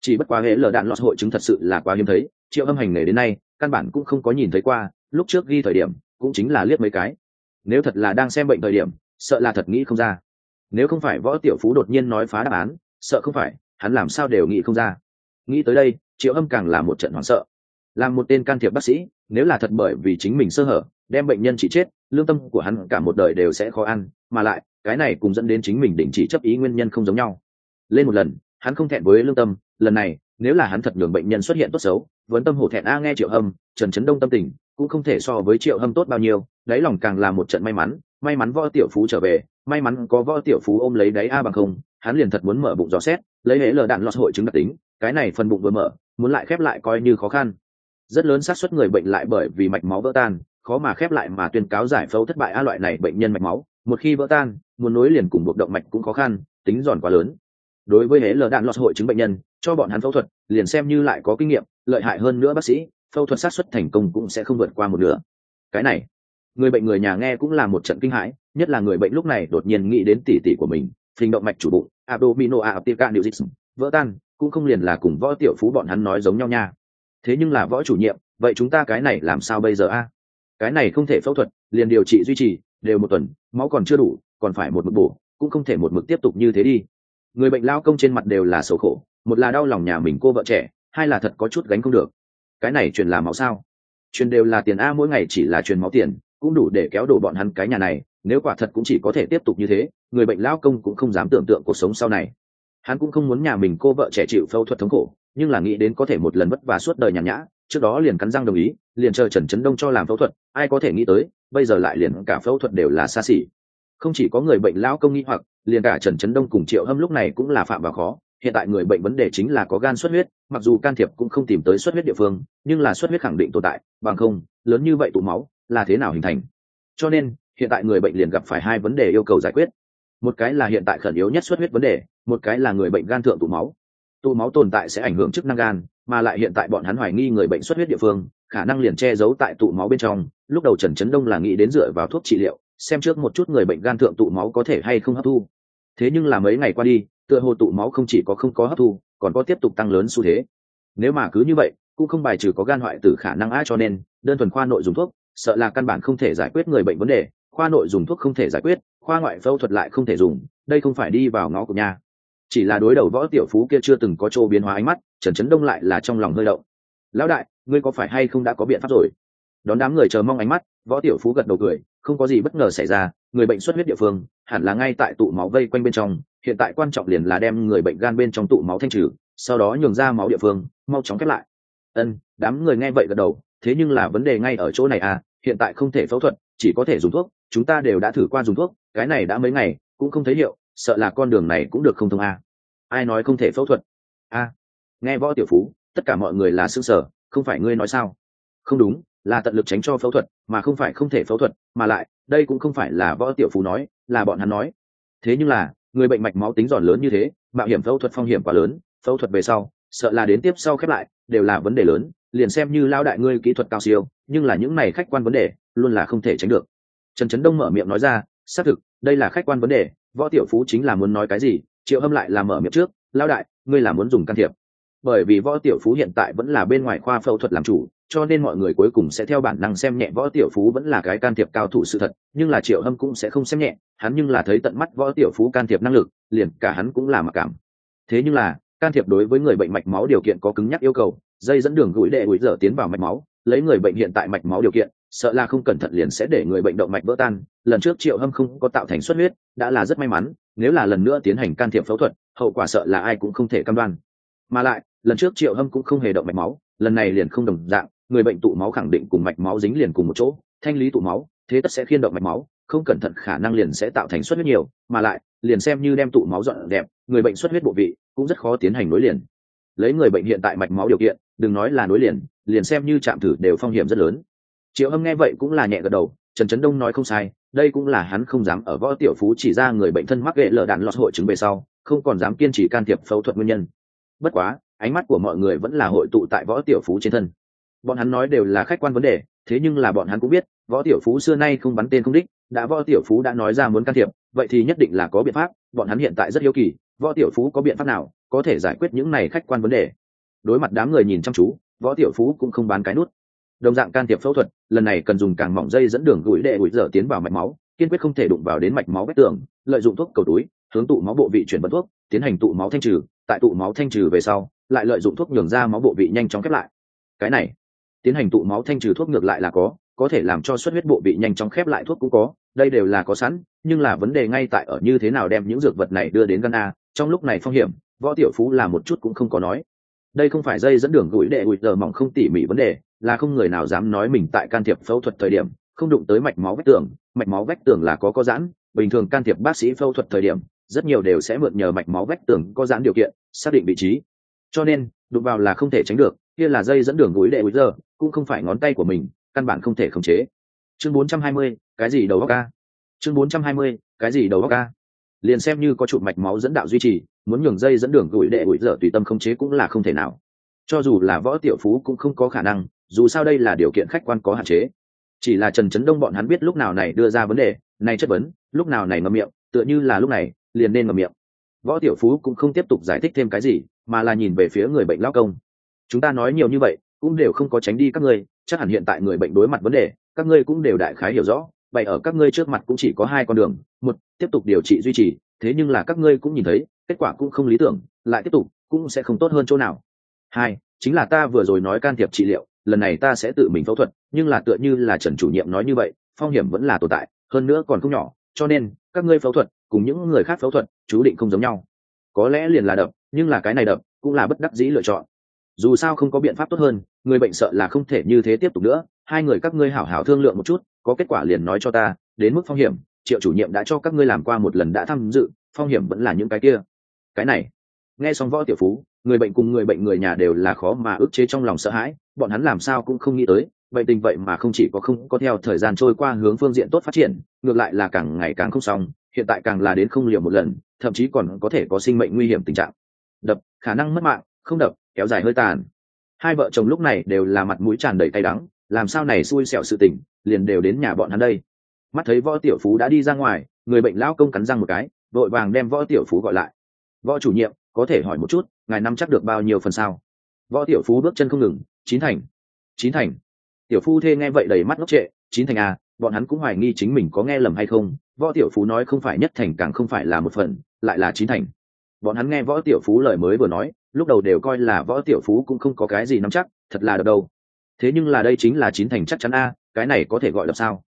Chỉ bất quá hệ lở đạn lọt hội chứng thật sự là quá hiếm thấy, triệu âm hành nghề đến nay, căn bản cũng không có nhìn thấy qua, lúc trước ghi thời điểm, cũng chính là liếc mấy cái. Nếu thật là đang xem bệnh thời điểm, sợ là thật nghĩ không ra. Nếu không phải võ tiểu phú đột nhiên nói phá đáp án, sợ không phải, hắn làm sao đều nghĩ không ra. Nghĩ tới đây, triệu âm càng là một trận hoảng sợ. Làm một tên can thiệp bác sĩ nếu là thật bởi vì chính mình sơ hở, đem bệnh nhân chỉ chết, lương tâm của hắn cả một đời đều sẽ khó ăn, mà lại, cái này cũng dẫn đến chính mình định chỉ chấp ý nguyên nhân không giống nhau. Lên một lần, hắn không thẹn với lương tâm, lần này, nếu là hắn thật nhường bệnh nhân xuất hiện tốt xấu vấn tâm hổ thẹn a nghe triệu hâm, trần trấn đông tâm tình, cũng không thể so với triệu hâm tốt bao nhiêu, đáy lòng càng là một trận may mắn may mắn võ tiểu phú trở về, may mắn có võ tiểu phú ôm lấy đáy a bằng không, hắn liền thật muốn mở bụng gió xét, lấy hễ lờ đạn lọt hội chứng đặc tính, cái này phần bụng vừa mở, muốn lại khép lại coi như khó khăn rất lớn xác suất người bệnh lại bởi vì mạch máu vỡ tan, khó mà khép lại mà tuyên cáo giải phẫu thất bại a loại này bệnh nhân mạch máu, một khi vỡ tan, muốn nối liền cùng buộc động mạch cũng khó khăn, tính giòn quá lớn. Đối với hễ lờ đạn lọt hội chứng bệnh nhân, cho bọn hắn phẫu thuật, liền xem như lại có kinh nghiệm, lợi hại hơn nữa bác sĩ, phẫu thuật sát xuất thành công cũng sẽ không vượt qua một nửa. Cái này, người bệnh người nhà nghe cũng là một trận kinh hãi, nhất là người bệnh lúc này đột nhiên nghĩ đến tỉ tỉ của mình phình động mạch chủ bụng abdomino aptica neusis vỡ tan, cũng không liền là cùng võ tiểu phú bọn hắn nói giống nhau nha thế nhưng là võ chủ nhiệm, vậy chúng ta cái này làm sao bây giờ a? Cái này không thể phẫu thuật, liền điều trị duy trì, đều một tuần, máu còn chưa đủ, còn phải một mực bổ, cũng không thể một mực tiếp tục như thế đi. Người bệnh lao công trên mặt đều là sầu khổ, một là đau lòng nhà mình cô vợ trẻ, hai là thật có chút gánh không được. Cái này truyền là máu sao? Truyền đều là tiền a, mỗi ngày chỉ là truyền máu tiền, cũng đủ để kéo đổ bọn hắn cái nhà này, nếu quả thật cũng chỉ có thể tiếp tục như thế, người bệnh lao công cũng không dám tưởng tượng cuộc sống sau này. Hắn cũng không muốn nhà mình cô vợ trẻ chịu phẫu thuật thống khổ nhưng là nghĩ đến có thể một lần vất vả suốt đời nhàn nhã, trước đó liền cắn răng đồng ý, liền chờ trần trấn đông cho làm phẫu thuật, ai có thể nghĩ tới, bây giờ lại liền cả phẫu thuật đều là xa xỉ. Không chỉ có người bệnh lão công nghĩ hoặc, liền cả trần trấn đông cùng triệu hâm lúc này cũng là phạm vào khó. Hiện tại người bệnh vấn đề chính là có gan xuất huyết, mặc dù can thiệp cũng không tìm tới xuất huyết địa phương, nhưng là xuất huyết khẳng định tồn tại, bằng không, lớn như vậy tụ máu, là thế nào hình thành? Cho nên, hiện tại người bệnh liền gặp phải hai vấn đề yêu cầu giải quyết. Một cái là hiện tại khẩn yếu nhất xuất huyết vấn đề, một cái là người bệnh gan thượng tụ máu tụ máu tồn tại sẽ ảnh hưởng chức năng gan, mà lại hiện tại bọn hắn hoài nghi người bệnh xuất huyết địa phương, khả năng liền che giấu tại tụ máu bên trong. Lúc đầu trần trấn đông là nghĩ đến dựa vào thuốc trị liệu, xem trước một chút người bệnh gan thượng tụ máu có thể hay không hấp thu. Thế nhưng là mấy ngày qua đi, tựa hồ tụ máu không chỉ có không có hấp thu, còn có tiếp tục tăng lớn xu thế. Nếu mà cứ như vậy, cũng không bài trừ có gan hoại tử khả năng ai cho nên, đơn thuần khoa nội dùng thuốc, sợ là căn bản không thể giải quyết người bệnh vấn đề. Khoa nội dùng thuốc không thể giải quyết, khoa ngoại phẫu thuật lại không thể dùng, đây không phải đi vào ngõ của nhà chỉ là đối đầu võ tiểu phú kia chưa từng có chỗ biến hóa ánh mắt, trần trấn đông lại là trong lòng hơi động. Lão đại, ngươi có phải hay không đã có biện pháp rồi? Đón đám người chờ mong ánh mắt, võ tiểu phú gật đầu cười, không có gì bất ngờ xảy ra, người bệnh xuất huyết địa phương, hẳn là ngay tại tụ máu vây quanh bên trong, hiện tại quan trọng liền là đem người bệnh gan bên trong tụ máu thanh trừ, sau đó nhường ra máu địa phương, mau chóng khép lại. Ân, đám người nghe vậy gật đầu, thế nhưng là vấn đề ngay ở chỗ này à hiện tại không thể phẫu thuật, chỉ có thể dùng thuốc, chúng ta đều đã thử qua dùng thuốc, cái này đã mấy ngày, cũng không thấy hiệu sợ là con đường này cũng được không thông a. Ai nói không thể phẫu thuật? A. Nghe võ tiểu phú, tất cả mọi người là xương sở không phải ngươi nói sao? Không đúng, là tận lực tránh cho phẫu thuật, mà không phải không thể phẫu thuật, mà lại, đây cũng không phải là võ tiểu phú nói, là bọn hắn nói. Thế nhưng là, người bệnh mạch máu tính giòn lớn như thế, mạo hiểm phẫu thuật phong hiểm quá lớn, phẫu thuật về sau, sợ là đến tiếp sau khép lại, đều là vấn đề lớn, liền xem như lao đại ngươi kỹ thuật cao siêu, nhưng là những này khách quan vấn đề, luôn là không thể tránh được. Trần trấn đông mở miệng nói ra xác thực, đây là khách quan vấn đề, võ tiểu phú chính là muốn nói cái gì, triệu hâm lại là mở miệng trước lao đại, ngươi là muốn dùng can thiệp. Bởi vì võ tiểu phú hiện tại vẫn là bên ngoài khoa phẫu thuật làm chủ, cho nên mọi người cuối cùng sẽ theo bản năng xem nhẹ võ tiểu phú vẫn là cái can thiệp cao thủ sự thật, nhưng là triệu hâm cũng sẽ không xem nhẹ, hắn nhưng là thấy tận mắt võ tiểu phú can thiệp năng lực, liền cả hắn cũng là mặc cảm. Thế nhưng là, can thiệp đối với người bệnh mạch máu điều kiện có cứng nhắc yêu cầu, dây dẫn đường gũi đệ gũi dở tiến vào mạch máu, lấy người bệnh hiện tại mạch máu điều kiện sợ là không cẩn thận liền sẽ để người bệnh động mạch vỡ tan. Lần trước triệu hâm không có tạo thành xuất huyết, đã là rất may mắn, nếu là lần nữa tiến hành can thiệp phẫu thuật, hậu quả sợ là ai cũng không thể cam đoan. Mà lại, lần trước triệu hâm cũng không hề động mạch máu, lần này liền không đồng dạng, người bệnh tụ máu khẳng định cùng mạch máu dính liền cùng một chỗ, thanh lý tụ máu, thế tất sẽ khiên động mạch máu, không cẩn thận khả năng liền sẽ tạo thành xuất huyết nhiều, mà lại, liền xem như đem tụ máu dọn đẹp người bệnh xuất huyết bộ vị cũng rất khó tiến hành nối liền. Lấy người bệnh hiện tại mạch máu điều kiện, đừng nói là nối liền liền xem như chạm thử đều phong hiểm rất lớn triệu hâm nghe vậy cũng là nhẹ gật đầu, trần trấn đông nói không sai, đây cũng là hắn không dám ở võ tiểu phú chỉ ra người bệnh thân mắc ghệ lở đạn lọt hội chứng về sau, không còn dám kiên trì can thiệp phẫu thuật nguyên nhân. Bất quá, ánh mắt của mọi người vẫn là hội tụ tại võ tiểu phú trên thân. Bọn hắn nói đều là khách quan vấn đề, thế nhưng là bọn hắn cũng biết, võ tiểu phú xưa nay không bắn tên không đích, đã võ tiểu phú đã nói ra muốn can thiệp, vậy thì nhất định là có biện pháp, bọn hắn hiện tại rất hiếu kỳ, võ tiểu phú có biện pháp nào có thể giải quyết những này khách quan vấn đề. Đối mặt đám người nhìn chăm chú, võ tiểu phú cũng không bán cái nút đồng dạng can thiệp phẫu thuật, lần này cần dùng càng mỏng dây dẫn đường gũi đệ gũi dở tiến vào mạch máu, kiên quyết không thể đụng vào đến mạch máu vết tường, lợi dụng thuốc cầu túi, hướng tụ máu bộ vị chuyển vận thuốc, tiến hành tụ máu thanh trừ, tại tụ máu thanh trừ về sau, lại lợi dụng thuốc nhường ra máu bộ vị nhanh chóng khép lại. Cái này, tiến hành tụ máu thanh trừ thuốc ngược lại là có có thể làm cho xuất huyết bộ vị nhanh chóng khép lại thuốc cũng có, đây đều là có sẵn, nhưng là vấn đề ngay tại ở như thế nào đem những dược vật này đưa đến gan a, trong lúc này phong hiểm, võ tiểu phú là một chút cũng không có nói đây không phải dây dẫn đường gửi đệ ủi giờ mỏng không tỉ mỉ vấn đề, là không người nào dám nói mình tại can thiệp phẫu thuật thời điểm, không đụng tới mạch máu vách tường. Mạch máu vách tường là có có giãn. Bình thường can thiệp bác sĩ phẫu thuật thời điểm, rất nhiều đều sẽ mượn nhờ mạch máu vách tường có giãn điều kiện, xác định vị trí. Cho nên, đụng vào là không thể tránh được. Kia là dây dẫn đường gối đệ bây giờ cũng không phải ngón tay của mình, căn bản không thể khống chế. Chương bốn trăm hai mươi, cái gì đầu óc ca chương bốn trăm hai mươi, cái gì đầu óc ca liền xem như có chụp mạch máu dẫn đạo duy trì, muốn nhường dây dẫn đường gửi đệ ủi dở tùy tâm không chế cũng là không thể nào. Cho dù là võ tiểu phú cũng không có khả năng, dù sao đây là điều kiện khách quan có hạn chế. Chỉ là trần trấn đông bọn hắn biết lúc nào này đưa ra vấn đề, này chất vấn, lúc nào này ngậm miệng, tựa như là lúc này, liền nên ngậm miệng. Võ tiểu phú cũng không tiếp tục giải thích thêm cái gì, mà là nhìn về phía người bệnh lao công. Chúng ta nói nhiều như vậy, cũng đều không có tránh đi các ngươi, chắc hẳn hiện tại người bệnh đối mặt vấn đề, các ngươi cũng đều đại khái hiểu rõ vậy ở các ngươi trước mặt cũng chỉ có hai con đường, một, tiếp tục điều trị duy trì, thế nhưng là các ngươi cũng nhìn thấy, kết quả cũng không lý tưởng, lại tiếp tục, cũng sẽ không tốt hơn chỗ nào. Hai, chính là ta vừa rồi nói can thiệp trị liệu, lần này ta sẽ tự mình phẫu thuật, nhưng là tựa như là trần chủ nhiệm nói như vậy, phong hiểm vẫn là tồn tại, hơn nữa còn không nhỏ, cho nên, các ngươi phẫu thuật cùng những người khác phẫu thuật, chú định không giống nhau. Có lẽ liền là đập, nhưng là cái này đập, cũng là bất đắc dĩ lựa chọn. Dù sao không có biện pháp tốt hơn, người bệnh sợ là không thể như thế tiếp tục nữa, hai người các ngươi hảo hảo thương lượng một chút có kết quả liền nói cho ta, đến mức phong hiểm, triệu chủ nhiệm đã cho các ngươi làm qua một lần đã tham dự, phong hiểm vẫn là những cái kia. Cái này, nghe xong võ tiểu phú, người bệnh cùng người bệnh người nhà đều là khó mà ức chế trong lòng sợ hãi, bọn hắn làm sao cũng không nghĩ tới, bệnh tình vậy mà không chỉ có không, có theo thời gian trôi qua hướng phương diện tốt phát triển, ngược lại là càng ngày càng không xong, hiện tại càng là đến không liều một lần, thậm chí còn có thể có sinh mệnh nguy hiểm tình trạng. Đập, khả năng mất mạng, không đập, kéo dài hơi tàn. Hai vợ chồng lúc này đều là mặt mũi tràn đầy cay đắng, làm sao này xui xẻo sự tình liền đều đến nhà bọn hắn đây. Mắt thấy võ tiểu phú đã đi ra ngoài, người bệnh lão công cắn răng một cái, vội vàng đem võ tiểu phú gọi lại. Võ chủ nhiệm, có thể hỏi một chút, ngài nắm chắc được bao nhiêu phần sao? Võ tiểu phú bước chân không ngừng, chín thành chín thành. Tiểu phu thê nghe vậy đầy mắt ngốc trệ, chín thành à bọn hắn cũng hoài nghi chính mình có nghe lầm hay không, võ tiểu phú nói không phải nhất thành càng không phải là một phần, lại là chín thành. Bọn hắn nghe võ tiểu phú lời mới vừa nói, lúc đầu đều coi là võ tiểu phú cũng không có cái gì nắm chắc, thật là đầu. Đâu thế nhưng là đây chính là chín thành chắc chắn a cái này có thể gọi đập sao?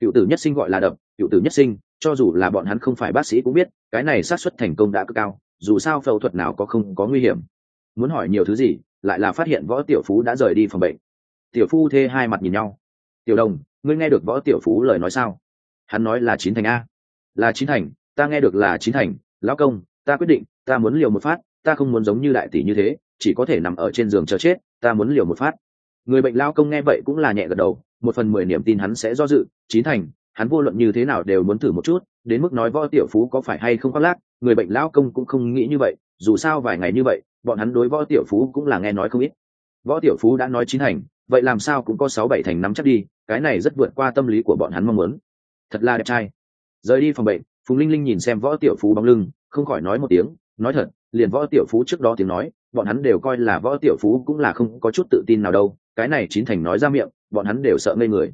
Cựu tử nhất sinh gọi là đập, cựu tử nhất sinh, cho dù là bọn hắn không phải bác sĩ cũng biết, cái này xác suất thành công đã cực cao, dù sao phẫu thuật nào có không có nguy hiểm. Muốn hỏi nhiều thứ gì, lại là phát hiện võ tiểu phú đã rời đi phòng bệnh. Tiểu phu thê hai mặt nhìn nhau. Tiểu đồng, ngươi nghe được võ tiểu phú lời nói sao? Hắn nói là chín thành a. Là chín thành, ta nghe được là chín thành. Lão công, ta quyết định, ta muốn liều một phát, ta không muốn giống như đại tỷ như thế, chỉ có thể nằm ở trên giường chờ chết, ta muốn liều một phát. Người bệnh lao công nghe vậy cũng là nhẹ gật đầu một phần mười niềm tin hắn sẽ do dự, chín thành, hắn vô luận như thế nào đều muốn thử một chút, đến mức nói võ tiểu phú có phải hay không khoác lác, người bệnh lão công cũng không nghĩ như vậy, dù sao vài ngày như vậy, bọn hắn đối võ tiểu phú cũng là nghe nói không ít. Võ tiểu phú đã nói chín thành, vậy làm sao cũng có sáu bảy thành nắm chắc đi, cái này rất vượt qua tâm lý của bọn hắn mong muốn. Thật là đẹp trai. Rời đi phòng bệnh, phùng linh linh nhìn xem võ tiểu phú bóng lưng, không khỏi nói một tiếng, nói thật, liền võ tiểu phú trước đó tiếng nói, bọn hắn đều coi là võ tiểu phú cũng là không có chút tự tin nào đâu, cái này chín thành nói ra miệng bọn hắn đều sợ ngây người.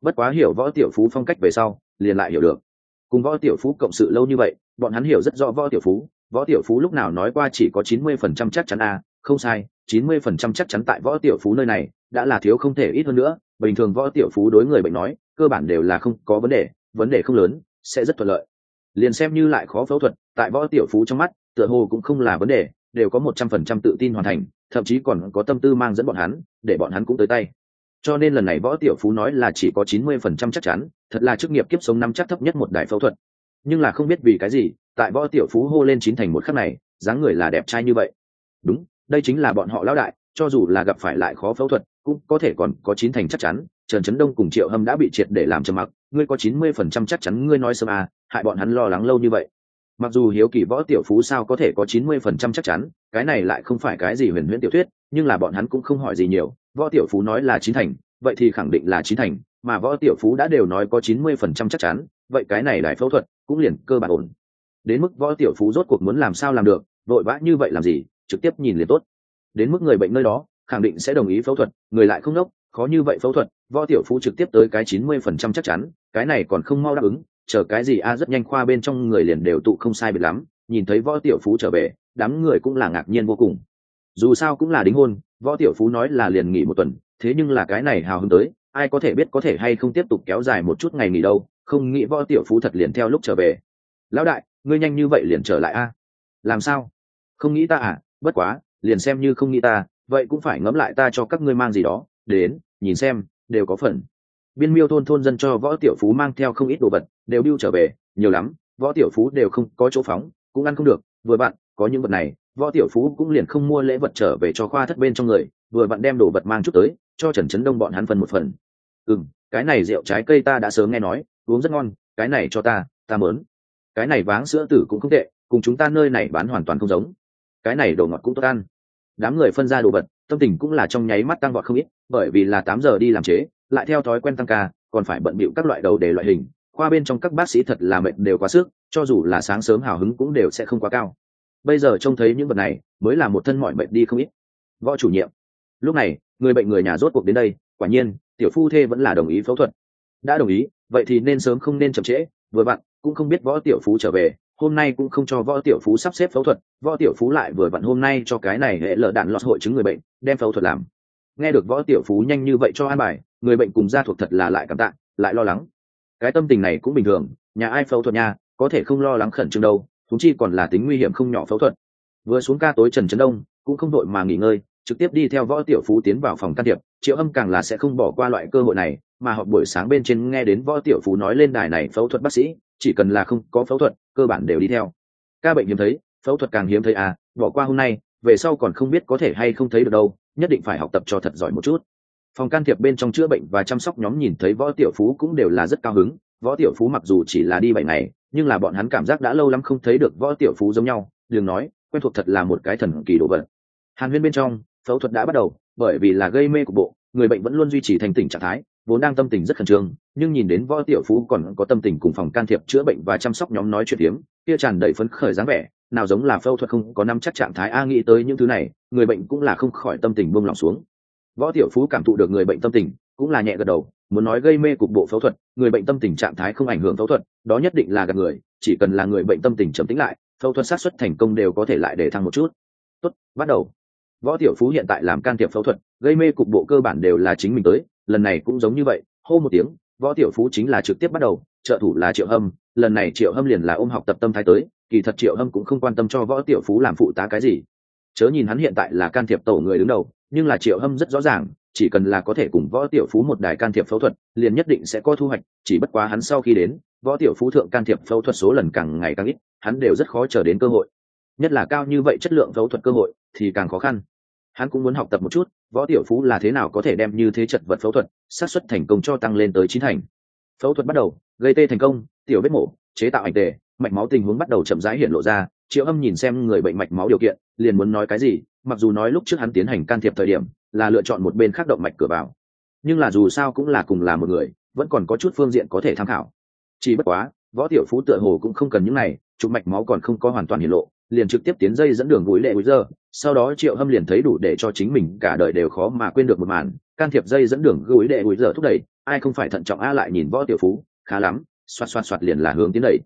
Bất quá hiểu võ tiểu phú phong cách về sau, liền lại hiểu được. Cùng võ tiểu phú cộng sự lâu như vậy, bọn hắn hiểu rất rõ võ tiểu phú. Võ tiểu phú lúc nào nói qua chỉ có chín mươi phần trăm chắc chắn a, không sai, chín mươi phần trăm chắc chắn tại võ tiểu phú nơi này, đã là thiếu không thể ít hơn nữa. Bình thường võ tiểu phú đối người bệnh nói, cơ bản đều là không có vấn đề vấn đề không lớn, sẽ rất thuận lợi. Liền xem như lại khó phẫu thuật, tại võ tiểu phú trong mắt, tựa hồ cũng không là vấn đề, đều có một trăm phần trăm tự tin hoàn thành, thậm chí còn có tâm tư mang dẫn bọn hắn, để bọn hắn cũng tới tay cho nên lần này võ tiểu phú nói là chỉ có chín mươi phần trăm chắc chắn, thật là chức nghiệp kiếp sống năm chắc thấp nhất một đại phẫu thuật. Nhưng là không biết vì cái gì, tại võ tiểu phú hô lên chín thành một khắc này, dáng người là đẹp trai như vậy. Đúng, đây chính là bọn họ lão đại, cho dù là gặp phải lại khó phẫu thuật, cũng có thể còn có chín thành chắc chắn. Trần trấn đông cùng triệu hâm đã bị triệt để làm trầm mặc, ngươi có chín mươi phần trăm chắc chắn ngươi nói sớm à hại bọn hắn lo lắng lâu như vậy. Mặc dù hiếu kỳ võ tiểu phú sao có thể có chín mươi phần trăm chắc chắn, cái này lại không phải cái gì huyền huyễn tiểu thuyết, nhưng là bọn hắn cũng không hỏi gì nhiều võ tiểu phú nói là chín thành, vậy thì khẳng định là chín thành, mà võ tiểu phú đã đều nói có chín mươi phần trăm chắc chắn, vậy cái này đài phẫu thuật cũng liền cơ bản ổn. Đến mức võ tiểu phú rốt cuộc muốn làm sao làm được, vội vã như vậy làm gì, trực tiếp nhìn liền tốt. Đến mức người bệnh nơi đó, khẳng định sẽ đồng ý phẫu thuật, người lại không đốc, khó như vậy phẫu thuật, võ tiểu phú trực tiếp tới cái chín mươi phần trăm chắc chắn, cái này còn không mau đáp ứng, chờ cái gì a rất nhanh khoa bên trong người liền đều tụ không sai biệt lắm, nhìn thấy võ tiểu phú trở về, đám người cũng là ngạc nhiên vô cùng. Dù sao cũng là đính hôn võ tiểu phú nói là liền nghỉ một tuần, thế nhưng là cái này hào hứng tới, ai có thể biết có thể hay không tiếp tục kéo dài một chút ngày nghỉ đâu, không nghĩ võ tiểu phú thật liền theo lúc trở về. Lão đại, ngươi nhanh như vậy liền trở lại a? Làm sao? Không nghĩ ta à? Bất quá, liền xem như không nghĩ ta, vậy cũng phải ngẫm lại ta cho các ngươi mang gì đó, đến, nhìn xem, đều có phần. Biên miêu thôn thôn dân cho võ tiểu phú mang theo không ít đồ vật, đều biêu trở về, nhiều lắm, võ tiểu phú đều không có chỗ phóng, cũng ăn không được, vừa bạn, có những vật này võ tiểu phú cũng liền không mua lễ vật trở về cho khoa thất bên trong người, vừa bạn đem đồ vật mang chút tới, cho trần trấn đông bọn hắn phân một phần. Ừ cái này rượu trái cây ta đã sớm nghe nói, uống rất ngon, cái này cho ta ta mớn. Cái này váng sữa tử cũng không tệ, cùng chúng ta nơi này bán hoàn toàn không giống. Cái này đồ ngọt cũng tốt ăn. Đám người phân ra đồ vật, tâm tình cũng là trong nháy mắt tăng vọt không ít, bởi vì là tám giờ đi làm chế, lại theo thói quen tăng ca, còn phải bận bịu các loại đầu để loại hình. Khoa bên trong các bác sĩ thật là mệt đều quá sức, cho dù là sáng sớm hào hứng cũng đều sẽ không quá cao bây giờ trông thấy những vật này, mới là một thân mọi mệt đi không ít. Võ chủ nhiệm, lúc này, người bệnh người nhà rốt cuộc đến đây, quả nhiên, tiểu phu thê vẫn là đồng ý phẫu thuật. Đã đồng ý, vậy thì nên sớm không nên chậm trễ, vừa vặn, cũng không biết võ tiểu phú trở về, hôm nay cũng không cho võ tiểu phú sắp xếp phẫu thuật, võ tiểu phú lại vừa vặn hôm nay cho cái này hệ lợ đạn lọt hội chứng người bệnh, đem phẫu thuật làm. Nghe được võ tiểu phú nhanh như vậy cho an bài, người bệnh cùng gia thuộc thật là lại cảm tạ, lại lo lắng. Cái tâm tình này cũng bình thường, nhà ai phẫu thuật nha, có thể không lo lắng khẩn trương đâu thúng chi còn là tính nguy hiểm không nhỏ phẫu thuật. Vừa xuống ca tối trần trấn đông, cũng không đội mà nghỉ ngơi, trực tiếp đi theo võ tiểu phú tiến vào phòng can thiệp, triệu âm càng là sẽ không bỏ qua loại cơ hội này, mà họp buổi sáng bên trên nghe đến võ tiểu phú nói lên đài này phẫu thuật bác sĩ, chỉ cần là không có phẫu thuật, cơ bản đều đi theo. Ca bệnh hiếm thấy, phẫu thuật càng hiếm thấy à bỏ qua hôm nay, về sau còn không biết có thể hay không thấy được đâu, nhất định phải học tập cho thật giỏi một chút. Phòng can thiệp bên trong chữa bệnh và chăm sóc nhóm nhìn thấy võ tiểu phú cũng đều là rất cao hứng võ tiểu phú mặc dù chỉ là đi bảy ngày, nhưng là bọn hắn cảm giác đã lâu lắm không thấy được võ tiểu phú giống nhau, đừng nói, quen thuộc thật là một cái thần kỳ đồ vật. Hàn huyên bên trong, phẫu thuật đã bắt đầu, bởi vì là gây mê của bộ, người bệnh vẫn luôn duy trì thành tỉnh trạng thái, vốn đang tâm tình rất khẩn trương, nhưng nhìn đến võ tiểu phú còn có tâm tình cùng phòng can thiệp chữa bệnh và chăm sóc nhóm nói chuyện hiếm, kia tràn đầy phấn khởi dáng vẻ, nào giống là phẫu thuật không có năm chắc trạng thái a nghĩ tới những thứ này, người bệnh cũng là không khỏi tâm tình buông lỏng xuống. Võ tiểu phú cảm thụ được người bệnh tâm tình, cũng là nhẹ gật đầu, muốn nói gây mê cục bộ phẫu thuật người bệnh tâm tình trạng thái không ảnh hưởng phẫu thuật, đó nhất định là gặp người, chỉ cần là người bệnh tâm tình trầm tĩnh lại, phẫu thuật sát xuất thành công đều có thể lại để thăng một chút. Tốt, bắt đầu. Võ tiểu phú hiện tại làm can thiệp phẫu thuật, gây mê cục bộ cơ bản đều là chính mình tới, lần này cũng giống như vậy, hô một tiếng, võ tiểu phú chính là trực tiếp bắt đầu, trợ thủ là triệu hâm, lần này triệu hâm liền là ôm học tập tâm thái tới, kỳ thật triệu hâm cũng không quan tâm cho võ tiểu phú làm phụ tá cái gì. Chớ nhìn hắn hiện tại là can thiệp tổ người đứng đầu, nhưng là triệu hâm rất rõ ràng chỉ cần là có thể cùng võ tiểu phú một đài can thiệp phẫu thuật, liền nhất định sẽ có thu hoạch, chỉ bất quá hắn sau khi đến, võ tiểu phú thượng can thiệp phẫu thuật số lần càng ngày càng ít, hắn đều rất khó chờ đến cơ hội. Nhất là cao như vậy chất lượng phẫu thuật cơ hội, thì càng khó khăn. Hắn cũng muốn học tập một chút, võ tiểu phú là thế nào có thể đem như thế chật vật phẫu thuật, xác suất thành công cho tăng lên tới chín thành. Phẫu thuật bắt đầu, gây tê thành công, tiểu vết mổ, chế tạo ảnh tề, mạch máu tình huống bắt đầu chậm rãi hiện lộ ra, triệu âm nhìn xem người bệnh mạch máu điều kiện, liền muốn nói cái gì, mặc dù nói lúc trước hắn tiến hành can thiệp thời điểm là lựa chọn một bên khác động mạch cửa vào. Nhưng là dù sao cũng là cùng là một người, vẫn còn có chút phương diện có thể tham khảo. Chỉ bất quá, võ tiểu phú tựa hồ cũng không cần những này, chụp mạch máu còn không có hoàn toàn hiển lộ, liền trực tiếp tiến dây dẫn đường gối lệ gối giờ sau đó triệu hâm liền thấy đủ để cho chính mình cả đời đều khó mà quên được một màn, can thiệp dây dẫn đường gối lệ gối giờ thúc đẩy, ai không phải thận trọng a lại nhìn võ tiểu phú, khá lắm, xoạt xoạt xoạt liền là hướng tiến đẩy.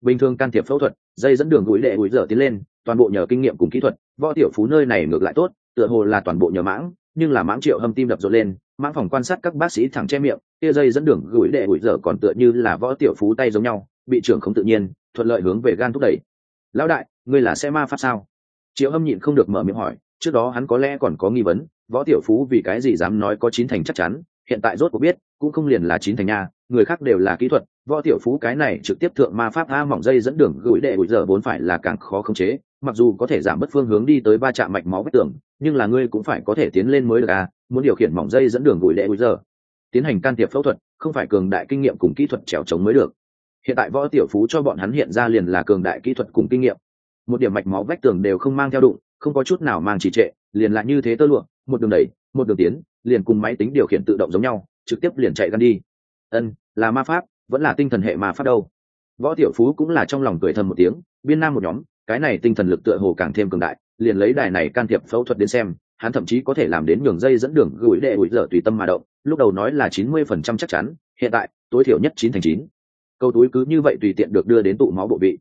Bình thường can thiệp phẫu thuật, dây dẫn đường gối lệ gối giờ tiến lên, toàn bộ nhờ kinh nghiệm cùng kỹ thuật, võ tiểu phú nơi này ngược lại tốt, tựa hồ là toàn bộ nhờ mãng nhưng là mãng triệu hâm tim đập rộn lên, mãng phòng quan sát các bác sĩ thẳng che miệng tia dây dẫn đường gửi đệ gửi dở còn tựa như là võ tiểu phú tay giống nhau, bị trưởng không tự nhiên, thuận lợi hướng về gan thúc đẩy. Lão đại, ngươi là xe ma pháp sao? Triệu hâm nhịn không được mở miệng hỏi, trước đó hắn có lẽ còn có nghi vấn, võ tiểu phú vì cái gì dám nói có chín thành chắc chắn, hiện tại rốt cuộc biết, cũng không liền là chín thành nha người khác đều là kỹ thuật, võ tiểu phú cái này trực tiếp thượng ma pháp a mỏng dây dẫn đường gửi đệ bụi giờ vốn phải là càng khó khống chế, mặc dù có thể giảm bất phương hướng đi tới ba trạm mạch máu vết tường, nhưng là ngươi cũng phải có thể tiến lên mới được à muốn điều khiển mỏng dây dẫn đường gửi đệ bụi giờ. Tiến hành can thiệp phẫu thuật, không phải cường đại kinh nghiệm cùng kỹ thuật trèo trống mới được. Hiện tại võ tiểu phú cho bọn hắn hiện ra liền là cường đại kỹ thuật cùng kinh nghiệm. Một điểm mạch máu vách tường đều không mang theo đụng, không có chút nào mang trì trệ, liền lại như thế tơ lụa, một đường đẩy, một đường tiến, liền cùng máy tính điều khiển tự động giống nhau, trực tiếp liền chạy gan đi ân, là ma pháp, vẫn là tinh thần hệ ma pháp đâu. Võ tiểu phú cũng là trong lòng cười thầm một tiếng, biên nam một nhóm, cái này tinh thần lực tựa hồ càng thêm cường đại, liền lấy đài này can thiệp phẫu thuật đến xem, hắn thậm chí có thể làm đến nhường dây dẫn đường gửi đệ ủi dở tùy tâm mà động, lúc đầu nói là chín mươi phần trăm chắc chắn, hiện tại, tối thiểu nhất chín thành chín. Câu túi cứ như vậy tùy tiện được đưa đến tụ máu bộ vị.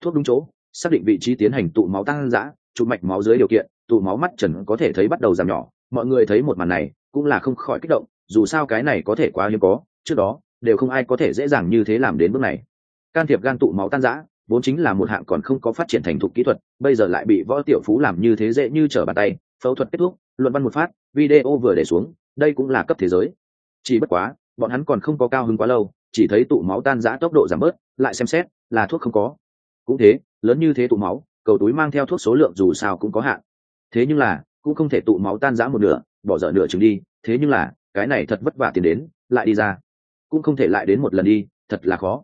Thuốc đúng chỗ, xác định vị trí tiến hành tụ máu tăng giã chụp mạch máu dưới điều kiện, tụ máu mắt trần có thể thấy bắt đầu giảm nhỏ, mọi người thấy một màn này, cũng là không khỏi kích động, dù sao cái này có thể quá hiếm có trước đó, đều không ai có thể dễ dàng như thế làm đến bước này. Can thiệp gan tụ máu tan giã vốn chính là một hạng còn không có phát triển thành thục kỹ thuật, bây giờ lại bị võ tiểu phú làm như thế dễ như trở bàn tay, phẫu thuật kết thúc, luận văn một phát, video vừa để xuống, đây cũng là cấp thế giới. Chỉ bất quá, bọn hắn còn không có cao hứng quá lâu, chỉ thấy tụ máu tan giã tốc độ giảm bớt, lại xem xét, là thuốc không có. Cũng thế, lớn như thế tụ máu, cầu túi mang theo thuốc số lượng dù sao cũng có hạn. Thế nhưng là, cũng không thể tụ máu tan giã một nửa, bỏ dở nửa chừng đi, thế nhưng là, cái này thật vất vả tiền đến, lại đi ra cũng không thể lại đến một lần đi, thật là khó.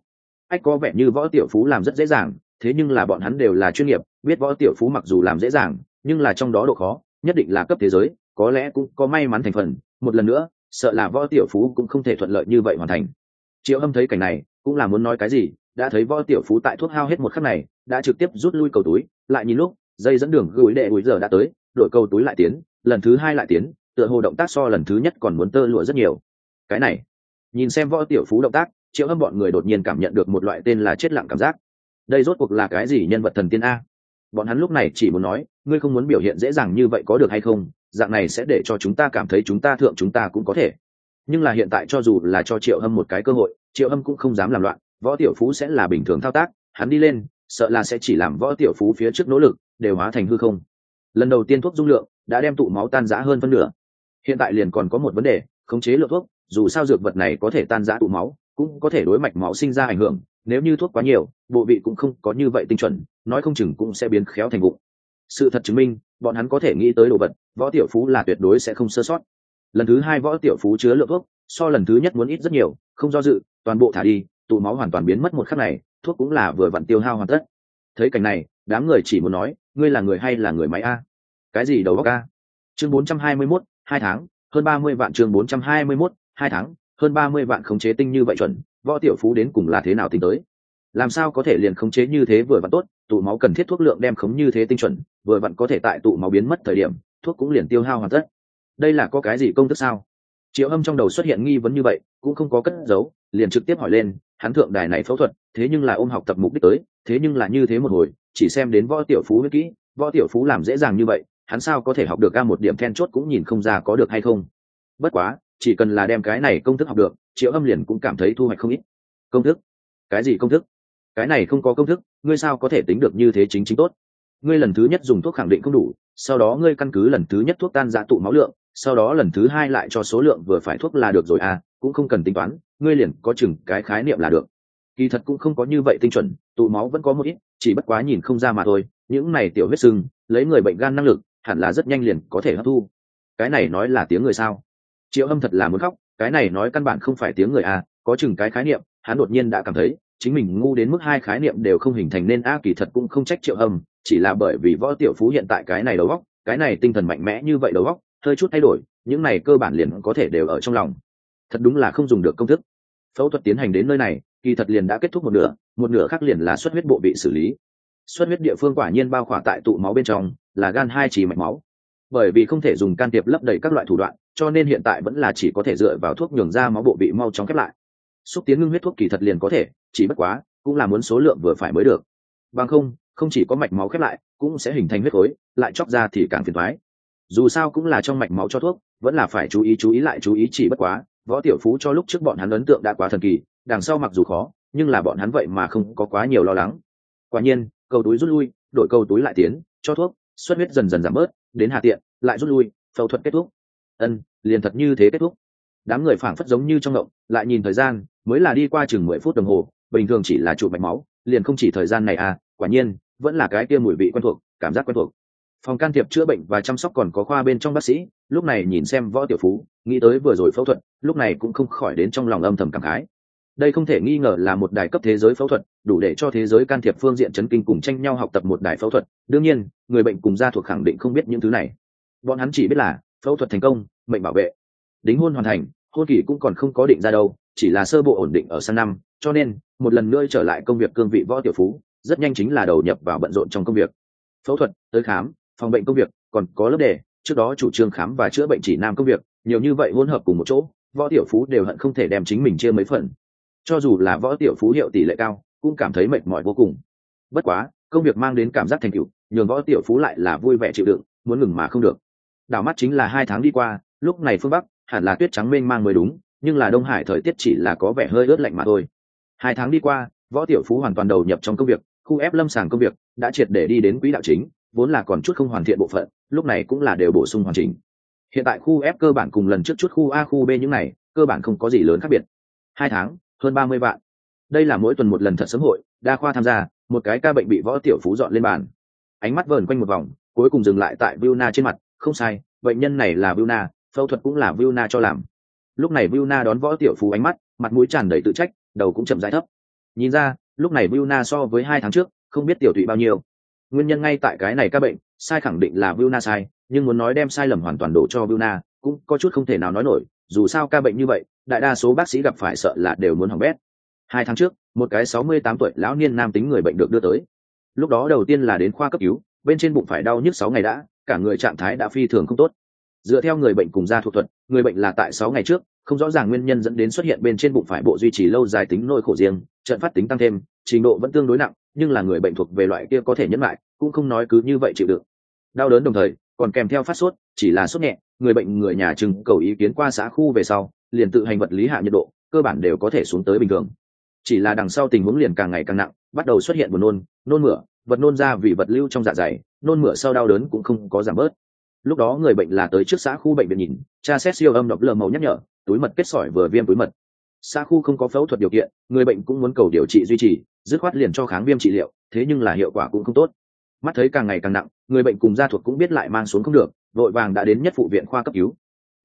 Ách, có vẻ như võ tiểu phú làm rất dễ dàng, thế nhưng là bọn hắn đều là chuyên nghiệp, biết võ tiểu phú mặc dù làm dễ dàng, nhưng là trong đó độ khó, nhất định là cấp thế giới, có lẽ cũng có may mắn thành phần. Một lần nữa, sợ là võ tiểu phú cũng không thể thuận lợi như vậy hoàn thành. Triệu hâm thấy cảnh này, cũng là muốn nói cái gì, đã thấy võ tiểu phú tại thuốc hao hết một khắc này, đã trực tiếp rút lui cầu túi, lại nhìn lúc, dây dẫn đường gửi đệ bùi giờ đã tới, đội cầu túi lại tiến, lần thứ hai lại tiến, tựa hồ động tác so lần thứ nhất còn muốn tơ lụa rất nhiều. Cái này nhìn xem võ tiểu phú động tác, triệu hâm bọn người đột nhiên cảm nhận được một loại tên là chết lặng cảm giác. Đây rốt cuộc là cái gì nhân vật thần tiên a? Bọn hắn lúc này chỉ muốn nói, ngươi không muốn biểu hiện dễ dàng như vậy có được hay không, dạng này sẽ để cho chúng ta cảm thấy chúng ta thượng chúng ta cũng có thể. Nhưng là hiện tại cho dù là cho triệu hâm một cái cơ hội, triệu hâm cũng không dám làm loạn, võ tiểu phú sẽ là bình thường thao tác, hắn đi lên, sợ là sẽ chỉ làm võ tiểu phú phía trước nỗ lực, đều hóa thành hư không. Lần đầu tiên thuốc dung lượng đã đem tụ máu tan giã hơn phân nửa. Hiện tại liền còn có một vấn đề, khống chế lượng thuốc dù sao dược vật này có thể tan giã tụ máu cũng có thể đối mạch máu sinh ra ảnh hưởng nếu như thuốc quá nhiều bộ vị cũng không có như vậy tinh chuẩn nói không chừng cũng sẽ biến khéo thành bụng sự thật chứng minh bọn hắn có thể nghĩ tới đồ vật võ tiểu phú là tuyệt đối sẽ không sơ sót. Lần thứ hai võ tiểu phú chứa lượng thuốc so lần thứ nhất muốn ít rất nhiều không do dự toàn bộ thả đi tụ máu hoàn toàn biến mất một khắc này thuốc cũng là vừa vặn tiêu hao hoàn tất. Thấy cảnh này đám người chỉ muốn nói ngươi là người hay là người máy a? Cái gì đầu óc a? Chương 421, hai tháng hơn ba mươi vạn chương 421, hai tháng, hơn ba mươi vạn khống chế tinh như vậy chuẩn, võ tiểu phú đến cùng là thế nào tính tới? Làm sao có thể liền khống chế như thế vừa vặn tốt, tụ máu cần thiết thuốc lượng đem khống như thế tinh chuẩn, vừa vặn có thể tại tụ máu biến mất thời điểm, thuốc cũng liền tiêu hao hoàn tất. Đây là có cái gì công thức sao? Triệu âm trong đầu xuất hiện nghi vấn như vậy, cũng không có cất giấu, liền trực tiếp hỏi lên, hắn thượng đài này phẫu thuật, thế nhưng là ôm học tập mục đích tới, thế nhưng là như thế một hồi, chỉ xem đến võ tiểu phú mới kỹ, võ tiểu phú làm dễ dàng như vậy, hắn sao có thể học được ca một điểm then chốt cũng nhìn không ra có được hay không? Bất quá chỉ cần là đem cái này công thức học được, triệu âm liền cũng cảm thấy thu hoạch không ít. Công thức? Cái gì công thức? Cái này không có công thức, ngươi sao có thể tính được như thế chính chính tốt? Ngươi lần thứ nhất dùng thuốc khẳng định không đủ, sau đó ngươi căn cứ lần thứ nhất thuốc tan giã tụ máu lượng, sau đó lần thứ hai lại cho số lượng vừa phải thuốc là được rồi à cũng không cần tính toán, ngươi liền có chừng cái khái niệm là được. Kỳ thật cũng không có như vậy tinh chuẩn, tụ máu vẫn có một ít, chỉ bất quá nhìn không ra mà thôi. Những này tiểu huyết sưng lấy người bệnh gan năng lực, hẳn là rất nhanh liền có thể hấp thu. Cái này nói là tiếng người sao? Triệu âm thật là muốn khóc, cái này nói căn bản không phải tiếng người à có chừng cái khái niệm, hắn đột nhiên đã cảm thấy, chính mình ngu đến mức hai khái niệm đều không hình thành nên a kỳ thật cũng không trách triệu âm, chỉ là bởi vì võ tiểu phú hiện tại cái này đầu góc cái này tinh thần mạnh mẽ như vậy đầu góc hơi chút thay đổi, những này cơ bản liền có thể đều ở trong lòng. Thật đúng là không dùng được công thức. Phẫu thuật tiến hành đến nơi này, kỳ thật liền đã kết thúc một nửa một nửa khác liền là xuất huyết bộ bị xử lý. Xuất huyết địa phương quả nhiên bao khỏa tại tụ máu bên trong, là gan hai chỉ mạch máu. Bởi vì không thể dùng can thiệp lấp đầy các loại thủ đoạn cho nên hiện tại vẫn là chỉ có thể dựa vào thuốc nhường ra máu bộ bị mau chóng khép lại. Xúc tiến ngưng huyết thuốc kỳ thật liền có thể, chỉ bất quá, cũng là muốn số lượng vừa phải mới được. Bằng không không chỉ có mạch máu khép lại, cũng sẽ hình thành huyết khối, lại chóc ra thì càng phiền thoái dù sao cũng là trong mạch máu cho thuốc, vẫn là phải chú ý chú ý lại chú ý chỉ bất quá, võ tiểu phú cho lúc trước bọn hắn ấn tượng đã quá thần kỳ, đằng sau mặc dù khó, nhưng là bọn hắn vậy mà không có quá nhiều lo lắng. Quả nhiên, cầu túi rút lui, đổi cầu túi lại tiến, cho thuốc, xuất huyết dần dần giảm bớt, đến hạ tiện, lại rút lui, phẫu thuật kết thúc ân, liền thật như thế kết thúc. Đám người phảng phất giống như trong ngộng, lại nhìn thời gian, mới là đi qua chừng mười phút đồng hồ, bình thường chỉ là chụp mạch máu, liền không chỉ thời gian này à quả nhiên, vẫn là cái kia mùi vị quen thuộc, cảm giác quen thuộc. Phòng can thiệp chữa bệnh và chăm sóc còn có khoa bên trong bác sĩ, lúc này nhìn xem võ tiểu phú, nghĩ tới vừa rồi phẫu thuật, lúc này cũng không khỏi đến trong lòng âm thầm cảm khái. Đây không thể nghi ngờ là một đài cấp thế giới phẫu thuật, đủ để cho thế giới can thiệp phương diện chấn kinh cùng tranh nhau học tập một đài phẫu thuật. Đương nhiên, người bệnh cùng gia thuộc khẳng định không biết những thứ này. Bọn hắn chỉ biết là phẫu thuật thành công, mệnh bảo vệ. Đính hôn hoàn thành, hôn kỳ cũng còn không có định ra đâu, chỉ là sơ bộ ổn định ở sang năm, cho nên, một lần nữa trở lại công việc cương vị võ tiểu phú, rất nhanh chính là đầu nhập vào bận rộn trong công việc. Phẫu thuật, tới khám, phòng bệnh công việc, còn có lớp đề, trước đó chủ trương khám và chữa bệnh chỉ nam công việc, nhiều như vậy hỗn hợp cùng một chỗ, võ tiểu phú đều hận không thể đem chính mình chia mấy phần. Cho dù là võ tiểu phú hiệu tỷ lệ cao, cũng cảm thấy mệt mỏi vô cùng. Bất quá, công việc mang đến cảm giác thành tựu, nhường võ tiểu phú lại là vui vẻ chịu đựng, muốn ngừng mà không được đảo mắt chính là hai tháng đi qua, lúc này phương bắc, hẳn là tuyết trắng mênh mang mới đúng, nhưng là đông hải thời tiết chỉ là có vẻ hơi ướt lạnh mà thôi. Hai tháng đi qua, võ tiểu phú hoàn toàn đầu nhập trong công việc, khu ép lâm sàng công việc đã triệt để đi đến quỹ đạo chính, vốn là còn chút không hoàn thiện bộ phận, lúc này cũng là đều bổ sung hoàn chỉnh. Hiện tại khu ép cơ bản cùng lần trước chút khu a, khu b những này, cơ bản không có gì lớn khác biệt. Hai tháng, hơn ba mươi vạn. Đây là mỗi tuần một lần thật sớm hội, đa khoa tham gia, một cái ca bệnh bị võ tiểu phú dọn lên bàn. Ánh mắt vờn quanh một vòng, cuối cùng dừng lại tại Vilna trên mặt không sai, bệnh nhân này là Vilna, phẫu thuật cũng là Vilna cho làm. Lúc này Vilna đón võ tiểu phú ánh mắt, mặt mũi tràn đầy tự trách, đầu cũng chậm rãi thấp. Nhìn ra, lúc này Vilna so với hai tháng trước, không biết tiểu thụy bao nhiêu. Nguyên nhân ngay tại cái này các bệnh, sai khẳng định là Vilna sai, nhưng muốn nói đem sai lầm hoàn toàn đổ cho Vilna, cũng có chút không thể nào nói nổi, dù sao ca bệnh như vậy, đại đa số bác sĩ gặp phải sợ là đều muốn hỏng bét. Hai tháng trước, một cái sáu mươi tám tuổi lão niên nam tính người bệnh được đưa tới. Lúc đó đầu tiên là đến khoa cấp cứu, bên trên bụng phải đau nhức sáu ngày đã cả người trạng thái đã phi thường không tốt. Dựa theo người bệnh cùng gia thuộc thuật, người bệnh là tại sáu ngày trước, không rõ ràng nguyên nhân dẫn đến xuất hiện bên trên bụng phải bộ duy trì lâu dài tính nỗi khổ riêng, trận phát tính tăng thêm, trình độ vẫn tương đối nặng, nhưng là người bệnh thuộc về loại kia có thể nhẫn lại cũng không nói cứ như vậy chịu đựng. Đau đớn đồng thời, còn kèm theo phát sốt, chỉ là sốt nhẹ, người bệnh người nhà chừng cầu ý kiến qua xã khu về sau, liền tự hành vật lý hạ nhiệt độ, cơ bản đều có thể xuống tới bình thường. Chỉ là đằng sau tình huống liền càng ngày càng nặng, bắt đầu xuất hiện buồn nôn nôn mửa, vật nôn ra vì vật lưu trong dạ dày nôn mửa sau đau đớn cũng không có giảm bớt. Lúc đó người bệnh là tới trước xã khu bệnh viện nhìn cha xét siêu âm đọc lờ màu nhắc nhở túi mật kết sỏi vừa viêm túi mật. Xã khu không có phẫu thuật điều kiện người bệnh cũng muốn cầu điều trị duy trì dứt khoát liền cho kháng viêm trị liệu thế nhưng là hiệu quả cũng không tốt. Mắt thấy càng ngày càng nặng người bệnh cùng gia thuộc cũng biết lại mang xuống không được vội vàng đã đến nhất phụ viện khoa cấp cứu.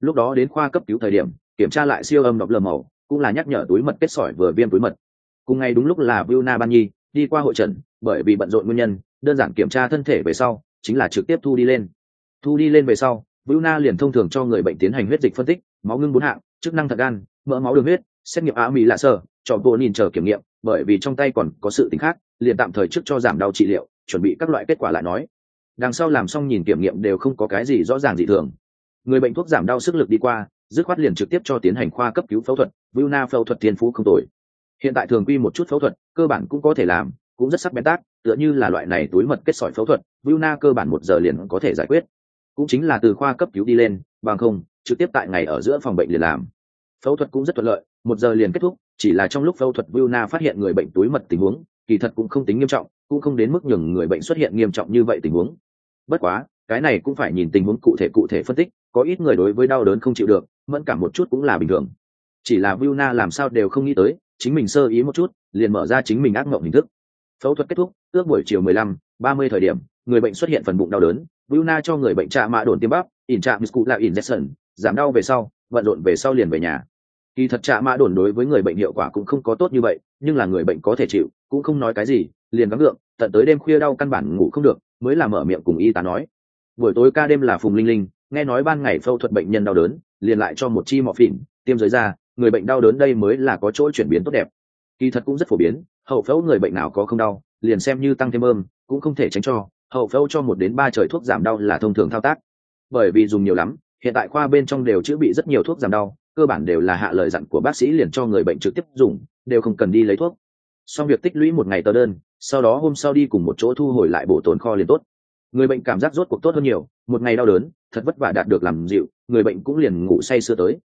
Lúc đó đến khoa cấp cứu thời điểm kiểm tra lại siêu âm đọc lờ màu cũng là nhắc nhở túi mật kết sỏi vừa viêm túi mật. Cùng ngày đúng lúc là Vilna Ban Nhi đi qua hội trần, bởi vì bận rộn nguyên nhân, đơn giản kiểm tra thân thể về sau, chính là trực tiếp thu đi lên. Thu đi lên về sau, Vilna liền thông thường cho người bệnh tiến hành huyết dịch phân tích, máu ngưng bốn hạng, chức năng thận gan, mỡ máu đường huyết, xét nghiệm á mỹ lạ sơ, cho bộ nhìn chờ kiểm nghiệm, bởi vì trong tay còn có sự tính khác, liền tạm thời trước cho giảm đau trị liệu, chuẩn bị các loại kết quả lại nói. Đằng sau làm xong nhìn kiểm nghiệm đều không có cái gì rõ ràng dị thường. Người bệnh thuốc giảm đau sức lực đi qua, dứt khoát liền trực tiếp cho tiến hành khoa cấp cứu phẫu thuật, Vilna phẫu thuật tiên phú không tồi hiện tại thường quy một chút phẫu thuật cơ bản cũng có thể làm cũng rất sắc bén tác, tựa như là loại này túi mật kết sỏi phẫu thuật Vilna cơ bản một giờ liền có thể giải quyết. Cũng chính là từ khoa cấp cứu đi lên, bằng không, trực tiếp tại ngày ở giữa phòng bệnh liền làm. Phẫu thuật cũng rất thuận lợi, một giờ liền kết thúc, chỉ là trong lúc phẫu thuật Vilna phát hiện người bệnh túi mật tình huống, kỳ thật cũng không tính nghiêm trọng, cũng không đến mức nhường người bệnh xuất hiện nghiêm trọng như vậy tình huống. Bất quá, cái này cũng phải nhìn tình huống cụ thể cụ thể phân tích, có ít người đối với đau đớn không chịu được, mẫn cảm một chút cũng là bình thường. Chỉ là Vilna làm sao đều không nghĩ tới, chính mình sơ ý một chút, liền mở ra chính mình ác mộng hình thức phẫu thuật kết thúc ước buổi chiều 15, 30 thời điểm người bệnh xuất hiện phần bụng đau đớn na cho người bệnh trạ mạ đồn tiêm bắp ỉn trạ miscu là injection giảm đau về sau vận rộn về sau liền về nhà. Kỳ thật trạ mạ đồn đối với người bệnh hiệu quả cũng không có tốt như vậy nhưng là người bệnh có thể chịu cũng không nói cái gì liền gắng gượng tận tới đêm khuya đau căn bản ngủ không được mới làm mở miệng cùng y tá nói. Buổi tối ca đêm là phùng linh linh nghe nói ban ngày phẫu thuật bệnh nhân đau đớn liền lại cho một chi mọ phỉn tiêm giới ra người bệnh đau đớn đây mới là có chỗ chuyển biến tốt đẹp. Kỳ thật cũng rất phổ biến hậu phẫu người bệnh nào có không đau, liền xem như tăng thêm ơm, cũng không thể tránh cho, hậu phẫu cho một đến ba trời thuốc giảm đau là thông thường thao tác. Bởi vì dùng nhiều lắm, hiện tại khoa bên trong đều chữa bị rất nhiều thuốc giảm đau, cơ bản đều là hạ lời dặn của bác sĩ liền cho người bệnh trực tiếp dùng, đều không cần đi lấy thuốc. Xong việc tích lũy một ngày tờ đơn, sau đó hôm sau đi cùng một chỗ thu hồi lại bổ tồn kho liền tốt. Người bệnh cảm giác rốt cuộc tốt hơn nhiều, một ngày đau đớn, thật vất vả đạt được làm dịu, người bệnh cũng liền ngủ say sưa tới.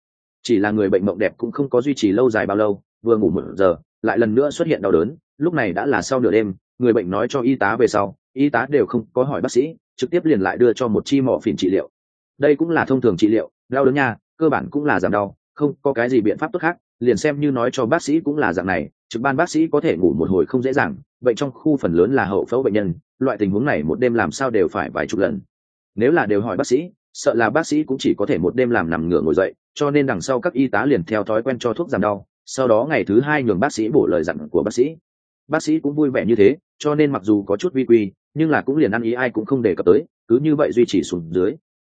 Chỉ là người bệnh mộng đẹp cũng không có duy trì lâu dài bao lâu vừa ngủ một giờ, lại lần nữa xuất hiện đau đớn. Lúc này đã là sau nửa đêm, người bệnh nói cho y tá về sau, y tá đều không có hỏi bác sĩ, trực tiếp liền lại đưa cho một chi mỏ phìn trị liệu. Đây cũng là thông thường trị liệu, đau đớn nha, cơ bản cũng là giảm đau, không có cái gì biện pháp tốt khác, liền xem như nói cho bác sĩ cũng là dạng này, trực ban bác sĩ có thể ngủ một hồi không dễ dàng bệnh trong khu phần lớn là hậu phẫu bệnh nhân, loại tình huống này một đêm làm sao đều phải vài chục lần. Nếu là đều hỏi bác sĩ, sợ là bác sĩ cũng chỉ có thể một đêm làm nằm ngửa ngồi dậy, cho nên đằng sau các y tá liền theo thói quen cho thuốc giảm đau sau đó ngày thứ hai nhường bác sĩ bổ lời dặn của bác sĩ. Bác sĩ cũng vui vẻ như thế, cho nên mặc dù có chút vi quy, nhưng là cũng liền ăn ý ai cũng không đề cập tới, cứ như vậy duy trì xuống dưới.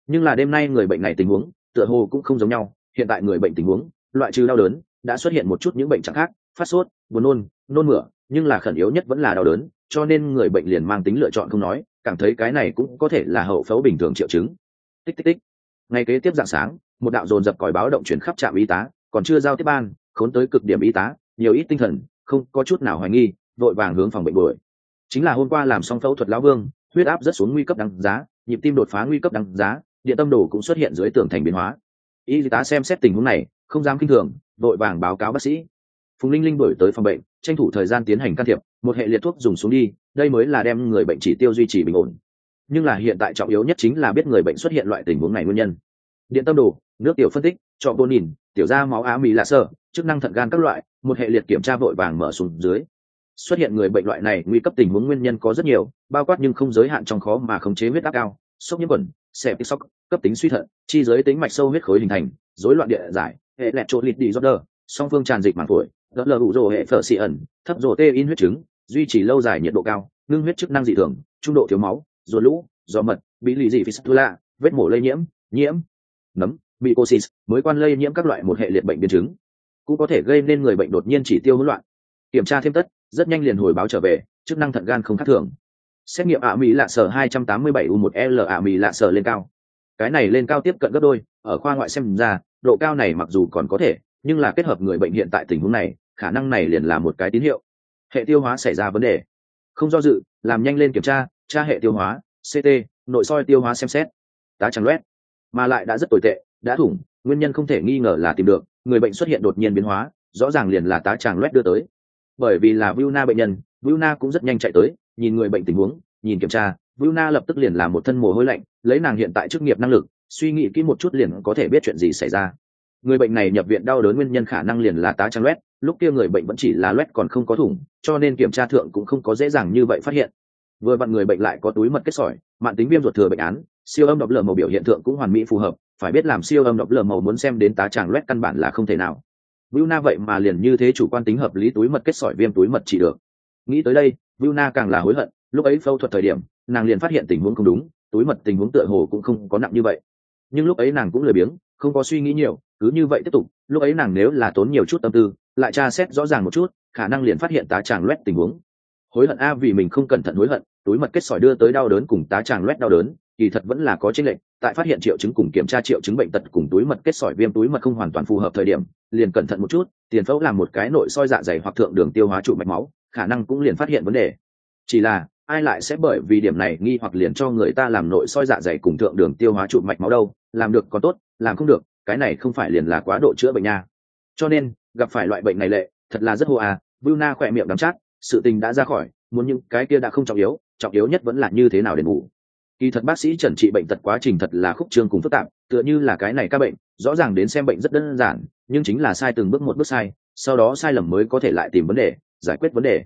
Nhưng là đêm nay người bệnh này tình huống, tựa hồ cũng không giống nhau, hiện tại người bệnh tình huống, loại trừ đau đớn, đã xuất hiện một chút những bệnh trạng khác, phát sốt, buồn nôn nôn mửa, nhưng là khẩn yếu nhất vẫn là đau đớn, cho nên người bệnh liền mang tính lựa chọn không nói, cảm thấy cái này cũng có thể là hậu phẫu bình thường triệu chứng. Tích tích tích. Ngay kế tiếp dạng sáng, một đạo dồn dập còi báo động chuyển khắp trạm y tá, còn chưa giao tiếp ban khốn tới cực điểm y tá, nhiều ít tinh thần, không có chút nào hoài nghi, vội vàng hướng phòng bệnh đuổi. chính là hôm qua làm xong phẫu thuật lão vương, huyết áp rất xuống nguy cấp đăng giá, nhịp tim đột phá nguy cấp đăng giá, điện tâm đồ cũng xuất hiện dưới tường thành biến hóa. Y tá xem xét tình huống này, không dám kinh thường, vội vàng báo cáo bác sĩ. Phùng linh linh đổi tới phòng bệnh, tranh thủ thời gian tiến hành can thiệp, một hệ liệt thuốc dùng xuống đi, đây mới là đem người bệnh chỉ tiêu duy trì bình ổn. Nhưng là hiện tại trọng yếu nhất chính là biết người bệnh xuất hiện loại tình huống này nguyên nhân. Điện tâm đồ, nước tiểu phân tích, cho bô nhìn, tiểu ra máu á mỹ lạ sơ chức năng thận gan các loại, một hệ liệt kiểm tra vội vàng mở xuống dưới. Xuất hiện người bệnh loại này nguy cấp tình huống nguyên nhân có rất nhiều, bao quát nhưng không giới hạn trong khó mà khống chế huyết áp cao, sốc nhiễm khuẩn, xẹp sốc, cấp tính suy thận, chi giới tính mạch sâu huyết khối hình thành, rối loạn địa giải, hệ lẹt trộn lịt đi do đờ song phương tràn dịch màng phổi gỡ lờ đủ rồ hệ phở xị ẩn, thấp rồ tê in huyết trứng, duy trì lâu dài nhiệt độ cao, ngưng huyết chức năng dị thường, trung độ thiếu máu, ruột lũ do mật, bị lì dị fistula, vết mổ lây nhiễm nhiễm, nấm bị cosis mới quan lây nhiễm các loại một hệ liệt bệnh biến chứng cũng có thể gây nên người bệnh đột nhiên chỉ tiêu hỗn loạn. Kiểm tra thêm tất, rất nhanh liền hồi báo trở về, chức năng thận gan không khác thường. Xét nghiệm ạ mỹ lạ sở 287 u 1 l ạ mỹ lạ sở lên cao. Cái này lên cao tiếp cận gấp đôi, ở khoa ngoại xem ra, độ cao này mặc dù còn có thể, nhưng là kết hợp người bệnh hiện tại tình huống này, khả năng này liền là một cái tín hiệu. Hệ tiêu hóa xảy ra vấn đề. Không do dự, làm nhanh lên kiểm tra tra hệ tiêu hóa ct nội soi tiêu hóa xem xét. Tá trắng loét. Mà lại đã rất tồi tệ, đã thủng, nguyên nhân không thể nghi ngờ là tìm được người bệnh xuất hiện đột nhiên biến hóa, rõ ràng liền là tá tràng loét đưa tới. Bởi vì là Vilna bệnh nhân Vilna cũng rất nhanh chạy tới, nhìn người bệnh tình huống, nhìn kiểm tra Vilna lập tức liền làm một thân mồ hôi lạnh, lấy nàng hiện tại chức nghiệp năng lực, suy nghĩ kỹ một chút liền có thể biết chuyện gì xảy ra. Người bệnh này nhập viện đau đớn nguyên nhân khả năng liền là tá tràng loét, lúc kia người bệnh vẫn chỉ là loét còn không có thủng, cho nên kiểm tra thượng cũng không có dễ dàng như vậy phát hiện. Vừa vặn người bệnh lại có túi mật kết sỏi, mạng tính viêm ruột thừa bệnh án, siêu âm độc lờ màu biểu hiện thượng cũng hoàn mỹ phù hợp phải biết làm siêu âm độc lờ màu muốn xem đến tá tràng loét căn bản là không thể nào Vu Na vậy mà liền như thế chủ quan tính hợp lý túi mật kết sỏi viêm túi mật chỉ được. Nghĩ tới đây, Vu Na càng là hối hận, lúc ấy phẫu thuật thời điểm, nàng liền phát hiện tình huống không đúng, túi mật tình huống tựa hồ cũng không có nặng như vậy. Nhưng lúc ấy nàng cũng lười biếng, không có suy nghĩ nhiều, cứ như vậy tiếp tục, lúc ấy nàng nếu là tốn nhiều chút tâm tư, lại tra xét rõ ràng một chút, khả năng liền phát hiện tá tràng loét tình huống. Hối hận a vì mình không cẩn thận hối hận, túi mật kết sỏi đưa tới đau đớn cùng tá tràng loét đau đớn, kỳ thật vẫn là có chênh lệch, tại phát hiện triệu chứng cùng kiểm tra triệu chứng bệnh tật cùng túi mật kết sỏi viêm túi mật không hoàn toàn phù hợp thời điểm, liền cẩn thận một chút, tiền phẫu làm một cái nội soi dạ dày hoặc thượng đường tiêu hóa trụ mạch máu, khả năng cũng liền phát hiện vấn đề. Chỉ là, ai lại sẽ bởi vì điểm này nghi hoặc liền cho người ta làm nội soi dạ dày cùng thượng đường tiêu hóa trụ mạch máu đâu, làm được còn tốt, làm không được, cái này không phải liền là quá độ chữa bệnh nha. Cho nên, gặp phải loại bệnh này lệ, thật là rất hô à, Bruna khỏe miệng đắng chát, sự tình đã ra khỏi, muốn những cái kia đã không trọng yếu, trọng yếu nhất vẫn là như thế nào để ngủ kỳ thật bác sĩ chẩn trị bệnh tật quá trình thật là khúc trương cùng phức tạp tựa như là cái này các bệnh rõ ràng đến xem bệnh rất đơn giản nhưng chính là sai từng bước một bước sai sau đó sai lầm mới có thể lại tìm vấn đề giải quyết vấn đề.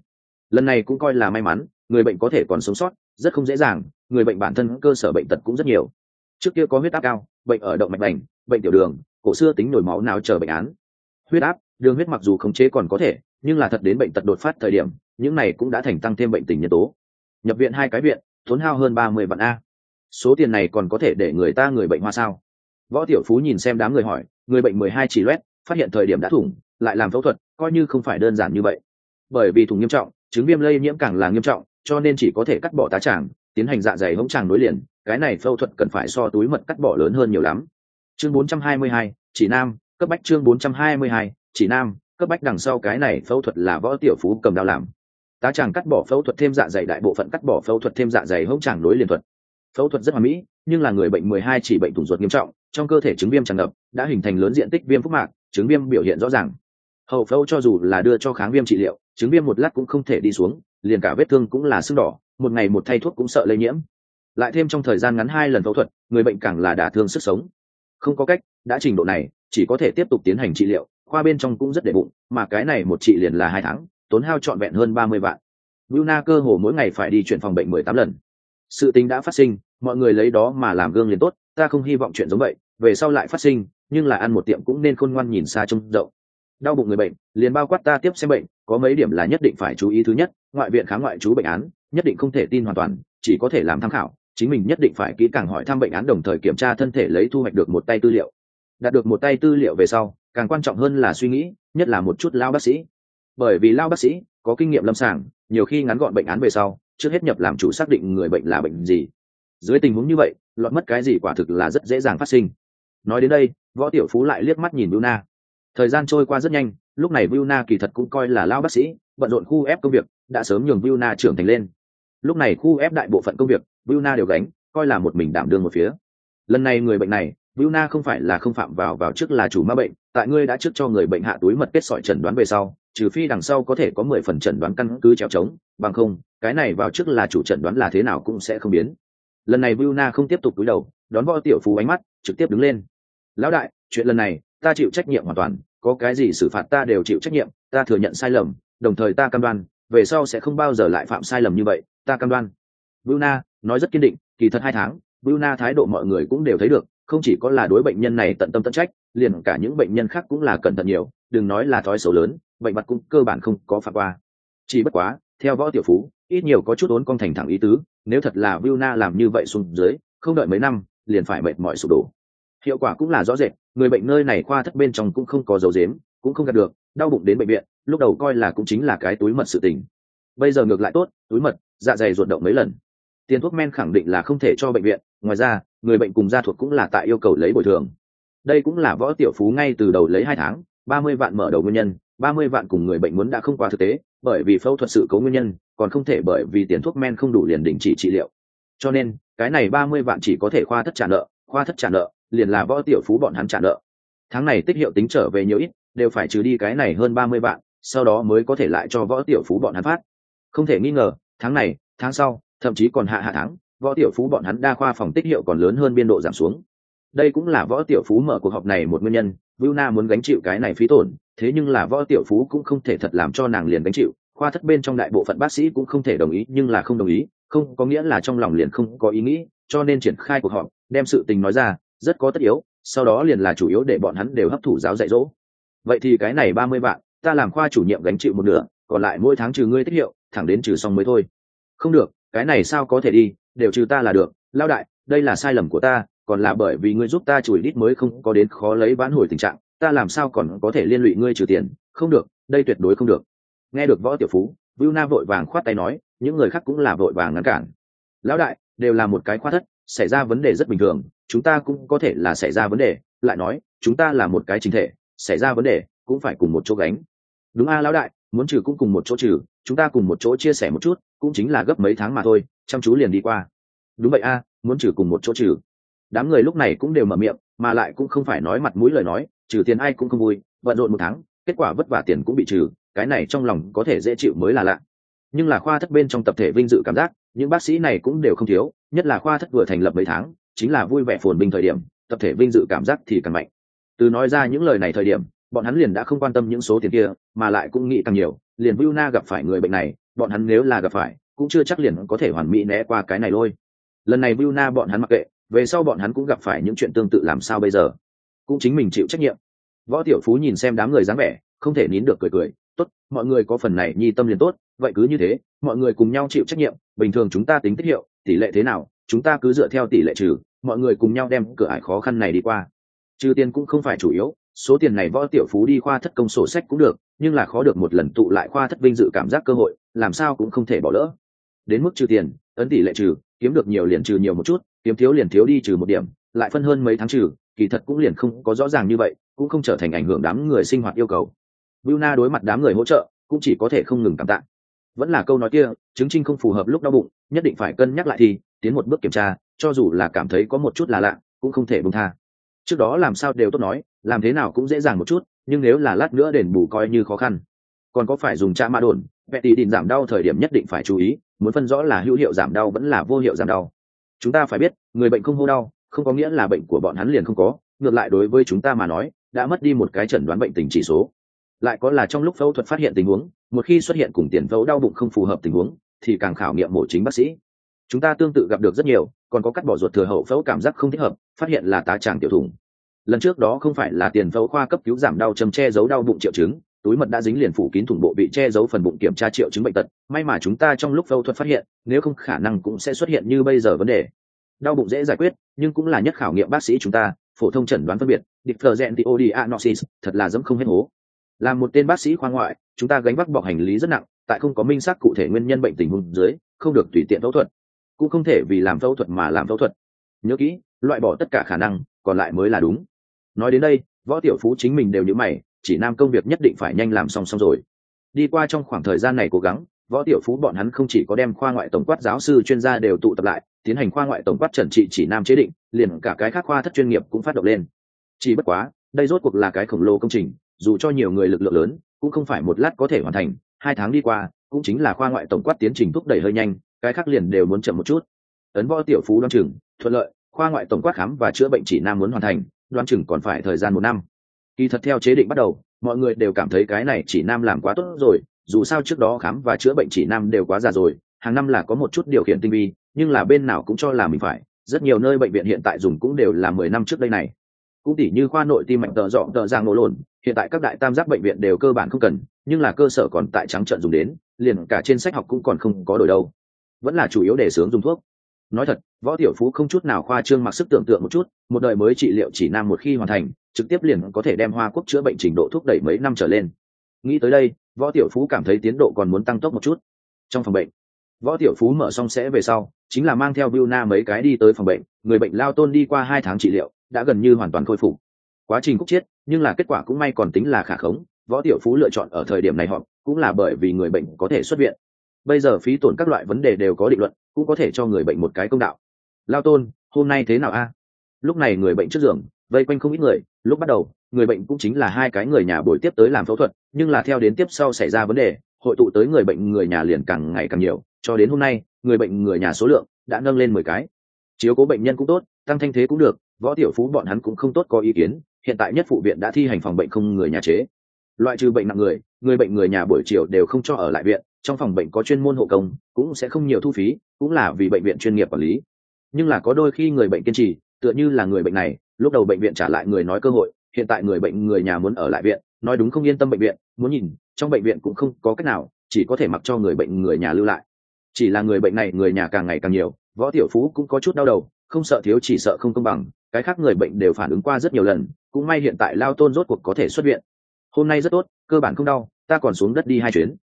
Lần này cũng coi là may mắn người bệnh có thể còn sống sót rất không dễ dàng người bệnh bản thân cơ sở bệnh tật cũng rất nhiều. Trước kia có huyết áp cao bệnh ở động mạch bệnh, bệnh tiểu đường cổ xưa tính nổi máu nào chờ bệnh án. Huyết áp đường huyết mặc dù khống chế còn có thể nhưng là thật đến bệnh tật đột phát thời điểm những này cũng đã thành tăng thêm bệnh tình nhân tố. Nhập viện hai cái viện tốn hao hơn ba mươi vạn a. Số tiền này còn có thể để người ta người bệnh hoa sao? Võ tiểu phú nhìn xem đám người hỏi người bệnh mười hai chỉ loét phát hiện thời điểm đã thủng lại làm phẫu thuật coi như không phải đơn giản như vậy. Bởi vì thủng nghiêm trọng chứng viêm lây nhiễm càng là nghiêm trọng cho nên chỉ có thể cắt bỏ tá tràng tiến hành dạ dày hống tràng nối liền cái này phẫu thuật cần phải so túi mật cắt bỏ lớn hơn nhiều lắm. Chương 422, chỉ nam cấp bách chương 422, chỉ nam cấp bách đằng sau cái này phẫu thuật là võ tiểu phú cầm đao làm tá tràng cắt bỏ phẫu thuật thêm dạ dày, đại bộ phận cắt bỏ phẫu thuật thêm dạ dày hông tràng nối liền thuật. Phẫu thuật rất hoàn mỹ, nhưng là người bệnh 12 chỉ bệnh thủng ruột nghiêm trọng, trong cơ thể chứng viêm tràn ngập, đã hình thành lớn diện tích viêm phúc mạc, chứng viêm biểu hiện rõ ràng. Hậu phẫu cho dù là đưa cho kháng viêm trị liệu, chứng viêm một lát cũng không thể đi xuống, liền cả vết thương cũng là sưng đỏ, một ngày một thay thuốc cũng sợ lây nhiễm. Lại thêm trong thời gian ngắn hai lần phẫu thuật, người bệnh càng là đả thương sức sống. Không có cách, đã trình độ này, chỉ có thể tiếp tục tiến hành trị liệu, khoa bên trong cũng rất để bụng, mà cái này một trị liền là hai tháng tốn hao trọn vẹn hơn ba mươi vạn. Luna cơ hồ mỗi ngày phải đi chuyển phòng bệnh mười tám lần. Sự tình đã phát sinh, mọi người lấy đó mà làm gương liền tốt, ta không hy vọng chuyện giống vậy, về sau lại phát sinh, nhưng là ăn một tiệm cũng nên khôn ngoan nhìn xa trông rộng. Đau bụng người bệnh, liền bao quát ta tiếp xem bệnh, có mấy điểm là nhất định phải chú ý thứ nhất, ngoại viện khám ngoại trú bệnh án, nhất định không thể tin hoàn toàn, chỉ có thể làm tham khảo, chính mình nhất định phải kỹ càng hỏi thăm bệnh án đồng thời kiểm tra thân thể lấy thu hoạch được một tay tư liệu. Đạt được một tay tư liệu về sau, càng quan trọng hơn là suy nghĩ, nhất là một chút lao bác sĩ bởi vì lao bác sĩ có kinh nghiệm lâm sàng, nhiều khi ngắn gọn bệnh án về sau, trước hết nhập làm chủ xác định người bệnh là bệnh gì. Dưới tình huống như vậy, lọt mất cái gì quả thực là rất dễ dàng phát sinh. Nói đến đây, võ tiểu phú lại liếc mắt nhìn Viu Na. thời gian trôi qua rất nhanh, lúc này Viu Na kỳ thật cũng coi là lao bác sĩ, bận rộn khu ép công việc, đã sớm nhường Viu Na trưởng thành lên. Lúc này khu ép đại bộ phận công việc Viu Na đều gánh, coi là một mình đảm đương một phía. Lần này người bệnh này Viu Na không phải là không phạm vào vào trước là chủ ma bệnh, tại ngươi đã trước cho người bệnh hạ túi mật kết sỏi chẩn đoán về sau trừ phi đằng sau có thể có mười phần chẩn đoán căn cứ trèo trống, bằng không, cái này vào trước là chủ chẩn đoán là thế nào cũng sẽ không biến. Lần này Vuna không tiếp tục cúi đầu, đón võ tiểu phú ánh mắt, trực tiếp đứng lên. Lão đại, chuyện lần này, ta chịu trách nhiệm hoàn toàn, có cái gì xử phạt ta đều chịu trách nhiệm, ta thừa nhận sai lầm, đồng thời ta cam đoan, về sau sẽ không bao giờ lại phạm sai lầm như vậy, ta cam đoan. Vuna nói rất kiên định, kỳ thật hai tháng Vuna thái độ mọi người cũng đều thấy được, không chỉ có là đối bệnh nhân này tận tâm tận trách, liền cả những bệnh nhân khác cũng là cẩn thận nhiều, đừng nói là thói xấu lớn bệnh mặt cũng cơ bản không có phạt qua. Chỉ bất quá, theo võ tiểu phú, ít nhiều có chút ốn con thành thẳng ý tứ, nếu thật là Vilna làm như vậy xuống dưới, không đợi mấy năm, liền phải mệt mỏi sụp đổ. Hiệu quả cũng là rõ rệt, người bệnh nơi này khoa thất bên trong cũng không có dấu dếm cũng không gặp được, đau bụng đến bệnh viện, lúc đầu coi là cũng chính là cái túi mật sự tình. Bây giờ ngược lại tốt, túi mật dạ dày ruột động mấy lần. Tiền thuốc men khẳng định là không thể cho bệnh viện, ngoài ra, người bệnh cùng gia thuộc cũng là tại yêu cầu lấy bồi thường. Đây cũng là võ tiểu phú ngay từ đầu lấy hai tháng, ba mươi vạn mở đầu nguyên nhân ba mươi vạn cùng người bệnh muốn đã không qua thực tế bởi vì phẫu thuật sự cố nguyên nhân còn không thể bởi vì tiền thuốc men không đủ liền đình chỉ trị liệu. Cho nên cái này ba mươi vạn chỉ có thể khoa thất trả nợ khoa thất trả nợ liền là võ tiểu phú bọn hắn trả nợ. Tháng này tích hiệu tính trở về nhiều ít đều phải trừ đi cái này hơn ba mươi vạn sau đó mới có thể lại cho võ tiểu phú bọn hắn phát. Không thể nghi ngờ tháng này tháng sau thậm chí còn hạ hạ tháng võ tiểu phú bọn hắn đa khoa phòng tích hiệu còn lớn hơn biên độ giảm xuống. Đây cũng là võ tiểu phú mở cuộc họp này một nguyên nhân Vu Na muốn gánh chịu cái này phí tổn, thế nhưng là võ tiểu phú cũng không thể thật làm cho nàng liền gánh chịu, khoa thất bên trong đại bộ phận bác sĩ cũng không thể đồng ý, nhưng là không đồng ý, không có nghĩa là trong lòng liền không có ý nghĩ, cho nên triển khai cuộc họp, đem sự tình nói ra, rất có tất yếu, sau đó liền là chủ yếu để bọn hắn đều hấp thụ giáo dạy dỗ. Vậy thì cái này ba mươi vạn, ta làm khoa chủ nhiệm gánh chịu một nửa, còn lại mỗi tháng trừ ngươi tiết hiệu, thẳng đến trừ xong mới thôi. Không được, cái này sao có thể đi, đều trừ ta là được, lao đại, đây là sai lầm của ta, còn là bởi vì ngươi giúp ta chùi đít mới không có đến khó lấy vãn hồi tình trạng ta làm sao còn có thể liên lụy ngươi trừ tiền? Không được, đây tuyệt đối không được. Nghe được võ tiểu phú Vu Na vội vàng khoát tay nói, những người khác cũng là vội vàng ngăn cản. Lão đại, đều là một cái khoa thất, xảy ra vấn đề rất bình thường, chúng ta cũng có thể là xảy ra vấn đề. Lại nói, chúng ta là một cái chính thể, xảy ra vấn đề, cũng phải cùng một chỗ gánh. Đúng a, lão đại, muốn trừ cũng cùng một chỗ trừ, chúng ta cùng một chỗ chia sẻ một chút, cũng chính là gấp mấy tháng mà thôi, chăm chú liền đi qua. Đúng vậy a, muốn trừ cùng một chỗ trừ. Đám người lúc này cũng đều mở miệng, mà lại cũng không phải nói mặt mũi lời nói trừ tiền ai cũng không vui, bận rộn một tháng, kết quả vất vả tiền cũng bị trừ, cái này trong lòng có thể dễ chịu mới là lạ. Nhưng là khoa thất bên trong tập thể vinh dự cảm giác, những bác sĩ này cũng đều không thiếu, nhất là khoa thất vừa thành lập mấy tháng, chính là vui vẻ phồn binh thời điểm, tập thể vinh dự cảm giác thì càng mạnh. Từ nói ra những lời này thời điểm, bọn hắn liền đã không quan tâm những số tiền kia, mà lại cũng nghĩ càng nhiều, liền Vu Na gặp phải người bệnh này, bọn hắn nếu là gặp phải, cũng chưa chắc liền có thể hoàn mỹ né qua cái này lôi. Lần này Vu Na bọn hắn mặc kệ, về sau bọn hắn cũng gặp phải những chuyện tương tự làm sao bây giờ cũng chính mình chịu trách nhiệm. Võ tiểu phú nhìn xem đám người dáng vẻ, không thể nín được cười cười, tốt, mọi người có phần này nhi tâm liền tốt, vậy cứ như thế, mọi người cùng nhau chịu trách nhiệm, bình thường chúng ta tính tiết hiệu, tỷ lệ thế nào, chúng ta cứ dựa theo tỷ lệ trừ, mọi người cùng nhau đem cửa ải khó khăn này đi qua. Trừ tiền cũng không phải chủ yếu, số tiền này võ tiểu phú đi khoa thất công sổ sách cũng được, nhưng là khó được một lần tụ lại khoa thất vinh dự cảm giác cơ hội, làm sao cũng không thể bỏ lỡ. Đến mức trừ tiền, ấn tỷ lệ trừ, kiếm được nhiều liền trừ nhiều một chút, kiếm thiếu liền thiếu đi trừ một điểm, lại phân hơn mấy tháng trừ kỳ thật cũng liền không có rõ ràng như vậy, cũng không trở thành ảnh hưởng đám người sinh hoạt yêu cầu. Buna đối mặt đám người hỗ trợ, cũng chỉ có thể không ngừng cảm tạ. Vẫn là câu nói kia, chứng trinh không phù hợp lúc đau bụng, nhất định phải cân nhắc lại thì, tiến một bước kiểm tra, cho dù là cảm thấy có một chút là lạ, cũng không thể buông tha. Trước đó làm sao đều tốt nói, làm thế nào cũng dễ dàng một chút, nhưng nếu là lát nữa đền bù coi như khó khăn. Còn có phải dùng cha ma đồn vẹn tỷ định giảm đau thời điểm nhất định phải chú ý, muốn phân rõ là hữu hiệu giảm đau vẫn là vô hiệu giảm đau. Chúng ta phải biết, người bệnh không hô đau không có nghĩa là bệnh của bọn hắn liền không có, ngược lại đối với chúng ta mà nói, đã mất đi một cái chẩn đoán bệnh tình chỉ số. Lại có là trong lúc phẫu thuật phát hiện tình huống, một khi xuất hiện cùng tiền phẫu đau bụng không phù hợp tình huống, thì càng khảo nghiệm mổ chính bác sĩ. Chúng ta tương tự gặp được rất nhiều, còn có cắt bỏ ruột thừa hậu phẫu cảm giác không thích hợp, phát hiện là tá tràng tiểu thủng. Lần trước đó không phải là tiền phẫu khoa cấp cứu giảm đau châm che giấu đau bụng triệu chứng, túi mật đã dính liền phủ kín thủng bộ bị che giấu phần bụng kiểm tra triệu chứng bệnh tật. May mà chúng ta trong lúc phẫu thuật phát hiện, nếu không khả năng cũng sẽ xuất hiện như bây giờ vấn đề đau bụng dễ giải quyết, nhưng cũng là nhất khảo nghiệm bác sĩ chúng ta, phổ thông chẩn đoán phân biệt địch thờ rèn diodianosis thật là dẫm không hết hố. Là một tên bác sĩ khoa ngoại, chúng ta gánh vác bọc hành lý rất nặng, tại không có minh xác cụ thể nguyên nhân bệnh tình huống dưới, không được tùy tiện phẫu thuật. Cũng không thể vì làm phẫu thuật mà làm phẫu thuật. Nhớ kỹ, loại bỏ tất cả khả năng, còn lại mới là đúng. Nói đến đây, võ tiểu phú chính mình đều như mày, chỉ nam công việc nhất định phải nhanh làm xong xong rồi. Đi qua trong khoảng thời gian này cố gắng, võ tiểu phú bọn hắn không chỉ có đem khoa ngoại tổng quát giáo sư chuyên gia đều tụ tập lại tiến hành khoa ngoại tổng quát trần trị chỉ nam chế định, liền cả cái khác khoa thất chuyên nghiệp cũng phát động lên. Chỉ bất quá, đây rốt cuộc là cái khổng lồ công trình, dù cho nhiều người lực lượng lớn, cũng không phải một lát có thể hoàn thành, hai tháng đi qua, cũng chính là khoa ngoại tổng quát tiến trình thúc đẩy hơi nhanh, cái khác liền đều muốn chậm một chút. Ấn võ tiểu phú đoan chừng, thuận lợi, khoa ngoại tổng quát khám và chữa bệnh chỉ nam muốn hoàn thành đoan chừng còn phải thời gian một năm. Kỳ thật theo chế định bắt đầu, mọi người đều cảm thấy cái này chỉ nam làm quá tốt rồi, dù sao trước đó khám và chữa bệnh chỉ nam đều quá già rồi, hàng năm là có một chút điều khiển tinh vi nhưng là bên nào cũng cho là mình phải. Rất nhiều nơi bệnh viện hiện tại dùng cũng đều là mười năm trước đây này. Cũng tỉ như khoa nội tim mạch tợ dọn tợ giang nổ lộn, hiện tại các đại tam giác bệnh viện đều cơ bản không cần, nhưng là cơ sở còn tại trắng trận dùng đến, liền cả trên sách học cũng còn không có đổi đâu. Vẫn là chủ yếu để sướng dùng thuốc. Nói thật, võ tiểu phú không chút nào khoa trương mặc sức tưởng tượng một chút, một đời mới trị liệu chỉ nam một khi hoàn thành, trực tiếp liền có thể đem hoa quốc chữa bệnh trình độ thúc đẩy mấy năm trở lên. Nghĩ tới đây, võ tiểu phú cảm thấy tiến độ còn muốn tăng tốc một chút. Trong phòng bệnh võ tiểu phú mở xong sẽ về sau, chính là mang theo Na mấy cái đi tới phòng bệnh, người bệnh lao tôn đi qua hai tháng trị liệu, đã gần như hoàn toàn khôi phục. Quá trình khúc chiết, nhưng là kết quả cũng may còn tính là khả khống, võ tiểu phú lựa chọn ở thời điểm này họ cũng là bởi vì người bệnh có thể xuất viện. Bây giờ phí tổn các loại vấn đề đều có định luận, cũng có thể cho người bệnh một cái công đạo. Lao tôn, hôm nay thế nào a? Lúc này người bệnh trước giường, vây quanh không ít người, lúc bắt đầu, người bệnh cũng chính là hai cái người nhà buổi tiếp tới làm phẫu thuật, nhưng là theo đến tiếp sau xảy ra vấn đề hội tụ tới người bệnh người nhà liền càng ngày càng nhiều, cho đến hôm nay, người bệnh người nhà số lượng đã nâng lên mười cái. Chiếu cố bệnh nhân cũng tốt, tăng thanh thế cũng được, võ tiểu phú bọn hắn cũng không tốt có ý kiến, hiện tại nhất phụ viện đã thi hành phòng bệnh không người nhà chế. Loại trừ bệnh nặng người người bệnh người nhà buổi chiều đều không cho ở lại viện, trong phòng bệnh có chuyên môn hộ công, cũng sẽ không nhiều thu phí, cũng là vì bệnh viện chuyên nghiệp quản lý. Nhưng là có đôi khi người bệnh kiên trì, tựa như là người bệnh này, lúc đầu bệnh viện trả lại người nói cơ hội, hiện tại người bệnh người nhà muốn ở lại viện, nói đúng không yên tâm bệnh viện, muốn nhìn trong bệnh viện cũng không có cách nào, chỉ có thể mặc cho người bệnh người nhà lưu lại. Chỉ là người bệnh này, người nhà càng ngày càng nhiều, võ tiểu phú cũng có chút đau đầu, không sợ thiếu, chỉ sợ không công bằng, cái khác người bệnh đều phản ứng qua rất nhiều lần, cũng may hiện tại lao tôn rốt cuộc có thể xuất viện. Hôm nay rất tốt, cơ bản không đau, ta còn xuống đất đi hai chuyến.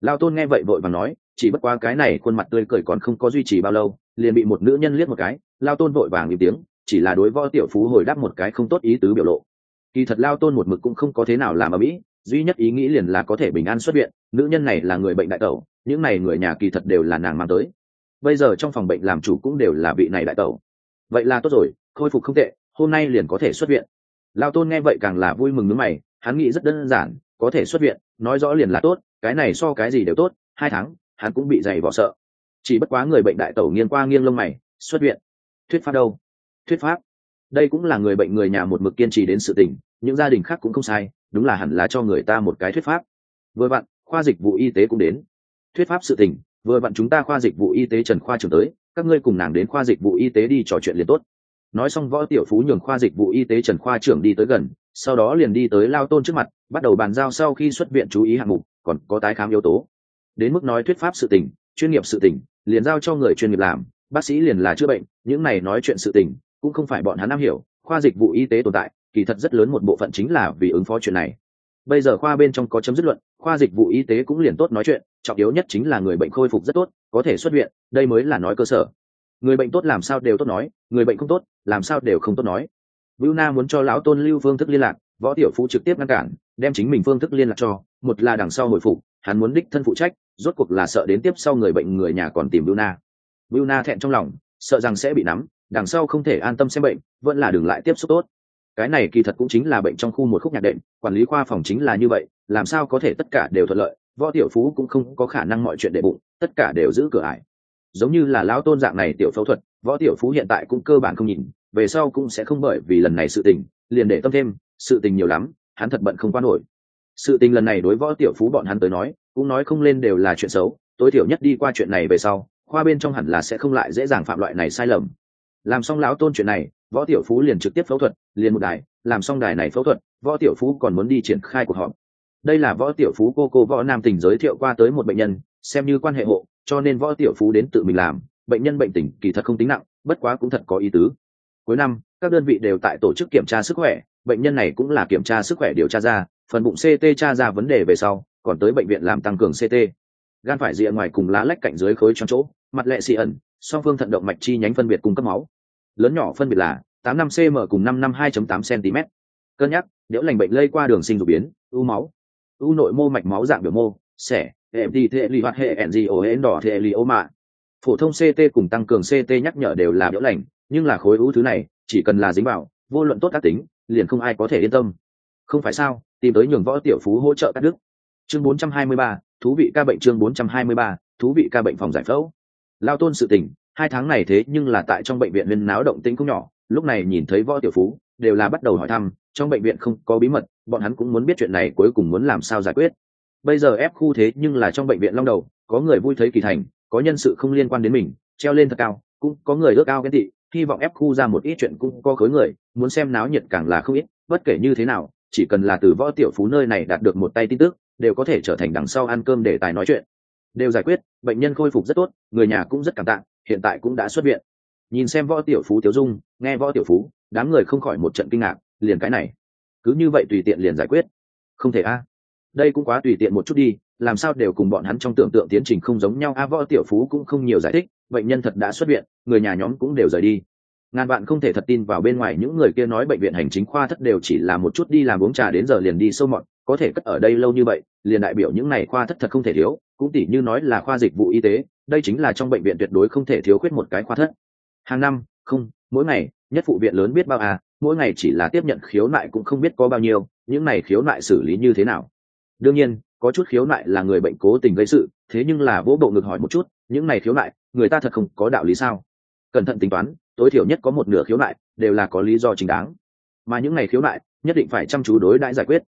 Lao tôn nghe vậy vội và nói, chỉ bất qua cái này khuôn mặt tươi cười còn không có duy trì bao lâu, liền bị một nữ nhân liếc một cái, lao tôn vội vàng im tiếng, chỉ là đối võ tiểu phú hồi đáp một cái không tốt ý tứ biểu lộ. Kỳ thật lao tôn một mực cũng không có thế nào làm ở mỹ duy nhất ý nghĩ liền là có thể bình an xuất viện, nữ nhân này là người bệnh đại tẩu, những này người nhà kỳ thật đều là nàng mang tới. Bây giờ trong phòng bệnh làm chủ cũng đều là vị này đại tẩu. Vậy là tốt rồi, khôi phục không tệ, hôm nay liền có thể xuất viện. Lao tôn nghe vậy càng là vui mừng nước mày, hắn nghĩ rất đơn giản, có thể xuất viện, nói rõ liền là tốt, cái này so cái gì đều tốt, hai tháng, hắn cũng bị dày vỏ sợ. Chỉ bất quá người bệnh đại tẩu nghiêng qua nghiêng lông mày, xuất viện. Thuyết pháp đâu? Thuyết pháp. Đây cũng là người bệnh người nhà một mực kiên trì đến sự tình, những gia đình khác cũng không sai đúng là hẳn là cho người ta một cái thuyết pháp. Vừa vặn, khoa dịch vụ y tế cũng đến. Thuyết pháp sự tình, vừa vặn chúng ta khoa dịch vụ y tế trần khoa trưởng tới, các ngươi cùng nàng đến khoa dịch vụ y tế đi trò chuyện liền tốt. Nói xong võ tiểu phú nhường khoa dịch vụ y tế trần khoa trưởng đi tới gần, sau đó liền đi tới lao tôn trước mặt, bắt đầu bàn giao sau khi xuất viện chú ý hạng mục, còn có tái khám yếu tố. Đến mức nói thuyết pháp sự tình, chuyên nghiệp sự tình, liền giao cho người chuyên nghiệp làm, bác sĩ liền là chữa bệnh, những này nói chuyện sự tình, cũng không phải bọn hắn am hiểu, khoa dịch vụ y tế tồn tại kỳ thật rất lớn một bộ phận chính là vì ứng phó chuyện này bây giờ khoa bên trong có chấm dứt luận khoa dịch vụ y tế cũng liền tốt nói chuyện trọng yếu nhất chính là người bệnh khôi phục rất tốt có thể xuất viện đây mới là nói cơ sở người bệnh tốt làm sao đều tốt nói người bệnh không tốt làm sao đều không tốt nói Bưu Na muốn cho lão tôn lưu phương thức liên lạc, võ tiểu phú trực tiếp ngăn cản, đem chính mình phương thức liên lạc cho, một là đằng sau hồi phục, hắn muốn đích thân phụ trách, rốt cuộc là sợ đến tiếp sau người bệnh người nhà còn tìm Bưu Na. Bưu Na thẹn trong lòng, sợ rằng sẽ bị nắm, đằng sau không thể an tâm xem bệnh, vẫn là đừng lại tiếp xúc tốt. Cái này kỳ thật cũng chính là bệnh trong khu một khúc nhạc đệm, quản lý khoa phòng chính là như vậy, làm sao có thể tất cả đều thuận lợi, võ tiểu phú cũng không có khả năng mọi chuyện để bụng, tất cả đều giữ cửa ải. Giống như là lão tôn dạng này tiểu phẫu thuật, võ tiểu phú hiện tại cũng cơ bản không nhìn, về sau cũng sẽ không bởi vì lần này sự tình liền để tâm thêm sự tình nhiều lắm hắn thật bận không quan nổi sự tình lần này đối võ tiểu phú bọn hắn tới nói cũng nói không lên đều là chuyện xấu tối thiểu nhất đi qua chuyện này về sau khoa bên trong hẳn là sẽ không lại dễ dàng phạm loại này sai lầm làm xong lão tôn chuyện này võ tiểu phú liền trực tiếp phẫu thuật, liền một đài, làm xong đài này phẫu thuật, võ tiểu phú còn muốn đi triển khai cuộc họp. Đây là võ tiểu phú cô cô võ nam tình giới thiệu qua tới một bệnh nhân, xem như quan hệ hộ, cho nên võ tiểu phú đến tự mình làm, bệnh nhân bệnh tình kỳ thật không tính nặng, bất quá cũng thật có ý tứ. Cuối năm, các đơn vị đều tại tổ chức kiểm tra sức khỏe, bệnh nhân này cũng là kiểm tra sức khỏe điều tra ra, phần bụng ct tra ra vấn đề về sau, còn tới bệnh viện làm tăng cường ct gan phải rìa ngoài cùng lá lách cạnh dưới khối trong chỗ, mặt lệ xị ẩn, song phương thận động mạch chi nhánh phân biệt cung cấp máu lớn nhỏ phân biệt là 85 cm cùng 552.8 cm cân nhắc nếu lành bệnh lây qua đường sinh dục biến u máu u nội mô mạch máu dạng biểu mô xẻ, em đi thệ lì hoạt hệ ẻn gì ổ hến đỏ thệ lì ô mạ. Phổ thông ct cùng tăng cường ct nhắc nhở đều là biểu lành nhưng là khối u thứ này chỉ cần là dính vào vô luận tốt tác tính liền không ai có thể yên tâm. Không phải sao tìm tới nhường võ tiểu phú hỗ trợ các đức chương 423, thú vị ca bệnh chương 423, thú vị ca bệnh phòng giải phẫu. Lao tôn sự tỉnh hai tháng này thế nhưng là tại trong bệnh viện lên náo động tĩnh cũng nhỏ, lúc này nhìn thấy võ tiểu phú, đều là bắt đầu hỏi thăm, trong bệnh viện không có bí mật, bọn hắn cũng muốn biết chuyện này cuối cùng muốn làm sao giải quyết. Bây giờ ép khu thế nhưng là trong bệnh viện long đầu, có người vui thấy kỳ thành, có nhân sự không liên quan đến mình, treo lên thật cao, cũng có người ước ao ghen tị, hy vọng ép khu ra một ít chuyện cũng có khối người, muốn xem náo nhiệt càng là không ít, bất kể như thế nào, chỉ cần là từ võ tiểu phú nơi này đạt được một tay tin tức, đều có thể trở thành đằng sau ăn cơm để tài nói chuyện. Đều giải quyết, bệnh nhân khôi phục rất tốt, người nhà cũng rất cảm tạ hiện tại cũng đã xuất viện. Nhìn xem võ tiểu phú tiểu dung, nghe võ tiểu phú, đám người không khỏi một trận kinh ngạc, liền cái này, cứ như vậy tùy tiện liền giải quyết. Không thể a, đây cũng quá tùy tiện một chút đi, làm sao đều cùng bọn hắn trong tưởng tượng tiến trình không giống nhau. A, võ tiểu phú cũng không nhiều giải thích, bệnh nhân thật đã xuất viện, người nhà nhóm cũng đều rời đi. Ngàn bạn không thể thật tin vào bên ngoài những người kia nói bệnh viện hành chính khoa thất đều chỉ là một chút đi làm uống trà đến giờ liền đi sâu mọt, có thể cất ở đây lâu như vậy, liền đại biểu những này khoa thất thật không thể thiếu, cũng tỉ như nói là khoa dịch vụ y tế đây chính là trong bệnh viện tuyệt đối không thể thiếu khuyết một cái khoa thất. Hàng năm, không, mỗi ngày, nhất phụ viện lớn biết bao à mỗi ngày chỉ là tiếp nhận khiếu nại cũng không biết có bao nhiêu, những này khiếu nại xử lý như thế nào. Đương nhiên, có chút khiếu nại là người bệnh cố tình gây sự, thế nhưng là vỗ bộ ngực hỏi một chút, những này khiếu nại, người ta thật không có đạo lý sao? Cẩn thận tính toán, tối thiểu nhất có một nửa khiếu nại đều là có lý do chính đáng. Mà những ngày khiếu nại, nhất định phải chăm chú đối đãi giải quyết.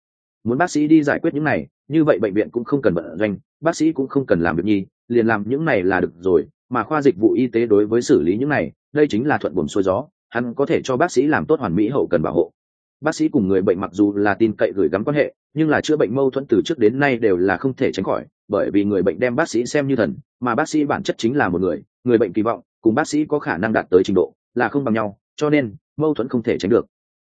Muốn bác sĩ đi giải quyết những này, như vậy bệnh viện cũng không cần vận doanh bác sĩ cũng không cần làm việc nhi liền làm những này là được rồi, mà khoa dịch vụ y tế đối với xử lý những này, đây chính là thuận buồm xuôi gió, hắn có thể cho bác sĩ làm tốt hoàn mỹ hậu cần bảo hộ. Bác sĩ cùng người bệnh mặc dù là tin cậy gửi gắm quan hệ, nhưng là chữa bệnh mâu thuẫn từ trước đến nay đều là không thể tránh khỏi, bởi vì người bệnh đem bác sĩ xem như thần, mà bác sĩ bản chất chính là một người người bệnh kỳ vọng cùng bác sĩ có khả năng đạt tới trình độ là không bằng nhau, cho nên mâu thuẫn không thể tránh được.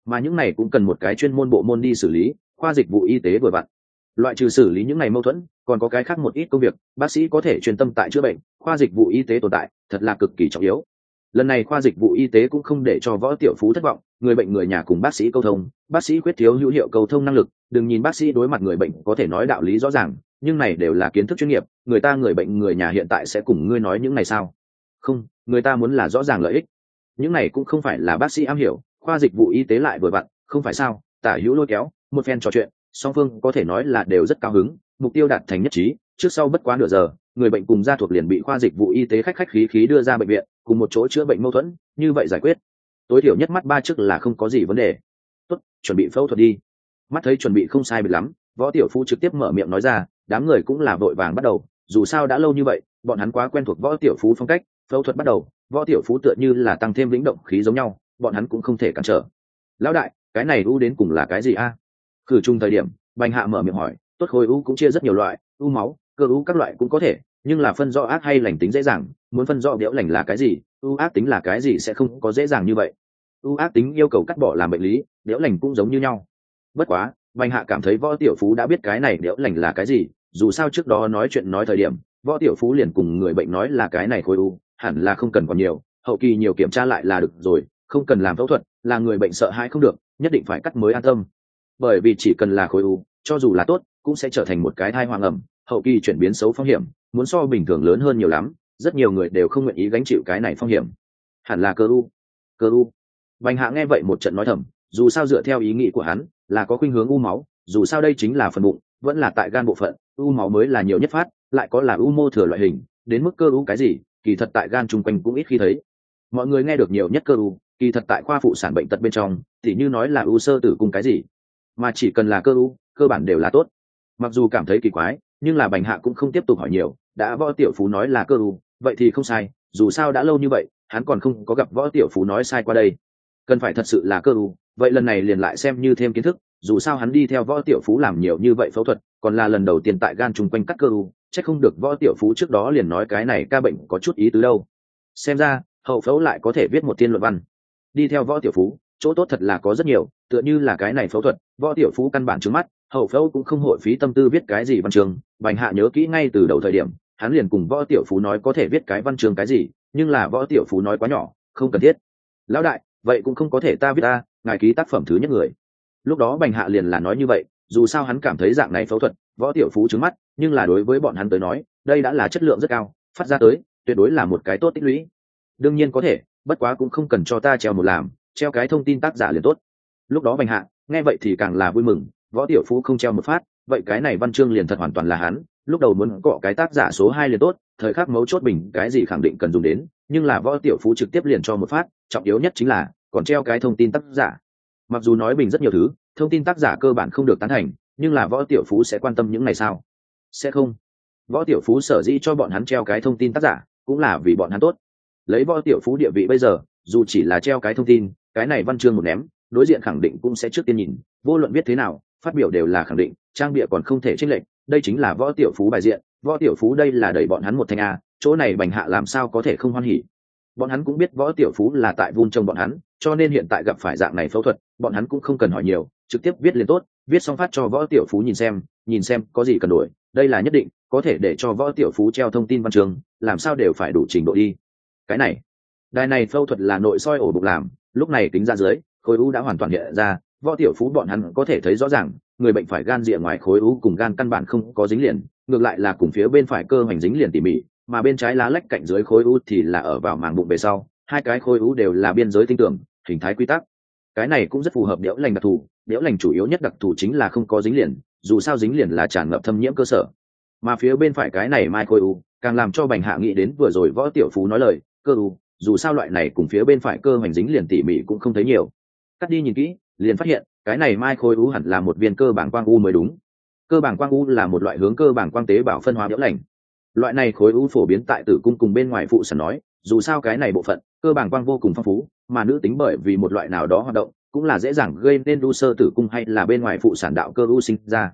Mà những này cũng cần một cái chuyên môn bộ môn đi xử lý, khoa dịch vụ y tế vừa vặn loại trừ xử lý những ngày mâu thuẫn, còn có cái khác một ít công việc, bác sĩ có thể chuyên tâm tại chữa bệnh, khoa dịch vụ y tế tồn tại, thật là cực kỳ trọng yếu. Lần này khoa dịch vụ y tế cũng không để cho võ tiểu phú thất vọng, người bệnh người nhà cùng bác sĩ câu thông, bác sĩ quyết thiếu hữu hiệu câu thông năng lực, đừng nhìn bác sĩ đối mặt người bệnh có thể nói đạo lý rõ ràng, nhưng này đều là kiến thức chuyên nghiệp, người ta người bệnh người nhà hiện tại sẽ cùng ngươi nói những này sao? Không, người ta muốn là rõ ràng lợi ích. Những này cũng không phải là bác sĩ am hiểu, khoa dịch vụ y tế lại vừa vặn, không phải sao? Tả hữu lôi kéo, một phen trò chuyện song phương có thể nói là đều rất cao hứng, mục tiêu đạt thành nhất trí, trước sau bất quá nửa giờ, người bệnh cùng gia thuộc liền bị khoa dịch vụ y tế khách khách khí khí đưa ra bệnh viện, cùng một chỗ chữa bệnh mâu thuẫn, như vậy giải quyết. Tối thiểu nhất mắt ba trước là không có gì vấn đề. Tốt, chuẩn bị phẫu thuật đi. Mắt thấy chuẩn bị không sai biệt lắm, võ tiểu phu trực tiếp mở miệng nói ra, đám người cũng là vội vàng bắt đầu, dù sao đã lâu như vậy, bọn hắn quá quen thuộc võ tiểu phú phong cách, phẫu thuật bắt đầu, võ tiểu phú tựa như là tăng thêm lĩnh động khí giống nhau, bọn hắn cũng không thể cản trở. Lão đại, cái này u đến cùng là cái gì a? Khử trùng thời điểm, bành hạ mở miệng hỏi, tốt khối u cũng chia rất nhiều loại, u máu, cơ u các loại cũng có thể, nhưng là phân rõ ác hay lành tính dễ dàng, muốn phân rõ đẽo lành là cái gì, u ác tính là cái gì sẽ không có dễ dàng như vậy. U ác tính yêu cầu cắt bỏ làm bệnh lý đẽo lành cũng giống như nhau. Bất quá, bành hạ cảm thấy võ tiểu phú đã biết cái này đẽo lành là cái gì, dù sao trước đó nói chuyện nói thời điểm, võ tiểu phú liền cùng người bệnh nói là cái này khối u, hẳn là không cần còn nhiều, hậu kỳ nhiều kiểm tra lại là được rồi, không cần làm phẫu thuật, là người bệnh sợ hãi không được, nhất định phải cắt mới an tâm bởi vì chỉ cần là khối u, cho dù là tốt, cũng sẽ trở thành một cái thai hoàng ẩm, hậu kỳ chuyển biến xấu phong hiểm, muốn so bình thường lớn hơn nhiều lắm, rất nhiều người đều không nguyện ý gánh chịu cái này phong hiểm. Hẳn là cơ u. Cơ u. Bành hạ nghe vậy một trận nói thầm, dù sao dựa theo ý nghĩ của hắn, là có khuynh hướng u máu, dù sao đây chính là phần bụng, vẫn là tại gan bộ phận, u máu mới là nhiều nhất phát, lại có là u mô thừa loại hình, đến mức cơ u cái gì, kỳ thật tại gan chung quanh cũng ít khi thấy. Mọi người nghe được nhiều nhất cơ u, kỳ thật tại khoa phụ sản bệnh tật bên trong thì như nói là u sơ tử cung cái gì mà chỉ cần là cơ u cơ bản đều là tốt. Mặc dù cảm thấy kỳ quái, nhưng là bành hạ cũng không tiếp tục hỏi nhiều, đã võ tiểu phú nói là cơ u vậy thì không sai, dù sao đã lâu như vậy, hắn còn không có gặp võ tiểu phú nói sai qua đây. Cần phải thật sự là cơ u vậy lần này liền lại xem như thêm kiến thức, dù sao hắn đi theo võ tiểu phú làm nhiều như vậy phẫu thuật, còn là lần đầu tiên tại gan chung quanh cắt cơ u chắc không được võ tiểu phú trước đó liền nói cái này ca bệnh có chút ý tứ đâu. Xem ra, hậu phẫu lại có thể viết một tiên luận văn. Đi theo võ tiểu phú, chỗ tốt thật là có rất nhiều tựa như là cái này phẫu thuật, võ tiểu phú căn bản trước mắt, hậu phẫu cũng không hội phí tâm tư viết cái gì văn trường, bành hạ nhớ kỹ ngay từ đầu thời điểm, hắn liền cùng võ tiểu phú nói có thể viết cái văn trường cái gì, nhưng là võ tiểu phú nói quá nhỏ, không cần thiết. Lão đại, vậy cũng không có thể ta viết ta, ngài ký tác phẩm thứ nhất người. Lúc đó bành hạ liền là nói như vậy, dù sao hắn cảm thấy dạng này phẫu thuật, võ tiểu phú trứng mắt, nhưng là đối với bọn hắn tới nói, đây đã là chất lượng rất cao, phát ra tới, tuyệt đối là một cái tốt tích lũy. Đương nhiên có thể, bất quá cũng không cần cho ta treo một làm, treo cái thông tin tác giả liền tốt lúc đó bành hạ, nghe vậy thì càng là vui mừng, võ tiểu phú không treo một phát, vậy cái này văn chương liền thật hoàn toàn là hắn, lúc đầu muốn cọ cái tác giả số hai liền tốt, thời khắc mấu chốt bình cái gì khẳng định cần dùng đến, nhưng là võ tiểu phú trực tiếp liền cho một phát, trọng yếu nhất chính là, còn treo cái thông tin tác giả. Mặc dù nói bình rất nhiều thứ, thông tin tác giả cơ bản không được tán thành, nhưng là võ tiểu phú sẽ quan tâm những này sao? Sẽ không. Võ tiểu phú sở dĩ cho bọn hắn treo cái thông tin tác giả, cũng là vì bọn hắn tốt. Lấy võ tiểu phú địa vị bây giờ, dù chỉ là treo cái thông tin, cái này văn chương một ném đối diện khẳng định cũng sẽ trước tiên nhìn, vô luận biết thế nào, phát biểu đều là khẳng định, trang bịa còn không thể trích lệnh đây chính là võ tiểu phú bài diện, võ tiểu phú đây là đẩy bọn hắn một thanh a, chỗ này bành hạ làm sao có thể không hoan hỉ? Bọn hắn cũng biết võ tiểu phú là tại vun trông bọn hắn, cho nên hiện tại gặp phải dạng này phẫu thuật, bọn hắn cũng không cần hỏi nhiều, trực tiếp viết liền tốt, viết xong phát cho võ tiểu phú nhìn xem nhìn xem có gì cần đổi, đây là nhất định, có thể để cho võ tiểu phú treo thông tin văn trường, làm sao đều phải đủ trình độ đi. Cái này, đài này phẫu thuật là nội soi ổ bụng làm, lúc này tính ra dưới khối u đã hoàn toàn hiện ra, võ tiểu phú bọn hắn có thể thấy rõ ràng, người bệnh phải gan rịa ngoài khối u cùng gan căn bản không có dính liền, ngược lại là cùng phía bên phải cơ hoành dính liền tỉ mỉ, mà bên trái lá lách cạnh dưới khối u thì là ở vào màng bụng về sau, hai cái khối u đều là biên giới tinh tưởng, hình thái quy tắc. Cái này cũng rất phù hợp đẽo lành đặc thù đẽo lành chủ yếu nhất đặc thù chính là không có dính liền, dù sao dính liền là tràn ngập thâm nhiễm cơ sở. Mà phía bên phải cái này mai khối u, càng làm cho bành hạ nghĩ đến vừa rồi võ tiểu phú nói lời, cơ u, dù sao loại này cùng phía bên phải cơ hoành dính liền tỉ mỉ cũng không thấy nhiều cắt đi nhìn kỹ, liền phát hiện, cái này mai khối u hẳn là một viên cơ bản quang u mới đúng. Cơ bản quang u là một loại hướng cơ bản quang tế bảo phân hóa nhiễu lành. Loại này khối u phổ biến tại tử cung cùng bên ngoài phụ sản nói, dù sao cái này bộ phận, cơ bản quang vô cùng phong phú, mà nữ tính bởi vì một loại nào đó hoạt động, cũng là dễ dàng gây nên u sơ tử cung hay là bên ngoài phụ sản đạo cơ u sinh ra.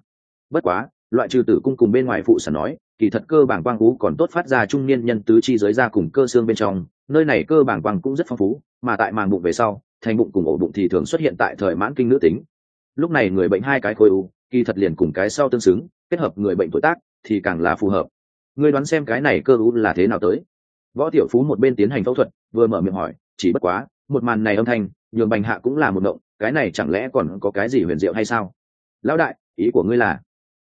Bất quá, loại trừ tử cung cùng bên ngoài phụ sản nói, kỳ thật cơ bản quang u còn tốt phát ra trung niên nhân tứ chi giới ra cùng cơ xương bên trong, nơi này cơ bản quang cũng rất phong phú, mà tại màng bụng về sau thành bụng cùng ổ bụng thì thường xuất hiện tại thời mãn kinh nữ tính. Lúc này người bệnh hai cái khối u, kỳ thật liền cùng cái sau tương xứng, kết hợp người bệnh tuổi tác thì càng là phù hợp. Ngươi đoán xem cái này cơ u là thế nào tới? Võ tiểu phú một bên tiến hành phẫu thuật, vừa mở miệng hỏi, chỉ bất quá, một màn này âm thanh, nhường bành hạ cũng là một động, cái này chẳng lẽ còn có cái gì huyền diệu hay sao? Lão đại, ý của ngươi là?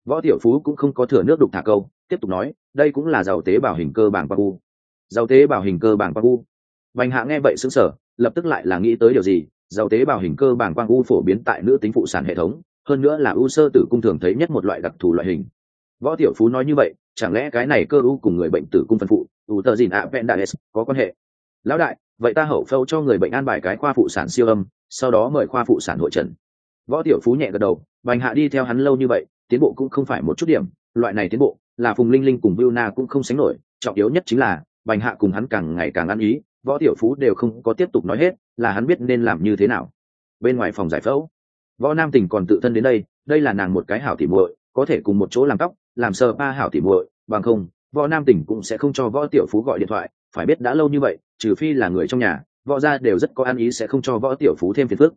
Võ tiểu phú cũng không có thừa nước đục thả câu, tiếp tục nói, đây cũng là giàu tế bào hình cơ bảng quang u. Giàu tế bào hình cơ bảng quang vành bành hạ nghe vậy xứng sở lập tức lại là nghĩ tới điều gì, giàu tế bào hình cơ bảng quang u phổ biến tại nữ tính phụ sản hệ thống, hơn nữa là u sơ tử cung thường thấy nhất một loại đặc thù loại hình. Võ tiểu phú nói như vậy, chẳng lẽ cái này cơ u cùng người bệnh tử cung phân phụ, u tờ dìn ạ vẹn đại có quan hệ? Lão đại, vậy ta hậu phẫu cho người bệnh an bài cái khoa phụ sản siêu âm, sau đó mời khoa phụ sản hội trần. Võ tiểu phú nhẹ gật đầu bành hạ đi theo hắn lâu như vậy, tiến bộ cũng không phải một chút điểm, loại này tiến bộ, là phùng linh linh cùng viu na cũng không sánh nổi, trọng yếu nhất chính là bành hạ cùng hắn càng ngày càng ăn ý võ tiểu phú đều không có tiếp tục nói hết, là hắn biết nên làm như thế nào. Bên ngoài phòng giải phẫu, võ nam tình còn tự thân đến đây đây là nàng một cái hảo tỉ muội, có thể cùng một chỗ làm tóc, làm sờ ba hảo tỉ muội, bằng không, võ nam tỉnh cũng sẽ không cho võ tiểu phú gọi điện thoại, phải biết đã lâu như vậy, trừ phi là người trong nhà, võ gia đều rất có ăn ý sẽ không cho võ tiểu phú thêm phiền phức.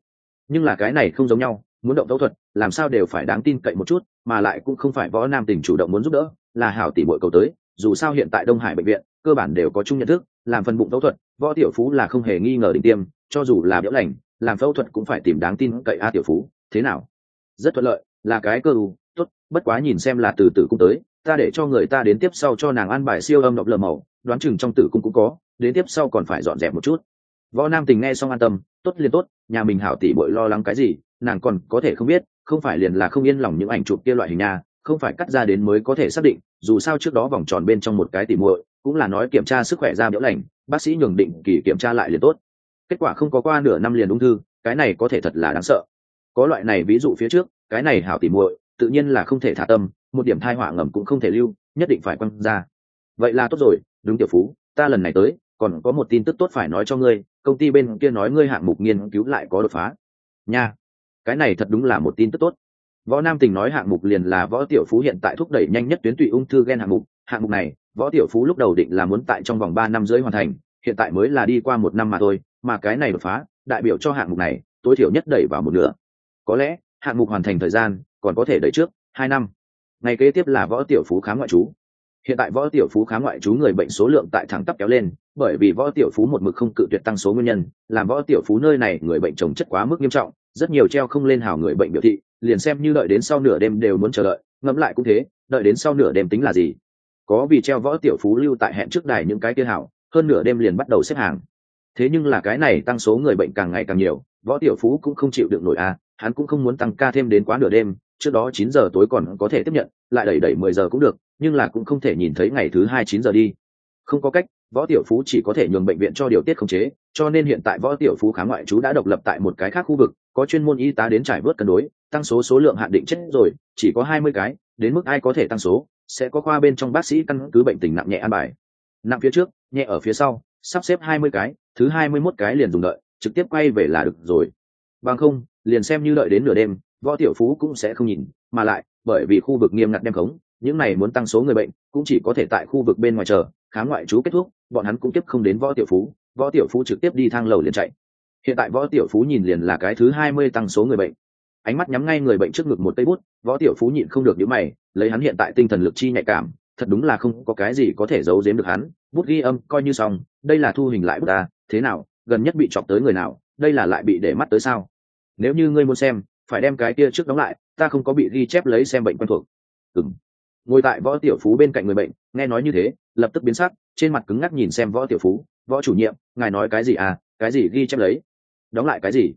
Nhưng là cái này không giống nhau, muốn động phẫu thuật, làm sao đều phải đáng tin cậy một chút, mà lại cũng không phải võ nam tỉnh chủ động muốn giúp đỡ, là hảo tỷ bội cầu tới, dù sao hiện tại đông hải bệnh viện, cơ bản đều có chung nhận thức, làm phần bụng phẫu thuật võ tiểu phú là không hề nghi ngờ định tiêm, cho dù là biểu lành, làm phẫu thuật cũng phải tìm đáng tin cậy a tiểu phú. Thế nào? Rất thuận lợi, là cái cơ u, tốt, bất quá nhìn xem là từ từ cung tới, ta để cho người ta đến tiếp sau cho nàng ăn bài siêu âm độc lờ màu, đoán chừng trong tử cung cũng có, đến tiếp sau còn phải dọn dẹp một chút. Võ nam tình nghe xong an tâm, tốt liền tốt, nhà mình hảo tỷ bội lo lắng cái gì, nàng còn có thể không biết, không phải liền là không yên lòng những ảnh chụp kia loại hình nha, không phải cắt ra đến mới có thể xác định, dù sao trước đó vòng tròn bên trong một cái tỉ muội cũng là nói kiểm tra sức khỏe ra biểu lành, bác sĩ nhường định kỳ kiểm tra lại liền tốt. Kết quả không có qua nửa năm liền ung thư, cái này có thể thật là đáng sợ. Có loại này ví dụ phía trước, cái này hảo tìm muội, tự nhiên là không thể thả tâm, một điểm thai họa ngầm cũng không thể lưu, nhất định phải quăng ra. Vậy là tốt rồi, đúng tiểu phú, ta lần này tới, còn có một tin tức tốt phải nói cho ngươi, công ty bên kia nói ngươi hạng mục nghiên cứu lại có đột phá. Nha, cái này thật đúng là một tin tức tốt. Võ nam tình nói hạng mục liền là võ tiểu phú hiện tại thúc đẩy nhanh nhất tuyến tụy ung thư gen hạng mục hạng mục này, võ tiểu phú lúc đầu định là muốn tại trong vòng ba năm dưới hoàn thành, hiện tại mới là đi qua một năm mà thôi, mà cái này đột phá, đại biểu cho hạng mục này, tối thiểu nhất đẩy vào một nửa. Có lẽ, hạng mục hoàn thành thời gian, còn có thể đẩy trước hai năm. Ngày kế tiếp là võ tiểu phú khám ngoại trú. Hiện tại võ tiểu phú khám ngoại trú người bệnh số lượng tại thẳng tắp kéo lên, bởi vì võ tiểu phú một mực không cự tuyệt tăng số nguyên nhân, làm võ tiểu phú nơi này người bệnh trồng chất quá mức nghiêm trọng, rất nhiều treo không lên hào người bệnh biểu thị, liền xem như đợi đến sau nửa đêm đều muốn chờ đợi, ngẫm lại cũng thế, đợi đến sau nửa đêm tính là gì có vì treo võ tiểu phú lưu tại hẹn trước đài những cái kia hảo, hơn nửa đêm liền bắt đầu xếp hàng. Thế nhưng là cái này tăng số người bệnh càng ngày càng nhiều, võ tiểu phú cũng không chịu được nổi a hắn cũng không muốn tăng ca thêm đến quá nửa đêm, trước đó chín giờ tối còn có thể tiếp nhận, lại đẩy đẩy mười giờ cũng được, nhưng là cũng không thể nhìn thấy ngày thứ hai chín giờ đi. Không có cách, võ tiểu phú chỉ có thể nhường bệnh viện cho điều tiết khống chế, cho nên hiện tại võ tiểu phú khá ngoại trú đã độc lập tại một cái khác khu vực, có chuyên môn y tá đến trải vớt cân đối, tăng số số lượng hạn định chết rồi, chỉ có hai mươi cái, đến mức ai có thể tăng số sẽ có khoa bên trong bác sĩ căn cứ bệnh tình nặng nhẹ an bài. Nặng phía trước, nhẹ ở phía sau, sắp xếp hai mươi cái, thứ hai mươi mốt cái liền dùng đợi, trực tiếp quay về là được rồi. Bằng không, liền xem như đợi đến nửa đêm, võ tiểu phú cũng sẽ không nhìn, mà lại, bởi vì khu vực nghiêm ngặt đem khống, những này muốn tăng số người bệnh, cũng chỉ có thể tại khu vực bên ngoài chờ, khám ngoại trú kết thúc, bọn hắn cũng tiếp không đến võ tiểu phú, võ tiểu phú trực tiếp đi thang lầu liền chạy. Hiện tại võ tiểu phú nhìn liền là cái thứ hai mươi tăng số người bệnh ánh mắt nhắm ngay người bệnh trước ngực một cây bút, võ tiểu phú nhịn không được nhữ mày, lấy hắn hiện tại tinh thần lực chi nhạy cảm, thật đúng là không có cái gì có thể giấu giếm được hắn, bút ghi âm coi như xong, đây là thu hình lại bút ta, thế nào, gần nhất bị chọc tới người nào, đây là lại bị để mắt tới sao? Nếu như ngươi muốn xem, phải đem cái kia trước đóng lại, ta không có bị ghi chép lấy xem bệnh quen thuộc. Ừ ngồi tại võ tiểu phú bên cạnh người bệnh, nghe nói như thế, lập tức biến sắc, trên mặt cứng ngắc nhìn xem võ tiểu phú, võ chủ nhiệm, ngài nói cái gì à? Cái gì ghi chép lấy? Đóng lại cái gì?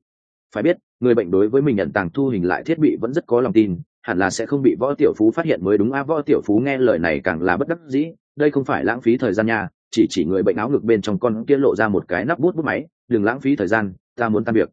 Phải biết người bệnh đối với mình nhận tàng thu hình lại thiết bị vẫn rất có lòng tin, hẳn là sẽ không bị võ tiểu phú phát hiện mới đúng. A, võ tiểu phú nghe lời này càng là bất đắc dĩ, đây không phải lãng phí thời gian nha, chỉ chỉ người bệnh áo ngực bên trong con kia lộ ra một cái nắp bút bút máy. Đừng lãng phí thời gian, ta muốn tan việc.